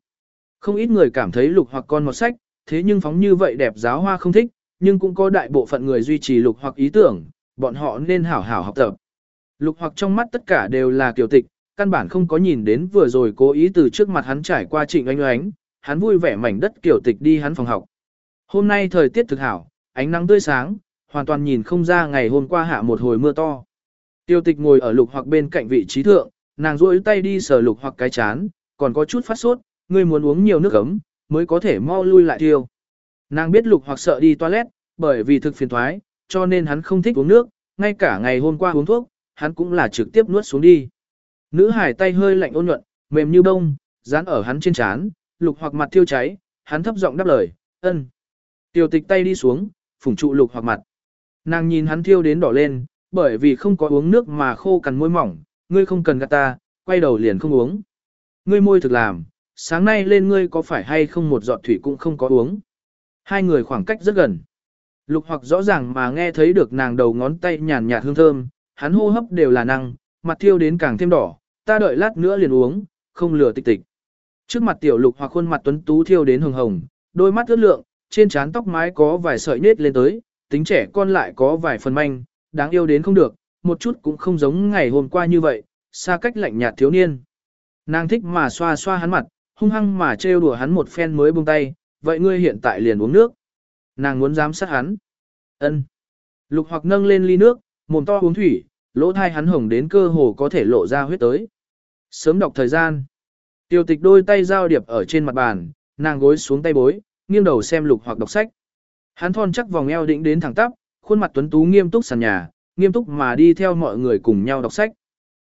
Không ít người cảm thấy lục hoặc con một sách, thế nhưng phóng như vậy đẹp giáo hoa không thích, nhưng cũng có đại bộ phận người duy trì lục hoặc ý tưởng, bọn họ nên hảo hảo học tập. Lục hoặc trong mắt tất cả đều là kiều tịch, căn bản không có nhìn đến vừa rồi cố ý từ trước mặt hắn trải qua trịnh ánh ánh, hắn vui vẻ mảnh đất kiều tịch đi hắn phòng học. Hôm nay thời tiết thực hảo, ánh nắng tươi sáng, hoàn toàn nhìn không ra ngày hôm qua hạ một hồi mưa to. Tiêu tịch ngồi ở lục hoặc bên cạnh vị trí thượng, nàng duỗi tay đi sờ lục hoặc cái chán, còn có chút phát sốt, ngươi muốn uống nhiều nước ấm, mới có thể mau lui lại tiêu. Nàng biết lục hoặc sợ đi toilet, bởi vì thực phiền thoái, cho nên hắn không thích uống nước, ngay cả ngày hôm qua uống thuốc, hắn cũng là trực tiếp nuốt xuống đi. Nữ hải tay hơi lạnh ôn nhuận, mềm như bông, dán ở hắn trên chán, lục hoặc mặt thiêu cháy, hắn thấp giọng đáp lời, ân. Tiểu tịch tay đi xuống, phủng trụ lục hoặc mặt. Nàng nhìn hắn thiêu đến đỏ lên, bởi vì không có uống nước mà khô cằn môi mỏng, ngươi không cần gạt ta, quay đầu liền không uống. Ngươi môi thực làm, sáng nay lên ngươi có phải hay không một giọt thủy cũng không có uống. Hai người khoảng cách rất gần. Lục hoặc rõ ràng mà nghe thấy được nàng đầu ngón tay nhàn nhạt hương thơm, hắn hô hấp đều là năng, mặt thiêu đến càng thêm đỏ, ta đợi lát nữa liền uống, không lừa tịch tịch. Trước mặt tiểu lục hoặc khuôn mặt tuấn tú thiêu đến hồng hồng, đôi mắt ướt lượng, trên trán tóc mái có vài sợi nết lên tới, tính trẻ con lại có vài phần manh, đáng yêu đến không được, một chút cũng không giống ngày hôm qua như vậy, xa cách lạnh nhạt thiếu niên. Nàng thích mà xoa xoa hắn mặt, hung hăng mà trêu đùa hắn một phen mới buông tay, vậy ngươi hiện tại liền uống nước. Nàng muốn dám sát hắn. Ân. Lục hoặc nâng lên ly nước, mồm to uống thủy, lỗ thai hắn hồng đến cơ hồ có thể lộ ra huyết tới. Sớm đọc thời gian. Tiêu tịch đôi tay giao điệp ở trên mặt bàn, nàng gối xuống tay bối, nghiêng đầu xem lục hoặc đọc sách. Hắn thon chắc vòng eo định đến thẳng tắp, khuôn mặt tuấn tú nghiêm túc sàn nhà, nghiêm túc mà đi theo mọi người cùng nhau đọc sách.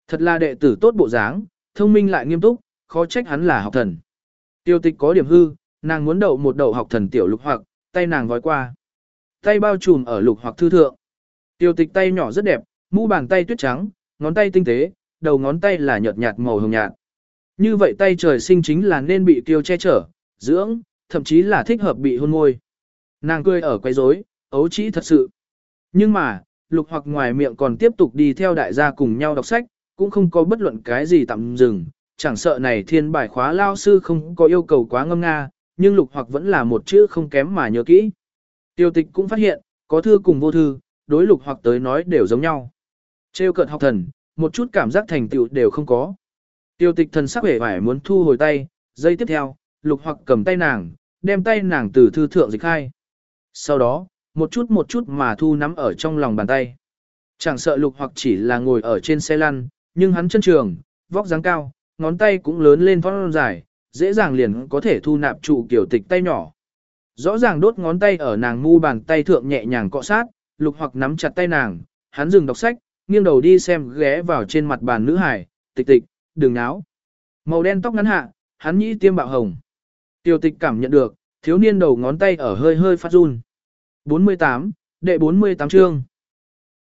Thật là đệ tử tốt bộ dáng, thông minh lại nghiêm túc, khó trách hắn là học thần. Tiêu tịch có điểm hư, nàng muốn đậu một đậu học thần tiểu lục hoặc, tay nàng vói qua. Tay bao trùm ở lục hoặc thư thượng. Tiêu tịch tay nhỏ rất đẹp, mu bàn tay tuyết trắng, ngón tay tinh tế, đầu ngón tay là nhợt nhạt màu hồng nhạt. Như vậy tay trời sinh chính là nên bị tiêu che chở, dưỡng, thậm chí là thích hợp bị hôn môi. Nàng cười ở quấy rối, ấu trĩ thật sự. Nhưng mà, lục hoặc ngoài miệng còn tiếp tục đi theo đại gia cùng nhau đọc sách, cũng không có bất luận cái gì tạm dừng, chẳng sợ này thiên bài khóa lao sư không có yêu cầu quá ngâm nga, nhưng lục hoặc vẫn là một chữ không kém mà nhớ kỹ. Tiêu tịch cũng phát hiện, có thư cùng vô thư, đối lục hoặc tới nói đều giống nhau. Trêu cợt học thần, một chút cảm giác thành tựu đều không có. Tiêu tịch thần sắc vẻ vải muốn thu hồi tay, giây tiếp theo, lục hoặc cầm tay nàng, đem tay nàng từ thư thượng dịch khai. Sau đó, một chút một chút mà thu nắm ở trong lòng bàn tay. Chẳng sợ lục hoặc chỉ là ngồi ở trên xe lăn, nhưng hắn chân trường, vóc dáng cao, ngón tay cũng lớn lên phong dài, dễ dàng liền có thể thu nạp trụ kiểu tịch tay nhỏ. Rõ ràng đốt ngón tay ở nàng mu bàn tay thượng nhẹ nhàng cọ sát, lục hoặc nắm chặt tay nàng, hắn dừng đọc sách, nghiêng đầu đi xem ghé vào trên mặt bàn nữ hải, tịch tịch, đường náo. Màu đen tóc ngắn hạ, hắn nhĩ tiêm bạo hồng. Tiêu tịch cảm nhận được, thiếu niên đầu ngón tay ở hơi hơi phát run. 48, đệ 48 chương.